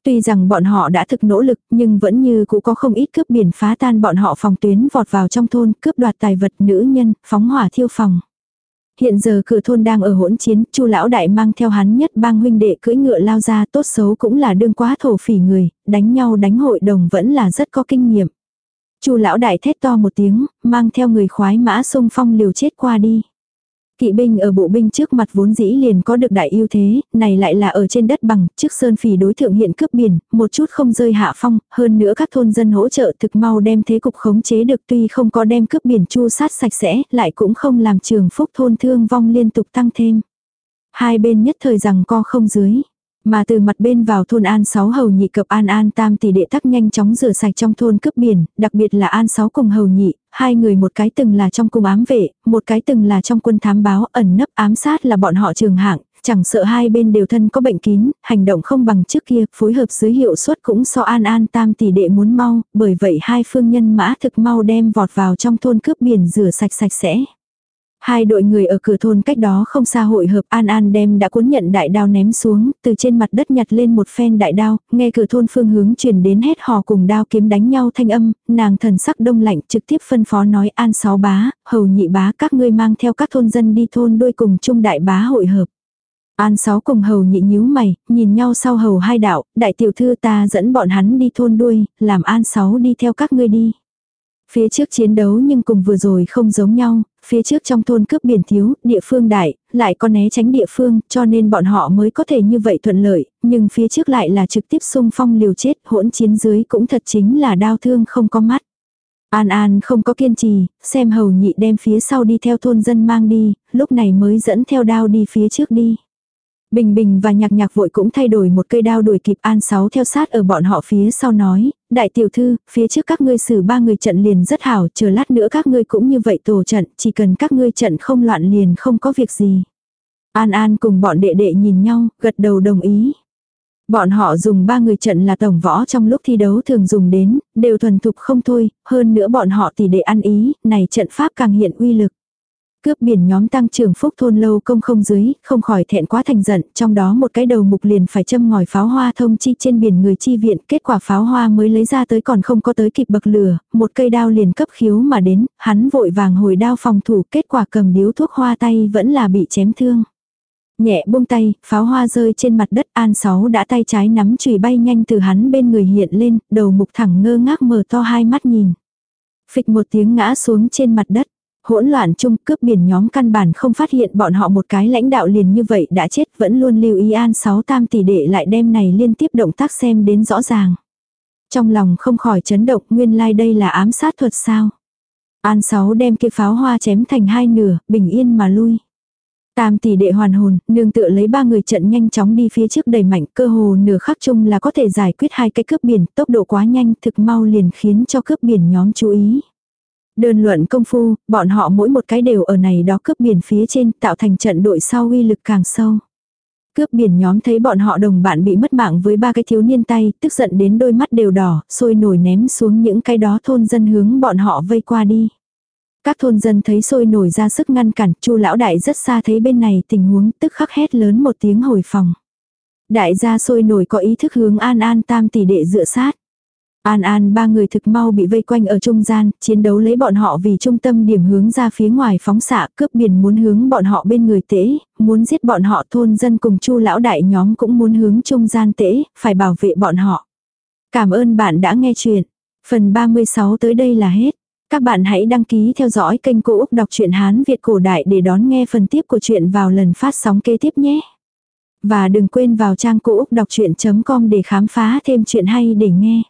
Tuy rằng bọn họ đã thực nỗ lực nhưng vẫn như cũng có không ít cướp biển phá tan bọn họ phòng tuyến vọt vào trong thôn cướp đoạt tài vật nữ nhân, phóng hỏa thiêu phòng. Hiện giờ cửa thôn đang ở hỗn chiến, Chu lão đại mang theo hắn nhất bang huynh đệ cưỡi ngựa lao ra, tốt xấu cũng là đương quá thổ phỉ người, đánh nhau đánh hội đồng vẫn là rất có kinh nghiệm. Chu lão đại thét to một tiếng, mang theo người khoái mã xung phong liều chết qua đi. Kỵ binh ở bộ binh trước mặt vốn dĩ liền có được đại ưu thế, này lại là ở trên đất bằng, trước sơn phỉ đối thượng hiện cướp biển, một chút không rơi hạ phong, hơn nữa các thôn dân hỗ trợ thực mau đem thế cục khống chế được tuy không có đem cướp biển chu sát sạch sẽ, lại cũng không làm trường phúc thôn thương vong liên tục tăng thêm. Hai bên nhất thời rằng co không dưới. Mà từ mặt bên vào thôn An Sáu Hầu Nhị cập An An Tam tỷ đệ tắc nhanh chóng rửa sạch trong thôn cướp biển, đặc biệt là An Sáu cùng Hầu Nhị, hai người một cái từng là trong cung ám vệ, một cái từng là trong quân thám báo ẩn nấp ám sát là bọn họ trường hạng, chẳng sợ hai bên đều thân có bệnh kín, hành động không bằng trước kia, phối hợp dưới hiệu suất cũng so An An Tam tỷ đệ muốn mau, bởi vậy hai phương nhân mã thực mau đem vọt vào trong thôn cướp biển rửa sạch sạch sẽ. Hai đội người ở cửa thôn cách đó không xa hội hợp An An đem đã cuốn nhận đại đao ném xuống, từ trên mặt đất nhặt lên một phen đại đao, nghe cửa thôn phương hướng truyền đến hết hò cùng đao kiếm đánh nhau thanh âm, nàng thần sắc đông lạnh trực tiếp phân phó nói An sáu bá, hầu nhị bá các ngươi mang theo các thôn dân đi thôn đôi cùng chung đại bá hội hợp. An sáu cùng hầu nhị nhíu mày, nhìn nhau sau hầu hai đạo, đại tiểu thư ta dẫn bọn hắn đi thôn đuôi, làm an sáu đi theo các ngươi đi. Phía trước chiến đấu nhưng cùng vừa rồi không giống nhau, phía trước trong thôn cướp biển thiếu, địa phương đại, lại có né tránh địa phương, cho nên bọn họ mới có thể như vậy thuận lợi, nhưng phía trước lại là trực tiếp xung phong liều chết, hỗn chiến dưới cũng thật chính là đau thương không có mắt. An An không có kiên trì, xem hầu nhị đem phía sau đi theo thôn dân mang đi, lúc này mới dẫn theo đao đi phía trước đi. Bình Bình và nhạc nhạc vội cũng thay đổi một cây đao đuổi kịp An Sáu theo sát ở bọn họ phía sau nói, đại tiểu thư, phía trước các ngươi xử ba người trận liền rất hảo, chờ lát nữa các ngươi cũng như vậy tổ trận, chỉ cần các ngươi trận không loạn liền không có việc gì. An An cùng bọn đệ đệ nhìn nhau, gật đầu đồng ý. Bọn họ dùng ba người trận là tổng võ trong lúc thi đấu thường dùng đến, đều thuần thục không thôi, hơn nữa bọn họ tỷ đệ ăn ý, này trận pháp càng hiện uy lực. Cướp biển nhóm tăng trưởng phúc thôn lâu công không dưới, không khỏi thẹn quá thành giận, trong đó một cái đầu mục liền phải châm ngòi pháo hoa thông chi trên biển người chi viện, kết quả pháo hoa mới lấy ra tới còn không có tới kịp bậc lửa, một cây đao liền cấp khiếu mà đến, hắn vội vàng hồi đao phòng thủ, kết quả cầm điếu thuốc hoa tay vẫn là bị chém thương. Nhẹ buông tay, pháo hoa rơi trên mặt đất an sáu đã tay trái nắm chùy bay nhanh từ hắn bên người hiện lên, đầu mục thẳng ngơ ngác mở to hai mắt nhìn. Phịch một tiếng ngã xuống trên mặt đất. Hỗn loạn chung cướp biển nhóm căn bản không phát hiện bọn họ một cái lãnh đạo liền như vậy đã chết vẫn luôn lưu ý an sáu tam tỷ đệ lại đem này liên tiếp động tác xem đến rõ ràng. Trong lòng không khỏi chấn động nguyên lai like đây là ám sát thuật sao. An sáu đem kia pháo hoa chém thành hai nửa, bình yên mà lui. Tam tỷ đệ hoàn hồn, nương tựa lấy ba người trận nhanh chóng đi phía trước đầy mạnh, cơ hồ nửa khắc chung là có thể giải quyết hai cái cướp biển, tốc độ quá nhanh thực mau liền khiến cho cướp biển nhóm chú ý. Đơn luận công phu, bọn họ mỗi một cái đều ở này đó cướp biển phía trên tạo thành trận đội sau uy lực càng sâu. Cướp biển nhóm thấy bọn họ đồng bạn bị mất mạng với ba cái thiếu niên tay, tức giận đến đôi mắt đều đỏ, sôi nổi ném xuống những cái đó thôn dân hướng bọn họ vây qua đi. Các thôn dân thấy sôi nổi ra sức ngăn cản, chu lão đại rất xa thấy bên này tình huống tức khắc hét lớn một tiếng hồi phòng. Đại gia sôi nổi có ý thức hướng an an tam tỷ đệ dựa sát. An An ba người thực mau bị vây quanh ở trung gian, chiến đấu lấy bọn họ vì trung tâm điểm hướng ra phía ngoài phóng xạ cướp biển muốn hướng bọn họ bên người tễ, muốn giết bọn họ thôn dân cùng chu lão đại nhóm cũng muốn hướng trung gian tễ, phải bảo vệ bọn họ. Cảm ơn bạn đã nghe chuyện. Phần 36 tới đây là hết. Các bạn hãy đăng ký theo dõi kênh Cô Úc Đọc truyện Hán Việt Cổ Đại để đón nghe phần tiếp của chuyện vào lần phát sóng kế tiếp nhé. Và đừng quên vào trang Cô Úc Đọc Chuyện.com để khám phá thêm chuyện hay để nghe.